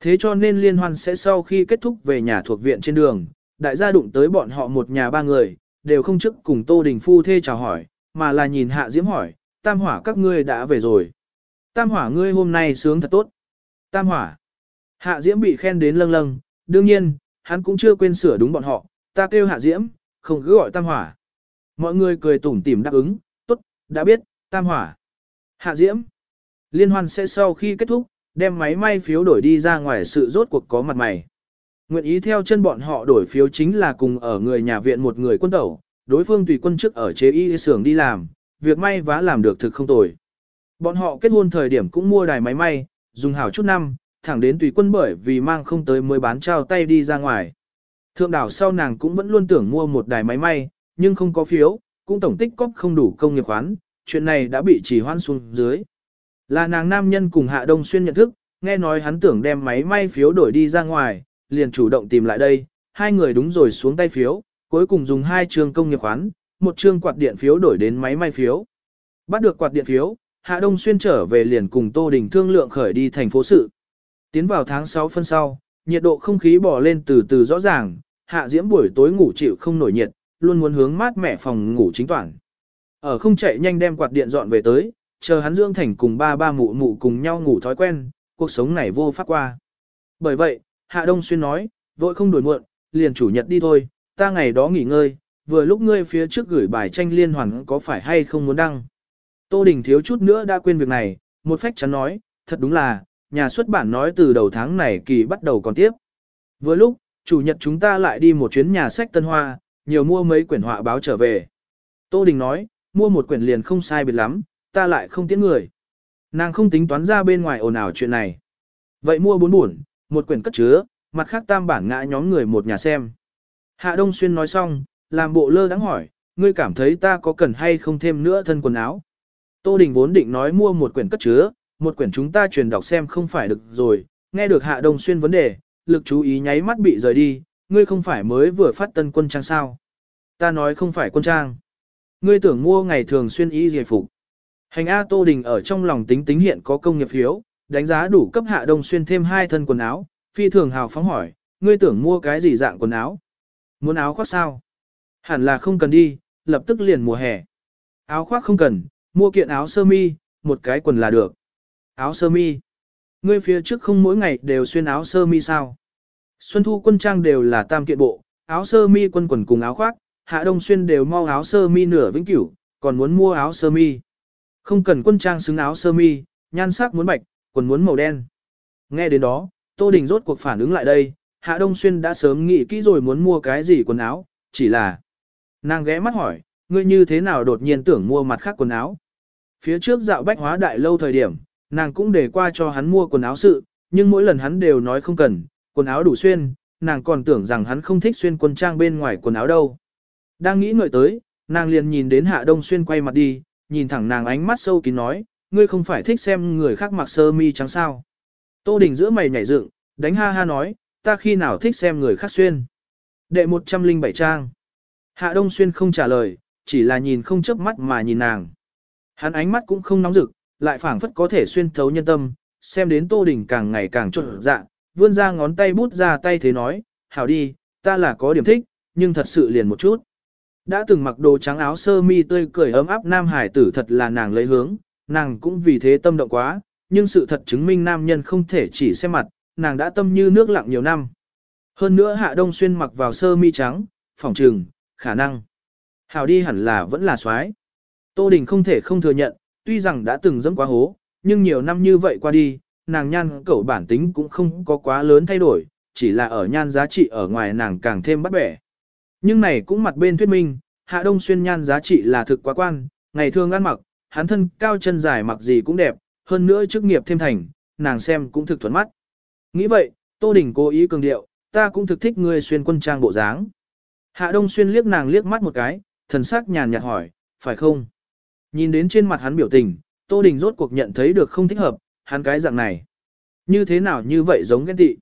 [SPEAKER 1] Thế cho nên liên hoan sẽ sau khi kết thúc về nhà thuộc viện trên đường, đại gia đụng tới bọn họ một nhà ba người, đều không chức cùng Tô Đình Phu thê chào hỏi, mà là nhìn Hạ Diễm hỏi, Tam Hỏa các ngươi đã về rồi. Tam Hỏa ngươi hôm nay sướng thật tốt. Tam Hỏa. Hạ Diễm bị khen đến lâng lâng, đương nhiên, hắn cũng chưa quên sửa đúng bọn họ, ta kêu Hạ Diễm, không cứ gọi Tam Hỏa. Mọi người cười tủm tỉm đáp ứng, tốt, đã biết, Tam Hỏa. Hạ Diễm. Liên hoan sẽ sau khi kết thúc, đem máy may phiếu đổi đi ra ngoài sự rốt cuộc có mặt mày. Nguyện ý theo chân bọn họ đổi phiếu chính là cùng ở người nhà viện một người quân tẩu, đối phương tùy quân chức ở chế y xưởng đi làm, việc may vá làm được thực không tồi. Bọn họ kết hôn thời điểm cũng mua đài máy may, dùng hảo chút năm, thẳng đến tùy quân bởi vì mang không tới mới bán trao tay đi ra ngoài. Thượng đảo sau nàng cũng vẫn luôn tưởng mua một đài máy may, nhưng không có phiếu, cũng tổng tích cóp không đủ công nghiệp khoán, chuyện này đã bị chỉ hoan xuống dưới. Là nàng nam nhân cùng Hạ Đông Xuyên nhận thức, nghe nói hắn tưởng đem máy may phiếu đổi đi ra ngoài, liền chủ động tìm lại đây, hai người đúng rồi xuống tay phiếu, cuối cùng dùng hai trường công nghiệp khoán, một trường quạt điện phiếu đổi đến máy may phiếu. Bắt được quạt điện phiếu, Hạ Đông Xuyên trở về liền cùng Tô Đình thương lượng khởi đi thành phố sự. Tiến vào tháng 6 phân sau, nhiệt độ không khí bỏ lên từ từ rõ ràng, Hạ Diễm buổi tối ngủ chịu không nổi nhiệt, luôn muốn hướng mát mẻ phòng ngủ chính toàn. Ở không chạy nhanh đem quạt điện dọn về tới, chờ hắn dưỡng thành cùng ba ba mụ mụ cùng nhau ngủ thói quen, cuộc sống này vô pháp qua. Bởi vậy, Hạ Đông Xuyên nói, vội không đổi muộn, liền chủ nhật đi thôi, ta ngày đó nghỉ ngơi, vừa lúc ngươi phía trước gửi bài tranh liên hoàn có phải hay không muốn đăng. Tô Đình thiếu chút nữa đã quên việc này, một phách chắn nói, thật đúng là, nhà xuất bản nói từ đầu tháng này kỳ bắt đầu còn tiếp. Vừa lúc, chủ nhật chúng ta lại đi một chuyến nhà sách Tân Hoa, nhiều mua mấy quyển họa báo trở về. Tô Đình nói, mua một quyển liền không sai biệt lắm, ta lại không tiễn người. Nàng không tính toán ra bên ngoài ồn ào chuyện này. Vậy mua bốn buồn, một quyển cất chứa, mặt khác tam bản ngã nhóm người một nhà xem. Hạ Đông Xuyên nói xong, làm bộ lơ đắng hỏi, ngươi cảm thấy ta có cần hay không thêm nữa thân quần áo. Tô Đình vốn định nói mua một quyển cất chứa, một quyển chúng ta truyền đọc xem không phải được rồi, nghe được Hạ Đông Xuyên vấn đề, lực chú ý nháy mắt bị rời đi, ngươi không phải mới vừa phát tân quân trang sao. Ta nói không phải quân trang. Ngươi tưởng mua ngày thường xuyên y giải phục. Hành A Tô Đình ở trong lòng tính tính hiện có công nghiệp phiếu, đánh giá đủ cấp Hạ Đông Xuyên thêm hai thân quần áo, phi thường hào phóng hỏi, ngươi tưởng mua cái gì dạng quần áo? Muốn áo khoác sao? Hẳn là không cần đi, lập tức liền mùa hè. Áo khoác không cần, mua kiện áo sơ mi, một cái quần là được. Áo sơ mi. Ngươi phía trước không mỗi ngày đều xuyên áo sơ mi sao? Xuân thu quân trang đều là tam kiện bộ, áo sơ mi quân quần cùng áo khoác, hạ đông xuyên đều mau áo sơ mi nửa vĩnh cửu, còn muốn mua áo sơ mi. Không cần quân trang xứng áo sơ mi, nhan sắc muốn bạch, quần muốn màu đen. Nghe đến đó, Tô Đình rốt cuộc phản ứng lại đây, Hạ Đông Xuyên đã sớm nghĩ kỹ rồi muốn mua cái gì quần áo, chỉ là nàng ghé mắt hỏi, ngươi như thế nào đột nhiên tưởng mua mặt khác quần áo. Phía trước dạo bách hóa đại lâu thời điểm, nàng cũng để qua cho hắn mua quần áo sự, nhưng mỗi lần hắn đều nói không cần, quần áo đủ xuyên, nàng còn tưởng rằng hắn không thích xuyên quân trang bên ngoài quần áo đâu. Đang nghĩ ngợi tới, nàng liền nhìn đến Hạ Đông Xuyên quay mặt đi, nhìn thẳng nàng ánh mắt sâu kín nói, ngươi không phải thích xem người khác mặc sơ mi trắng sao. Tô Đình giữa mày nhảy dựng, đánh ha ha nói, ta khi nào thích xem người khác xuyên. Đệ 107 trang. Hạ Đông Xuyên không trả lời, chỉ là nhìn không chớp mắt mà nhìn nàng. Hắn ánh mắt cũng không nóng rực, lại phảng phất có thể xuyên thấu nhân tâm, xem đến Tô Đình càng ngày càng trộn dạ, vươn ra ngón tay bút ra tay thế nói, hảo đi, ta là có điểm thích, nhưng thật sự liền một chút. Đã từng mặc đồ trắng áo sơ mi tươi cười ấm áp nam hải tử thật là nàng lấy hướng, nàng cũng vì thế tâm động quá, nhưng sự thật chứng minh nam nhân không thể chỉ xem mặt, nàng đã tâm như nước lặng nhiều năm. Hơn nữa Hạ Đông Xuyên mặc vào sơ mi trắng, phỏng trừng, khả năng. Hảo đi hẳn là vẫn là soái. Tô Đình không thể không thừa nhận, tuy rằng đã từng dẫm quá hố, nhưng nhiều năm như vậy qua đi, nàng nhan cẩu bản tính cũng không có quá lớn thay đổi, chỉ là ở nhan giá trị ở ngoài nàng càng thêm bắt bẻ. Nhưng này cũng mặt bên thuyết minh, Hạ Đông Xuyên nhan giá trị là thực quá quan, ngày thường ăn mặc, hắn thân cao chân dài mặc gì cũng đẹp, hơn nữa chức nghiệp thêm thành, nàng xem cũng thực thuận mắt. Nghĩ vậy, Tô Đình cố ý cường điệu, ta cũng thực thích ngươi xuyên quân trang bộ dáng. Hạ Đông Xuyên liếc nàng liếc mắt một cái, thần sắc nhàn nhạt hỏi, phải không? Nhìn đến trên mặt hắn biểu tình, Tô Đình rốt cuộc nhận thấy được không thích hợp, hắn cái dạng này. Như thế nào như vậy giống ghen tị.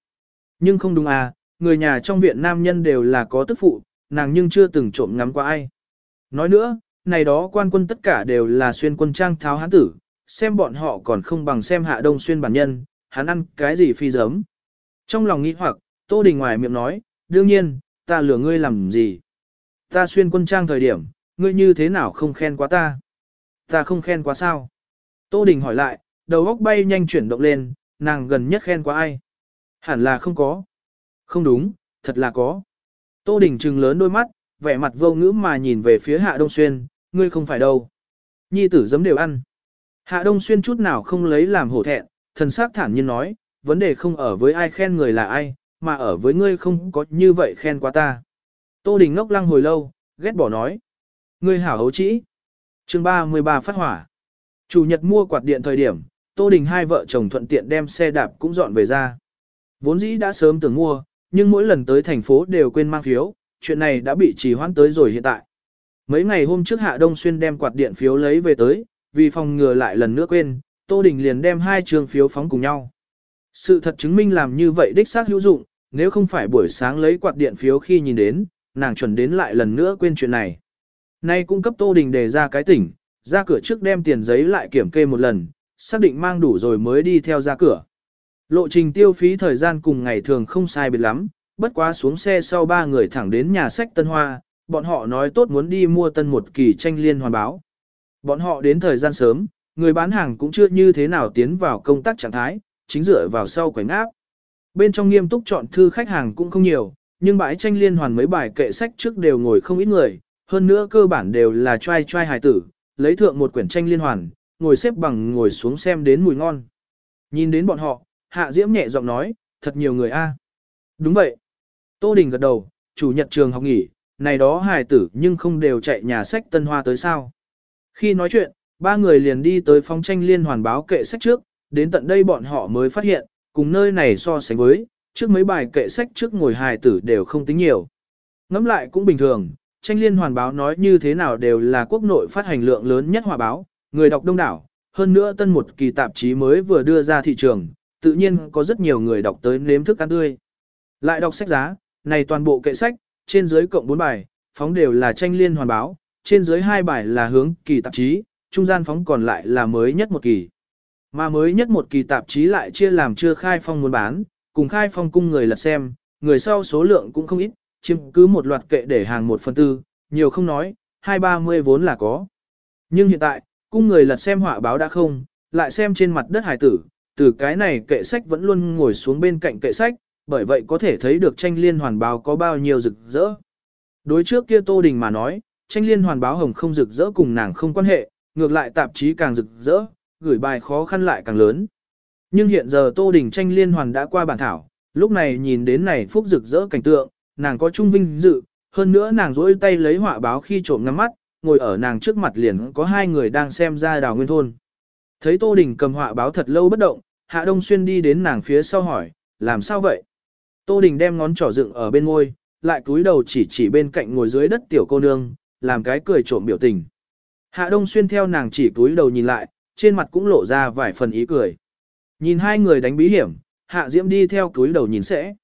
[SPEAKER 1] Nhưng không đúng à, người nhà trong viện nam nhân đều là có tức phụ, nàng nhưng chưa từng trộm ngắm qua ai. Nói nữa, này đó quan quân tất cả đều là xuyên quân trang tháo hán tử, xem bọn họ còn không bằng xem hạ đông xuyên bản nhân, hắn ăn cái gì phi giấm. Trong lòng nghĩ hoặc, Tô Đình ngoài miệng nói, đương nhiên, ta lừa ngươi làm gì. Ta xuyên quân trang thời điểm, ngươi như thế nào không khen quá ta. Ta không khen quá sao. Tô Đình hỏi lại, đầu óc bay nhanh chuyển động lên, nàng gần nhất khen quá ai. Hẳn là không có. Không đúng, thật là có. Tô Đình trừng lớn đôi mắt, vẻ mặt vô ngữ mà nhìn về phía Hạ Đông Xuyên, ngươi không phải đâu. Nhi tử giấm đều ăn. Hạ Đông Xuyên chút nào không lấy làm hổ thẹn, thần sắc thản nhiên nói, vấn đề không ở với ai khen người là ai, mà ở với ngươi không có như vậy khen quá ta. Tô Đình ngốc lăng hồi lâu, ghét bỏ nói. Ngươi hảo hấu trĩ. chương 33 phát hỏa. Chủ nhật mua quạt điện thời điểm, Tô Đình hai vợ chồng thuận tiện đem xe đạp cũng dọn về ra. Vốn dĩ đã sớm tưởng mua, nhưng mỗi lần tới thành phố đều quên mang phiếu, chuyện này đã bị trì hoãn tới rồi hiện tại. Mấy ngày hôm trước Hạ Đông Xuyên đem quạt điện phiếu lấy về tới, vì phòng ngừa lại lần nữa quên, Tô Đình liền đem hai trường phiếu phóng cùng nhau. Sự thật chứng minh làm như vậy đích xác hữu dụng, nếu không phải buổi sáng lấy quạt điện phiếu khi nhìn đến, nàng chuẩn đến lại lần nữa quên chuyện này. Nay cung cấp Tô Đình đề ra cái tỉnh, ra cửa trước đem tiền giấy lại kiểm kê một lần, xác định mang đủ rồi mới đi theo ra cửa. Lộ trình tiêu phí thời gian cùng ngày thường không sai biệt lắm, bất quá xuống xe sau ba người thẳng đến nhà sách Tân Hoa, bọn họ nói tốt muốn đi mua tân một kỳ tranh liên hoàn báo. Bọn họ đến thời gian sớm, người bán hàng cũng chưa như thế nào tiến vào công tác trạng thái, chính dựa vào sau quảnh áp. Bên trong nghiêm túc chọn thư khách hàng cũng không nhiều, nhưng bãi tranh liên hoàn mấy bài kệ sách trước đều ngồi không ít người, hơn nữa cơ bản đều là trai trai hài tử, lấy thượng một quyển tranh liên hoàn, ngồi xếp bằng ngồi xuống xem đến mùi ngon. Nhìn đến bọn họ, Hạ Diễm nhẹ giọng nói, thật nhiều người a. Đúng vậy. Tô Đình gật đầu, chủ nhật trường học nghỉ, này đó hài tử nhưng không đều chạy nhà sách Tân Hoa tới sao. Khi nói chuyện, ba người liền đi tới phong tranh liên hoàn báo kệ sách trước, đến tận đây bọn họ mới phát hiện, cùng nơi này so sánh với, trước mấy bài kệ sách trước ngồi hài tử đều không tính nhiều. Ngắm lại cũng bình thường, tranh liên hoàn báo nói như thế nào đều là quốc nội phát hành lượng lớn nhất hòa báo, người đọc đông đảo, hơn nữa tân một kỳ tạp chí mới vừa đưa ra thị trường, tự nhiên có rất nhiều người đọc tới nếm thức ăn tươi. Lại đọc sách giá, này toàn bộ kệ sách, trên dưới cộng 4 bài, phóng đều là tranh liên hoàn báo, trên dưới hai bài là hướng kỳ tạp chí, trung gian phóng còn lại là mới nhất một kỳ. Mà mới nhất một kỳ tạp chí lại chia làm chưa khai phong muốn bán, cùng khai phong cung người lật xem, người sau số lượng cũng không ít, chiếm cứ một loạt kệ để hàng một phần tư, nhiều không nói, hai ba mươi vốn là có. Nhưng hiện tại, cung người lật xem họa báo đã không, lại xem trên mặt đất hải tử, từ cái này kệ sách vẫn luôn ngồi xuống bên cạnh kệ sách, bởi vậy có thể thấy được tranh liên hoàn báo có bao nhiêu rực rỡ. Đối trước kia Tô Đình mà nói, tranh liên hoàn báo hồng không rực rỡ cùng nàng không quan hệ, ngược lại tạp chí càng rực rỡ, gửi bài khó khăn lại càng lớn. Nhưng hiện giờ Tô Đình tranh liên hoàn đã qua bản thảo, lúc này nhìn đến này phúc rực rỡ cảnh tượng, nàng có trung vinh dự, hơn nữa nàng rỗi tay lấy họa báo khi trộm ngắm mắt, ngồi ở nàng trước mặt liền có hai người đang xem ra đào nguyên thôn. Thấy Tô Đình cầm họa báo thật lâu bất động, Hạ Đông Xuyên đi đến nàng phía sau hỏi, làm sao vậy? Tô Đình đem ngón trỏ dựng ở bên môi, lại cúi đầu chỉ chỉ bên cạnh ngồi dưới đất tiểu cô nương, làm cái cười trộm biểu tình. Hạ Đông Xuyên theo nàng chỉ cúi đầu nhìn lại, trên mặt cũng lộ ra vài phần ý cười. Nhìn hai người đánh bí hiểm, Hạ Diễm đi theo cúi đầu nhìn sẽ.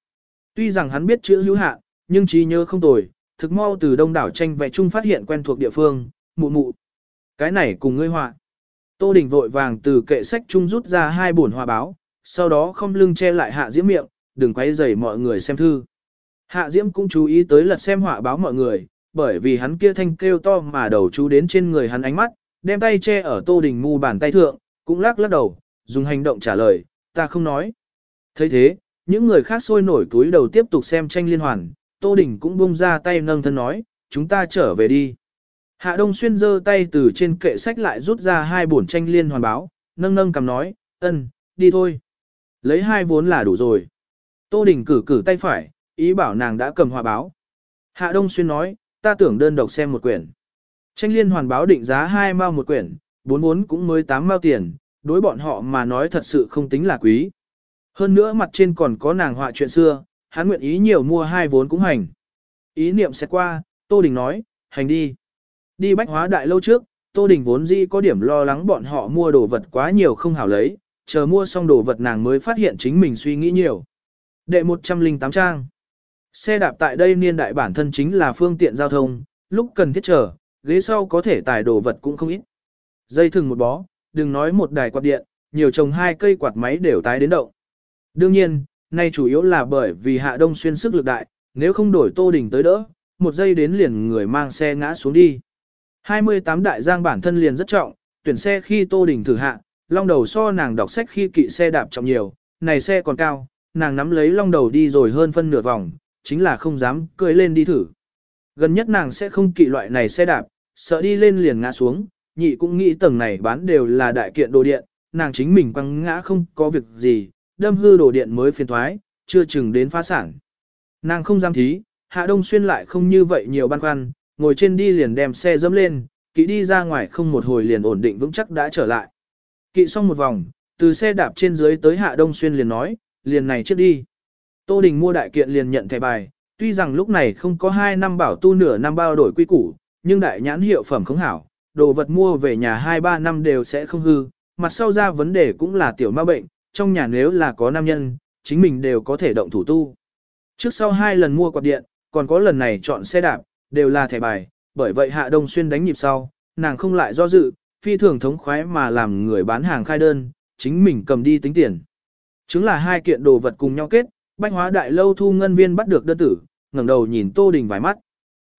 [SPEAKER 1] Tuy rằng hắn biết chữ hữu hạ, nhưng trí nhớ không tồi, thực mau từ đông đảo tranh vẽ chung phát hiện quen thuộc địa phương, mụ mụ. Cái này cùng ngươi họa. Tô Đình vội vàng từ kệ sách chung rút ra hai bổn hòa báo, sau đó không lưng che lại Hạ Diễm miệng, đừng quay rầy mọi người xem thư. Hạ Diễm cũng chú ý tới lật xem họa báo mọi người, bởi vì hắn kia thanh kêu to mà đầu chú đến trên người hắn ánh mắt, đem tay che ở Tô Đình mu bàn tay thượng, cũng lắc lắc đầu, dùng hành động trả lời, ta không nói. thấy thế, những người khác sôi nổi túi đầu tiếp tục xem tranh liên hoàn, Tô Đình cũng buông ra tay nâng thân nói, chúng ta trở về đi. Hạ Đông Xuyên giơ tay từ trên kệ sách lại rút ra hai bổn tranh liên hoàn báo, nâng nâng cầm nói, ân, đi thôi. Lấy hai vốn là đủ rồi. Tô Đình cử cử tay phải, ý bảo nàng đã cầm hòa báo. Hạ Đông Xuyên nói, ta tưởng đơn độc xem một quyển. Tranh liên hoàn báo định giá hai mao một quyển, bốn vốn cũng mới tám mao tiền, đối bọn họ mà nói thật sự không tính là quý. Hơn nữa mặt trên còn có nàng họa chuyện xưa, hắn nguyện ý nhiều mua hai vốn cũng hành. Ý niệm sẽ qua, Tô Đình nói, hành đi. Đi bách hóa đại lâu trước, Tô Đình vốn dĩ có điểm lo lắng bọn họ mua đồ vật quá nhiều không hảo lấy, chờ mua xong đồ vật nàng mới phát hiện chính mình suy nghĩ nhiều. Đệ 108 trang. Xe đạp tại đây niên đại bản thân chính là phương tiện giao thông, lúc cần thiết chờ, ghế sau có thể tải đồ vật cũng không ít. Dây thừng một bó, đừng nói một đài quạt điện, nhiều trồng hai cây quạt máy đều tái đến động. Đương nhiên, nay chủ yếu là bởi vì hạ đông xuyên sức lực đại, nếu không đổi tô đỉnh tới đỡ, một giây đến liền người mang xe ngã xuống đi. 28 đại giang bản thân liền rất trọng, tuyển xe khi tô đỉnh thử hạ, long đầu so nàng đọc sách khi kỵ xe đạp trọng nhiều, này xe còn cao, nàng nắm lấy long đầu đi rồi hơn phân nửa vòng, chính là không dám cưỡi lên đi thử. Gần nhất nàng sẽ không kỵ loại này xe đạp, sợ đi lên liền ngã xuống, nhị cũng nghĩ tầng này bán đều là đại kiện đồ điện, nàng chính mình quăng ngã không có việc gì, đâm hư đồ điện mới phiền thoái, chưa chừng đến phá sản. Nàng không dám thí, Hạ Đông Xuyên lại không như vậy nhiều băn khoăn, ngồi trên đi liền đem xe dẫm lên, kỵ đi ra ngoài không một hồi liền ổn định vững chắc đã trở lại. Kỵ xong một vòng, từ xe đạp trên dưới tới Hạ Đông Xuyên liền nói, liền này trước đi. Tô Đình mua đại kiện liền nhận thẻ bài, tuy rằng lúc này không có 2 năm bảo tu nửa năm bao đổi quy củ, nhưng đại nhãn hiệu phẩm không hảo, đồ vật mua về nhà 2-3 năm đều sẽ không hư, mặt sau ra vấn đề cũng là tiểu ma bệnh, trong nhà nếu là có nam nhân, chính mình đều có thể động thủ tu. Trước sau hai lần mua quạt điện, còn có lần này chọn xe đạp, đều là thẻ bài, bởi vậy Hạ Đông Xuyên đánh nhịp sau, nàng không lại do dự, phi thường thống khoái mà làm người bán hàng khai đơn, chính mình cầm đi tính tiền. Chứng là hai kiện đồ vật cùng nhau kết, bách hóa đại lâu thu ngân viên bắt được đơn tử, ngẩng đầu nhìn Tô Đình vài mắt.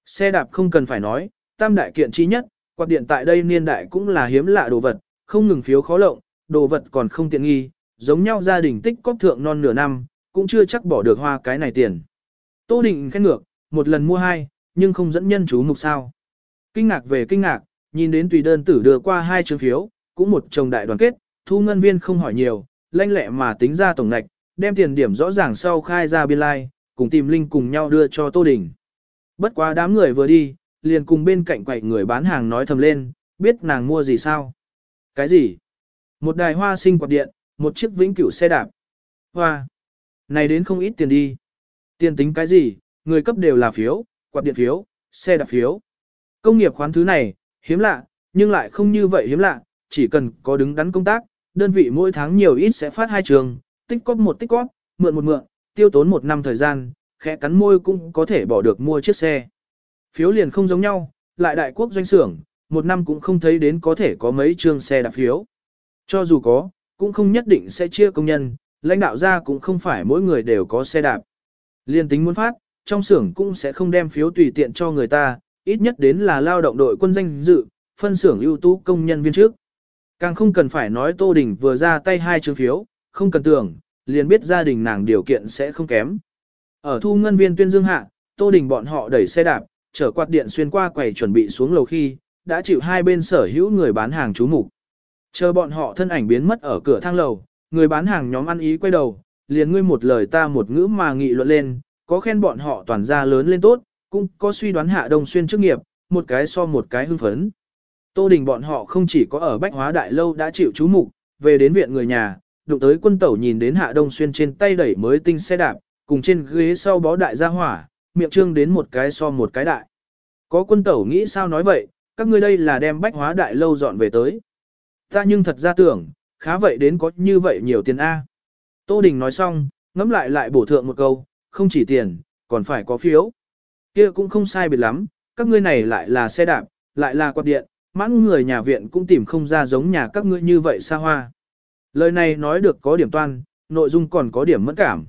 [SPEAKER 1] Xe đạp không cần phải nói, tam đại kiện chi nhất, Quạt điện tại đây niên đại cũng là hiếm lạ đồ vật, không ngừng phiếu khó lộng, đồ vật còn không tiện nghi, giống nhau gia đình tích cóp thượng non nửa năm, cũng chưa chắc bỏ được hoa cái này tiền. Tô Định khen ngược, một lần mua hai, nhưng không dẫn nhân chú mục sao. Kinh ngạc về kinh ngạc, nhìn đến tùy đơn tử đưa qua hai chương phiếu, cũng một chồng đại đoàn kết, thu ngân viên không hỏi nhiều, lanh lẹ mà tính ra tổng ngạch, đem tiền điểm rõ ràng sau khai ra biên lai, like, cùng tìm linh cùng nhau đưa cho Tô Đình. Bất quá đám người vừa đi, liền cùng bên cạnh quậy người bán hàng nói thầm lên, biết nàng mua gì sao? Cái gì? Một đài hoa sinh quạt điện, một chiếc vĩnh cửu xe đạp. Hoa! Này đến không ít tiền đi. Tiền tính cái gì, người cấp đều là phiếu, quạt điện phiếu, xe đạp phiếu. Công nghiệp khoán thứ này, hiếm lạ, nhưng lại không như vậy hiếm lạ, chỉ cần có đứng đắn công tác, đơn vị mỗi tháng nhiều ít sẽ phát hai trường, tích cóp một tích cóp, mượn một mượn, tiêu tốn một năm thời gian, khẽ cắn môi cũng có thể bỏ được mua chiếc xe. Phiếu liền không giống nhau, lại đại quốc doanh xưởng, một năm cũng không thấy đến có thể có mấy trường xe đạp phiếu. Cho dù có, cũng không nhất định sẽ chia công nhân, lãnh đạo ra cũng không phải mỗi người đều có xe đạp. Liên tính muốn phát, trong xưởng cũng sẽ không đem phiếu tùy tiện cho người ta, ít nhất đến là lao động đội quân danh dự, phân xưởng ưu tú công nhân viên trước. Càng không cần phải nói Tô Đình vừa ra tay hai trường phiếu, không cần tưởng, liền biết gia đình nàng điều kiện sẽ không kém. Ở thu ngân viên tuyên dương hạ, Tô Đình bọn họ đẩy xe đạp, chở quạt điện xuyên qua quầy chuẩn bị xuống lầu khi, đã chịu hai bên sở hữu người bán hàng chú mục. Chờ bọn họ thân ảnh biến mất ở cửa thang lầu, người bán hàng nhóm ăn ý quay đầu, liền ngươi một lời ta một ngữ mà nghị luận lên, có khen bọn họ toàn ra lớn lên tốt, cũng có suy đoán hạ đông xuyên chức nghiệp, một cái so một cái hưng phấn. Tô Đình bọn họ không chỉ có ở Bách Hóa Đại Lâu đã chịu chú mục, về đến viện người nhà, đụng tới quân tẩu nhìn đến Hạ Đông Xuyên trên tay đẩy mới tinh xe đạp, cùng trên ghế sau bó đại gia hỏa, miệng trương đến một cái so một cái đại. Có quân tẩu nghĩ sao nói vậy, các ngươi đây là đem Bách Hóa Đại Lâu dọn về tới. Ta nhưng thật ra tưởng, khá vậy đến có như vậy nhiều tiền A. Tô Đình nói xong, ngẫm lại lại bổ thượng một câu, không chỉ tiền, còn phải có phiếu. kia cũng không sai biệt lắm, các ngươi này lại là xe đạp, lại là quạt điện, mãn người nhà viện cũng tìm không ra giống nhà các ngươi như vậy xa hoa. Lời này nói được có điểm toan, nội dung còn có điểm mất cảm.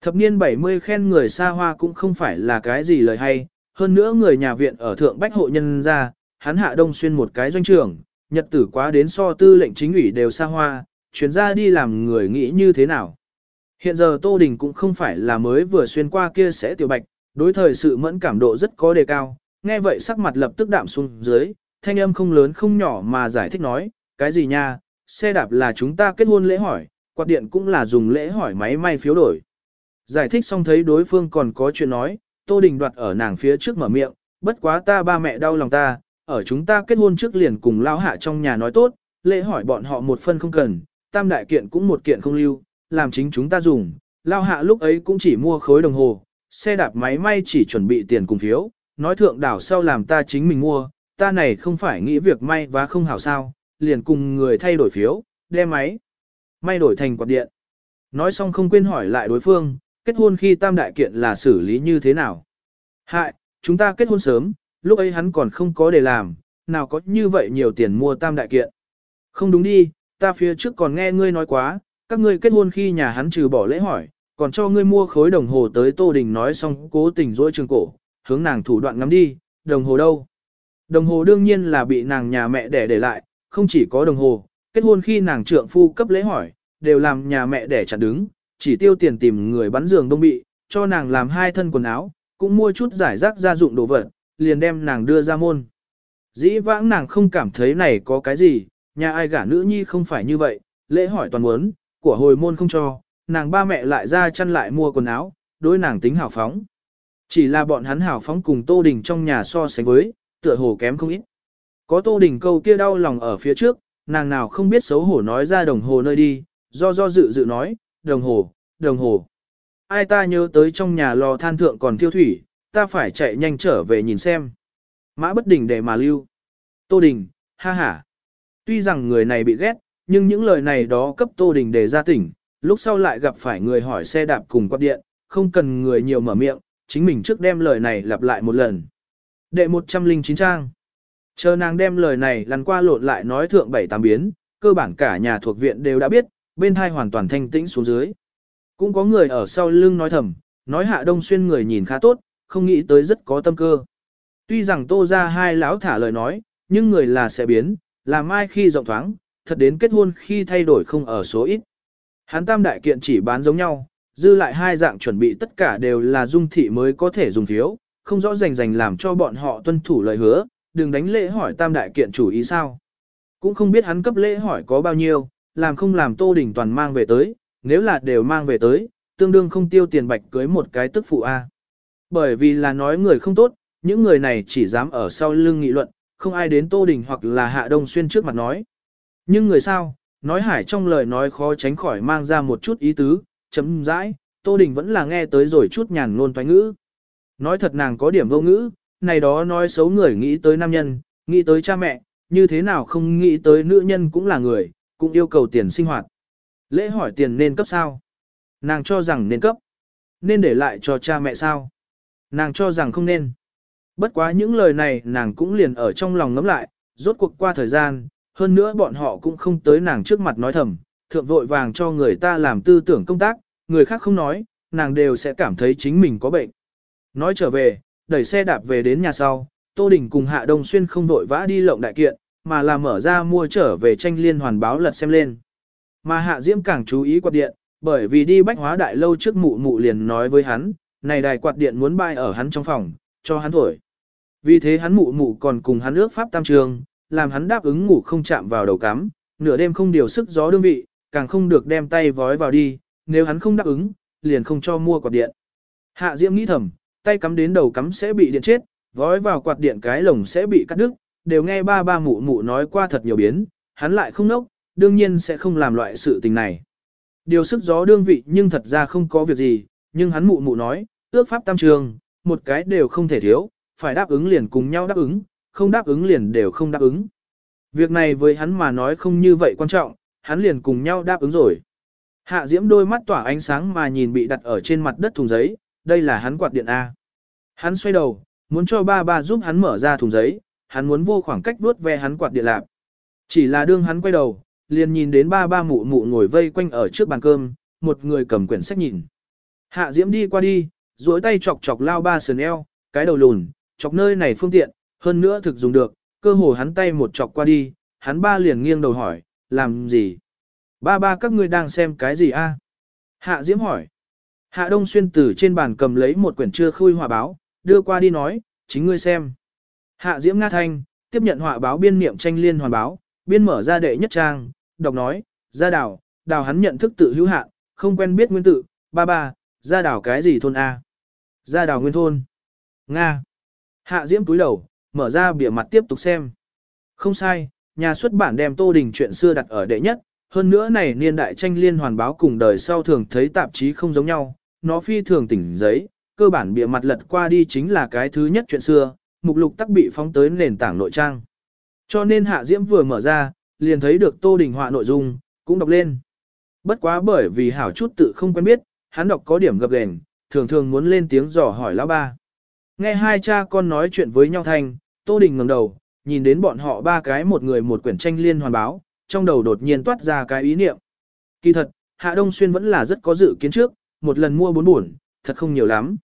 [SPEAKER 1] Thập niên 70 khen người xa hoa cũng không phải là cái gì lời hay, hơn nữa người nhà viện ở thượng bách hộ nhân ra, hắn hạ đông xuyên một cái doanh trưởng, nhật tử quá đến so tư lệnh chính ủy đều xa hoa, chuyến ra đi làm người nghĩ như thế nào. Hiện giờ Tô Đình cũng không phải là mới vừa xuyên qua kia sẽ tiểu bạch, đối thời sự mẫn cảm độ rất có đề cao, nghe vậy sắc mặt lập tức đạm xuống dưới, thanh âm không lớn không nhỏ mà giải thích nói, cái gì nha, xe đạp là chúng ta kết hôn lễ hỏi, quạt điện cũng là dùng lễ hỏi máy may phiếu đổi. Giải thích xong thấy đối phương còn có chuyện nói, Tô Đình đoạt ở nàng phía trước mở miệng, bất quá ta ba mẹ đau lòng ta, ở chúng ta kết hôn trước liền cùng lao hạ trong nhà nói tốt, lễ hỏi bọn họ một phân không cần, tam đại kiện cũng một kiện không lưu, làm chính chúng ta dùng, lao hạ lúc ấy cũng chỉ mua khối đồng hồ, xe đạp máy may chỉ chuẩn bị tiền cùng phiếu, nói thượng đảo sau làm ta chính mình mua, ta này không phải nghĩ việc may và không hảo sao, liền cùng người thay đổi phiếu, đem máy, may đổi thành quạt điện. Nói xong không quên hỏi lại đối phương, kết hôn khi tam đại kiện là xử lý như thế nào. Hại, chúng ta kết hôn sớm, lúc ấy hắn còn không có để làm, nào có như vậy nhiều tiền mua tam đại kiện. Không đúng đi, ta phía trước còn nghe ngươi nói quá, các ngươi kết hôn khi nhà hắn trừ bỏ lễ hỏi, còn cho ngươi mua khối đồng hồ tới Tô Đình nói xong cố tình dỗi trường cổ, hướng nàng thủ đoạn ngắm đi, đồng hồ đâu. Đồng hồ đương nhiên là bị nàng nhà mẹ đẻ để lại, không chỉ có đồng hồ, kết hôn khi nàng trượng phu cấp lễ hỏi, đều làm nhà mẹ đẻ chặn đứng, chỉ tiêu tiền tìm người bắn giường đông bị, cho nàng làm hai thân quần áo, cũng mua chút giải rác gia dụng đồ vật, liền đem nàng đưa ra môn. Dĩ vãng nàng không cảm thấy này có cái gì, nhà ai gả nữ nhi không phải như vậy, lễ hỏi toàn muốn, của hồi môn không cho, nàng ba mẹ lại ra chăn lại mua quần áo, đối nàng tính hào phóng. Chỉ là bọn hắn hào phóng cùng Tô Đình trong nhà so sánh với, tựa hồ kém không ít. Có Tô Đình câu kia đau lòng ở phía trước, nàng nào không biết xấu hổ nói ra đồng hồ nơi đi, do do dự dự nói, đồng hồ, đồng hồ. Ai ta nhớ tới trong nhà lò than thượng còn thiêu thủy, ta phải chạy nhanh trở về nhìn xem. Mã bất đình để mà lưu. Tô Đình, ha ha. Tuy rằng người này bị ghét, nhưng những lời này đó cấp Tô Đình để ra tỉnh, lúc sau lại gặp phải người hỏi xe đạp cùng quạt điện, không cần người nhiều mở miệng, chính mình trước đem lời này lặp lại một lần. Đệ 109 trang. Chờ nàng đem lời này lăn qua lộn lại nói thượng bảy tám biến, cơ bản cả nhà thuộc viện đều đã biết, bên hai hoàn toàn thanh tĩnh xuống dưới. Cũng có người ở sau lưng nói thầm, nói hạ đông xuyên người nhìn khá tốt, không nghĩ tới rất có tâm cơ. Tuy rằng tô ra hai lão thả lời nói, nhưng người là sẽ biến, là mai khi rộng thoáng, thật đến kết hôn khi thay đổi không ở số ít. Hắn tam đại kiện chỉ bán giống nhau, dư lại hai dạng chuẩn bị tất cả đều là dung thị mới có thể dùng phiếu, không rõ rành rành làm cho bọn họ tuân thủ lời hứa, đừng đánh lễ hỏi tam đại kiện chủ ý sao. Cũng không biết hắn cấp lễ hỏi có bao nhiêu, làm không làm Tô Đình Toàn mang về tới, nếu là đều mang về tới, tương đương không tiêu tiền bạch cưới một cái tức phụ A. Bởi vì là nói người không tốt, những người này chỉ dám ở sau lưng nghị luận, không ai đến Tô Đình hoặc là Hạ Đông Xuyên trước mặt nói. Nhưng người sao, nói hải trong lời nói khó tránh khỏi mang ra một chút ý tứ, chấm dãi, Tô Đình vẫn là nghe tới rồi chút nhàn ngôn toái ngữ. Nói thật nàng có điểm vô ngữ, này đó nói xấu người nghĩ tới nam nhân, nghĩ tới cha mẹ, như thế nào không nghĩ tới nữ nhân cũng là người, cũng yêu cầu tiền sinh hoạt. Lễ hỏi tiền nên cấp sao? Nàng cho rằng nên cấp. Nên để lại cho cha mẹ sao? Nàng cho rằng không nên. Bất quá những lời này nàng cũng liền ở trong lòng ngấm lại, rốt cuộc qua thời gian, hơn nữa bọn họ cũng không tới nàng trước mặt nói thầm, thượng vội vàng cho người ta làm tư tưởng công tác, người khác không nói, nàng đều sẽ cảm thấy chính mình có bệnh. Nói trở về, đẩy xe đạp về đến nhà sau, Tô Đình cùng Hạ Đông Xuyên không vội vã đi lộng đại kiện, mà là mở ra mua trở về tranh liên hoàn báo lật xem lên. Mà Hạ Diễm càng chú ý quạt điện, bởi vì đi bách hóa đại lâu trước mụ mụ liền nói với hắn, này đài quạt điện muốn bay ở hắn trong phòng, cho hắn thổi. Vì thế hắn mụ mụ còn cùng hắn ước pháp tam trường, làm hắn đáp ứng ngủ không chạm vào đầu cắm, nửa đêm không điều sức gió đương vị, càng không được đem tay vói vào đi, nếu hắn không đáp ứng, liền không cho mua quạt điện. Hạ Diễm nghĩ thầm, tay cắm đến đầu cắm sẽ bị điện chết, vói vào quạt điện cái lồng sẽ bị cắt đứt, đều nghe ba ba mụ mụ nói qua thật nhiều biến, hắn lại không nốc, đương nhiên sẽ không làm loại sự tình này. Điều sức gió đương vị nhưng thật ra không có việc gì, nhưng hắn mụ mụ nói, ước pháp tam trường, một cái đều không thể thiếu, phải đáp ứng liền cùng nhau đáp ứng, không đáp ứng liền đều không đáp ứng. Việc này với hắn mà nói không như vậy quan trọng, hắn liền cùng nhau đáp ứng rồi. Hạ Diễm đôi mắt tỏa ánh sáng mà nhìn bị đặt ở trên mặt đất thùng giấy, đây là hắn quạt điện A. Hắn xoay đầu, muốn cho ba ba giúp hắn mở ra thùng giấy, hắn muốn vô khoảng cách vuốt ve hắn quạt điện lạp. Chỉ là đương hắn quay đầu, liền nhìn đến ba ba mụ mụ ngồi vây quanh ở trước bàn cơm, một người cầm quyển sách nhìn. Hạ Diễm đi qua đi, duỗi tay chọc chọc lao ba sườn eo, cái đầu lùn, chọc nơi này phương tiện, hơn nữa thực dùng được, cơ hồ hắn tay một chọc qua đi, hắn ba liền nghiêng đầu hỏi, làm gì? Ba ba các ngươi đang xem cái gì a? Hạ Diễm hỏi. Hạ Đông Xuyên từ trên bàn cầm lấy một quyển chưa khui hòa báo, đưa qua đi nói, chính ngươi xem. Hạ Diễm Nga Thanh, tiếp nhận họa báo biên niệm tranh liên hoàn báo, biên mở ra đệ nhất trang, đọc nói, ra đảo, đào hắn nhận thức tự hữu hạn, không quen biết nguyên tự, ba ba, ra đảo cái gì thôn A. Ra đảo nguyên thôn. Nga. Hạ Diễm túi đầu, mở ra bìa mặt tiếp tục xem. Không sai, nhà xuất bản đem Tô Đình chuyện xưa đặt ở đệ nhất, hơn nữa này niên đại tranh liên hoàn báo cùng đời sau thường thấy tạp chí không giống nhau, nó phi thường tỉnh giấy, cơ bản bìa mặt lật qua đi chính là cái thứ nhất chuyện xưa, mục lục tắc bị phóng tới nền tảng nội trang. Cho nên Hạ Diễm vừa mở ra, liền thấy được Tô Đình họa nội dung, cũng đọc lên. Bất quá bởi vì hảo chút tự không quen biết, hắn đọc có điểm gập ghềnh, thường thường muốn lên tiếng dò hỏi lão ba. Nghe hai cha con nói chuyện với nhau thanh, Tô Đình ngẩng đầu, nhìn đến bọn họ ba cái một người một quyển tranh liên hoàn báo, trong đầu đột nhiên toát ra cái ý niệm. Kỳ thật, Hạ Đông Xuyên vẫn là rất có dự kiến trước, một lần mua bốn buồn, thật không nhiều lắm.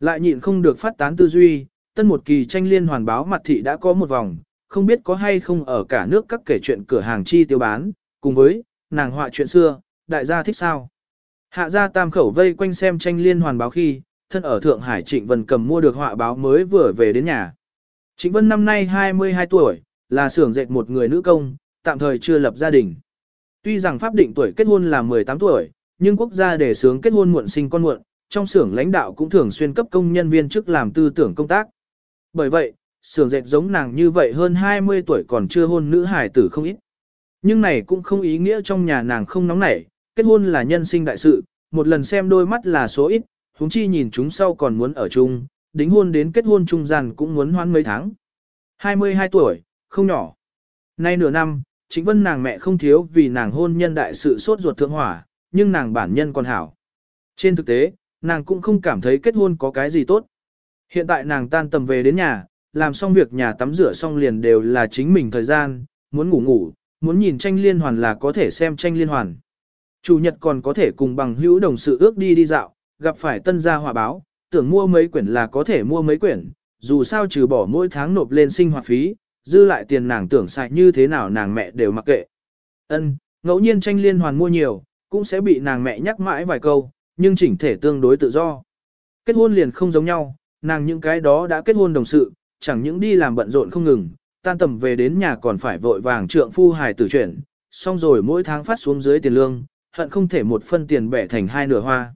[SPEAKER 1] Lại nhịn không được phát tán tư duy, tân một kỳ tranh liên hoàn báo mặt thị đã có một vòng, không biết có hay không ở cả nước các kể chuyện cửa hàng chi tiêu bán, cùng với, nàng họa chuyện xưa, đại gia thích sao. Hạ gia tam khẩu vây quanh xem tranh liên hoàn báo khi, thân ở Thượng Hải Trịnh Vân cầm mua được họa báo mới vừa về đến nhà. Trịnh Vân năm nay 22 tuổi, là xưởng dệt một người nữ công, tạm thời chưa lập gia đình. Tuy rằng pháp định tuổi kết hôn là 18 tuổi, nhưng quốc gia đề xướng kết hôn muộn sinh con muộn, trong xưởng lãnh đạo cũng thường xuyên cấp công nhân viên chức làm tư tưởng công tác. Bởi vậy, xưởng dệt giống nàng như vậy hơn 20 tuổi còn chưa hôn nữ hải tử không ít. Nhưng này cũng không ý nghĩa trong nhà nàng không nóng nảy, kết hôn là nhân sinh đại sự, một lần xem đôi mắt là số ít, huống chi nhìn chúng sau còn muốn ở chung, đính hôn đến kết hôn trung gian cũng muốn hoan mấy tháng. 22 tuổi, không nhỏ. Nay nửa năm, chính vân nàng mẹ không thiếu vì nàng hôn nhân đại sự sốt ruột thượng hỏa, nhưng nàng bản nhân còn hảo. Trên thực tế, nàng cũng không cảm thấy kết hôn có cái gì tốt. Hiện tại nàng tan tầm về đến nhà, làm xong việc nhà tắm rửa xong liền đều là chính mình thời gian, muốn ngủ ngủ, muốn nhìn tranh liên hoàn là có thể xem tranh liên hoàn. Chủ nhật còn có thể cùng bằng hữu đồng sự ước đi đi dạo, gặp phải tân gia hòa báo, tưởng mua mấy quyển là có thể mua mấy quyển, dù sao trừ bỏ mỗi tháng nộp lên sinh hoạt phí, dư lại tiền nàng tưởng xài như thế nào nàng mẹ đều mặc kệ. Ân, ngẫu nhiên tranh liên hoàn mua nhiều, cũng sẽ bị nàng mẹ nhắc mãi vài câu, nhưng chỉnh thể tương đối tự do. Kết hôn liền không giống nhau, nàng những cái đó đã kết hôn đồng sự, chẳng những đi làm bận rộn không ngừng, tan tầm về đến nhà còn phải vội vàng trượng phu hài tử chuyển, xong rồi mỗi tháng phát xuống dưới tiền lương, hận không thể một phân tiền bẻ thành hai nửa hoa.